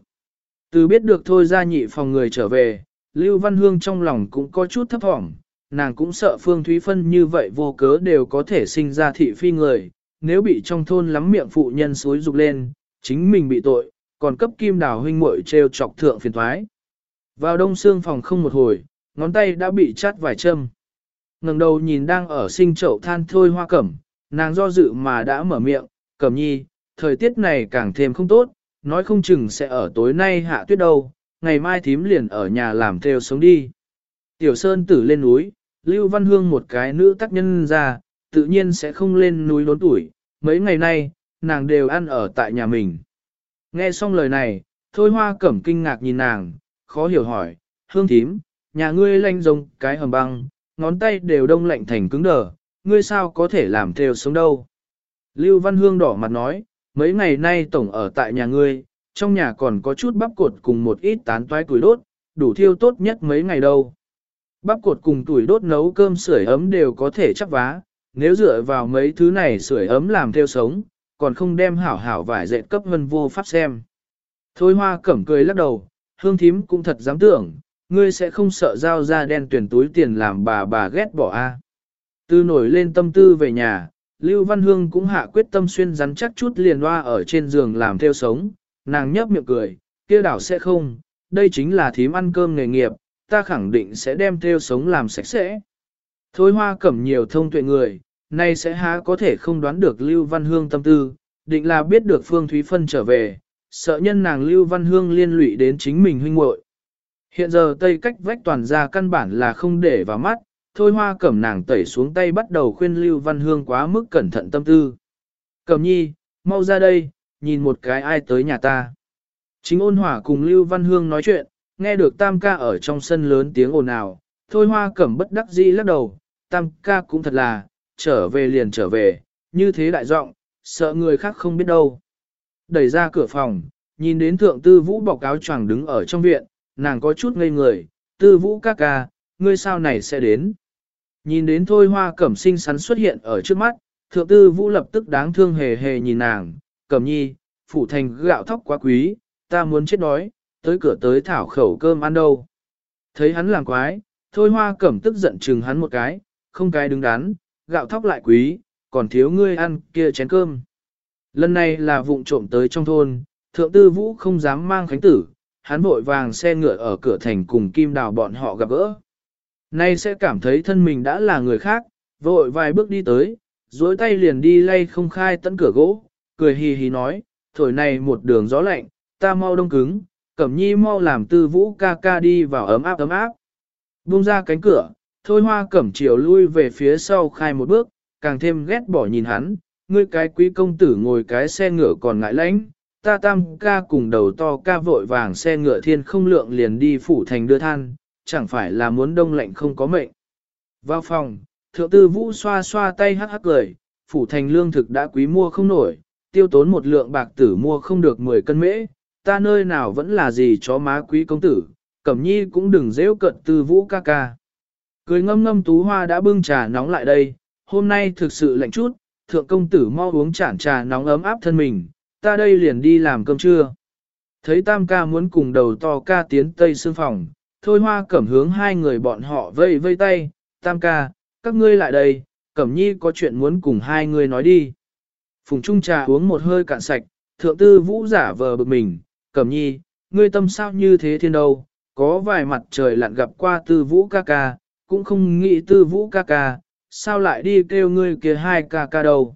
Từ biết được thôi ra nhị phòng người trở về, Lưu Văn Hương trong lòng cũng có chút thấp thỏm, nàng cũng sợ Phương Thúy Phân như vậy vô cớ đều có thể sinh ra thị phi người, nếu bị trong thôn lắm miệng phụ nhân suối dục lên, chính mình bị tội, còn cấp kim đào huynh muội treo chọc thượng phiền thoái. Vào đông xương phòng không một hồi, ngón tay đã bị chát vài châm. ngẩng đầu nhìn đang ở sinh chậu than thôi hoa cẩm, nàng do dự mà đã mở miệng, cẩm nhi, thời tiết này càng thêm không tốt, nói không chừng sẽ ở tối nay hạ tuyết đâu, ngày mai thím liền ở nhà làm theo sống đi. Tiểu Sơn tử lên núi, Lưu Văn Hương một cái nữ tác nhân ra, tự nhiên sẽ không lên núi đốn tuổi, mấy ngày nay, nàng đều ăn ở tại nhà mình. Nghe xong lời này, Thôi Hoa Cẩm kinh ngạc nhìn nàng, khó hiểu hỏi, Hương thím, nhà ngươi lanh rồng cái hầm băng, ngón tay đều đông lạnh thành cứng đờ, ngươi sao có thể làm theo sống đâu. Lưu Văn Hương đỏ mặt nói, mấy ngày nay tổng ở tại nhà ngươi, trong nhà còn có chút bắp cột cùng một ít tán toái tuổi đốt, đủ thiêu tốt nhất mấy ngày đâu. Bắp cột cùng tuổi đốt nấu cơm sưởi ấm đều có thể chắc vá, nếu dựa vào mấy thứ này sưởi ấm làm theo sống, còn không đem hảo hảo vải dệt cấp vân vô pháp xem. Thôi hoa cẩm cười lắc đầu, hương thím cũng thật dám tưởng, ngươi sẽ không sợ giao ra đen tuyển túi tiền làm bà bà ghét bỏ a. Từ nổi lên tâm tư về nhà, Lưu Văn Hương cũng hạ quyết tâm xuyên rắn chắc chút liền loa ở trên giường làm theo sống, nàng nhấp miệng cười, kia đảo sẽ không, đây chính là thím ăn cơm nghề nghiệp, ta khẳng định sẽ đem theo sống làm sạch sẽ. Thôi hoa cẩm nhiều thông tuệ người, nay sẽ há có thể không đoán được Lưu Văn Hương tâm tư, định là biết được Phương Thúy Phân trở về, sợ nhân nàng Lưu Văn Hương liên lụy đến chính mình huynh muội. Hiện giờ tây cách vách toàn ra căn bản là không để vào mắt, thôi hoa cẩm nàng tẩy xuống tay bắt đầu khuyên Lưu Văn Hương quá mức cẩn thận tâm tư. Cẩm nhi, mau ra đây, nhìn một cái ai tới nhà ta. Chính ôn hỏa cùng Lưu Văn Hương nói chuyện, nghe được tam ca ở trong sân lớn tiếng ồn ào, thôi hoa cẩm bất đắc dĩ lắc đầu, tam ca cũng thật là, trở về liền trở về, như thế đại giọng, sợ người khác không biết đâu. Đẩy ra cửa phòng, nhìn đến thượng tư vũ bọc áo choàng đứng ở trong viện, nàng có chút ngây người, tư vũ ca ca, ngươi sao này sẽ đến. Nhìn đến thôi hoa cẩm sinh sắn xuất hiện ở trước mắt, thượng tư vũ lập tức đáng thương hề hề nhìn nàng, cẩm nhi, phủ thành gạo thóc quá quý, ta muốn chết đói, tới cửa tới thảo khẩu cơm ăn đâu. Thấy hắn làm quái, thôi hoa cẩm tức giận chừng hắn một cái, không cái đứng đắn, gạo thóc lại quý, còn thiếu ngươi ăn kia chén cơm. Lần này là vụng trộm tới trong thôn, thượng tư vũ không dám mang khánh tử, hắn vội vàng xe ngựa ở cửa thành cùng kim đào bọn họ gặp gỡ. Nay sẽ cảm thấy thân mình đã là người khác, vội vài bước đi tới, duỗi tay liền đi lay không khai tận cửa gỗ, cười hì hì nói, thổi này một đường gió lạnh, ta mau đông cứng, cẩm nhi mau làm tư vũ ca ca đi vào ấm áp ấm áp. Bung ra cánh cửa, thôi hoa cẩm chiều lui về phía sau khai một bước, càng thêm ghét bỏ nhìn hắn, ngươi cái quý công tử ngồi cái xe ngựa còn ngại lãnh, ta tam ca cùng đầu to ca vội vàng xe ngựa thiên không lượng liền đi phủ thành đưa than, chẳng phải là muốn đông lạnh không có mệnh. Vào phòng, thượng tư vũ xoa xoa tay hắc hắc cười, phủ thành lương thực đã quý mua không nổi, tiêu tốn một lượng bạc tử mua không được 10 cân mễ, ta nơi nào vẫn là gì chó má quý công tử, cẩm nhi cũng đừng dễ cận tư vũ ca ca. Cười ngâm ngâm tú hoa đã bưng trà nóng lại đây, hôm nay thực sự lạnh chút, thượng công tử mau uống chản trà nóng ấm áp thân mình, ta đây liền đi làm cơm trưa. Thấy tam ca muốn cùng đầu to ca tiến tây xương phòng, thôi hoa cẩm hướng hai người bọn họ vây vây tay, tam ca, các ngươi lại đây, cẩm nhi có chuyện muốn cùng hai người nói đi. Phùng trung trà uống một hơi cạn sạch, thượng tư vũ giả vờ bực mình, cẩm nhi, ngươi tâm sao như thế thiên đâu, có vài mặt trời lặn gặp qua tư vũ ca ca, cũng không nghĩ tư vũ ca ca, sao lại đi kêu ngươi kia hai ca ca đâu.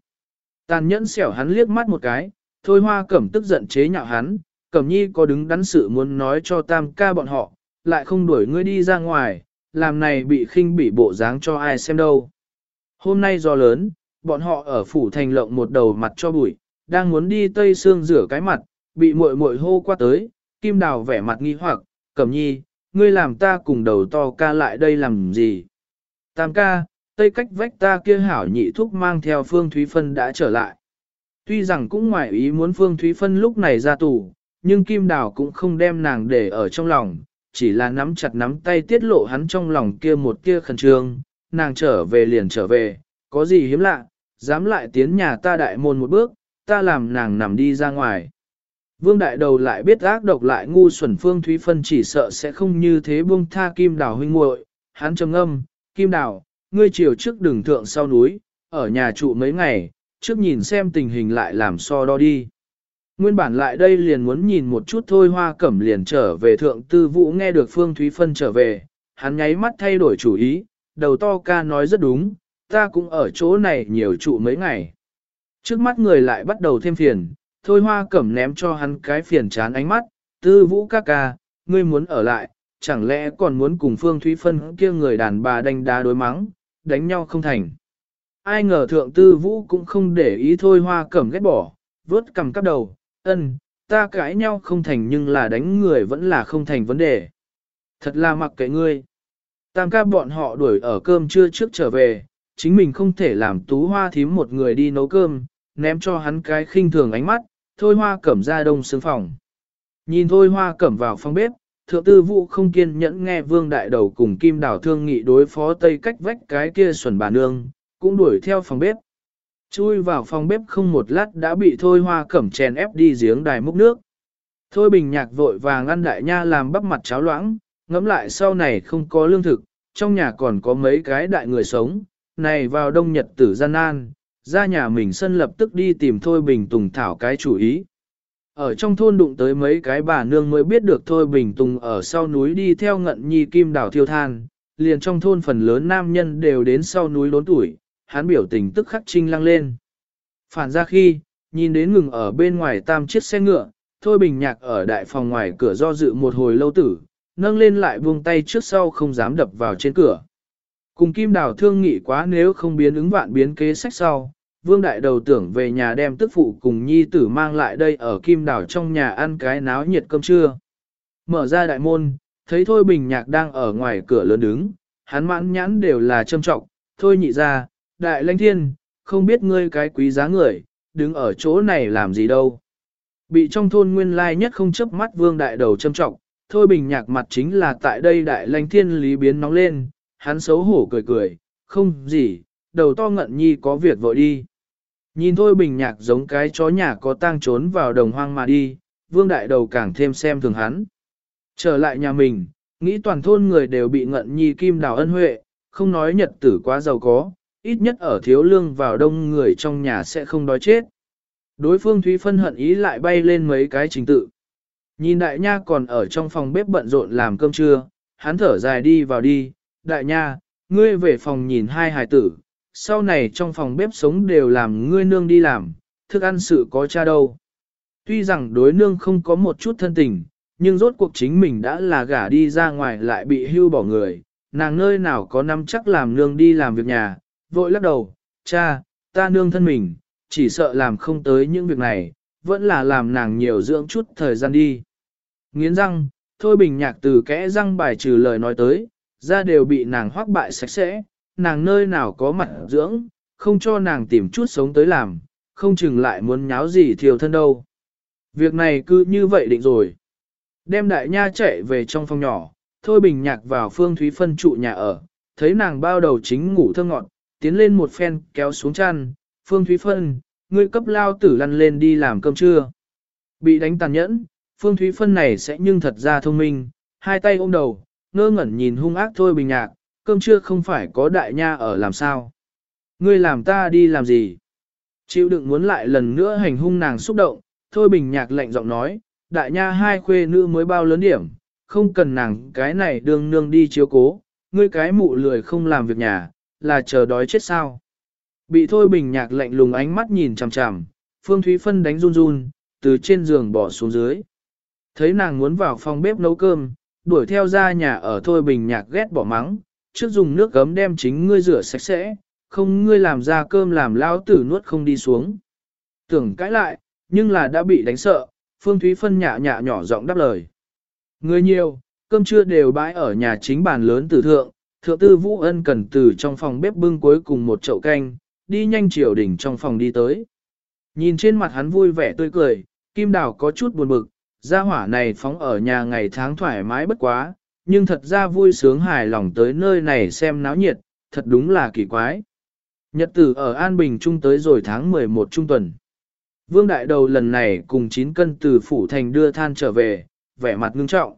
Tàn nhẫn xẻo hắn liếc mắt một cái, thôi hoa cẩm tức giận chế nhạo hắn, cẩm nhi có đứng đắn sự muốn nói cho tam ca bọn họ, lại không đuổi ngươi đi ra ngoài, làm này bị khinh bị bộ dáng cho ai xem đâu. Hôm nay do lớn, bọn họ ở phủ thành lộng một đầu mặt cho bụi, đang muốn đi tây xương rửa cái mặt, bị muội muội hô qua tới, kim đào vẻ mặt nghi hoặc, cẩm nhi, ngươi làm ta cùng đầu to ca lại đây làm gì? Tam ca, tây cách vách ta kia hảo nhị thúc mang theo Phương Thúy Phân đã trở lại. Tuy rằng cũng ngoài ý muốn Phương Thúy Phân lúc này ra tù, nhưng Kim Đào cũng không đem nàng để ở trong lòng, chỉ là nắm chặt nắm tay tiết lộ hắn trong lòng kia một kia khẩn trương, nàng trở về liền trở về, có gì hiếm lạ, dám lại tiến nhà ta đại môn một bước, ta làm nàng nằm đi ra ngoài. Vương đại đầu lại biết ác độc lại ngu xuẩn Phương Thúy Phân chỉ sợ sẽ không như thế buông tha Kim Đào huynh muội, hắn trầm âm, Kim Đào, ngươi chiều trước đường thượng sau núi, ở nhà trụ mấy ngày, trước nhìn xem tình hình lại làm so đo đi. Nguyên bản lại đây liền muốn nhìn một chút thôi hoa cẩm liền trở về thượng tư vũ nghe được Phương Thúy Phân trở về, hắn nháy mắt thay đổi chủ ý, đầu to ca nói rất đúng, ta cũng ở chỗ này nhiều trụ mấy ngày. Trước mắt người lại bắt đầu thêm phiền, thôi hoa cẩm ném cho hắn cái phiền chán ánh mắt, tư vũ ca ca, ngươi muốn ở lại, chẳng lẽ còn muốn cùng Phương Thúy Phân kia người đàn bà đánh đá đối mắng, đánh nhau không thành. Ai ngờ thượng tư vũ cũng không để ý thôi hoa cẩm ghét bỏ, vớt cầm cắp đầu, ân, ta cãi nhau không thành nhưng là đánh người vẫn là không thành vấn đề. Thật là mặc kệ ngươi. Tam ca bọn họ đuổi ở cơm trưa trước trở về, chính mình không thể làm tú hoa thím một người đi nấu cơm, ném cho hắn cái khinh thường ánh mắt, thôi hoa cẩm ra đông xương phòng. Nhìn thôi hoa cẩm vào phòng bếp, thượng tư vụ không kiên nhẫn nghe vương đại đầu cùng kim đảo thương nghị đối phó tây cách vách cái kia xuẩn bà nương, cũng đuổi theo phòng bếp. Chui vào phòng bếp không một lát đã bị thôi hoa cẩm chèn ép đi giếng đài múc nước. Thôi bình nhạc vội vàng ăn đại nha làm bắp mặt cháo loãng, ngẫm lại sau này không có lương thực, trong nhà còn có mấy cái đại người sống, này vào đông nhật tử gian nan, ra nhà mình sân lập tức đi tìm thôi bình tùng thảo cái chủ ý. Ở trong thôn đụng tới mấy cái bà nương mới biết được thôi bình tùng ở sau núi đi theo ngận nhi kim đảo thiêu than, liền trong thôn phần lớn nam nhân đều đến sau núi đốn tuổi, hắn biểu tình tức khắc trinh lăng lên. Phản ra khi, nhìn đến ngừng ở bên ngoài tam chiếc xe ngựa, thôi bình nhạc ở đại phòng ngoài cửa do dự một hồi lâu tử, nâng lên lại buông tay trước sau không dám đập vào trên cửa. Cùng kim đào thương nghị quá nếu không biến ứng vạn biến kế sách sau, vương đại đầu tưởng về nhà đem tức phụ cùng nhi tử mang lại đây ở kim đào trong nhà ăn cái náo nhiệt cơm trưa. Mở ra đại môn, thấy thôi bình nhạc đang ở ngoài cửa lớn đứng, hắn mãn nhãn đều là châm trọng, thôi nhị ra, đại lãnh thiên, không biết ngươi cái quý giá người, đứng ở chỗ này làm gì đâu. Bị trong thôn nguyên lai nhất không chấp mắt vương đại đầu châm trọng, thôi bình nhạc mặt chính là tại đây đại lãnh thiên lý biến nóng lên, hắn xấu hổ cười cười, không gì, đầu to ngận nhi có việc vội đi. Nhìn thôi bình nhạc giống cái chó nhà có tang trốn vào đồng hoang mà đi, vương đại đầu càng thêm xem thường hắn. Trở lại nhà mình, nghĩ toàn thôn người đều bị ngận nhi kim đào ân huệ, không nói nhật tử quá giàu có, ít nhất ở thiếu lương vào đông người trong nhà sẽ không đói chết. Đối phương Thúy Phân hận ý lại bay lên mấy cái trình tự. Nhìn đại nha còn ở trong phòng bếp bận rộn làm cơm trưa, hắn thở dài đi vào đi, đại nha, ngươi về phòng nhìn hai hài tử, sau này trong phòng bếp sống đều làm ngươi nương đi làm, thức ăn sự có cha đâu. Tuy rằng đối nương không có một chút thân tình, nhưng rốt cuộc chính mình đã là gả đi ra ngoài lại bị hưu bỏ người, nàng nơi nào có năm chắc làm nương đi làm việc nhà, vội lắc đầu, cha, ta nương thân mình, chỉ sợ làm không tới những việc này, vẫn là làm nàng nhiều dưỡng chút thời gian đi. Nghiến răng, thôi bình nhạc từ kẽ răng bài trừ lời nói tới, ra đều bị nàng hoác bại sạch sẽ, nàng nơi nào có mặt dưỡng, không cho nàng tìm chút sống tới làm, không chừng lại muốn nháo gì thiều thân đâu. Việc này cứ như vậy định rồi. Đem đại nha chạy về trong phòng nhỏ, thôi bình nhạc vào phương thúy phân trụ nhà ở, thấy nàng bao đầu chính ngủ thơ ngọn, tiến lên một phen kéo xuống chăn, phương thúy phân, ngươi cấp lao tử lăn lên đi làm cơm trưa. Bị đánh tàn nhẫn, phương thúy phân này sẽ nhưng thật ra thông minh, hai tay ôm đầu, ngơ ngẩn nhìn hung ác thôi bình nhạc, cơm trưa không phải có đại nha ở làm sao. Ngươi làm ta đi làm gì? Chịu đựng muốn lại lần nữa hành hung nàng xúc động, thôi bình nhạc lạnh giọng nói, đại nha hai khuê nữ mới bao lớn điểm, không cần nàng cái này đương nương đi chiếu cố, ngươi cái mụ lười không làm việc nhà, là chờ đói chết sao. Bị thôi bình nhạc lạnh lùng ánh mắt nhìn chằm chằm, Phương Thúy Phân đánh run run, từ trên giường bỏ xuống dưới. Thấy nàng muốn vào phòng bếp nấu cơm, đuổi theo ra nhà ở thôi bình nhạc ghét bỏ mắng, trước dùng nước gấm đem chính ngươi rửa sạch sẽ, không ngươi làm ra cơm làm lao tử nuốt không đi xuống. Tưởng cãi lại, nhưng là đã bị đánh sợ, Phương Thúy Phân nhạ nhạ nhỏ giọng đáp lời. Người nhiều, cơm trưa đều bãi ở nhà chính bàn lớn tử thượng, thượng tư Vũ Ân cần từ trong phòng bếp bưng cuối cùng một chậu canh, đi nhanh chiều đỉnh trong phòng đi tới. Nhìn trên mặt hắn vui vẻ tươi cười, Kim Đào có chút buồn bực, gia hỏa này phóng ở nhà ngày tháng thoải mái bất quá, nhưng thật ra vui sướng hài lòng tới nơi này xem náo nhiệt, thật đúng là kỳ quái. Nhật tử ở An Bình Trung tới rồi tháng 11 trung tuần. Vương Đại Đầu lần này cùng 9 cân từ Phủ Thành đưa than trở về, vẻ mặt ngưng trọng.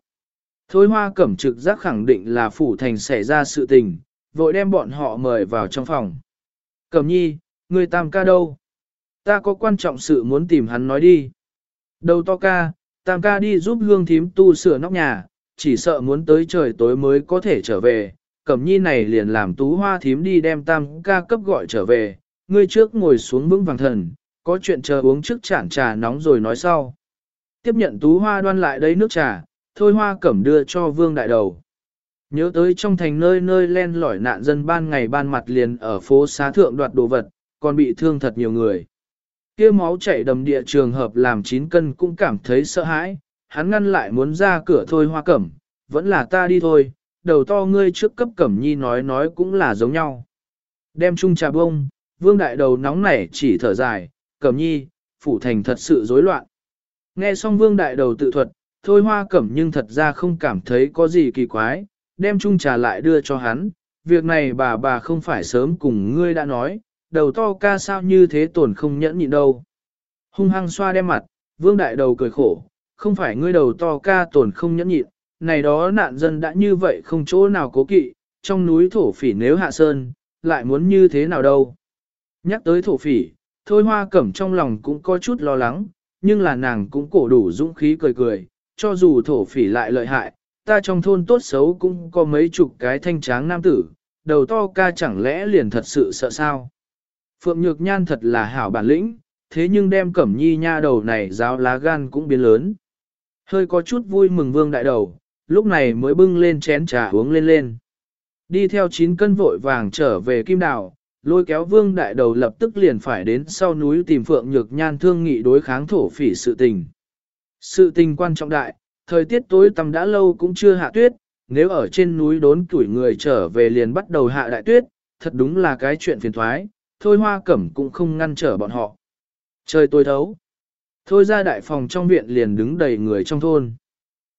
Thôi hoa cẩm trực giác khẳng định là Phủ Thành xảy ra sự tình, vội đem bọn họ mời vào trong phòng. Cẩm nhi, người tam ca đâu? Ta có quan trọng sự muốn tìm hắn nói đi. Đầu to ca, tam ca đi giúp hương thím tu sửa nóc nhà, chỉ sợ muốn tới trời tối mới có thể trở về. Cẩm nhi này liền làm tú hoa thím đi đem tam ca cấp gọi trở về, ngươi trước ngồi xuống vững vàng thần, có chuyện chờ uống trước chản trà nóng rồi nói sau. Tiếp nhận tú hoa đoan lại đấy nước trà, thôi hoa cẩm đưa cho vương đại đầu. Nhớ tới trong thành nơi nơi len lỏi nạn dân ban ngày ban mặt liền ở phố xá thượng đoạt đồ vật, còn bị thương thật nhiều người. kia máu chảy đầm địa trường hợp làm chín cân cũng cảm thấy sợ hãi, hắn ngăn lại muốn ra cửa thôi hoa cẩm, vẫn là ta đi thôi, đầu to ngươi trước cấp cẩm nhi nói nói cũng là giống nhau. Đem chung trà bông, vương đại đầu nóng nảy chỉ thở dài, cẩm nhi, phủ thành thật sự rối loạn. Nghe xong vương đại đầu tự thuật, thôi hoa cẩm nhưng thật ra không cảm thấy có gì kỳ quái, đem chung trà lại đưa cho hắn, việc này bà bà không phải sớm cùng ngươi đã nói, đầu to ca sao như thế tổn không nhẫn nhịn đâu. Hung hăng xoa đem mặt, vương đại đầu cười khổ, không phải ngươi đầu to ca tổn không nhẫn nhịn, này đó nạn dân đã như vậy không chỗ nào cố kỵ, trong núi thổ phỉ nếu hạ sơn, lại muốn như thế nào đâu. Nhắc tới thổ phỉ, thôi hoa cẩm trong lòng cũng có chút lo lắng, nhưng là nàng cũng cổ đủ dũng khí cười cười, cho dù thổ phỉ lại lợi hại, ta trong thôn tốt xấu cũng có mấy chục cái thanh tráng nam tử, đầu to ca chẳng lẽ liền thật sự sợ sao. Phượng Nhược Nhan thật là hảo bản lĩnh, thế nhưng đem cẩm nhi nha đầu này giáo lá gan cũng biến lớn. Hơi có chút vui mừng vương đại đầu, lúc này mới bưng lên chén trà uống lên lên. Đi theo chín cân vội vàng trở về kim đảo, lôi kéo vương đại đầu lập tức liền phải đến sau núi tìm Phượng Nhược Nhan thương nghị đối kháng thổ phỉ sự tình. Sự tình quan trọng đại, thời tiết tối tăm đã lâu cũng chưa hạ tuyết, nếu ở trên núi đốn tuổi người trở về liền bắt đầu hạ đại tuyết, thật đúng là cái chuyện phiền thoái, thôi hoa cẩm cũng không ngăn trở bọn họ. Trời tối thấu. Thôi ra đại phòng trong viện liền đứng đầy người trong thôn.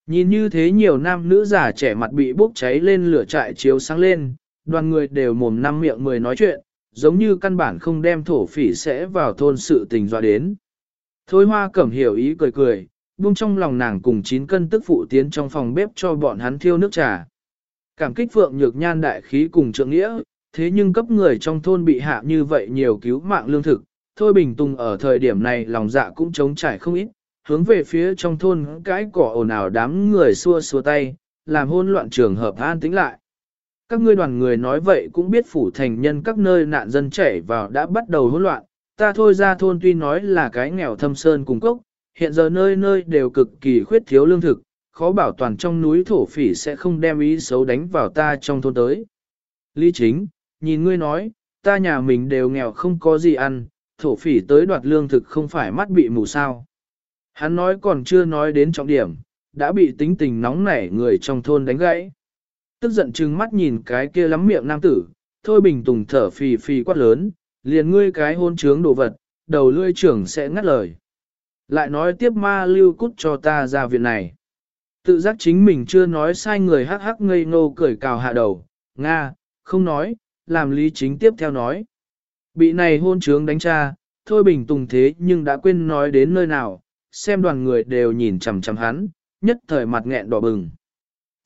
Nhìn như thế nhiều nam nữ già trẻ mặt bị bốc cháy lên lửa trại chiếu sáng lên, đoàn người đều mồm năm miệng mười nói chuyện, giống như căn bản không đem thổ phỉ sẽ vào thôn sự tình dọa đến. Thôi hoa cẩm hiểu ý cười cười, buông trong lòng nàng cùng chín cân tức phụ tiến trong phòng bếp cho bọn hắn thiêu nước trà. Cảm kích phượng nhược nhan đại khí cùng trượng nghĩa, thế nhưng cấp người trong thôn bị hạ như vậy nhiều cứu mạng lương thực, thôi bình tùng ở thời điểm này lòng dạ cũng trống trải không ít, hướng về phía trong thôn cái cỏ ồn ào đám người xua xua tay, làm hôn loạn trường hợp an tĩnh lại. Các ngươi đoàn người nói vậy cũng biết phủ thành nhân các nơi nạn dân chảy vào đã bắt đầu hỗn loạn, ta thôi ra thôn tuy nói là cái nghèo thâm sơn cùng cốc, hiện giờ nơi nơi đều cực kỳ khuyết thiếu lương thực, khó bảo toàn trong núi thổ phỉ sẽ không đem ý xấu đánh vào ta trong thôn tới. Lý chính, nhìn ngươi nói, ta nhà mình đều nghèo không có gì ăn, thổ phỉ tới đoạt lương thực không phải mắt bị mù sao. Hắn nói còn chưa nói đến trọng điểm, đã bị tính tình nóng nảy người trong thôn đánh gãy. Tức giận chừng mắt nhìn cái kia lắm miệng nam tử, thôi bình tùng thở phì phì quát lớn, liền ngươi cái hôn trướng đồ vật, đầu lươi trưởng sẽ ngắt lời. Lại nói tiếp ma lưu cút cho ta ra viện này. Tự giác chính mình chưa nói sai người hắc hắc ngây ngô cười cào hạ đầu, Nga, không nói, làm lý chính tiếp theo nói. Bị này hôn trướng đánh cha, thôi bình tùng thế nhưng đã quên nói đến nơi nào, xem đoàn người đều nhìn chằm chằm hắn, nhất thời mặt nghẹn đỏ bừng.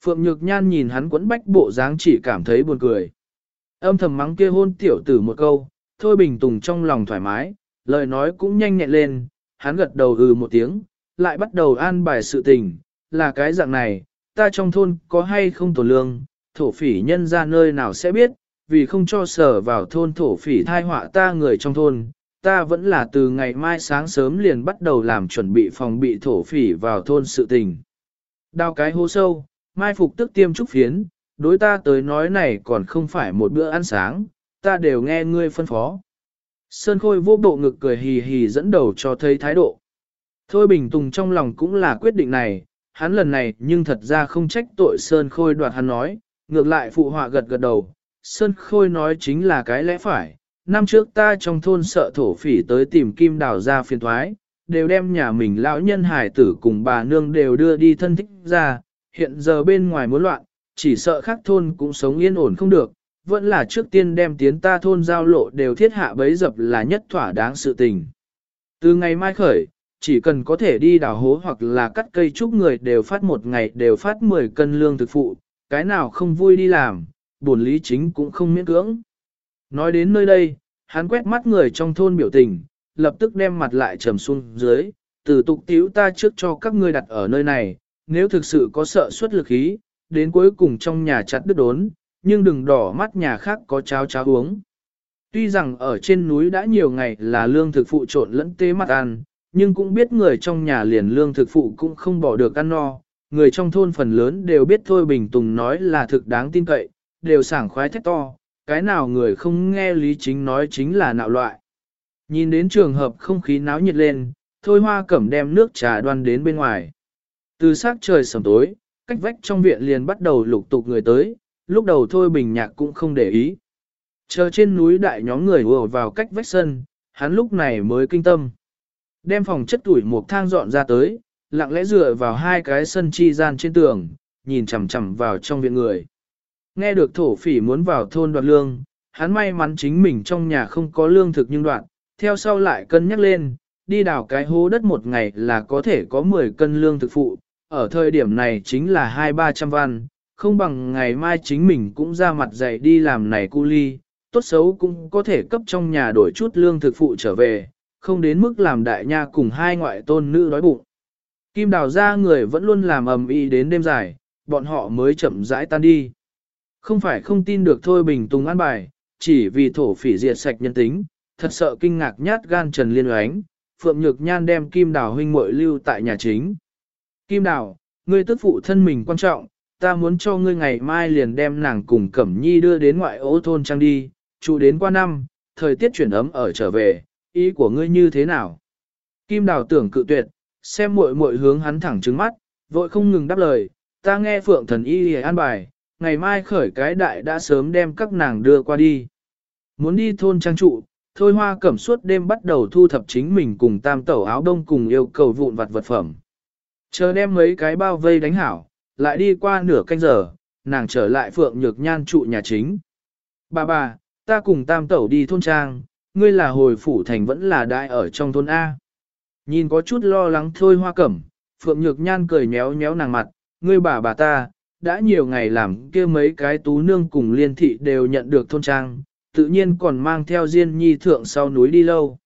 Phượng Nhược Nhan nhìn hắn quẫn bách bộ dáng chỉ cảm thấy buồn cười. Âm thầm mắng kia hôn tiểu tử một câu, thôi bình tùng trong lòng thoải mái, lời nói cũng nhanh nhẹn lên, hắn gật đầu ừ một tiếng, lại bắt đầu an bài sự tình, là cái dạng này, ta trong thôn có hay không tổ lương, thổ phỉ nhân ra nơi nào sẽ biết, vì không cho sở vào thôn thổ phỉ thai họa ta người trong thôn, ta vẫn là từ ngày mai sáng sớm liền bắt đầu làm chuẩn bị phòng bị thổ phỉ vào thôn sự tình. Đào cái hố sâu, mai phục tức tiêm trúc phiến, đối ta tới nói này còn không phải một bữa ăn sáng, ta đều nghe ngươi phân phó. Sơn Khôi vô bộ ngực cười hì hì dẫn đầu cho thấy thái độ. Thôi Bình Tùng trong lòng cũng là quyết định này, hắn lần này nhưng thật ra không trách tội Sơn Khôi đoạt hắn nói, ngược lại phụ họa gật gật đầu. Sơn Khôi nói chính là cái lẽ phải, năm trước ta trong thôn sợ thổ phỉ tới tìm kim đào ra phiền thoái, đều đem nhà mình lão nhân hải tử cùng bà nương đều đưa đi thân thích ra, hiện giờ bên ngoài muốn loạn, chỉ sợ khác thôn cũng sống yên ổn không được, vẫn là trước tiên đem tiến ta thôn giao lộ đều thiết hạ bấy dập là nhất thỏa đáng sự tình. Từ ngày mai khởi, chỉ cần có thể đi đào hố hoặc là cắt cây trúc người đều phát một ngày đều phát 10 cân lương thực phụ, cái nào không vui đi làm, buồn lý chính cũng không miễn cưỡng. Nói đến nơi đây, hắn quét mắt người trong thôn biểu tình, lập tức đem mặt lại trầm xuống dưới, từ tục tiếu ta trước cho các ngươi đặt ở nơi này, nếu thực sự có sợ xuất lực ý, đến cuối cùng trong nhà chặt đứt đốn, nhưng đừng đỏ mắt nhà khác có cháo cháo uống. Tuy rằng ở trên núi đã nhiều ngày là lương thực phụ trộn lẫn tê mặt ăn, nhưng cũng biết người trong nhà liền lương thực phụ cũng không bỏ được ăn no. Người trong thôn phần lớn đều biết Thôi Bình Tùng nói là thực đáng tin cậy, đều sảng khoái thét to, cái nào người không nghe Lý Chính nói chính là nạo loại. Nhìn đến trường hợp không khí náo nhiệt lên, Thôi Hoa Cẩm đem nước trà đoan đến bên ngoài. Từ sát trời sầm tối, cách vách trong viện liền bắt đầu lục tục người tới, lúc đầu thôi bình nhạc cũng không để ý. Chờ trên núi đại nhóm người vừa vào cách vách sân, hắn lúc này mới kinh tâm. Đem phòng chất tuổi một thang dọn ra tới, lặng lẽ dựa vào hai cái sân chi gian trên tường, nhìn chằm chằm vào trong viện người. Nghe được thổ phỉ muốn vào thôn đoạt lương, hắn may mắn chính mình trong nhà không có lương thực nhưng đoạn, theo sau lại cân nhắc lên, đi đào cái hố đất một ngày là có thể có 10 cân lương thực phụ, ở thời điểm này chính là 2-300 văn, không bằng ngày mai chính mình cũng ra mặt dạy đi làm này cu ly, tốt xấu cũng có thể cấp trong nhà đổi chút lương thực phụ trở về, không đến mức làm đại nha cùng hai ngoại tôn nữ đói bụng. Kim đào ra người vẫn luôn làm ầm ĩ đến đêm dài, bọn họ mới chậm rãi tan đi. Không phải không tin được thôi bình tùng an bài, chỉ vì thổ phỉ diệt sạch nhân tính, thật sợ kinh ngạc nhát gan Trần Liên oánh, Phượng Nhược Nhan đem Kim Đào huynh muội lưu tại nhà chính. Kim Đào, ngươi tức phụ thân mình quan trọng, ta muốn cho ngươi ngày mai liền đem nàng cùng Cẩm Nhi đưa đến ngoại ô thôn trang đi, trụ đến qua năm, thời tiết chuyển ấm ở trở về, ý của ngươi như thế nào? Kim Đào tưởng cự tuyệt, xem muội muội hướng hắn thẳng trứng mắt, vội không ngừng đáp lời, ta nghe Phượng thần y an bài, ngày mai khởi cái đại đã sớm đem các nàng đưa qua đi. Muốn đi thôn trang trụ, thôi hoa cẩm suốt đêm bắt đầu thu thập chính mình cùng tam tẩu áo đông cùng yêu cầu vụn vặt vật phẩm. Chờ đem mấy cái bao vây đánh hảo, lại đi qua nửa canh giờ, nàng trở lại phượng nhược nhan trụ nhà chính. Bà bà, ta cùng tam tẩu đi thôn trang, ngươi là hồi phủ thành vẫn là đại ở trong thôn A. Nhìn có chút lo lắng thôi hoa cẩm, phượng nhược nhan cười méo méo nàng mặt, ngươi bà bà ta, đã nhiều ngày làm kia mấy cái tú nương cùng liên thị đều nhận được thôn trang, tự nhiên còn mang theo Diên Nhi thượng sau núi đi lâu.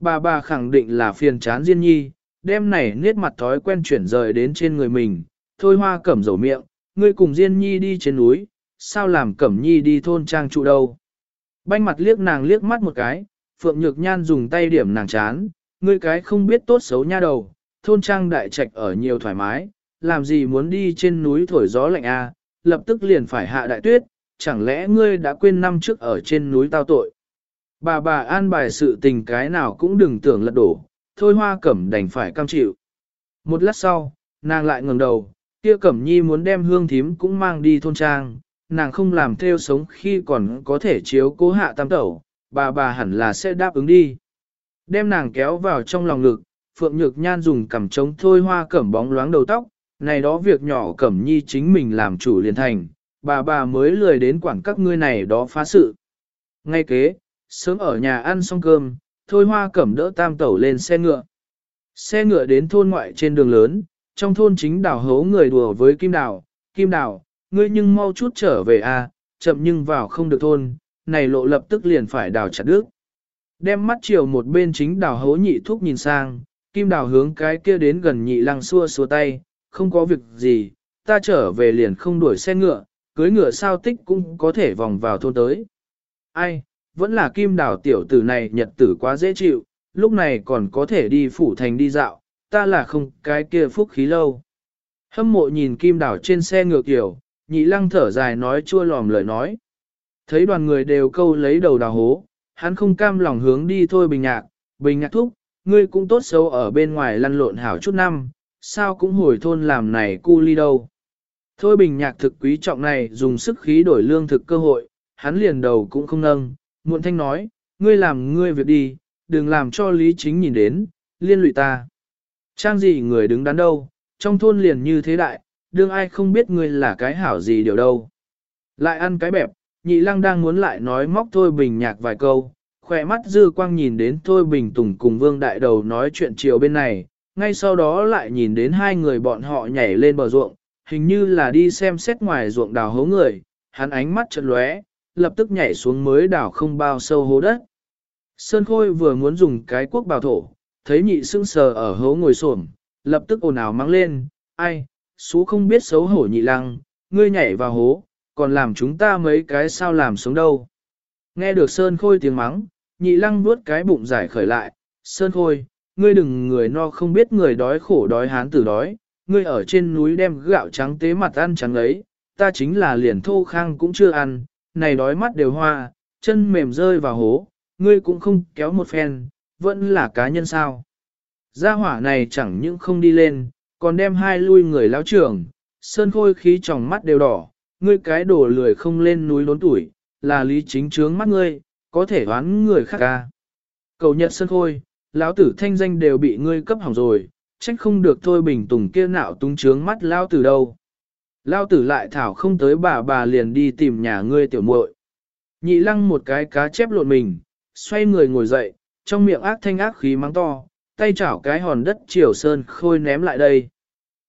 Bà bà khẳng định là phiền chán Diên Nhi, đêm này niết mặt thói quen chuyển rời đến trên người mình, thôi hoa cẩm dầu miệng, ngươi cùng Diên Nhi đi trên núi, sao làm cẩm nhi đi thôn trang trụ đâu. Banh mặt liếc nàng liếc mắt một cái, Phượng Nhược Nhan dùng tay điểm nàng chán, ngươi cái không biết tốt xấu nha đầu, thôn trang đại trạch ở nhiều thoải mái, làm gì muốn đi trên núi thổi gió lạnh a, à, lập tức liền phải hạ đại tuyết, chẳng lẽ ngươi đã quên năm trước ở trên núi tao tội. Bà bà an bài sự tình cái nào cũng đừng tưởng lật đổ, thôi hoa cẩm đành phải cam chịu. Một lát sau, nàng lại ngẩng đầu, kia cẩm nhi muốn đem hương thím cũng mang đi thôn trang, nàng không làm theo sống khi còn có thể chiếu cố hạ tam tẩu, bà bà hẳn là sẽ đáp ứng đi. Đem nàng kéo vào trong lòng ngực, Phượng Nhược Nhan dùng cẩm trống thôi hoa cẩm bóng loáng đầu tóc, này đó việc nhỏ cẩm nhi chính mình làm chủ liền thành, bà bà mới lười đến quản các ngươi này đó phá sự. Ngay kế, sớm ở nhà ăn xong cơm, thôi hoa cẩm đỡ tam tẩu lên xe ngựa. Xe ngựa đến thôn ngoại trên đường lớn, trong thôn chính đảo hấu người đùa với Kim đảo Kim đảo ngươi nhưng mau chút trở về a, chậm nhưng vào không được thôn, này lộ lập tức liền phải đào chặt đứt. Đem mắt chiều một bên chính đảo hấu nhị thúc nhìn sang, Kim đảo hướng cái kia đến gần nhị lăng xua xua tay, không có việc gì, ta trở về liền không đuổi xe ngựa, cưới ngựa sao tích cũng có thể vòng vào thôn tới. Ai, vẫn là Kim đảo tiểu tử này nhật tử quá dễ chịu, lúc này còn có thể đi phủ thành đi dạo, ta là không cái kia phúc khí lâu. Hâm mộ nhìn Kim đảo trên xe ngược kiểu, nhị lăng thở dài nói chua lòm lời nói. Thấy đoàn người đều câu lấy đầu đào hố, hắn không cam lòng hướng đi thôi bình nhạc, bình nhạc thúc, ngươi cũng tốt xấu ở bên ngoài lăn lộn hảo chút năm, sao cũng hồi thôn làm này cu ly đâu. Thôi bình nhạc thực quý trọng này dùng sức khí đổi lương thực cơ hội, hắn liền đầu cũng không nâng, muộn thanh nói, ngươi làm ngươi việc đi, đừng làm cho lý chính nhìn đến, liên lụy ta. Trang gì người đứng đắn đâu, trong thôn liền như thế đại, đương ai không biết ngươi là cái hảo gì điều đâu. Lại ăn cái bẹp, nhị lăng đang muốn lại nói móc Thôi Bình nhạc vài câu, khỏe mắt dư quang nhìn đến Thôi Bình Tùng cùng Vương Đại Đầu nói chuyện chiều bên này, ngay sau đó lại nhìn đến hai người bọn họ nhảy lên bờ ruộng, hình như là đi xem xét ngoài ruộng đào hố người, hắn ánh mắt chợt lóe, lập tức nhảy xuống mới đào không bao sâu hố đất. Sơn Khôi vừa muốn dùng cái cuốc bào thổ, thấy nhị sưng sờ ở hố ngồi xổm, lập tức ồn ào mang lên, ai, xú không biết xấu hổ nhị lăng, ngươi nhảy vào hố, còn làm chúng ta mấy cái sao làm sống đâu. Nghe được Sơn Khôi tiếng mắng, nhị lăng vuốt cái bụng giải khởi lại, Sơn Khôi, ngươi đừng người no không biết người đói khổ đói hán tử đói, ngươi ở trên núi đem gạo trắng tế mặt ăn trắng ấy, ta chính là liền thô khang cũng chưa ăn, này đói mắt đều hoa, chân mềm rơi vào hố, ngươi cũng không kéo một phen, vẫn là cá nhân sao. Gia hỏa này chẳng những không đi lên, còn đem hai lui người lão trưởng, sơn khôi khí tròng mắt đều đỏ, ngươi cái đổ lười không lên núi lốn tuổi, là lý chính trướng mắt ngươi, có thể đoán người khác ca. Cầu nhật sơn khôi, lão tử thanh danh đều bị ngươi cấp hỏng rồi, trách không được thôi bình tùng kia nạo tung trướng mắt lão tử đâu. lão tử lại thảo không tới bà bà liền đi tìm nhà ngươi tiểu muội. Nhị lăng một cái cá chép lộn mình, xoay người ngồi dậy, trong miệng ác thanh ác khí mắng to, tay chảo cái hòn đất chiều sơn khôi ném lại đây.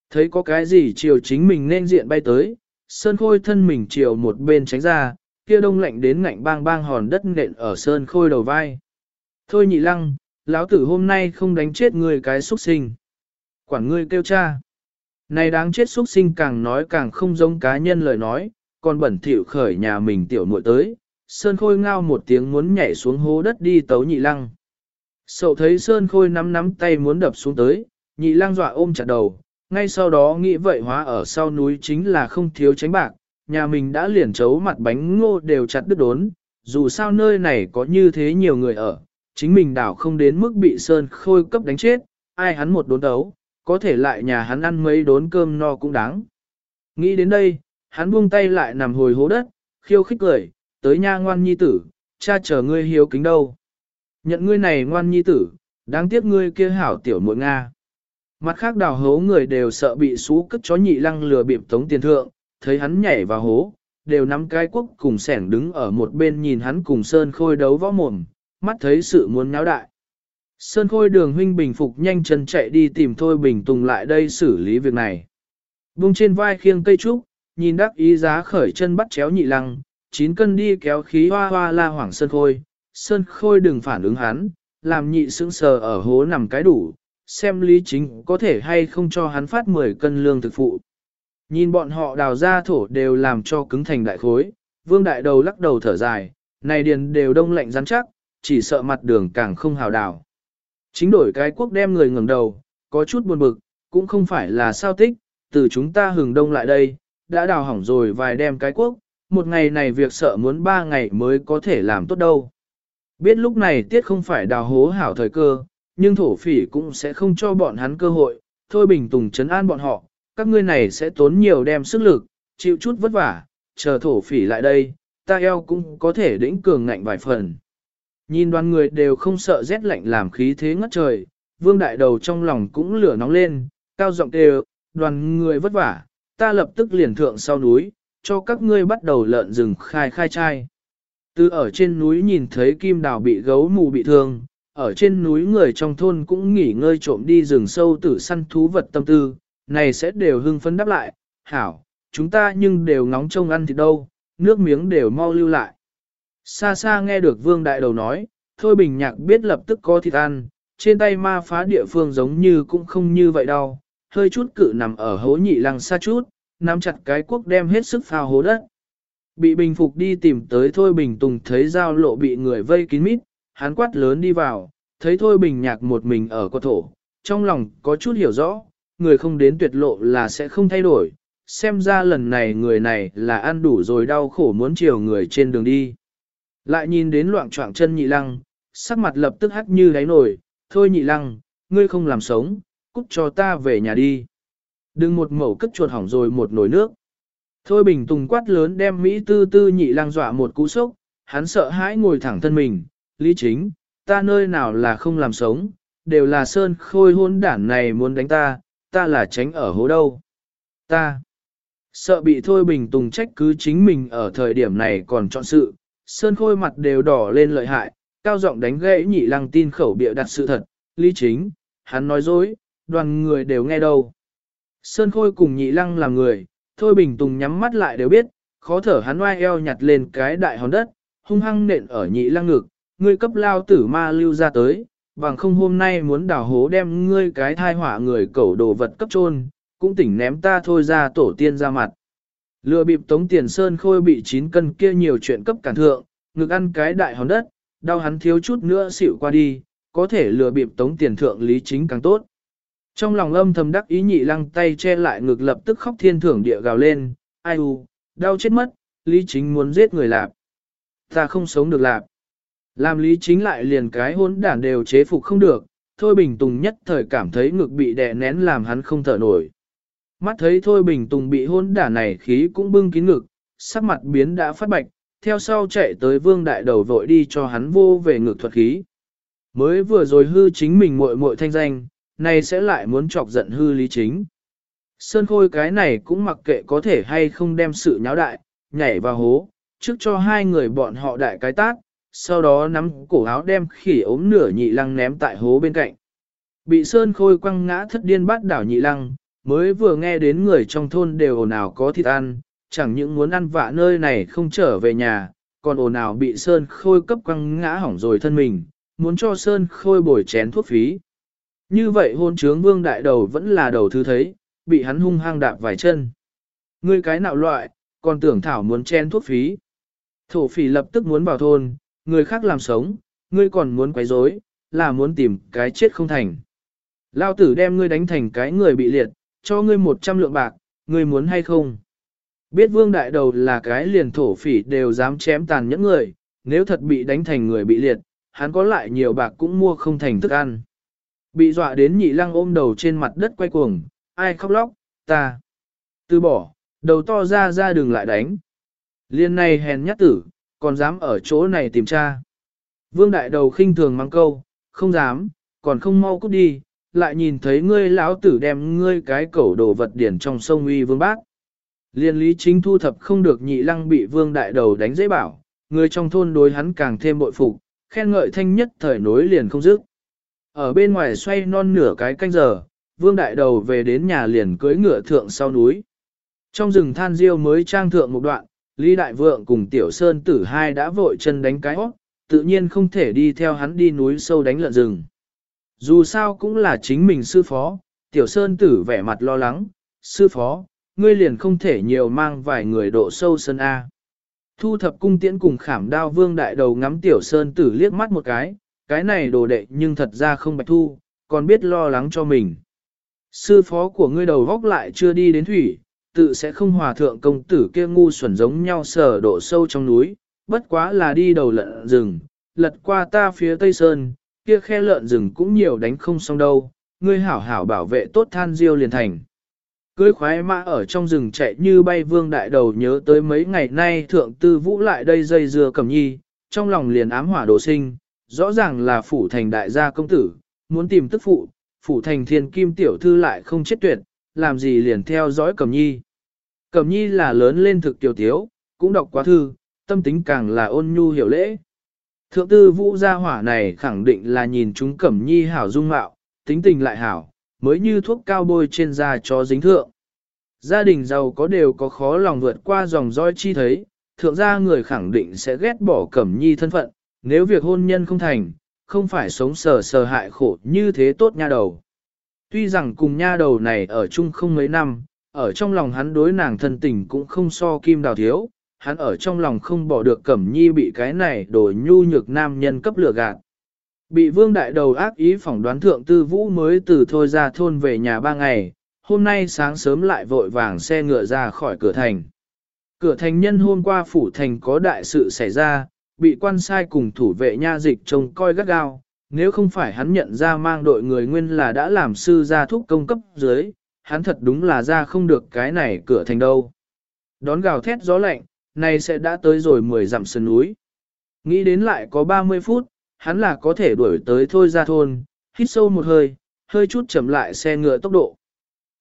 Thấy có cái gì chiều chính mình nên diện bay tới, sơn khôi thân mình chiều một bên tránh ra, kia đông lạnh đến ngạnh bang bang hòn đất nện ở sơn khôi đầu vai. Thôi nhị lăng, lão tử hôm nay không đánh chết người cái xuất sinh. Quản ngươi kêu cha. Này đáng chết xuất sinh càng nói càng không giống cá nhân lời nói, còn bẩn thỉu khởi nhà mình tiểu muội tới. Sơn Khôi ngao một tiếng muốn nhảy xuống hố đất đi tấu nhị lăng. Sậu thấy Sơn Khôi nắm nắm tay muốn đập xuống tới, nhị lang dọa ôm chặt đầu, ngay sau đó nghĩ vậy hóa ở sau núi chính là không thiếu tránh bạc, nhà mình đã liền chấu mặt bánh ngô đều chặt đứt đốn, dù sao nơi này có như thế nhiều người ở, chính mình đảo không đến mức bị Sơn Khôi cấp đánh chết, ai hắn một đốn đấu, có thể lại nhà hắn ăn mấy đốn cơm no cũng đáng. Nghĩ đến đây, hắn buông tay lại nằm hồi hố đất, khiêu khích cười, tới nha ngoan nhi tử, cha chờ ngươi hiếu kính đâu. Nhận ngươi này ngoan nhi tử, đáng tiếc ngươi kia hảo tiểu muội Nga. Mặt khác đào hố người đều sợ bị xú cất chó nhị lăng lừa bịp tống tiền thượng, thấy hắn nhảy vào hố, đều nắm cái quốc cùng sẻng đứng ở một bên nhìn hắn cùng Sơn Khôi đấu võ mồm, mắt thấy sự muốn náo đại. Sơn Khôi đường huynh bình phục nhanh chân chạy đi tìm Thôi Bình Tùng lại đây xử lý việc này. Bung trên vai khiêng cây trúc, nhìn đắc ý giá khởi chân bắt chéo nhị lăng, chín cân đi kéo khí hoa hoa la hoảng Sơn Khôi. Sơn Khôi đừng phản ứng hắn, làm nhị sững sờ ở hố nằm cái đủ, xem lý chính có thể hay không cho hắn phát 10 cân lương thực phụ. Nhìn bọn họ đào ra thổ đều làm cho cứng thành đại khối, vương đại đầu lắc đầu thở dài, này điền đều đông lạnh rắn chắc, chỉ sợ mặt đường càng không hào đào. Chính đổi cái quốc đem người ngẩng đầu, có chút buồn bực, cũng không phải là sao tích, từ chúng ta hừng đông lại đây, đã đào hỏng rồi vài đem cái quốc, một ngày này việc sợ muốn ba ngày mới có thể làm tốt đâu. Biết lúc này tiết không phải đào hố hảo thời cơ, nhưng thổ phỉ cũng sẽ không cho bọn hắn cơ hội, thôi bình tùng chấn an bọn họ, các ngươi này sẽ tốn nhiều đem sức lực, chịu chút vất vả, chờ thổ phỉ lại đây, ta eo cũng có thể đĩnh cường ngạnh vài phần. Nhìn đoàn người đều không sợ rét lạnh làm khí thế ngất trời, vương đại đầu trong lòng cũng lửa nóng lên, cao giọng đều, đoàn người vất vả, ta lập tức liền thượng sau núi, cho các ngươi bắt đầu lợn rừng khai khai trai. Từ ở trên núi nhìn thấy kim đào bị gấu mù bị thương, ở trên núi người trong thôn cũng nghỉ ngơi trộm đi rừng sâu tử săn thú vật tâm tư, này sẽ đều hưng phấn đáp lại, hảo, chúng ta nhưng đều ngóng trông ăn thịt đâu, nước miếng đều mau lưu lại. Xa xa nghe được vương đại đầu nói, thôi bình nhạc biết lập tức có thịt ăn, trên tay ma phá địa phương giống như cũng không như vậy đâu, hơi chút cự nằm ở hố nhị lăng xa chút, nắm chặt cái cuốc đem hết sức phao hố đất. Bị bình phục đi tìm tới Thôi Bình Tùng thấy giao lộ bị người vây kín mít, hắn quát lớn đi vào, thấy Thôi Bình nhạc một mình ở quật thổ, trong lòng có chút hiểu rõ, người không đến tuyệt lộ là sẽ không thay đổi, xem ra lần này người này là ăn đủ rồi đau khổ muốn chiều người trên đường đi. Lại nhìn đến loạn trọng chân nhị lăng, sắc mặt lập tức hắt như đáy nổi, thôi nhị lăng, ngươi không làm sống, cút cho ta về nhà đi. Đừng một mẩu cất chuột hỏng rồi một nồi nước. Thôi bình tùng quát lớn đem Mỹ tư tư nhị lang dọa một cú sốc, hắn sợ hãi ngồi thẳng thân mình, lý chính, ta nơi nào là không làm sống, đều là sơn khôi hôn đản này muốn đánh ta, ta là tránh ở hố đâu. Ta sợ bị thôi bình tùng trách cứ chính mình ở thời điểm này còn chọn sự, sơn khôi mặt đều đỏ lên lợi hại, cao giọng đánh gãy nhị lăng tin khẩu bịa đặt sự thật, lý chính, hắn nói dối, đoàn người đều nghe đâu. Sơn khôi cùng nhị lăng là người, thôi bình tùng nhắm mắt lại đều biết, khó thở hắn oai eo nhặt lên cái đại hòn đất, hung hăng nện ở nhị lăng ngực, ngươi cấp lao tử ma lưu ra tới, bằng không hôm nay muốn đào hố đem ngươi cái thai hỏa người cẩu đồ vật cấp trôn, cũng tỉnh ném ta thôi ra tổ tiên ra mặt. Lừa bịp tống tiền sơn khôi bị chín cân kia nhiều chuyện cấp cản thượng, ngực ăn cái đại hòn đất, đau hắn thiếu chút nữa xịu qua đi, có thể lừa bịp tống tiền thượng lý chính càng tốt. Trong lòng âm thầm đắc ý nhị lăng tay che lại ngực lập tức khóc thiên thưởng địa gào lên, ai u, đau chết mất, lý chính muốn giết người lạp. Ta không sống được lạp. Làm lý chính lại liền cái hỗn đản đều chế phục không được, thôi bình tùng nhất thời cảm thấy ngực bị đè nén làm hắn không thở nổi. Mắt thấy thôi bình tùng bị hỗn đản này khí cũng bưng kín ngực, sắc mặt biến đã phát bạch, theo sau chạy tới vương đại đầu vội đi cho hắn vô về ngực thuật khí. Mới vừa rồi hư chính mình muội muội thanh danh, này sẽ lại muốn chọc giận hư lý chính. Sơn khôi cái này cũng mặc kệ có thể hay không đem sự nháo đại, nhảy vào hố, trước cho hai người bọn họ đại cái tát, sau đó nắm cổ áo đem khỉ ốm nửa nhị lăng ném tại hố bên cạnh. Bị Sơn khôi quăng ngã thất điên bắt đảo nhị lăng, mới vừa nghe đến người trong thôn đều ồn ào có thịt ăn, chẳng những muốn ăn vạ nơi này không trở về nhà, còn ồn ào bị Sơn khôi cấp quăng ngã hỏng rồi thân mình, muốn cho Sơn khôi bồi chén thuốc phí. Như vậy hôn trướng vương đại đầu vẫn là đầu thứ thấy, bị hắn hung hăng đạp vài chân. Ngươi cái nạo loại, còn tưởng thảo muốn chen thuốc phí. Thổ phỉ lập tức muốn vào thôn, người khác làm sống, ngươi còn muốn quấy rối, là muốn tìm cái chết không thành. Lao tử đem ngươi đánh thành cái người bị liệt, cho ngươi một trăm lượng bạc, ngươi muốn hay không? Biết vương đại đầu là cái liền thổ phỉ đều dám chém tàn những người, nếu thật bị đánh thành người bị liệt, hắn có lại nhiều bạc cũng mua không thành thức ăn. Bị dọa đến nhị lăng ôm đầu trên mặt đất quay cuồng, ai khóc lóc, ta. Từ bỏ, đầu to ra ra đừng lại đánh. Liên này hèn nhát tử, còn dám ở chỗ này tìm cha. Vương đại đầu khinh thường mang câu, không dám, còn không mau cút đi, lại nhìn thấy ngươi lão tử đem ngươi cái cẩu đồ vật điển trong sông uy vương bác. Liên lý chính thu thập không được nhị lăng bị vương đại đầu đánh dễ bảo, người trong thôn đối hắn càng thêm bội phục, khen ngợi thanh nhất thời nối liền không dứt. Ở bên ngoài xoay non nửa cái canh giờ, vương đại đầu về đến nhà liền cưới ngựa thượng sau núi. Trong rừng than diêu mới trang thượng một đoạn, Lý Đại Vượng cùng Tiểu Sơn tử hai đã vội chân đánh cái hót, tự nhiên không thể đi theo hắn đi núi sâu đánh lợn rừng. Dù sao cũng là chính mình sư phó, Tiểu Sơn tử vẻ mặt lo lắng, sư phó, ngươi liền không thể nhiều mang vài người độ sâu sân A. Thu thập cung tiễn cùng khảm đao vương đại đầu ngắm tiểu sơn tử liếc mắt một cái, cái này đồ đệ nhưng thật ra không bạch thu, còn biết lo lắng cho mình. Sư phó của ngươi đầu góc lại chưa đi đến thủy, tự sẽ không hòa thượng công tử kia ngu xuẩn giống nhau sở độ sâu trong núi, bất quá là đi đầu lợn rừng, lật qua ta phía tây sơn, kia khe lợn rừng cũng nhiều đánh không xong đâu, ngươi hảo hảo bảo vệ tốt than diêu liền thành. Cưới khoái mã ở trong rừng chạy như bay vương đại đầu nhớ tới mấy ngày nay thượng tư vũ lại đây dây dưa cầm nhi, trong lòng liền ám hỏa đồ sinh, rõ ràng là phủ thành đại gia công tử, muốn tìm tức phụ, phủ thành thiên kim tiểu thư lại không chết tuyệt, làm gì liền theo dõi cẩm nhi. cẩm nhi là lớn lên thực tiểu thiếu, cũng đọc quá thư, tâm tính càng là ôn nhu hiểu lễ. Thượng tư vũ gia hỏa này khẳng định là nhìn chúng cẩm nhi hảo dung mạo, tính tình lại hảo, mới như thuốc cao bôi trên da cho dính thượng. Gia đình giàu có đều có khó lòng vượt qua dòng roi chi thấy, thượng gia người khẳng định sẽ ghét bỏ cẩm nhi thân phận, nếu việc hôn nhân không thành, không phải sống sờ sờ hại khổ như thế tốt nha đầu. Tuy rằng cùng nha đầu này ở chung không mấy năm, ở trong lòng hắn đối nàng thân tình cũng không so kim đào thiếu, hắn ở trong lòng không bỏ được cẩm nhi bị cái này đổi nhu nhược nam nhân cấp lửa gạt. Bị vương đại đầu ác ý phỏng đoán thượng tư vũ mới từ thôi ra thôn về nhà ba ngày, hôm nay sáng sớm lại vội vàng xe ngựa ra khỏi cửa thành. Cửa thành nhân hôm qua phủ thành có đại sự xảy ra, bị quan sai cùng thủ vệ nha dịch trông coi gắt gao, nếu không phải hắn nhận ra mang đội người nguyên là đã làm sư gia thúc công cấp dưới, hắn thật đúng là ra không được cái này cửa thành đâu. Đón gào thét gió lạnh, này sẽ đã tới rồi 10 dặm sườn núi. Nghĩ đến lại có 30 phút, hắn là có thể đuổi tới thôi ra thôn, hít sâu một hơi, hơi chút chậm lại xe ngựa tốc độ.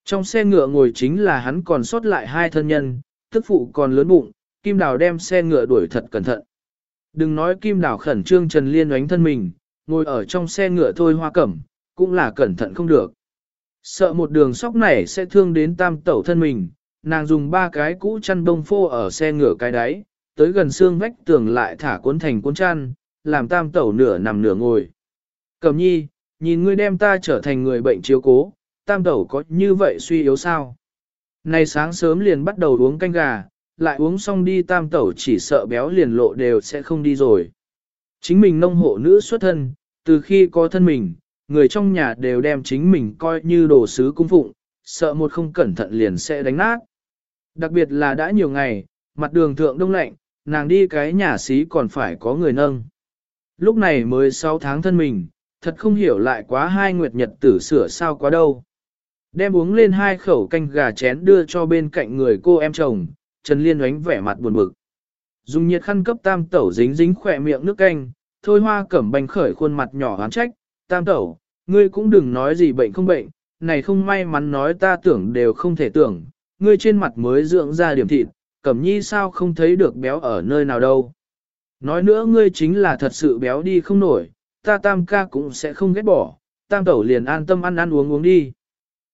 Trong xe ngựa ngồi chính là hắn còn sót lại hai thân nhân, tức phụ còn lớn bụng, Kim Đào đem xe ngựa đuổi thật cẩn thận. Đừng nói Kim Đảo khẩn trương Trần Liên oánh thân mình, ngồi ở trong xe ngựa thôi hoa cẩm, cũng là cẩn thận không được. Sợ một đường sóc này sẽ thương đến tam tẩu thân mình, nàng dùng ba cái cũ chăn bông phô ở xe ngựa cái đáy, tới gần xương vách tường lại thả cuốn thành cuốn chăn, làm tam tẩu nửa nằm nửa ngồi. Cẩm nhi, nhìn ngươi đem ta trở thành người bệnh chiếu cố, tam tẩu có như vậy suy yếu sao? Nay sáng sớm liền bắt đầu uống canh gà, lại uống xong đi tam tẩu chỉ sợ béo liền lộ đều sẽ không đi rồi. Chính mình nông hộ nữ xuất thân, từ khi có thân mình, người trong nhà đều đem chính mình coi như đồ sứ cung phụng, sợ một không cẩn thận liền sẽ đánh nát. Đặc biệt là đã nhiều ngày, mặt đường thượng đông lạnh, nàng đi cái nhà xí còn phải có người nâng. Lúc này mới 6 tháng thân mình, thật không hiểu lại quá hai nguyệt nhật tử sửa sao quá đâu. Đem uống lên hai khẩu canh gà chén đưa cho bên cạnh người cô em chồng, Trần Liên oánh vẻ mặt buồn bực. Dùng nhiệt khăn cấp tam tẩu dính dính khỏe miệng nước canh, thôi hoa cẩm bành khởi khuôn mặt nhỏ hán trách, tam tẩu, ngươi cũng đừng nói gì bệnh không bệnh, này không may mắn nói ta tưởng đều không thể tưởng, ngươi trên mặt mới dưỡng ra điểm thịt, cẩm nhi sao không thấy được béo ở nơi nào đâu. Nói nữa ngươi chính là thật sự béo đi không nổi, ta tam ca cũng sẽ không ghét bỏ, tam tẩu liền an tâm ăn ăn uống uống đi.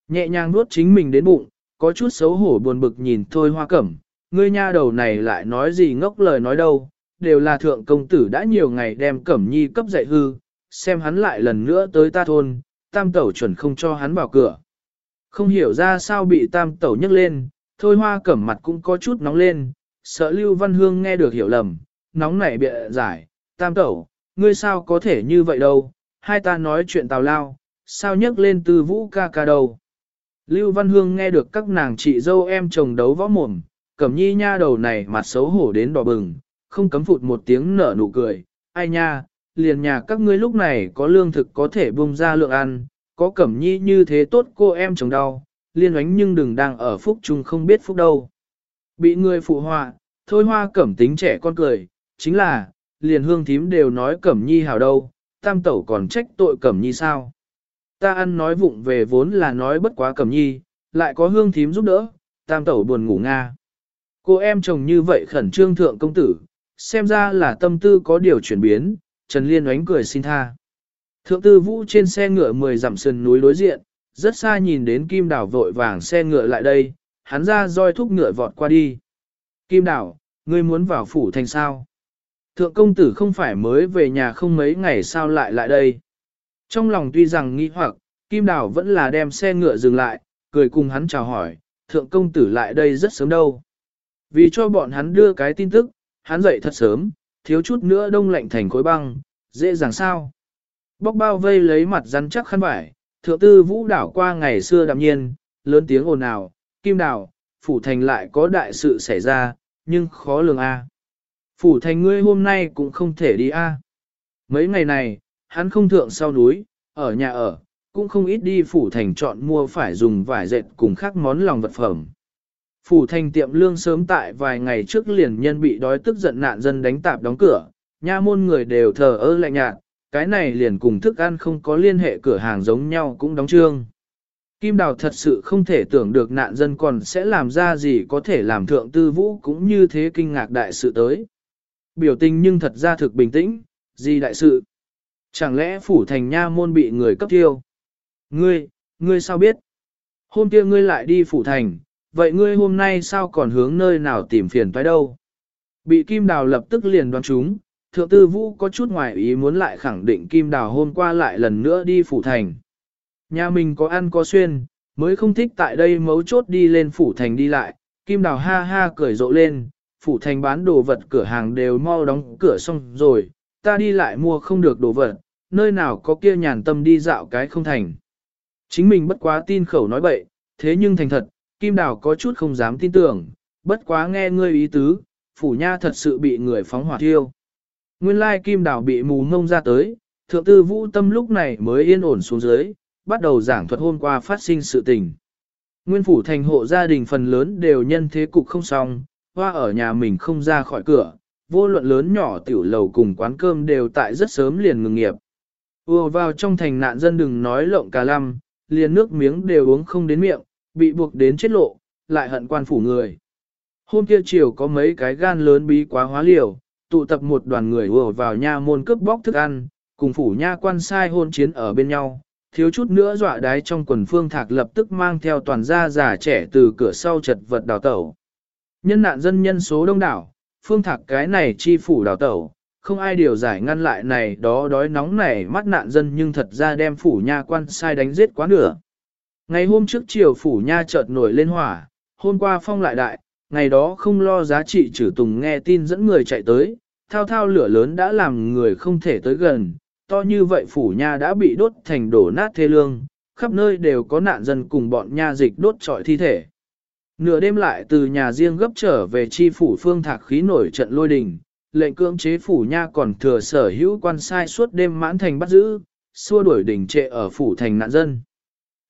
Nhẹ nhàng nuốt chính mình đến bụng, có chút xấu hổ buồn bực nhìn thôi hoa cẩm, ngươi nha đầu này lại nói gì ngốc lời nói đâu, đều là thượng công tử đã nhiều ngày đem cẩm nhi cấp dạy hư, xem hắn lại lần nữa tới ta thôn, tam tẩu chuẩn không cho hắn vào cửa. Không hiểu ra sao bị tam tẩu nhấc lên, thôi hoa cẩm mặt cũng có chút nóng lên, sợ Lưu Văn Hương nghe được hiểu lầm, nóng nảy bịa giải, tam tẩu, ngươi sao có thể như vậy đâu, hai ta nói chuyện tào lao, sao nhấc lên từ vũ ca ca đâu. Lưu Văn Hương nghe được các nàng chị dâu em chồng đấu võ mồm, cẩm nhi nha đầu này mặt xấu hổ đến đỏ bừng, không cấm phụt một tiếng nở nụ cười, ai nha, liền nhà các ngươi lúc này có lương thực có thể bung ra lượng ăn, có cẩm nhi như thế tốt cô em chồng đau, liên oánh nhưng đừng đang ở phúc chung không biết phúc đâu. Bị người phụ họa, thôi hoa cẩm tính trẻ con cười, chính là, liền hương thím đều nói cẩm nhi hào đâu, tam tẩu còn trách tội cẩm nhi sao. Ta ăn nói vụng về vốn là nói bất quá cẩm nhi, lại có hương thím giúp đỡ, tam tẩu buồn ngủ nga. Cô em chồng như vậy khẩn trương thượng công tử, xem ra là tâm tư có điều chuyển biến, Trần Liên oánh cười xin tha. Thượng tư vũ trên xe ngựa 10 dặm sườn núi đối diện, rất xa nhìn đến Kim Đảo vội vàng xe ngựa lại đây, hắn ra roi thúc ngựa vọt qua đi. Kim Đảo, ngươi muốn vào phủ thành sao? Thượng công tử không phải mới về nhà không mấy ngày sao lại lại đây. Trong lòng tuy rằng nghi hoặc, Kim Đảo vẫn là đem xe ngựa dừng lại, cười cùng hắn chào hỏi, thượng công tử lại đây rất sớm đâu. Vì cho bọn hắn đưa cái tin tức, hắn dậy thật sớm, thiếu chút nữa đông lạnh thành khối băng, dễ dàng sao. Bóc bao vây lấy mặt rắn chắc khăn vải, thượng tư vũ đảo qua ngày xưa đạm nhiên, lớn tiếng ồn ào, kim đảo, phủ thành lại có đại sự xảy ra, nhưng khó lường a. Phủ thành ngươi hôm nay cũng không thể đi a. Mấy ngày này, hắn không thượng sau núi, ở nhà ở, cũng không ít đi phủ thành chọn mua phải dùng vải dệt cùng khác món lòng vật phẩm. Phủ thành tiệm lương sớm tại vài ngày trước liền nhân bị đói tức giận nạn dân đánh tạp đóng cửa, nha môn người đều thờ ơ lạnh nhạt, cái này liền cùng thức ăn không có liên hệ cửa hàng giống nhau cũng đóng trương. Kim Đào thật sự không thể tưởng được nạn dân còn sẽ làm ra gì có thể làm thượng tư vũ cũng như thế kinh ngạc đại sự tới. Biểu tình nhưng thật ra thực bình tĩnh, gì đại sự? Chẳng lẽ phủ thành nha môn bị người cấp tiêu? Ngươi, ngươi sao biết? Hôm kia ngươi lại đi phủ thành, vậy ngươi hôm nay sao còn hướng nơi nào tìm phiền toái đâu? Bị Kim Đào lập tức liền đoán chúng, thượng tư vũ có chút ngoài ý muốn lại khẳng định Kim Đào hôm qua lại lần nữa đi phủ thành. Nhà mình có ăn có xuyên, mới không thích tại đây mấu chốt đi lên phủ thành đi lại, Kim Đào ha ha cười rộ lên, phủ thành bán đồ vật cửa hàng đều mau đóng cửa xong rồi, ta đi lại mua không được đồ vật, nơi nào có kia nhàn tâm đi dạo cái không thành. Chính mình bất quá tin khẩu nói bậy, thế nhưng thành thật, Kim Đào có chút không dám tin tưởng, bất quá nghe ngươi ý tứ, phủ nha thật sự bị người phóng hỏa thiêu. Nguyên lai Kim Đào bị mù ngông ra tới, thượng tư vũ tâm lúc này mới yên ổn xuống dưới, bắt đầu giảng thuật hôm qua phát sinh sự tình. Nguyên phủ thành hộ gia đình phần lớn đều nhân thế cục không xong, hoa ở nhà mình không ra khỏi cửa, vô luận lớn nhỏ tiểu lầu cùng quán cơm đều tại rất sớm liền ngừng nghiệp. Ùa vào trong thành nạn dân đừng nói lộng cả lăm, liền nước miếng đều uống không đến miệng, bị buộc đến chết lộ, lại hận quan phủ người. Hôm kia chiều có mấy cái gan lớn bí quá hóa liều, tụ tập một đoàn người ùa vào nha môn cướp bóc thức ăn, cùng phủ nha quan sai hôn chiến ở bên nhau, thiếu chút nữa dọa đái trong quần phương thạc lập tức mang theo toàn gia già trẻ từ cửa sau chật vật đào tẩu. Nhân nạn dân nhân số đông đảo, phương thạc cái này chi phủ đào tẩu, không ai điều giải ngăn lại này đó đói nóng này mắt nạn dân nhưng thật ra đem phủ nha quan sai đánh giết quá nửa. Ngày hôm trước chiều phủ nha chợt nổi lên hỏa, hôm qua phong lại đại, ngày đó không lo giá trị trừ tùng nghe tin dẫn người chạy tới, thao thao lửa lớn đã làm người không thể tới gần, to như vậy phủ nha đã bị đốt thành đổ nát thê lương, khắp nơi đều có nạn dân cùng bọn nha dịch đốt trọi thi thể. Nửa đêm lại từ nhà riêng gấp trở về chi phủ phương thạc khí nổi trận lôi đình, lệnh cưỡng chế phủ nha còn thừa sở hữu quan sai suốt đêm mãn thành bắt giữ, xua đuổi đỉnh trệ ở phủ thành nạn dân.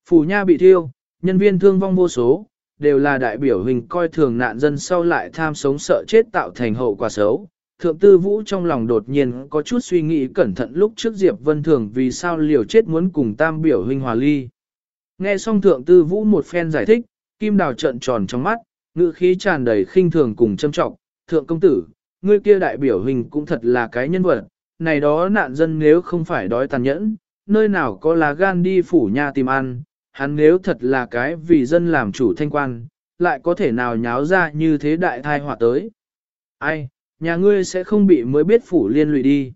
Phủ nha bị thiêu, nhân viên thương vong vô số, đều là đại biểu hình coi thường nạn dân sau lại tham sống sợ chết tạo thành hậu quả xấu. Thượng tư vũ trong lòng đột nhiên có chút suy nghĩ cẩn thận lúc trước Diệp Vân Thường vì sao liều chết muốn cùng tam biểu huynh hòa ly. Nghe xong thượng tư vũ một phen giải thích, kim đào trận tròn trong mắt, ngữ khí tràn đầy khinh thường cùng châm trọng. Thượng công tử, ngươi kia đại biểu hình cũng thật là cái nhân vật, này đó nạn dân nếu không phải đói tàn nhẫn, nơi nào có lá gan đi phủ nha tìm ăn, hắn nếu thật là cái vì dân làm chủ thanh quan, lại có thể nào nháo ra như thế đại thai họa tới. Ai, nhà ngươi sẽ không bị mới biết phủ liên lụy đi.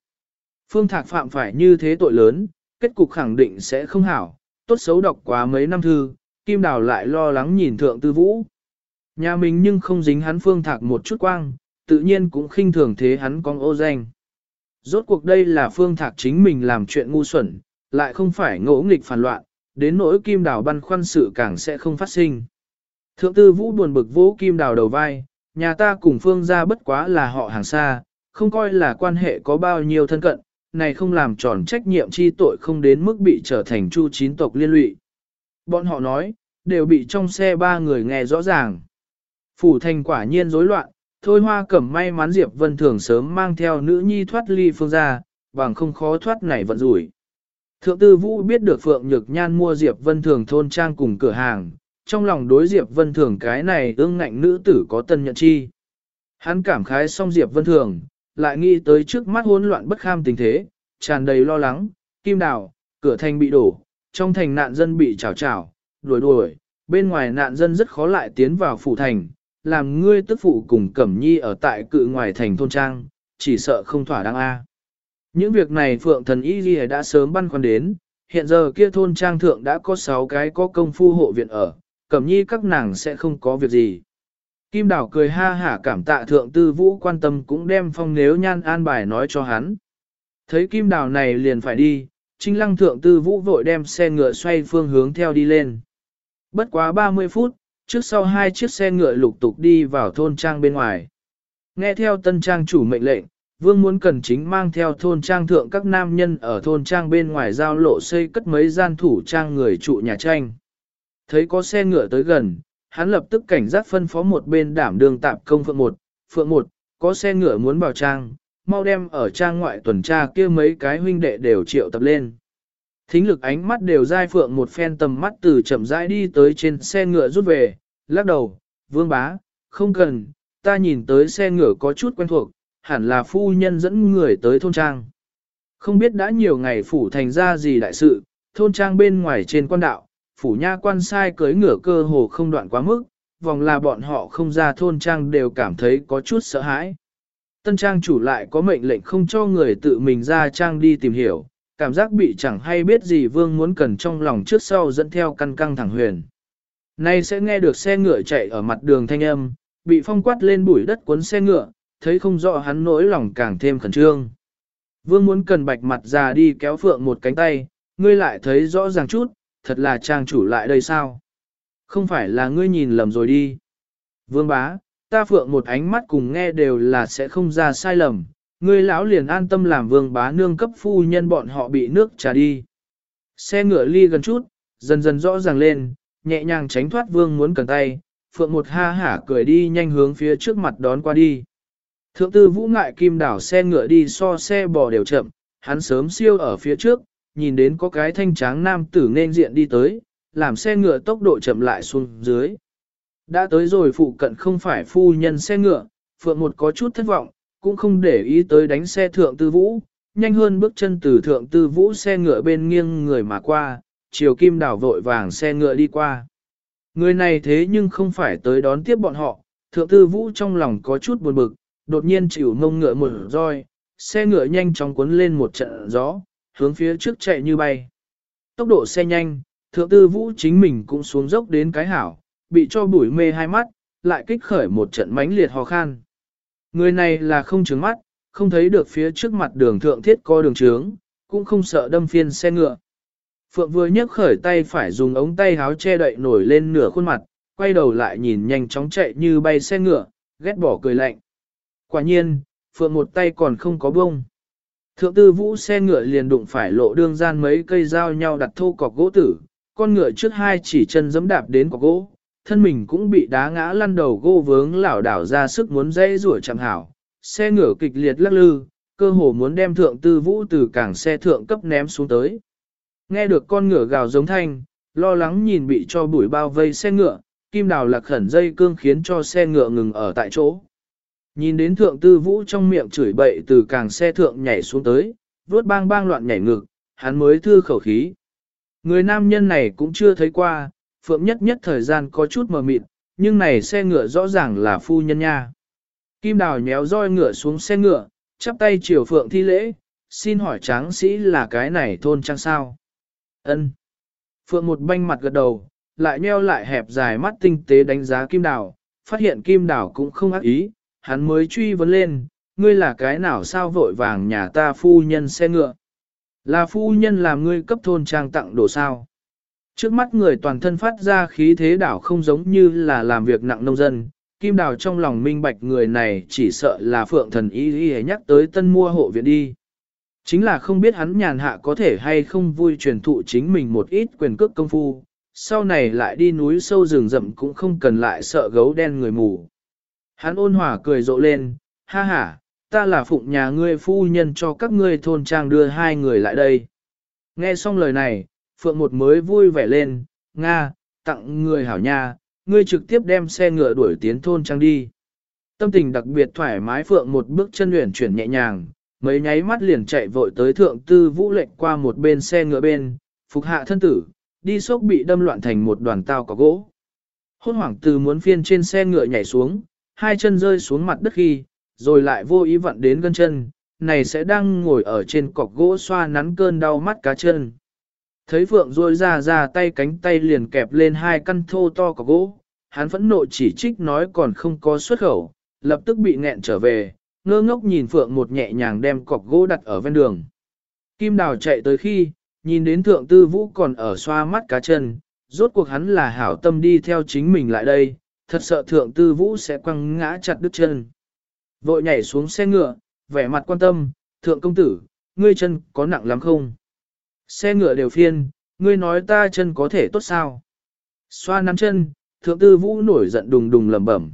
Phương Thạc phạm phải như thế tội lớn, kết cục khẳng định sẽ không hảo, tốt xấu đọc quá mấy năm thư, Kim Đào lại lo lắng nhìn thượng tư vũ. Nhà mình nhưng không dính hắn Phương Thạc một chút quang, tự nhiên cũng khinh thường thế hắn con ô danh. Rốt cuộc đây là Phương Thạc chính mình làm chuyện ngu xuẩn, lại không phải ngỗ nghịch phản loạn, đến nỗi kim đào băn khoăn sự càng sẽ không phát sinh. Thượng tư vũ buồn bực vỗ kim đào đầu vai, nhà ta cùng phương gia bất quá là họ hàng xa, không coi là quan hệ có bao nhiêu thân cận, này không làm tròn trách nhiệm chi tội không đến mức bị trở thành chu chín tộc liên lụy. Bọn họ nói, đều bị trong xe ba người nghe rõ ràng. Phủ thành quả nhiên rối loạn, thôi hoa cẩm may mắn Diệp Vân Thường sớm mang theo nữ nhi thoát ly phương gia, bằng không khó thoát này vận rủi. Thượng tư vũ biết được Phượng Nhược Nhan mua Diệp Vân Thường thôn trang cùng cửa hàng, trong lòng đối Diệp Vân Thường cái này ương ngạnh nữ tử có tân nhận chi. Hắn cảm khái xong Diệp Vân Thường, lại nghĩ tới trước mắt hỗn loạn bất kham tình thế, tràn đầy lo lắng, kim đào, cửa thành bị đổ, trong thành nạn dân bị chảo chảo, đuổi đuổi, bên ngoài nạn dân rất khó lại tiến vào phủ thành, làm ngươi tức phụ cùng Cẩm Nhi ở tại cự ngoài thành thôn trang, chỉ sợ không thỏa đáng a. Những việc này Phượng Thần Y Ghi đã sớm băn khoăn đến, hiện giờ kia thôn trang thượng đã có 6 cái có công phu hộ viện ở, cẩm nhi các nàng sẽ không có việc gì. Kim Đào cười ha hả cảm tạ thượng tư vũ quan tâm cũng đem phong nếu nhan an bài nói cho hắn. Thấy Kim Đào này liền phải đi, trinh lăng thượng tư vũ vội đem xe ngựa xoay phương hướng theo đi lên. Bất quá 30 phút, trước sau hai chiếc xe ngựa lục tục đi vào thôn trang bên ngoài. Nghe theo tân trang chủ mệnh lệnh, vương muốn cần chính mang theo thôn trang thượng các nam nhân ở thôn trang bên ngoài giao lộ xây cất mấy gian thủ trang người trụ nhà tranh. Thấy có xe ngựa tới gần, hắn lập tức cảnh giác phân phó một bên đảm đường tạp công phượng một, phượng một, có xe ngựa muốn vào trang, mau đem ở trang ngoại tuần tra kia mấy cái huynh đệ đều triệu tập lên. Thính lực ánh mắt đều dai phượng một phen tầm mắt từ chậm rãi đi tới trên xe ngựa rút về, lắc đầu, vương bá, không cần, ta nhìn tới xe ngựa có chút quen thuộc, hẳn là phu nhân dẫn người tới thôn trang. Không biết đã nhiều ngày phủ thành ra gì đại sự, thôn trang bên ngoài trên quan đạo, phủ nha quan sai cưới ngựa cơ hồ không đoạn quá mức, vòng là bọn họ không ra thôn trang đều cảm thấy có chút sợ hãi. Tân trang chủ lại có mệnh lệnh không cho người tự mình ra trang đi tìm hiểu, cảm giác bị chẳng hay biết gì vương muốn cần trong lòng trước sau dẫn theo căn căng thẳng huyền. Nay sẽ nghe được xe ngựa chạy ở mặt đường thanh âm, bị phong quát lên bụi đất cuốn xe ngựa, thấy không rõ hắn nỗi lòng càng thêm khẩn trương. Vương muốn cần bạch mặt ra đi kéo phượng một cánh tay, ngươi lại thấy rõ ràng chút, thật là trang chủ lại đây sao? Không phải là ngươi nhìn lầm rồi đi. Vương bá, ta phượng một ánh mắt cùng nghe đều là sẽ không ra sai lầm, ngươi lão liền an tâm làm vương bá nương cấp phu nhân bọn họ bị nước trà đi. Xe ngựa ly gần chút, dần dần rõ ràng lên, nhẹ nhàng tránh thoát vương muốn cần tay, phượng một ha hả cười đi nhanh hướng phía trước mặt đón qua đi. Thượng tư vũ ngại kim đảo xe ngựa đi so xe bò đều chậm, hắn sớm siêu ở phía trước, nhìn đến có cái thanh tráng nam tử nên diện đi tới, làm xe ngựa tốc độ chậm lại xuống dưới. Đã tới rồi phụ cận không phải phu nhân xe ngựa, phượng một có chút thất vọng, cũng không để ý tới đánh xe thượng tư vũ, nhanh hơn bước chân từ thượng tư vũ xe ngựa bên nghiêng người mà qua, chiều kim đảo vội vàng xe ngựa đi qua. Người này thế nhưng không phải tới đón tiếp bọn họ, thượng tư vũ trong lòng có chút buồn bực, đột nhiên chịu mông ngựa một roi, xe ngựa nhanh chóng cuốn lên một trận gió, hướng phía trước chạy như bay. Tốc độ xe nhanh, thượng tư vũ chính mình cũng xuống dốc đến cái hảo, bị cho bụi mê hai mắt, lại kích khởi một trận mãnh liệt ho khan. Người này là không trứng mắt, không thấy được phía trước mặt đường thượng thiết co đường trướng, cũng không sợ đâm phiên xe ngựa. Phượng vừa nhấc khởi tay phải dùng ống tay háo che đậy nổi lên nửa khuôn mặt, quay đầu lại nhìn nhanh chóng chạy như bay xe ngựa, ghét bỏ cười lạnh. Quả nhiên, Phượng một tay còn không có bông. Thượng tư vũ xe ngựa liền đụng phải lộ đương gian mấy cây dao nhau đặt thô cọc gỗ tử, con ngựa trước hai chỉ chân giẫm đạp đến cọc gỗ, thân mình cũng bị đá ngã lăn đầu gỗ vướng lảo đảo ra sức muốn dây rủa chẳng hảo. Xe ngựa kịch liệt lắc lư, cơ hồ muốn đem thượng tư vũ từ cảng xe thượng cấp ném xuống tới. Nghe được con ngựa gào giống thanh, lo lắng nhìn bị cho bụi bao vây xe ngựa, kim đào lạc khẩn dây cương khiến cho xe ngựa ngừng ở tại chỗ. Nhìn đến thượng tư vũ trong miệng chửi bậy từ càng xe thượng nhảy xuống tới, vuốt bang bang loạn nhảy ngực, hắn mới thư khẩu khí. Người nam nhân này cũng chưa thấy qua, phượng nhất nhất thời gian có chút mờ mịt, nhưng này xe ngựa rõ ràng là phu nhân nha. Kim đào nhéo roi ngựa xuống xe ngựa, chắp tay chiều phượng thi lễ, xin hỏi tráng sĩ là cái này thôn trang sao? Ân. Phượng một banh mặt gật đầu, lại nheo lại hẹp dài mắt tinh tế đánh giá kim đào, phát hiện kim đào cũng không ác ý, hắn mới truy vấn lên, ngươi là cái nào sao vội vàng nhà ta phu nhân xe ngựa. Là phu nhân làm ngươi cấp thôn trang tặng đồ sao. Trước mắt người toàn thân phát ra khí thế đảo không giống như là làm việc nặng nông dân, kim đào trong lòng minh bạch người này chỉ sợ là phượng thần y y nhắc tới tân mua hộ viện đi. Chính là không biết hắn nhàn hạ có thể hay không vui truyền thụ chính mình một ít quyền cước công phu, sau này lại đi núi sâu rừng rậm cũng không cần lại sợ gấu đen người mù. Hắn ôn hòa cười rộ lên, ha ha, ta là phụng nhà ngươi phu nhân cho các ngươi thôn trang đưa hai người lại đây. Nghe xong lời này, Phượng một mới vui vẻ lên, Nga, tặng người hảo nha, ngươi trực tiếp đem xe ngựa đuổi tiến thôn trang đi. Tâm tình đặc biệt thoải mái Phượng một bước chân luyện chuyển nhẹ nhàng, mấy nháy mắt liền chạy vội tới thượng tư vũ lệnh qua một bên xe ngựa bên, phục hạ thân tử, đi sốc bị đâm loạn thành một đoàn tao có gỗ. Hôn hoảng từ muốn phiên trên xe ngựa nhảy xuống, hai chân rơi xuống mặt đất khi, rồi lại vô ý vặn đến gân chân, này sẽ đang ngồi ở trên cọc gỗ xoa nắn cơn đau mắt cá chân. Thấy Phượng rôi ra ra tay cánh tay liền kẹp lên hai căn thô to cọc gỗ, hắn phẫn nộ chỉ trích nói còn không có xuất khẩu, lập tức bị nghẹn trở về, ngơ ngốc nhìn Phượng một nhẹ nhàng đem cọc gỗ đặt ở ven đường. Kim Đào chạy tới khi, nhìn đến Thượng Tư Vũ còn ở xoa mắt cá chân, rốt cuộc hắn là hảo tâm đi theo chính mình lại đây, thật sợ Thượng Tư Vũ sẽ quăng ngã chặt đứt chân. Vội nhảy xuống xe ngựa, vẻ mặt quan tâm, Thượng Công Tử, ngươi chân có nặng lắm không? Xe ngựa đều phiên, ngươi nói ta chân có thể tốt sao? Xoa nắm chân, Thượng Tư Vũ nổi giận đùng đùng lẩm bẩm.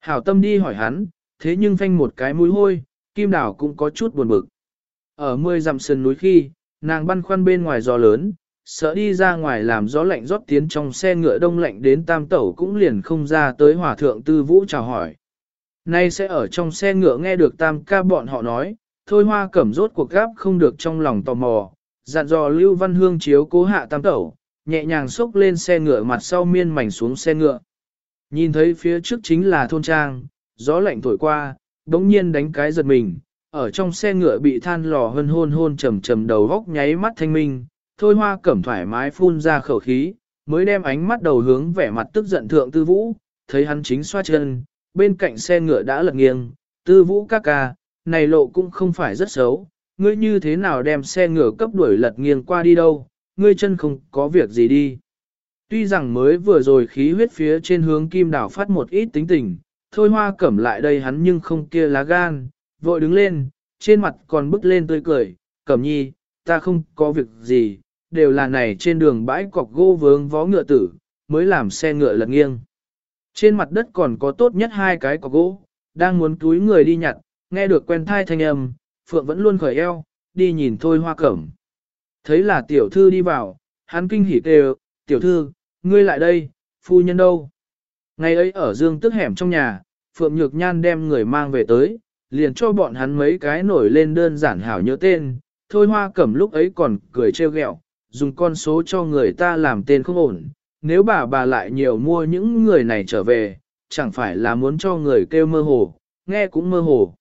Hảo tâm đi hỏi hắn, thế nhưng phanh một cái mũi hôi, Kim Đào cũng có chút buồn bực. Ở mươi dặm sườn núi khi, nàng băn khoăn bên ngoài gió lớn, sợ đi ra ngoài làm gió lạnh rót tiến trong xe ngựa đông lạnh đến tam tẩu cũng liền không ra tới hòa thượng tư vũ chào hỏi. Nay sẽ ở trong xe ngựa nghe được tam ca bọn họ nói, thôi hoa cẩm rốt cuộc gáp không được trong lòng tò mò, dặn dò Lưu Văn Hương chiếu cố hạ tam tẩu, nhẹ nhàng xốc lên xe ngựa mặt sau miên mảnh xuống xe ngựa. Nhìn thấy phía trước chính là thôn trang, gió lạnh thổi qua, đống nhiên đánh cái giật mình, ở trong xe ngựa bị than lò hân hôn hôn trầm trầm đầu góc nháy mắt thanh minh, thôi hoa cẩm thoải mái phun ra khẩu khí, mới đem ánh mắt đầu hướng vẻ mặt tức giận thượng tư vũ, thấy hắn chính xoa chân, bên cạnh xe ngựa đã lật nghiêng, tư vũ ca ca, này lộ cũng không phải rất xấu, ngươi như thế nào đem xe ngựa cấp đuổi lật nghiêng qua đi đâu, ngươi chân không có việc gì đi. Tuy rằng mới vừa rồi khí huyết phía trên hướng kim đảo phát một ít tính tình, thôi hoa cẩm lại đây hắn nhưng không kia lá gan, vội đứng lên, trên mặt còn bức lên tươi cười, cẩm nhi, ta không có việc gì, đều là này trên đường bãi cọc gỗ vướng vó ngựa tử, mới làm xe ngựa lật nghiêng. Trên mặt đất còn có tốt nhất hai cái cọc gỗ, đang muốn túi người đi nhặt, nghe được quen thai thanh âm, Phượng vẫn luôn khởi eo, đi nhìn thôi hoa cẩm. Thấy là tiểu thư đi vào, hắn kinh hỉ kêu, tiểu thư, ngươi lại đây, phu nhân đâu? Ngày ấy ở dương tức hẻm trong nhà, Phượng Nhược Nhan đem người mang về tới, liền cho bọn hắn mấy cái nổi lên đơn giản hảo nhớ tên, thôi hoa cẩm lúc ấy còn cười trêu ghẹo, dùng con số cho người ta làm tên không ổn, nếu bà bà lại nhiều mua những người này trở về, chẳng phải là muốn cho người kêu mơ hồ, nghe cũng mơ hồ.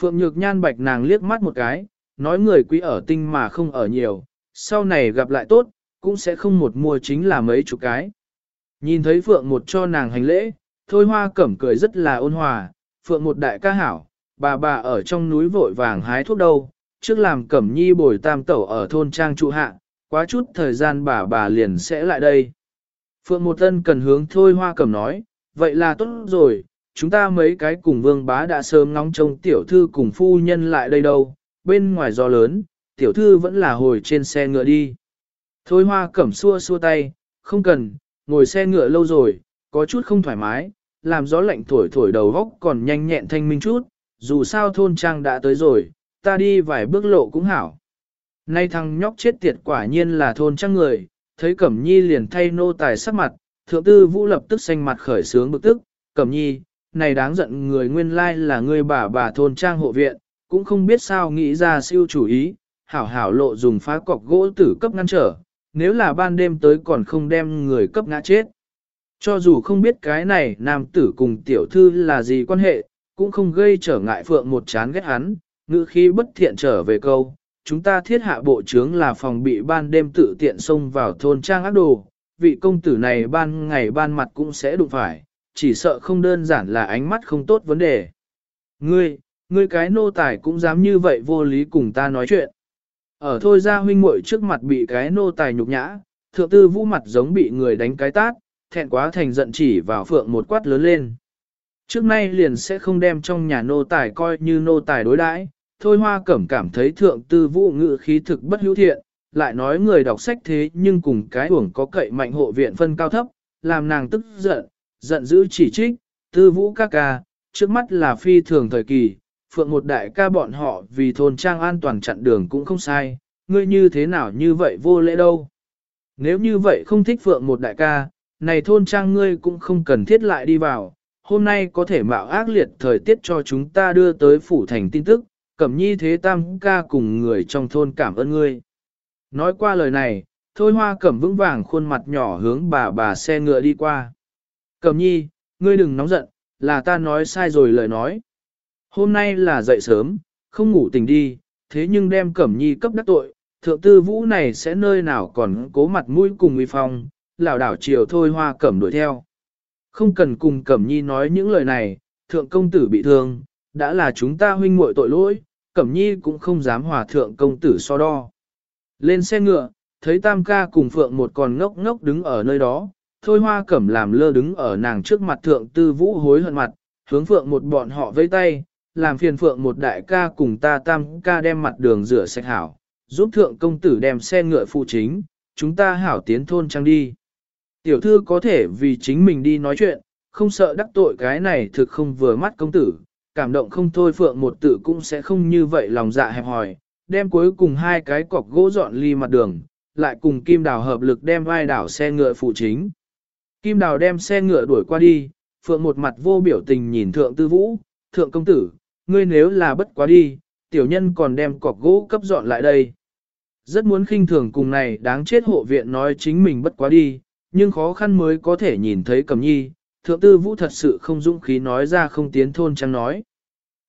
Phượng Nhược Nhan bạch nàng liếc mắt một cái, nói người quý ở tinh mà không ở nhiều, sau này gặp lại tốt, cũng sẽ không một mua chính là mấy chục cái. Nhìn thấy Phượng một cho nàng hành lễ, thôi hoa cẩm cười rất là ôn hòa, Phượng một đại ca hảo, bà bà ở trong núi vội vàng hái thuốc đâu, trước làm cẩm nhi bồi tam tẩu ở thôn trang trụ hạ, quá chút thời gian bà bà liền sẽ lại đây. Phượng một tân cần hướng thôi hoa cẩm nói, vậy là tốt rồi, chúng ta mấy cái cùng vương bá đã sớm ngóng trông tiểu thư cùng phu nhân lại đây đâu, bên ngoài gió lớn, tiểu thư vẫn là hồi trên xe ngựa đi. Thôi hoa cẩm xua xua tay, không cần, ngồi xe ngựa lâu rồi, có chút không thoải mái, làm gió lạnh thổi thổi đầu góc còn nhanh nhẹn thanh minh chút, dù sao thôn trang đã tới rồi, ta đi vài bước lộ cũng hảo. Nay thằng nhóc chết tiệt quả nhiên là thôn trang người, thấy Cẩm Nhi liền thay nô tài sắc mặt, thượng tư vũ lập tức xanh mặt khởi sướng bực tức, Cẩm Nhi, này đáng giận người nguyên lai là người bà bà thôn trang hộ viện, cũng không biết sao nghĩ ra siêu chủ ý, hảo hảo lộ dùng phá cọc gỗ tử cấp ngăn trở, nếu là ban đêm tới còn không đem người cấp ngã chết. Cho dù không biết cái này nam tử cùng tiểu thư là gì quan hệ, cũng không gây trở ngại phượng một chán ghét hắn, ngữ khi bất thiện trở về câu. Chúng ta thiết hạ bộ trướng là phòng bị ban đêm tự tiện xông vào thôn trang ác đồ, vị công tử này ban ngày ban mặt cũng sẽ đụng phải, chỉ sợ không đơn giản là ánh mắt không tốt vấn đề. Ngươi, ngươi cái nô tài cũng dám như vậy vô lý cùng ta nói chuyện. Ở thôi ra huynh muội trước mặt bị cái nô tài nhục nhã, thượng tư vũ mặt giống bị người đánh cái tát, thẹn quá thành giận chỉ vào phượng một quát lớn lên. Trước nay liền sẽ không đem trong nhà nô tài coi như nô tài đối đãi. Thôi hoa cẩm cảm thấy thượng tư vũ ngự khí thực bất hữu thiện, lại nói người đọc sách thế nhưng cùng cái uổng có cậy mạnh hộ viện phân cao thấp, làm nàng tức giận, giận dữ chỉ trích, tư vũ ca ca, trước mắt là phi thường thời kỳ, phượng một đại ca bọn họ vì thôn trang an toàn chặn đường cũng không sai, ngươi như thế nào như vậy vô lễ đâu. Nếu như vậy không thích phượng một đại ca, này thôn trang ngươi cũng không cần thiết lại đi vào, hôm nay có thể mạo ác liệt thời tiết cho chúng ta đưa tới phủ thành tin tức, cẩm nhi thế tam ca cùng người trong thôn cảm ơn ngươi. Nói qua lời này, thôi hoa cẩm vững vàng khuôn mặt nhỏ hướng bà bà xe ngựa đi qua. Cẩm nhi, ngươi đừng nóng giận, là ta nói sai rồi lời nói. Hôm nay là dậy sớm, không ngủ tỉnh đi, thế nhưng đem cẩm nhi cấp đắc tội, thượng tư vũ này sẽ nơi nào còn cố mặt mũi cùng uy phong, lão đảo chiều thôi hoa cẩm đuổi theo. Không cần cùng cẩm nhi nói những lời này, thượng công tử bị thương, đã là chúng ta huynh muội tội lỗi, cẩm nhi cũng không dám hòa thượng công tử so đo. Lên xe ngựa, thấy tam ca cùng phượng một con ngốc ngốc đứng ở nơi đó, thôi hoa cẩm làm lơ đứng ở nàng trước mặt thượng tư vũ hối hận mặt, hướng phượng một bọn họ vây tay, làm phiền phượng một đại ca cùng ta tam ca đem mặt đường rửa sạch hảo, giúp thượng công tử đem xe ngựa phụ chính, chúng ta hảo tiến thôn trang đi. Tiểu thư có thể vì chính mình đi nói chuyện, không sợ đắc tội cái này thực không vừa mắt công tử, cảm động không thôi phượng một tự cũng sẽ không như vậy lòng dạ hẹp hòi, đem cuối cùng hai cái cọc gỗ dọn ly mặt đường, lại cùng kim đào hợp lực đem vai đảo xe ngựa phụ chính. Kim đào đem xe ngựa đuổi qua đi, phượng một mặt vô biểu tình nhìn thượng tư vũ, thượng công tử, ngươi nếu là bất quá đi, tiểu nhân còn đem cọc gỗ cấp dọn lại đây. Rất muốn khinh thường cùng này đáng chết hộ viện nói chính mình bất quá đi, nhưng khó khăn mới có thể nhìn thấy cầm nhi, thượng tư vũ thật sự không dũng khí nói ra không tiến thôn trăng nói.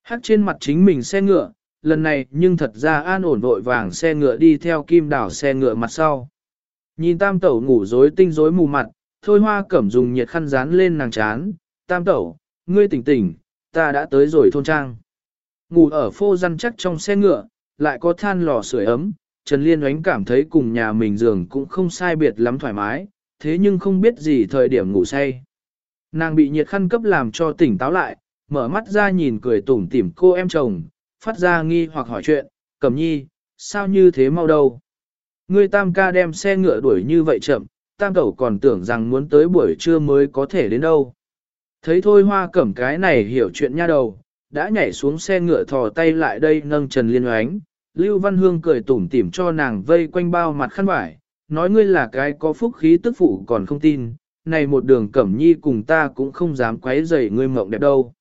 Hát trên mặt chính mình xe ngựa, lần này nhưng thật ra an ổn vội vàng xe ngựa đi theo kim đảo xe ngựa mặt sau. Nhìn tam tẩu ngủ rối tinh rối mù mặt, thôi hoa cẩm dùng nhiệt khăn dán lên nàng chán, tam tẩu, ngươi tỉnh tỉnh, ta đã tới rồi thôn trang. Ngủ ở phô răn chắc trong xe ngựa, lại có than lò sưởi ấm, Trần Liên oánh cảm thấy cùng nhà mình giường cũng không sai biệt lắm thoải mái, thế nhưng không biết gì thời điểm ngủ say. Nàng bị nhiệt khăn cấp làm cho tỉnh táo lại, mở mắt ra nhìn cười tủm tỉm cô em chồng, phát ra nghi hoặc hỏi chuyện, cẩm nhi, sao như thế mau đâu? Ngươi tam ca đem xe ngựa đuổi như vậy chậm, tam cẩu còn tưởng rằng muốn tới buổi trưa mới có thể đến đâu. Thấy thôi hoa cẩm cái này hiểu chuyện nha đầu, đã nhảy xuống xe ngựa thò tay lại đây nâng Trần Liên oánh, Lưu Văn Hương cười tủm tỉm cho nàng vây quanh bao mặt khăn vải, nói ngươi là cái có phúc khí tức phụ còn không tin, này một đường cẩm nhi cùng ta cũng không dám quấy rầy ngươi mộng đẹp đâu.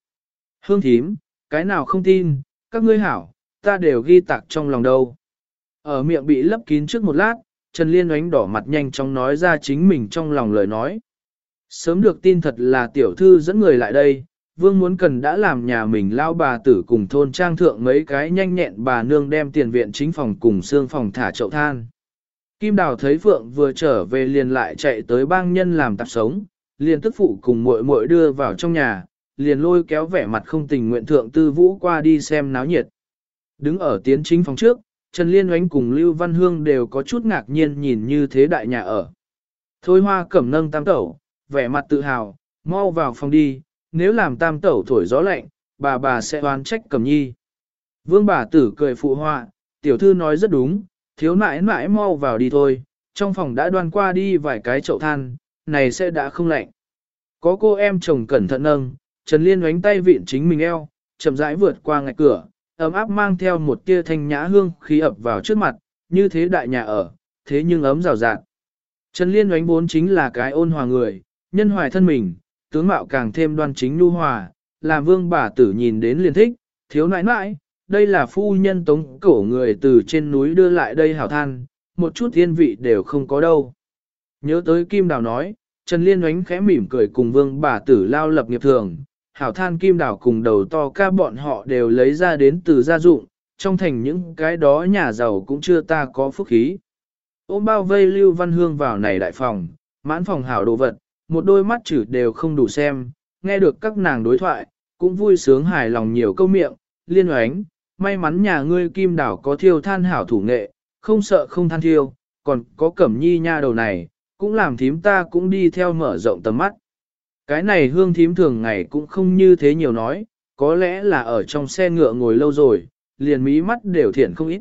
Hương thím, cái nào không tin, các ngươi hảo, ta đều ghi tạc trong lòng đâu. Ở miệng bị lấp kín trước một lát, Trần Liên oánh đỏ mặt nhanh chóng nói ra chính mình trong lòng lời nói. Sớm được tin thật là tiểu thư dẫn người lại đây, vương muốn cần đã làm nhà mình lao bà tử cùng thôn trang thượng mấy cái nhanh nhẹn bà nương đem tiền viện chính phòng cùng xương phòng thả chậu than. Kim Đào thấy Phượng vừa trở về liền lại chạy tới bang nhân làm tạp sống, liền tức phụ cùng muội muội đưa vào trong nhà, liền lôi kéo vẻ mặt không tình nguyện thượng tư vũ qua đi xem náo nhiệt. Đứng ở tiến chính phòng trước, Trần Liên Oánh cùng Lưu Văn Hương đều có chút ngạc nhiên nhìn như thế đại nhà ở. Thôi hoa cẩm nâng tam tẩu, vẻ mặt tự hào, mau vào phòng đi, nếu làm tam tẩu thổi gió lạnh, bà bà sẽ oán trách cẩm nhi. Vương bà tử cười phụ họa, tiểu thư nói rất đúng, thiếu nãi nãi mau vào đi thôi, trong phòng đã đoan qua đi vài cái chậu than, này sẽ đã không lạnh. Có cô em chồng cẩn thận nâng, Trần Liên đánh tay vịn chính mình eo, chậm rãi vượt qua ngạch cửa, ấm áp mang theo một tia thanh nhã hương khí ập vào trước mặt, như thế đại nhà ở, thế nhưng ấm rào rạt. Trần Liên đánh vốn chính là cái ôn hòa người, nhân hoài thân mình, tướng mạo càng thêm đoan chính nhu hòa, làm vương bà tử nhìn đến liền thích, thiếu nãi nãi, đây là phu nhân tống cổ người từ trên núi đưa lại đây hảo than, một chút thiên vị đều không có đâu. Nhớ tới Kim Đào nói, Trần Liên oánh khẽ mỉm cười cùng vương bà tử lao lập nghiệp thường, hảo than Kim Đào cùng đầu to ca bọn họ đều lấy ra đến từ gia dụng, trong thành những cái đó nhà giàu cũng chưa ta có phúc khí. Ôm bao vây Lưu Văn Hương vào này đại phòng, mãn phòng hảo đồ vật, một đôi mắt chữ đều không đủ xem, nghe được các nàng đối thoại, cũng vui sướng hài lòng nhiều câu miệng, liên oánh, may mắn nhà ngươi kim đảo có thiêu than hảo thủ nghệ, không sợ không than thiêu, còn có cẩm nhi nha đầu này, cũng làm thím ta cũng đi theo mở rộng tầm mắt. Cái này hương thím thường ngày cũng không như thế nhiều nói, có lẽ là ở trong xe ngựa ngồi lâu rồi, liền mí mắt đều thiện không ít.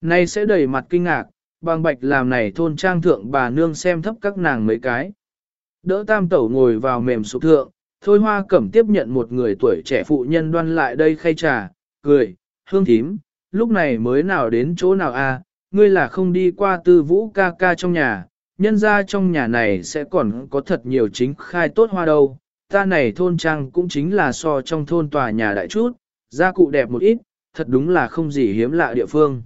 Nay sẽ đầy mặt kinh ngạc, bằng bạch làm này thôn trang thượng bà nương xem thấp các nàng mấy cái. Đỡ tam tẩu ngồi vào mềm sụp thượng, thôi hoa cẩm tiếp nhận một người tuổi trẻ phụ nhân đoan lại đây khay trà, cười, hương thím, lúc này mới nào đến chỗ nào a? À, ngươi là không đi qua tư vũ ca ca trong nhà, nhân ra trong nhà này sẽ còn có thật nhiều chính khai tốt hoa đâu, ta này thôn trang cũng chính là so trong thôn tòa nhà đại chút, gia cụ đẹp một ít, thật đúng là không gì hiếm lạ địa phương.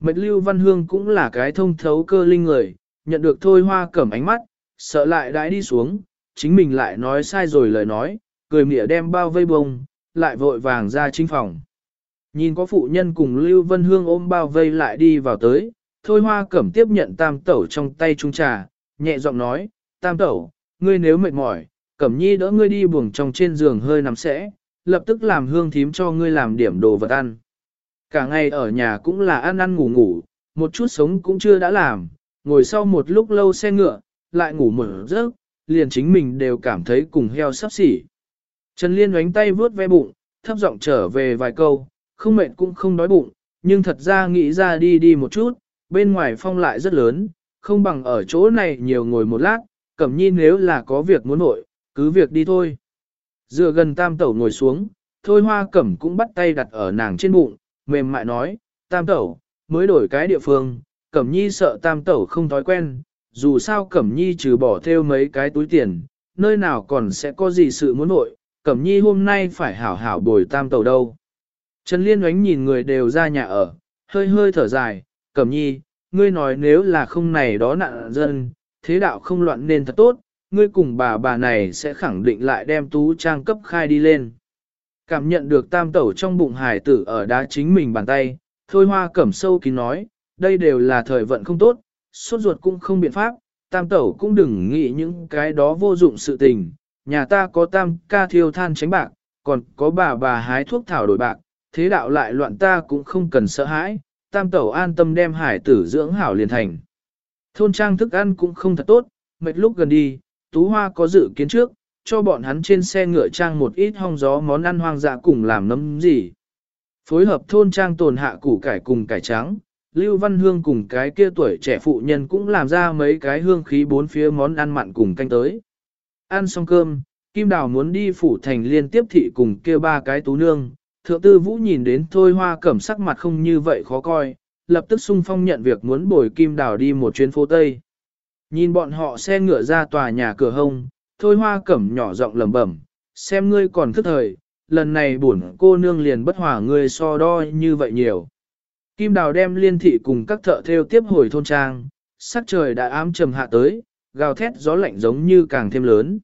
Mệnh lưu văn hương cũng là cái thông thấu cơ linh người, nhận được thôi hoa cẩm ánh mắt, sợ lại đãi đi xuống, chính mình lại nói sai rồi lời nói, cười mỉa đem bao vây bông, lại vội vàng ra chính phòng. Nhìn có phụ nhân cùng Lưu Văn Hương ôm bao vây lại đi vào tới, thôi hoa cẩm tiếp nhận tam tẩu trong tay trung trà, nhẹ giọng nói, tam tẩu, ngươi nếu mệt mỏi, cẩm nhi đỡ ngươi đi buồng trong trên giường hơi nằm sẽ, lập tức làm hương thím cho ngươi làm điểm đồ vật ăn. Cả ngày ở nhà cũng là ăn ăn ngủ ngủ, một chút sống cũng chưa đã làm, ngồi sau một lúc lâu xe ngựa, lại ngủ mở giấc, liền chính mình đều cảm thấy cùng heo sắp xỉ. Trần Liên đánh tay vướt ve bụng, thấp giọng trở về vài câu, không mệt cũng không đói bụng, nhưng thật ra nghĩ ra đi đi một chút, bên ngoài phong lại rất lớn, không bằng ở chỗ này nhiều ngồi một lát, cẩm nhi nếu là có việc muốn nội, cứ việc đi thôi. Dựa gần tam tẩu ngồi xuống, thôi hoa cẩm cũng bắt tay đặt ở nàng trên bụng, mềm mại nói, tam tẩu, mới đổi cái địa phương, cẩm nhi sợ tam tẩu không thói quen, dù sao cẩm nhi trừ bỏ theo mấy cái túi tiền, nơi nào còn sẽ có gì sự muốn nội, cẩm nhi hôm nay phải hảo hảo bồi tam tẩu đâu. Trần Liên oánh nhìn người đều ra nhà ở, hơi hơi thở dài, cẩm nhi, ngươi nói nếu là không này đó nạn dân, thế đạo không loạn nên thật tốt, ngươi cùng bà bà này sẽ khẳng định lại đem tú trang cấp khai đi lên. Cảm nhận được tam tẩu trong bụng hải tử ở đá chính mình bàn tay, thôi hoa cẩm sâu kín nói, đây đều là thời vận không tốt, sốt ruột cũng không biện pháp, tam tẩu cũng đừng nghĩ những cái đó vô dụng sự tình, nhà ta có tam ca thiêu than tránh bạc, còn có bà bà hái thuốc thảo đổi bạc, thế đạo lại loạn ta cũng không cần sợ hãi, tam tẩu an tâm đem hải tử dưỡng hảo liền thành. Thôn trang thức ăn cũng không thật tốt, mệt lúc gần đi, Tú Hoa có dự kiến trước, cho bọn hắn trên xe ngựa trang một ít hong gió món ăn hoang dã cùng làm nấm gì. Phối hợp thôn trang tồn hạ củ cải cùng cải trắng, Lưu Văn Hương cùng cái kia tuổi trẻ phụ nhân cũng làm ra mấy cái hương khí bốn phía món ăn mặn cùng canh tới. Ăn xong cơm, Kim Đào muốn đi phủ thành liên tiếp thị cùng kia ba cái tú nương, thượng tư vũ nhìn đến thôi hoa cẩm sắc mặt không như vậy khó coi, lập tức sung phong nhận việc muốn bồi Kim Đào đi một chuyến phố Tây. Nhìn bọn họ xe ngựa ra tòa nhà cửa hông, thôi hoa cẩm nhỏ giọng lẩm bẩm, xem ngươi còn thức thời, lần này bổn cô nương liền bất hòa ngươi so đo như vậy nhiều. Kim Đào đem liên thị cùng các thợ theo tiếp hồi thôn trang, sắc trời đã ám trầm hạ tới, gào thét gió lạnh giống như càng thêm lớn.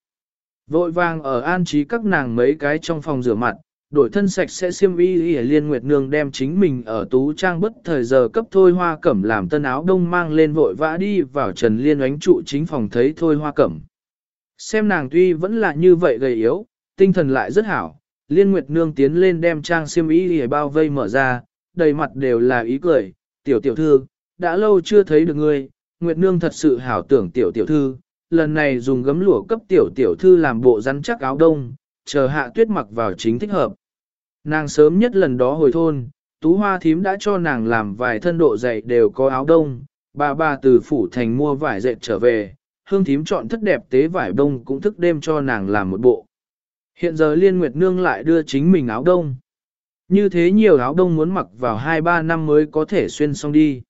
Vội vàng ở an trí các nàng mấy cái trong phòng rửa mặt, đổi thân sạch sẽ xiêm y liên nguyệt nương đem chính mình ở tú trang bất thời giờ cấp thôi hoa cẩm làm tân áo đông mang lên vội vã đi vào trần liên oánh trụ chính phòng thấy thôi hoa cẩm. Xem nàng tuy vẫn là như vậy gầy yếu, tinh thần lại rất hảo, liên nguyệt nương tiến lên đem trang xiêm y y bao vây mở ra, đầy mặt đều là ý cười, tiểu tiểu thư, đã lâu chưa thấy được ngươi, nguyệt nương thật sự hảo tưởng tiểu tiểu thư, lần này dùng gấm lụa cấp tiểu tiểu thư làm bộ rắn chắc áo đông, chờ hạ tuyết mặc vào chính thích hợp. Nàng sớm nhất lần đó hồi thôn, tú hoa thím đã cho nàng làm vài thân độ dày đều có áo đông, bà bà từ phủ thành mua vải dệt trở về, hương thím chọn thất đẹp tế vải đông cũng thức đêm cho nàng làm một bộ. Hiện giờ Liên Nguyệt Nương lại đưa chính mình áo đông. Như thế nhiều áo đông muốn mặc vào 2-3 năm mới có thể xuyên xong đi.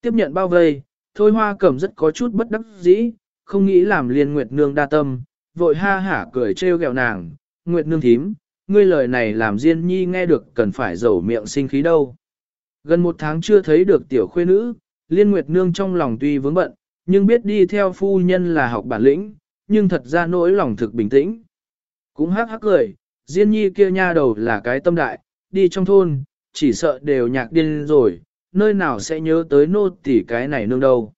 Tiếp nhận bao vây, Thôi Hoa Cẩm rất có chút bất đắc dĩ, không nghĩ làm Liên Nguyệt Nương đa tâm, vội ha hả cười trêu ghẹo nàng, Nguyệt Nương thím, ngươi lời này làm Diên Nhi nghe được cần phải dầu miệng sinh khí đâu. Gần một tháng chưa thấy được tiểu khuê nữ, Liên Nguyệt Nương trong lòng tuy vướng bận, nhưng biết đi theo phu nhân là học bản lĩnh, nhưng thật ra nỗi lòng thực bình tĩnh. Cũng hắc hắc cười, Diên Nhi kia nha đầu là cái tâm đại, đi trong thôn, chỉ sợ đều nhạc điên rồi, nơi nào sẽ nhớ tới nô tỉ cái này nương đâu.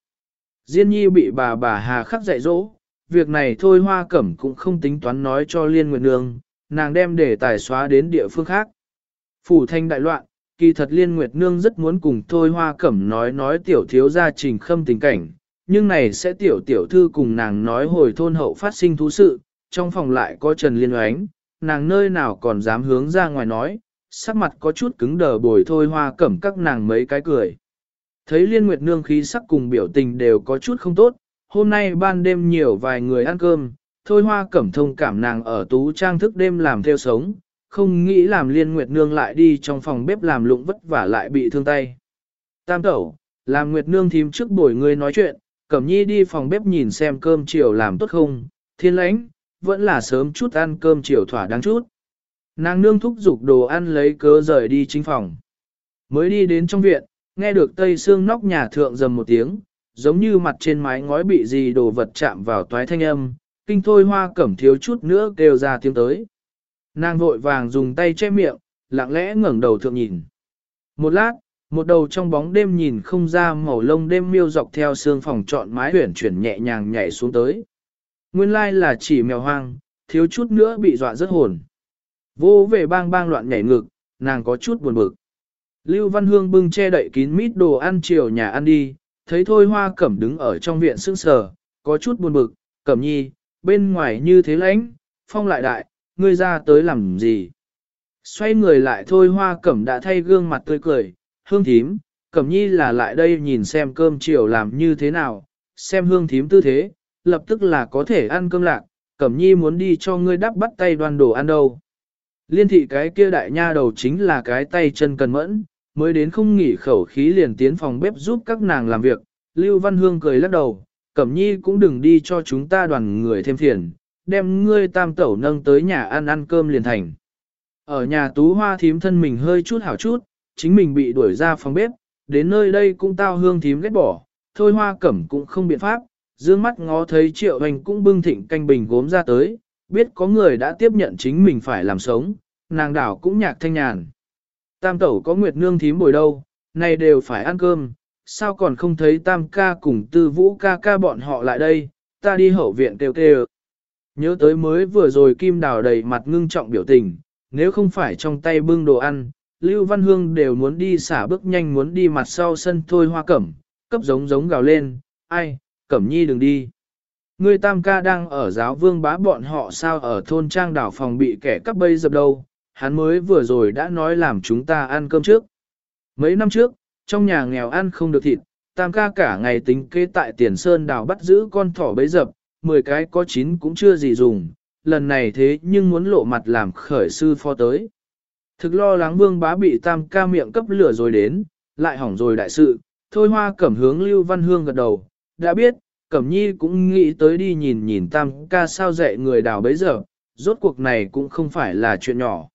Diên Nhi bị bà bà Hà khắc dạy dỗ, việc này thôi hoa cẩm cũng không tính toán nói cho Liên Nguyệt Nương, nàng đem để tài xóa đến địa phương khác. Phủ thanh đại loạn, kỳ thật Liên Nguyệt Nương rất muốn cùng Thôi Hoa Cẩm nói nói tiểu thiếu gia trình khâm tình cảnh, nhưng này sẽ tiểu tiểu thư cùng nàng nói hồi thôn hậu phát sinh thú sự, trong phòng lại có Trần Liên Oánh, nàng nơi nào còn dám hướng ra ngoài nói, sắc mặt có chút cứng đờ bồi Thôi Hoa Cẩm các nàng mấy cái cười. Thấy Liên Nguyệt Nương khí sắc cùng biểu tình đều có chút không tốt, hôm nay ban đêm nhiều vài người ăn cơm, thôi hoa cẩm thông cảm nàng ở tú trang thức đêm làm theo sống, không nghĩ làm liên nguyệt nương lại đi trong phòng bếp làm lụng vất vả lại bị thương tay. Tam tẩu, làm nguyệt nương thím trước buổi người nói chuyện, cẩm nhi đi phòng bếp nhìn xem cơm chiều làm tốt không, thiên lãnh, vẫn là sớm chút ăn cơm chiều thỏa đáng chút. Nàng nương thúc giục đồ ăn lấy cớ rời đi chính phòng. Mới đi đến trong viện, nghe được tây xương nóc nhà thượng dầm một tiếng, giống như mặt trên mái ngói bị gì đồ vật chạm vào toái thanh âm, kinh thôi hoa cẩm thiếu chút nữa kêu ra tiếng tới. Nàng vội vàng dùng tay che miệng, lặng lẽ ngẩng đầu thượng nhìn. Một lát, Một đầu trong bóng đêm nhìn không ra màu lông đêm miêu dọc theo xương phòng trọn mái huyển chuyển nhẹ nhàng nhảy xuống tới. Nguyên lai là chỉ mèo hoang, thiếu chút nữa bị dọa rất hồn. Vô về bang bang loạn nhảy ngực, nàng có chút buồn bực. Lưu Văn Hương bưng che đậy kín mít đồ ăn chiều nhà ăn đi, thấy thôi hoa cẩm đứng ở trong viện sững sờ, có chút buồn bực, cẩm nhi, bên ngoài như thế lãnh, phong lại đại, ngươi ra tới làm gì? Xoay người lại thôi hoa cẩm đã thay gương mặt tươi cười, hương thím, cẩm nhi là lại đây nhìn xem cơm chiều làm như thế nào, xem hương thím tư thế, lập tức là có thể ăn cơm lạc, cẩm nhi muốn đi cho ngươi đắp bắt tay đoan đồ ăn đâu. Liên thị cái kia đại nha đầu chính là cái tay chân cần mẫn, mới đến không nghỉ khẩu khí liền tiến phòng bếp giúp các nàng làm việc. Lưu Văn Hương cười lắc đầu, Cẩm Nhi cũng đừng đi cho chúng ta đoàn người thêm phiền, đem ngươi tam tẩu nâng tới nhà ăn ăn cơm liền thành. Ở nhà tú hoa thím thân mình hơi chút hảo chút, chính mình bị đuổi ra phòng bếp, đến nơi đây cũng tao hương thím ghét bỏ, thôi hoa cẩm cũng không biện pháp, dương mắt ngó thấy triệu hành cũng bưng thịnh canh bình gốm ra tới, biết có người đã tiếp nhận chính mình phải làm sống, nàng đảo cũng nhạc thanh nhàn. Tam tẩu có nguyệt nương thím bồi đâu, này đều phải ăn cơm, sao còn không thấy tam ca cùng tư vũ ca ca bọn họ lại đây, ta đi hậu viện kêu kêu. Nhớ tới mới vừa rồi kim đào đầy mặt ngưng trọng biểu tình, nếu không phải trong tay bưng đồ ăn, Lưu Văn Hương đều muốn đi xả bước nhanh muốn đi mặt sau sân thôi hoa cẩm, cấp giống giống gào lên, ai, cẩm nhi đừng đi. Người tam ca đang ở giáo vương bá bọn họ sao ở thôn trang đảo phòng bị kẻ cắp bây dập đâu, hắn mới vừa rồi đã nói làm chúng ta ăn cơm trước. Mấy năm trước, trong nhà nghèo ăn không được thịt, tam ca cả ngày tính kế tại tiền sơn đào bắt giữ con thỏ bấy dập, 10 cái có 9 cũng chưa gì dùng, lần này thế nhưng muốn lộ mặt làm khởi sư phó tới. Thực lo lắng vương bá bị tam ca miệng cấp lửa rồi đến, lại hỏng rồi đại sự, thôi hoa cẩm hướng Lưu Văn Hương gật đầu, đã biết, cẩm nhi cũng nghĩ tới đi nhìn nhìn tam ca sao dạy người đào bấy giờ, rốt cuộc này cũng không phải là chuyện nhỏ.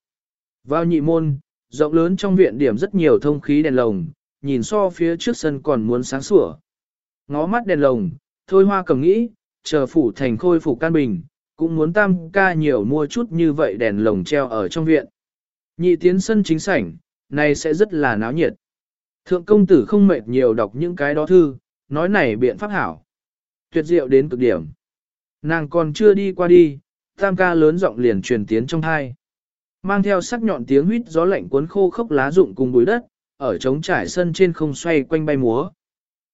Vào nhị môn, rộng lớn trong viện điểm rất nhiều thông khí đèn lồng, nhìn so phía trước sân còn muốn sáng sủa. Ngó mắt đèn lồng, thôi hoa cầm nghĩ, chờ phủ thành khôi phục can bình, cũng muốn tam ca nhiều mua chút như vậy đèn lồng treo ở trong viện. Nhị tiến sân chính sảnh, này sẽ rất là náo nhiệt. Thượng công tử không mệt nhiều đọc những cái đó thư, nói này biện pháp hảo. Tuyệt diệu đến cực điểm. Nàng còn chưa đi qua đi, tam ca lớn giọng liền truyền tiến trong hai. Mang theo sắc nhọn tiếng huyết gió lạnh cuốn khô khốc lá rụng cùng bụi đất, ở trống trải sân trên không xoay quanh bay múa.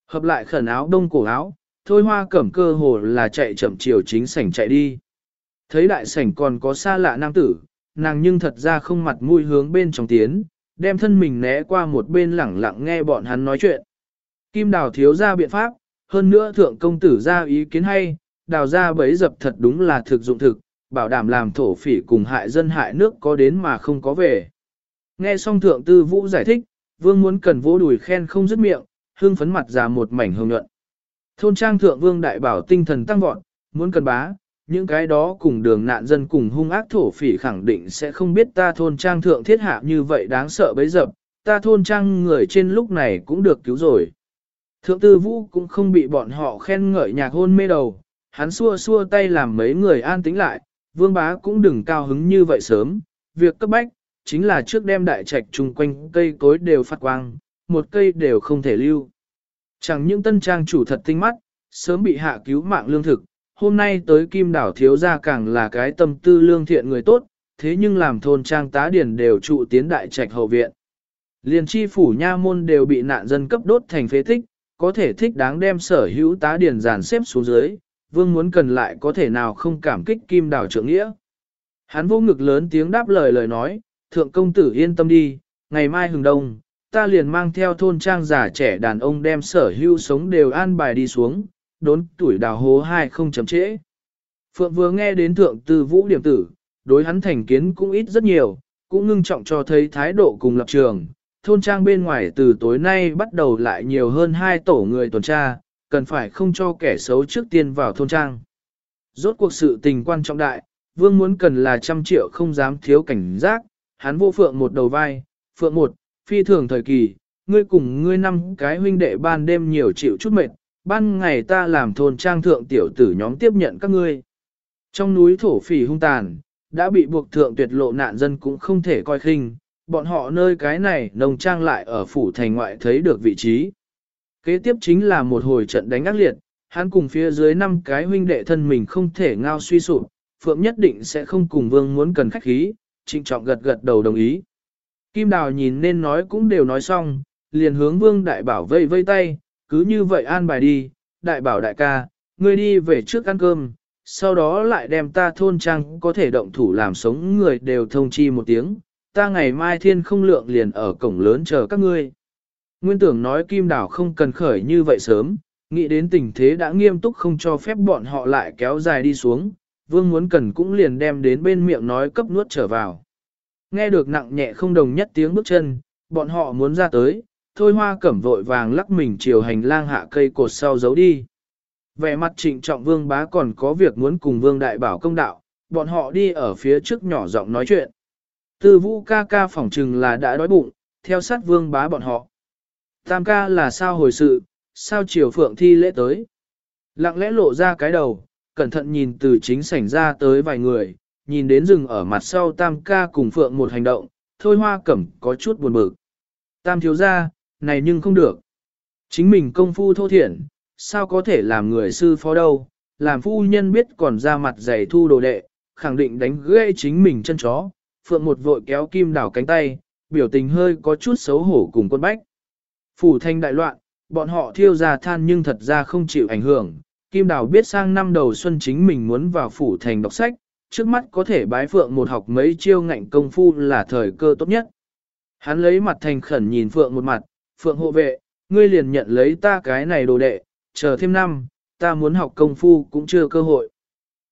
Hợp lại khẩn áo đông cổ áo, thôi hoa cẩm cơ hồ là chạy chậm chiều chính sảnh chạy đi. Thấy đại sảnh còn có xa lạ nam tử, nàng nhưng thật ra không mặt mũi hướng bên trong tiến, đem thân mình né qua một bên lẳng lặng nghe bọn hắn nói chuyện. Kim đào thiếu ra biện pháp, hơn nữa thượng công tử ra ý kiến hay, đào ra bấy dập thật đúng là thực dụng thực, bảo đảm làm thổ phỉ cùng hại dân hại nước có đến mà không có về. Nghe xong thượng tư vũ giải thích, vương muốn cần vỗ đùi khen không dứt miệng, hương phấn mặt ra một mảnh hồng nhuận. Thôn trang thượng vương đại bảo tinh thần tăng vọt, muốn cần bá, những cái đó cùng đường nạn dân cùng hung ác thổ phỉ khẳng định sẽ không biết ta thôn trang thượng thiết hạ như vậy đáng sợ bấy dập, ta thôn trang người trên lúc này cũng được cứu rồi. Thượng tư vũ cũng không bị bọn họ khen ngợi nhạc hôn mê đầu, hắn xua xua tay làm mấy người an tĩnh lại, vương bá cũng đừng cao hứng như vậy sớm, việc cấp bách, chính là trước đem đại trạch chung quanh cây cối đều phát quang, một cây đều không thể lưu. Chẳng những tân trang chủ thật tinh mắt, sớm bị hạ cứu mạng lương thực, hôm nay tới kim đảo thiếu gia càng là cái tâm tư lương thiện người tốt, thế nhưng làm thôn trang tá điển đều trụ tiến đại trạch hậu viện. Liên chi phủ nha môn đều bị nạn dân cấp đốt thành phế tích, có thể thích đáng đem sở hữu tá điển dàn xếp xuống dưới, vương muốn cần lại có thể nào không cảm kích kim đảo trưởng nghĩa. Hắn vô ngực lớn tiếng đáp lời lời nói, thượng công tử yên tâm đi, ngày mai hừng đông, ta liền mang theo thôn trang giả trẻ đàn ông đem sở hưu sống đều an bài đi xuống, đốn tuổi đào hố hai không chấm trễ. Phượng vừa nghe đến thượng tư vũ điểm tử, đối hắn thành kiến cũng ít rất nhiều, cũng ngưng trọng cho thấy thái độ cùng lập trường. Thôn trang bên ngoài từ tối nay bắt đầu lại nhiều hơn hai tổ người tuần tra, cần phải không cho kẻ xấu trước tiên vào thôn trang. Rốt cuộc sự tình quan trọng đại, vương muốn cần là trăm triệu không dám thiếu cảnh giác, hắn vô phượng một đầu vai, phượng một, phi thường thời kỳ, ngươi cùng ngươi năm cái huynh đệ ban đêm nhiều chịu chút mệt, ban ngày ta làm thôn trang thượng tiểu tử nhóm tiếp nhận các ngươi. Trong núi thổ phỉ hung tàn, đã bị buộc thượng tuyệt lộ nạn dân cũng không thể coi khinh, bọn họ nơi cái này nông trang lại ở phủ thành ngoại thấy được vị trí. Kế tiếp chính là một hồi trận đánh ác liệt, hắn cùng phía dưới năm cái huynh đệ thân mình không thể ngao suy sụp, Phượng nhất định sẽ không cùng vương muốn cần khách khí, trịnh trọng gật gật đầu đồng ý. Kim Đào nhìn nên nói cũng đều nói xong, liền hướng vương đại bảo vây vây tay, cứ như vậy an bài đi, đại bảo đại ca, ngươi đi về trước ăn cơm, sau đó lại đem ta thôn trang có thể động thủ làm sống người đều thông chi một tiếng, ta ngày mai thiên không lượng liền ở cổng lớn chờ các ngươi. Nguyên tưởng nói Kim Đào không cần khởi như vậy sớm, nghĩ đến tình thế đã nghiêm túc không cho phép bọn họ lại kéo dài đi xuống, vương muốn cần cũng liền đem đến bên miệng nói cấp nuốt trở vào. Nghe được nặng nhẹ không đồng nhất tiếng bước chân, bọn họ muốn ra tới, thôi hoa cẩm vội vàng lắc mình chiều hành lang hạ cây cột sau giấu đi. Vẻ mặt trịnh trọng vương bá còn có việc muốn cùng vương đại bảo công đạo, bọn họ đi ở phía trước nhỏ giọng nói chuyện. Tư vũ ca ca phỏng trừng là đã đói bụng, theo sát vương bá bọn họ. Tam ca là sao hồi sự, sao chiều phượng thi lễ tới. Lặng lẽ lộ ra cái đầu, cẩn thận nhìn từ chính sảnh ra tới vài người, nhìn đến rừng ở mặt sau tam ca cùng phượng một hành động, thôi hoa cẩm có chút buồn bực. Tam thiếu ra, này nhưng không được. Chính mình công phu thô thiển, sao có thể làm người sư phó đâu, làm phu nhân biết còn ra mặt giày thu đồ đệ, khẳng định đánh ghê chính mình chân chó, phượng một vội kéo kim đảo cánh tay, biểu tình hơi có chút xấu hổ cùng quân bách. Phủ thanh đại loạn, bọn họ thiêu ra than nhưng thật ra không chịu ảnh hưởng, kim Đào biết sang năm đầu xuân chính mình muốn vào phủ thành đọc sách, trước mắt có thể bái phượng một học mấy chiêu ngạnh công phu là thời cơ tốt nhất. Hắn lấy mặt thành khẩn nhìn phượng một mặt, phượng hộ vệ, ngươi liền nhận lấy ta cái này đồ đệ, chờ thêm năm, ta muốn học công phu cũng chưa cơ hội.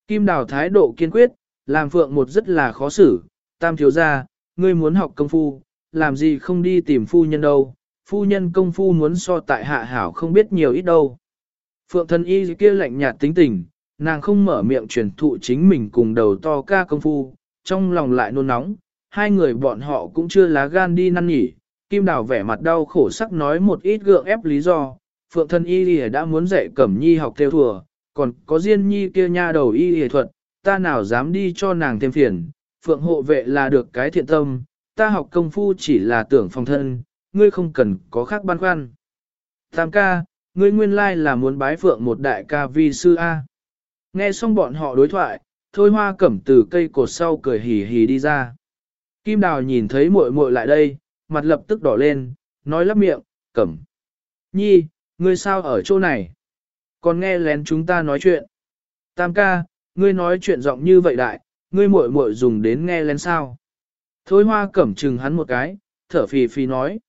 Kim đào thái độ kiên quyết, làm phượng một rất là khó xử, tam thiếu ra, ngươi muốn học công phu, làm gì không đi tìm phu nhân đâu, phu nhân công phu muốn so tại hạ hảo không biết nhiều ít đâu. Phượng thân y kia lạnh nhạt tính tình, nàng không mở miệng truyền thụ chính mình cùng đầu to ca công phu, trong lòng lại nôn nóng, hai người bọn họ cũng chưa lá gan đi năn nhỉ. Kim Đào vẻ mặt đau khổ sắc nói một ít gượng ép lý do, Phượng thân y lìa đã muốn dạy Cẩm Nhi học theo thùa, còn có Diên Nhi kia nha đầu y lìa thuật, ta nào dám đi cho nàng thêm phiền, Phượng hộ vệ là được cái thiện tâm, ta học công phu chỉ là tưởng phòng thân, ngươi không cần có khác băn khoăn. Tam ca, ngươi nguyên lai là muốn bái Phượng một đại ca vi sư A. Nghe xong bọn họ đối thoại, thôi hoa cẩm từ cây cột sau cười hì hì đi ra. Kim đào nhìn thấy muội muội lại đây, mặt lập tức đỏ lên, nói lắp miệng, cẩm. Nhi, ngươi sao ở chỗ này? Còn nghe lén chúng ta nói chuyện. Tam ca, ngươi nói chuyện giọng như vậy đại, ngươi muội muội dùng đến nghe lén sao? Thôi hoa cẩm chừng hắn một cái, thở phì phì nói.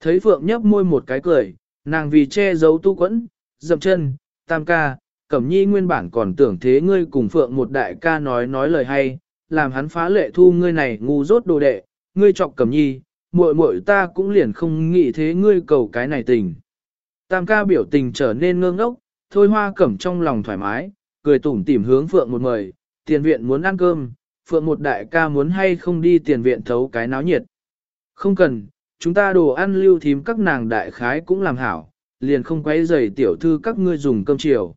Thấy Phượng nhấp môi một cái cười, nàng vì che giấu tu quẫn, dậm chân, tam ca, Cẩm Nhi nguyên bản còn tưởng thế ngươi cùng Phượng một đại ca nói nói lời hay, làm hắn phá lệ thu ngươi này ngu dốt đồ đệ, ngươi chọc Cẩm Nhi, muội muội ta cũng liền không nghĩ thế ngươi cầu cái này tình. Tam ca biểu tình trở nên ngơ ngốc, thôi hoa cẩm trong lòng thoải mái, cười tủm tỉm hướng Phượng một mời, tiền viện muốn ăn cơm, Phượng một đại ca muốn hay không đi tiền viện thấu cái náo nhiệt. Không cần, chúng ta đồ ăn lưu thím các nàng đại khái cũng làm hảo, liền không quấy rầy tiểu thư các ngươi dùng cơm chiều.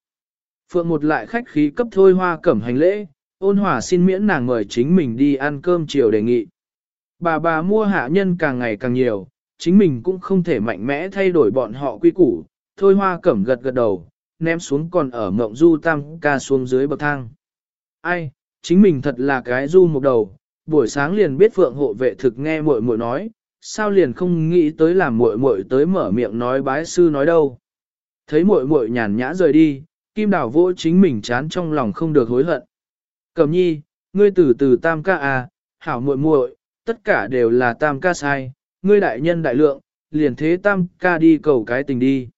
Phượng một lại khách khí cấp thôi hoa cẩm hành lễ, ôn hòa xin miễn nàng mời chính mình đi ăn cơm chiều đề nghị. Bà bà mua hạ nhân càng ngày càng nhiều, chính mình cũng không thể mạnh mẽ thay đổi bọn họ quy củ, thôi hoa cẩm gật gật đầu, ném xuống còn ở mộng du tam ca xuống dưới bậc thang. Ai, chính mình thật là cái du một đầu, buổi sáng liền biết phượng hộ vệ thực nghe muội muội nói, sao liền không nghĩ tới làm muội muội tới mở miệng nói bái sư nói đâu. Thấy muội muội nhàn nhã rời đi, Kim Đào vỗ chính mình chán trong lòng không được hối hận. Cẩm nhi, ngươi từ từ tam ca à, hảo muội muội, tất cả đều là tam ca sai, ngươi đại nhân đại lượng, liền thế tam ca đi cầu cái tình đi.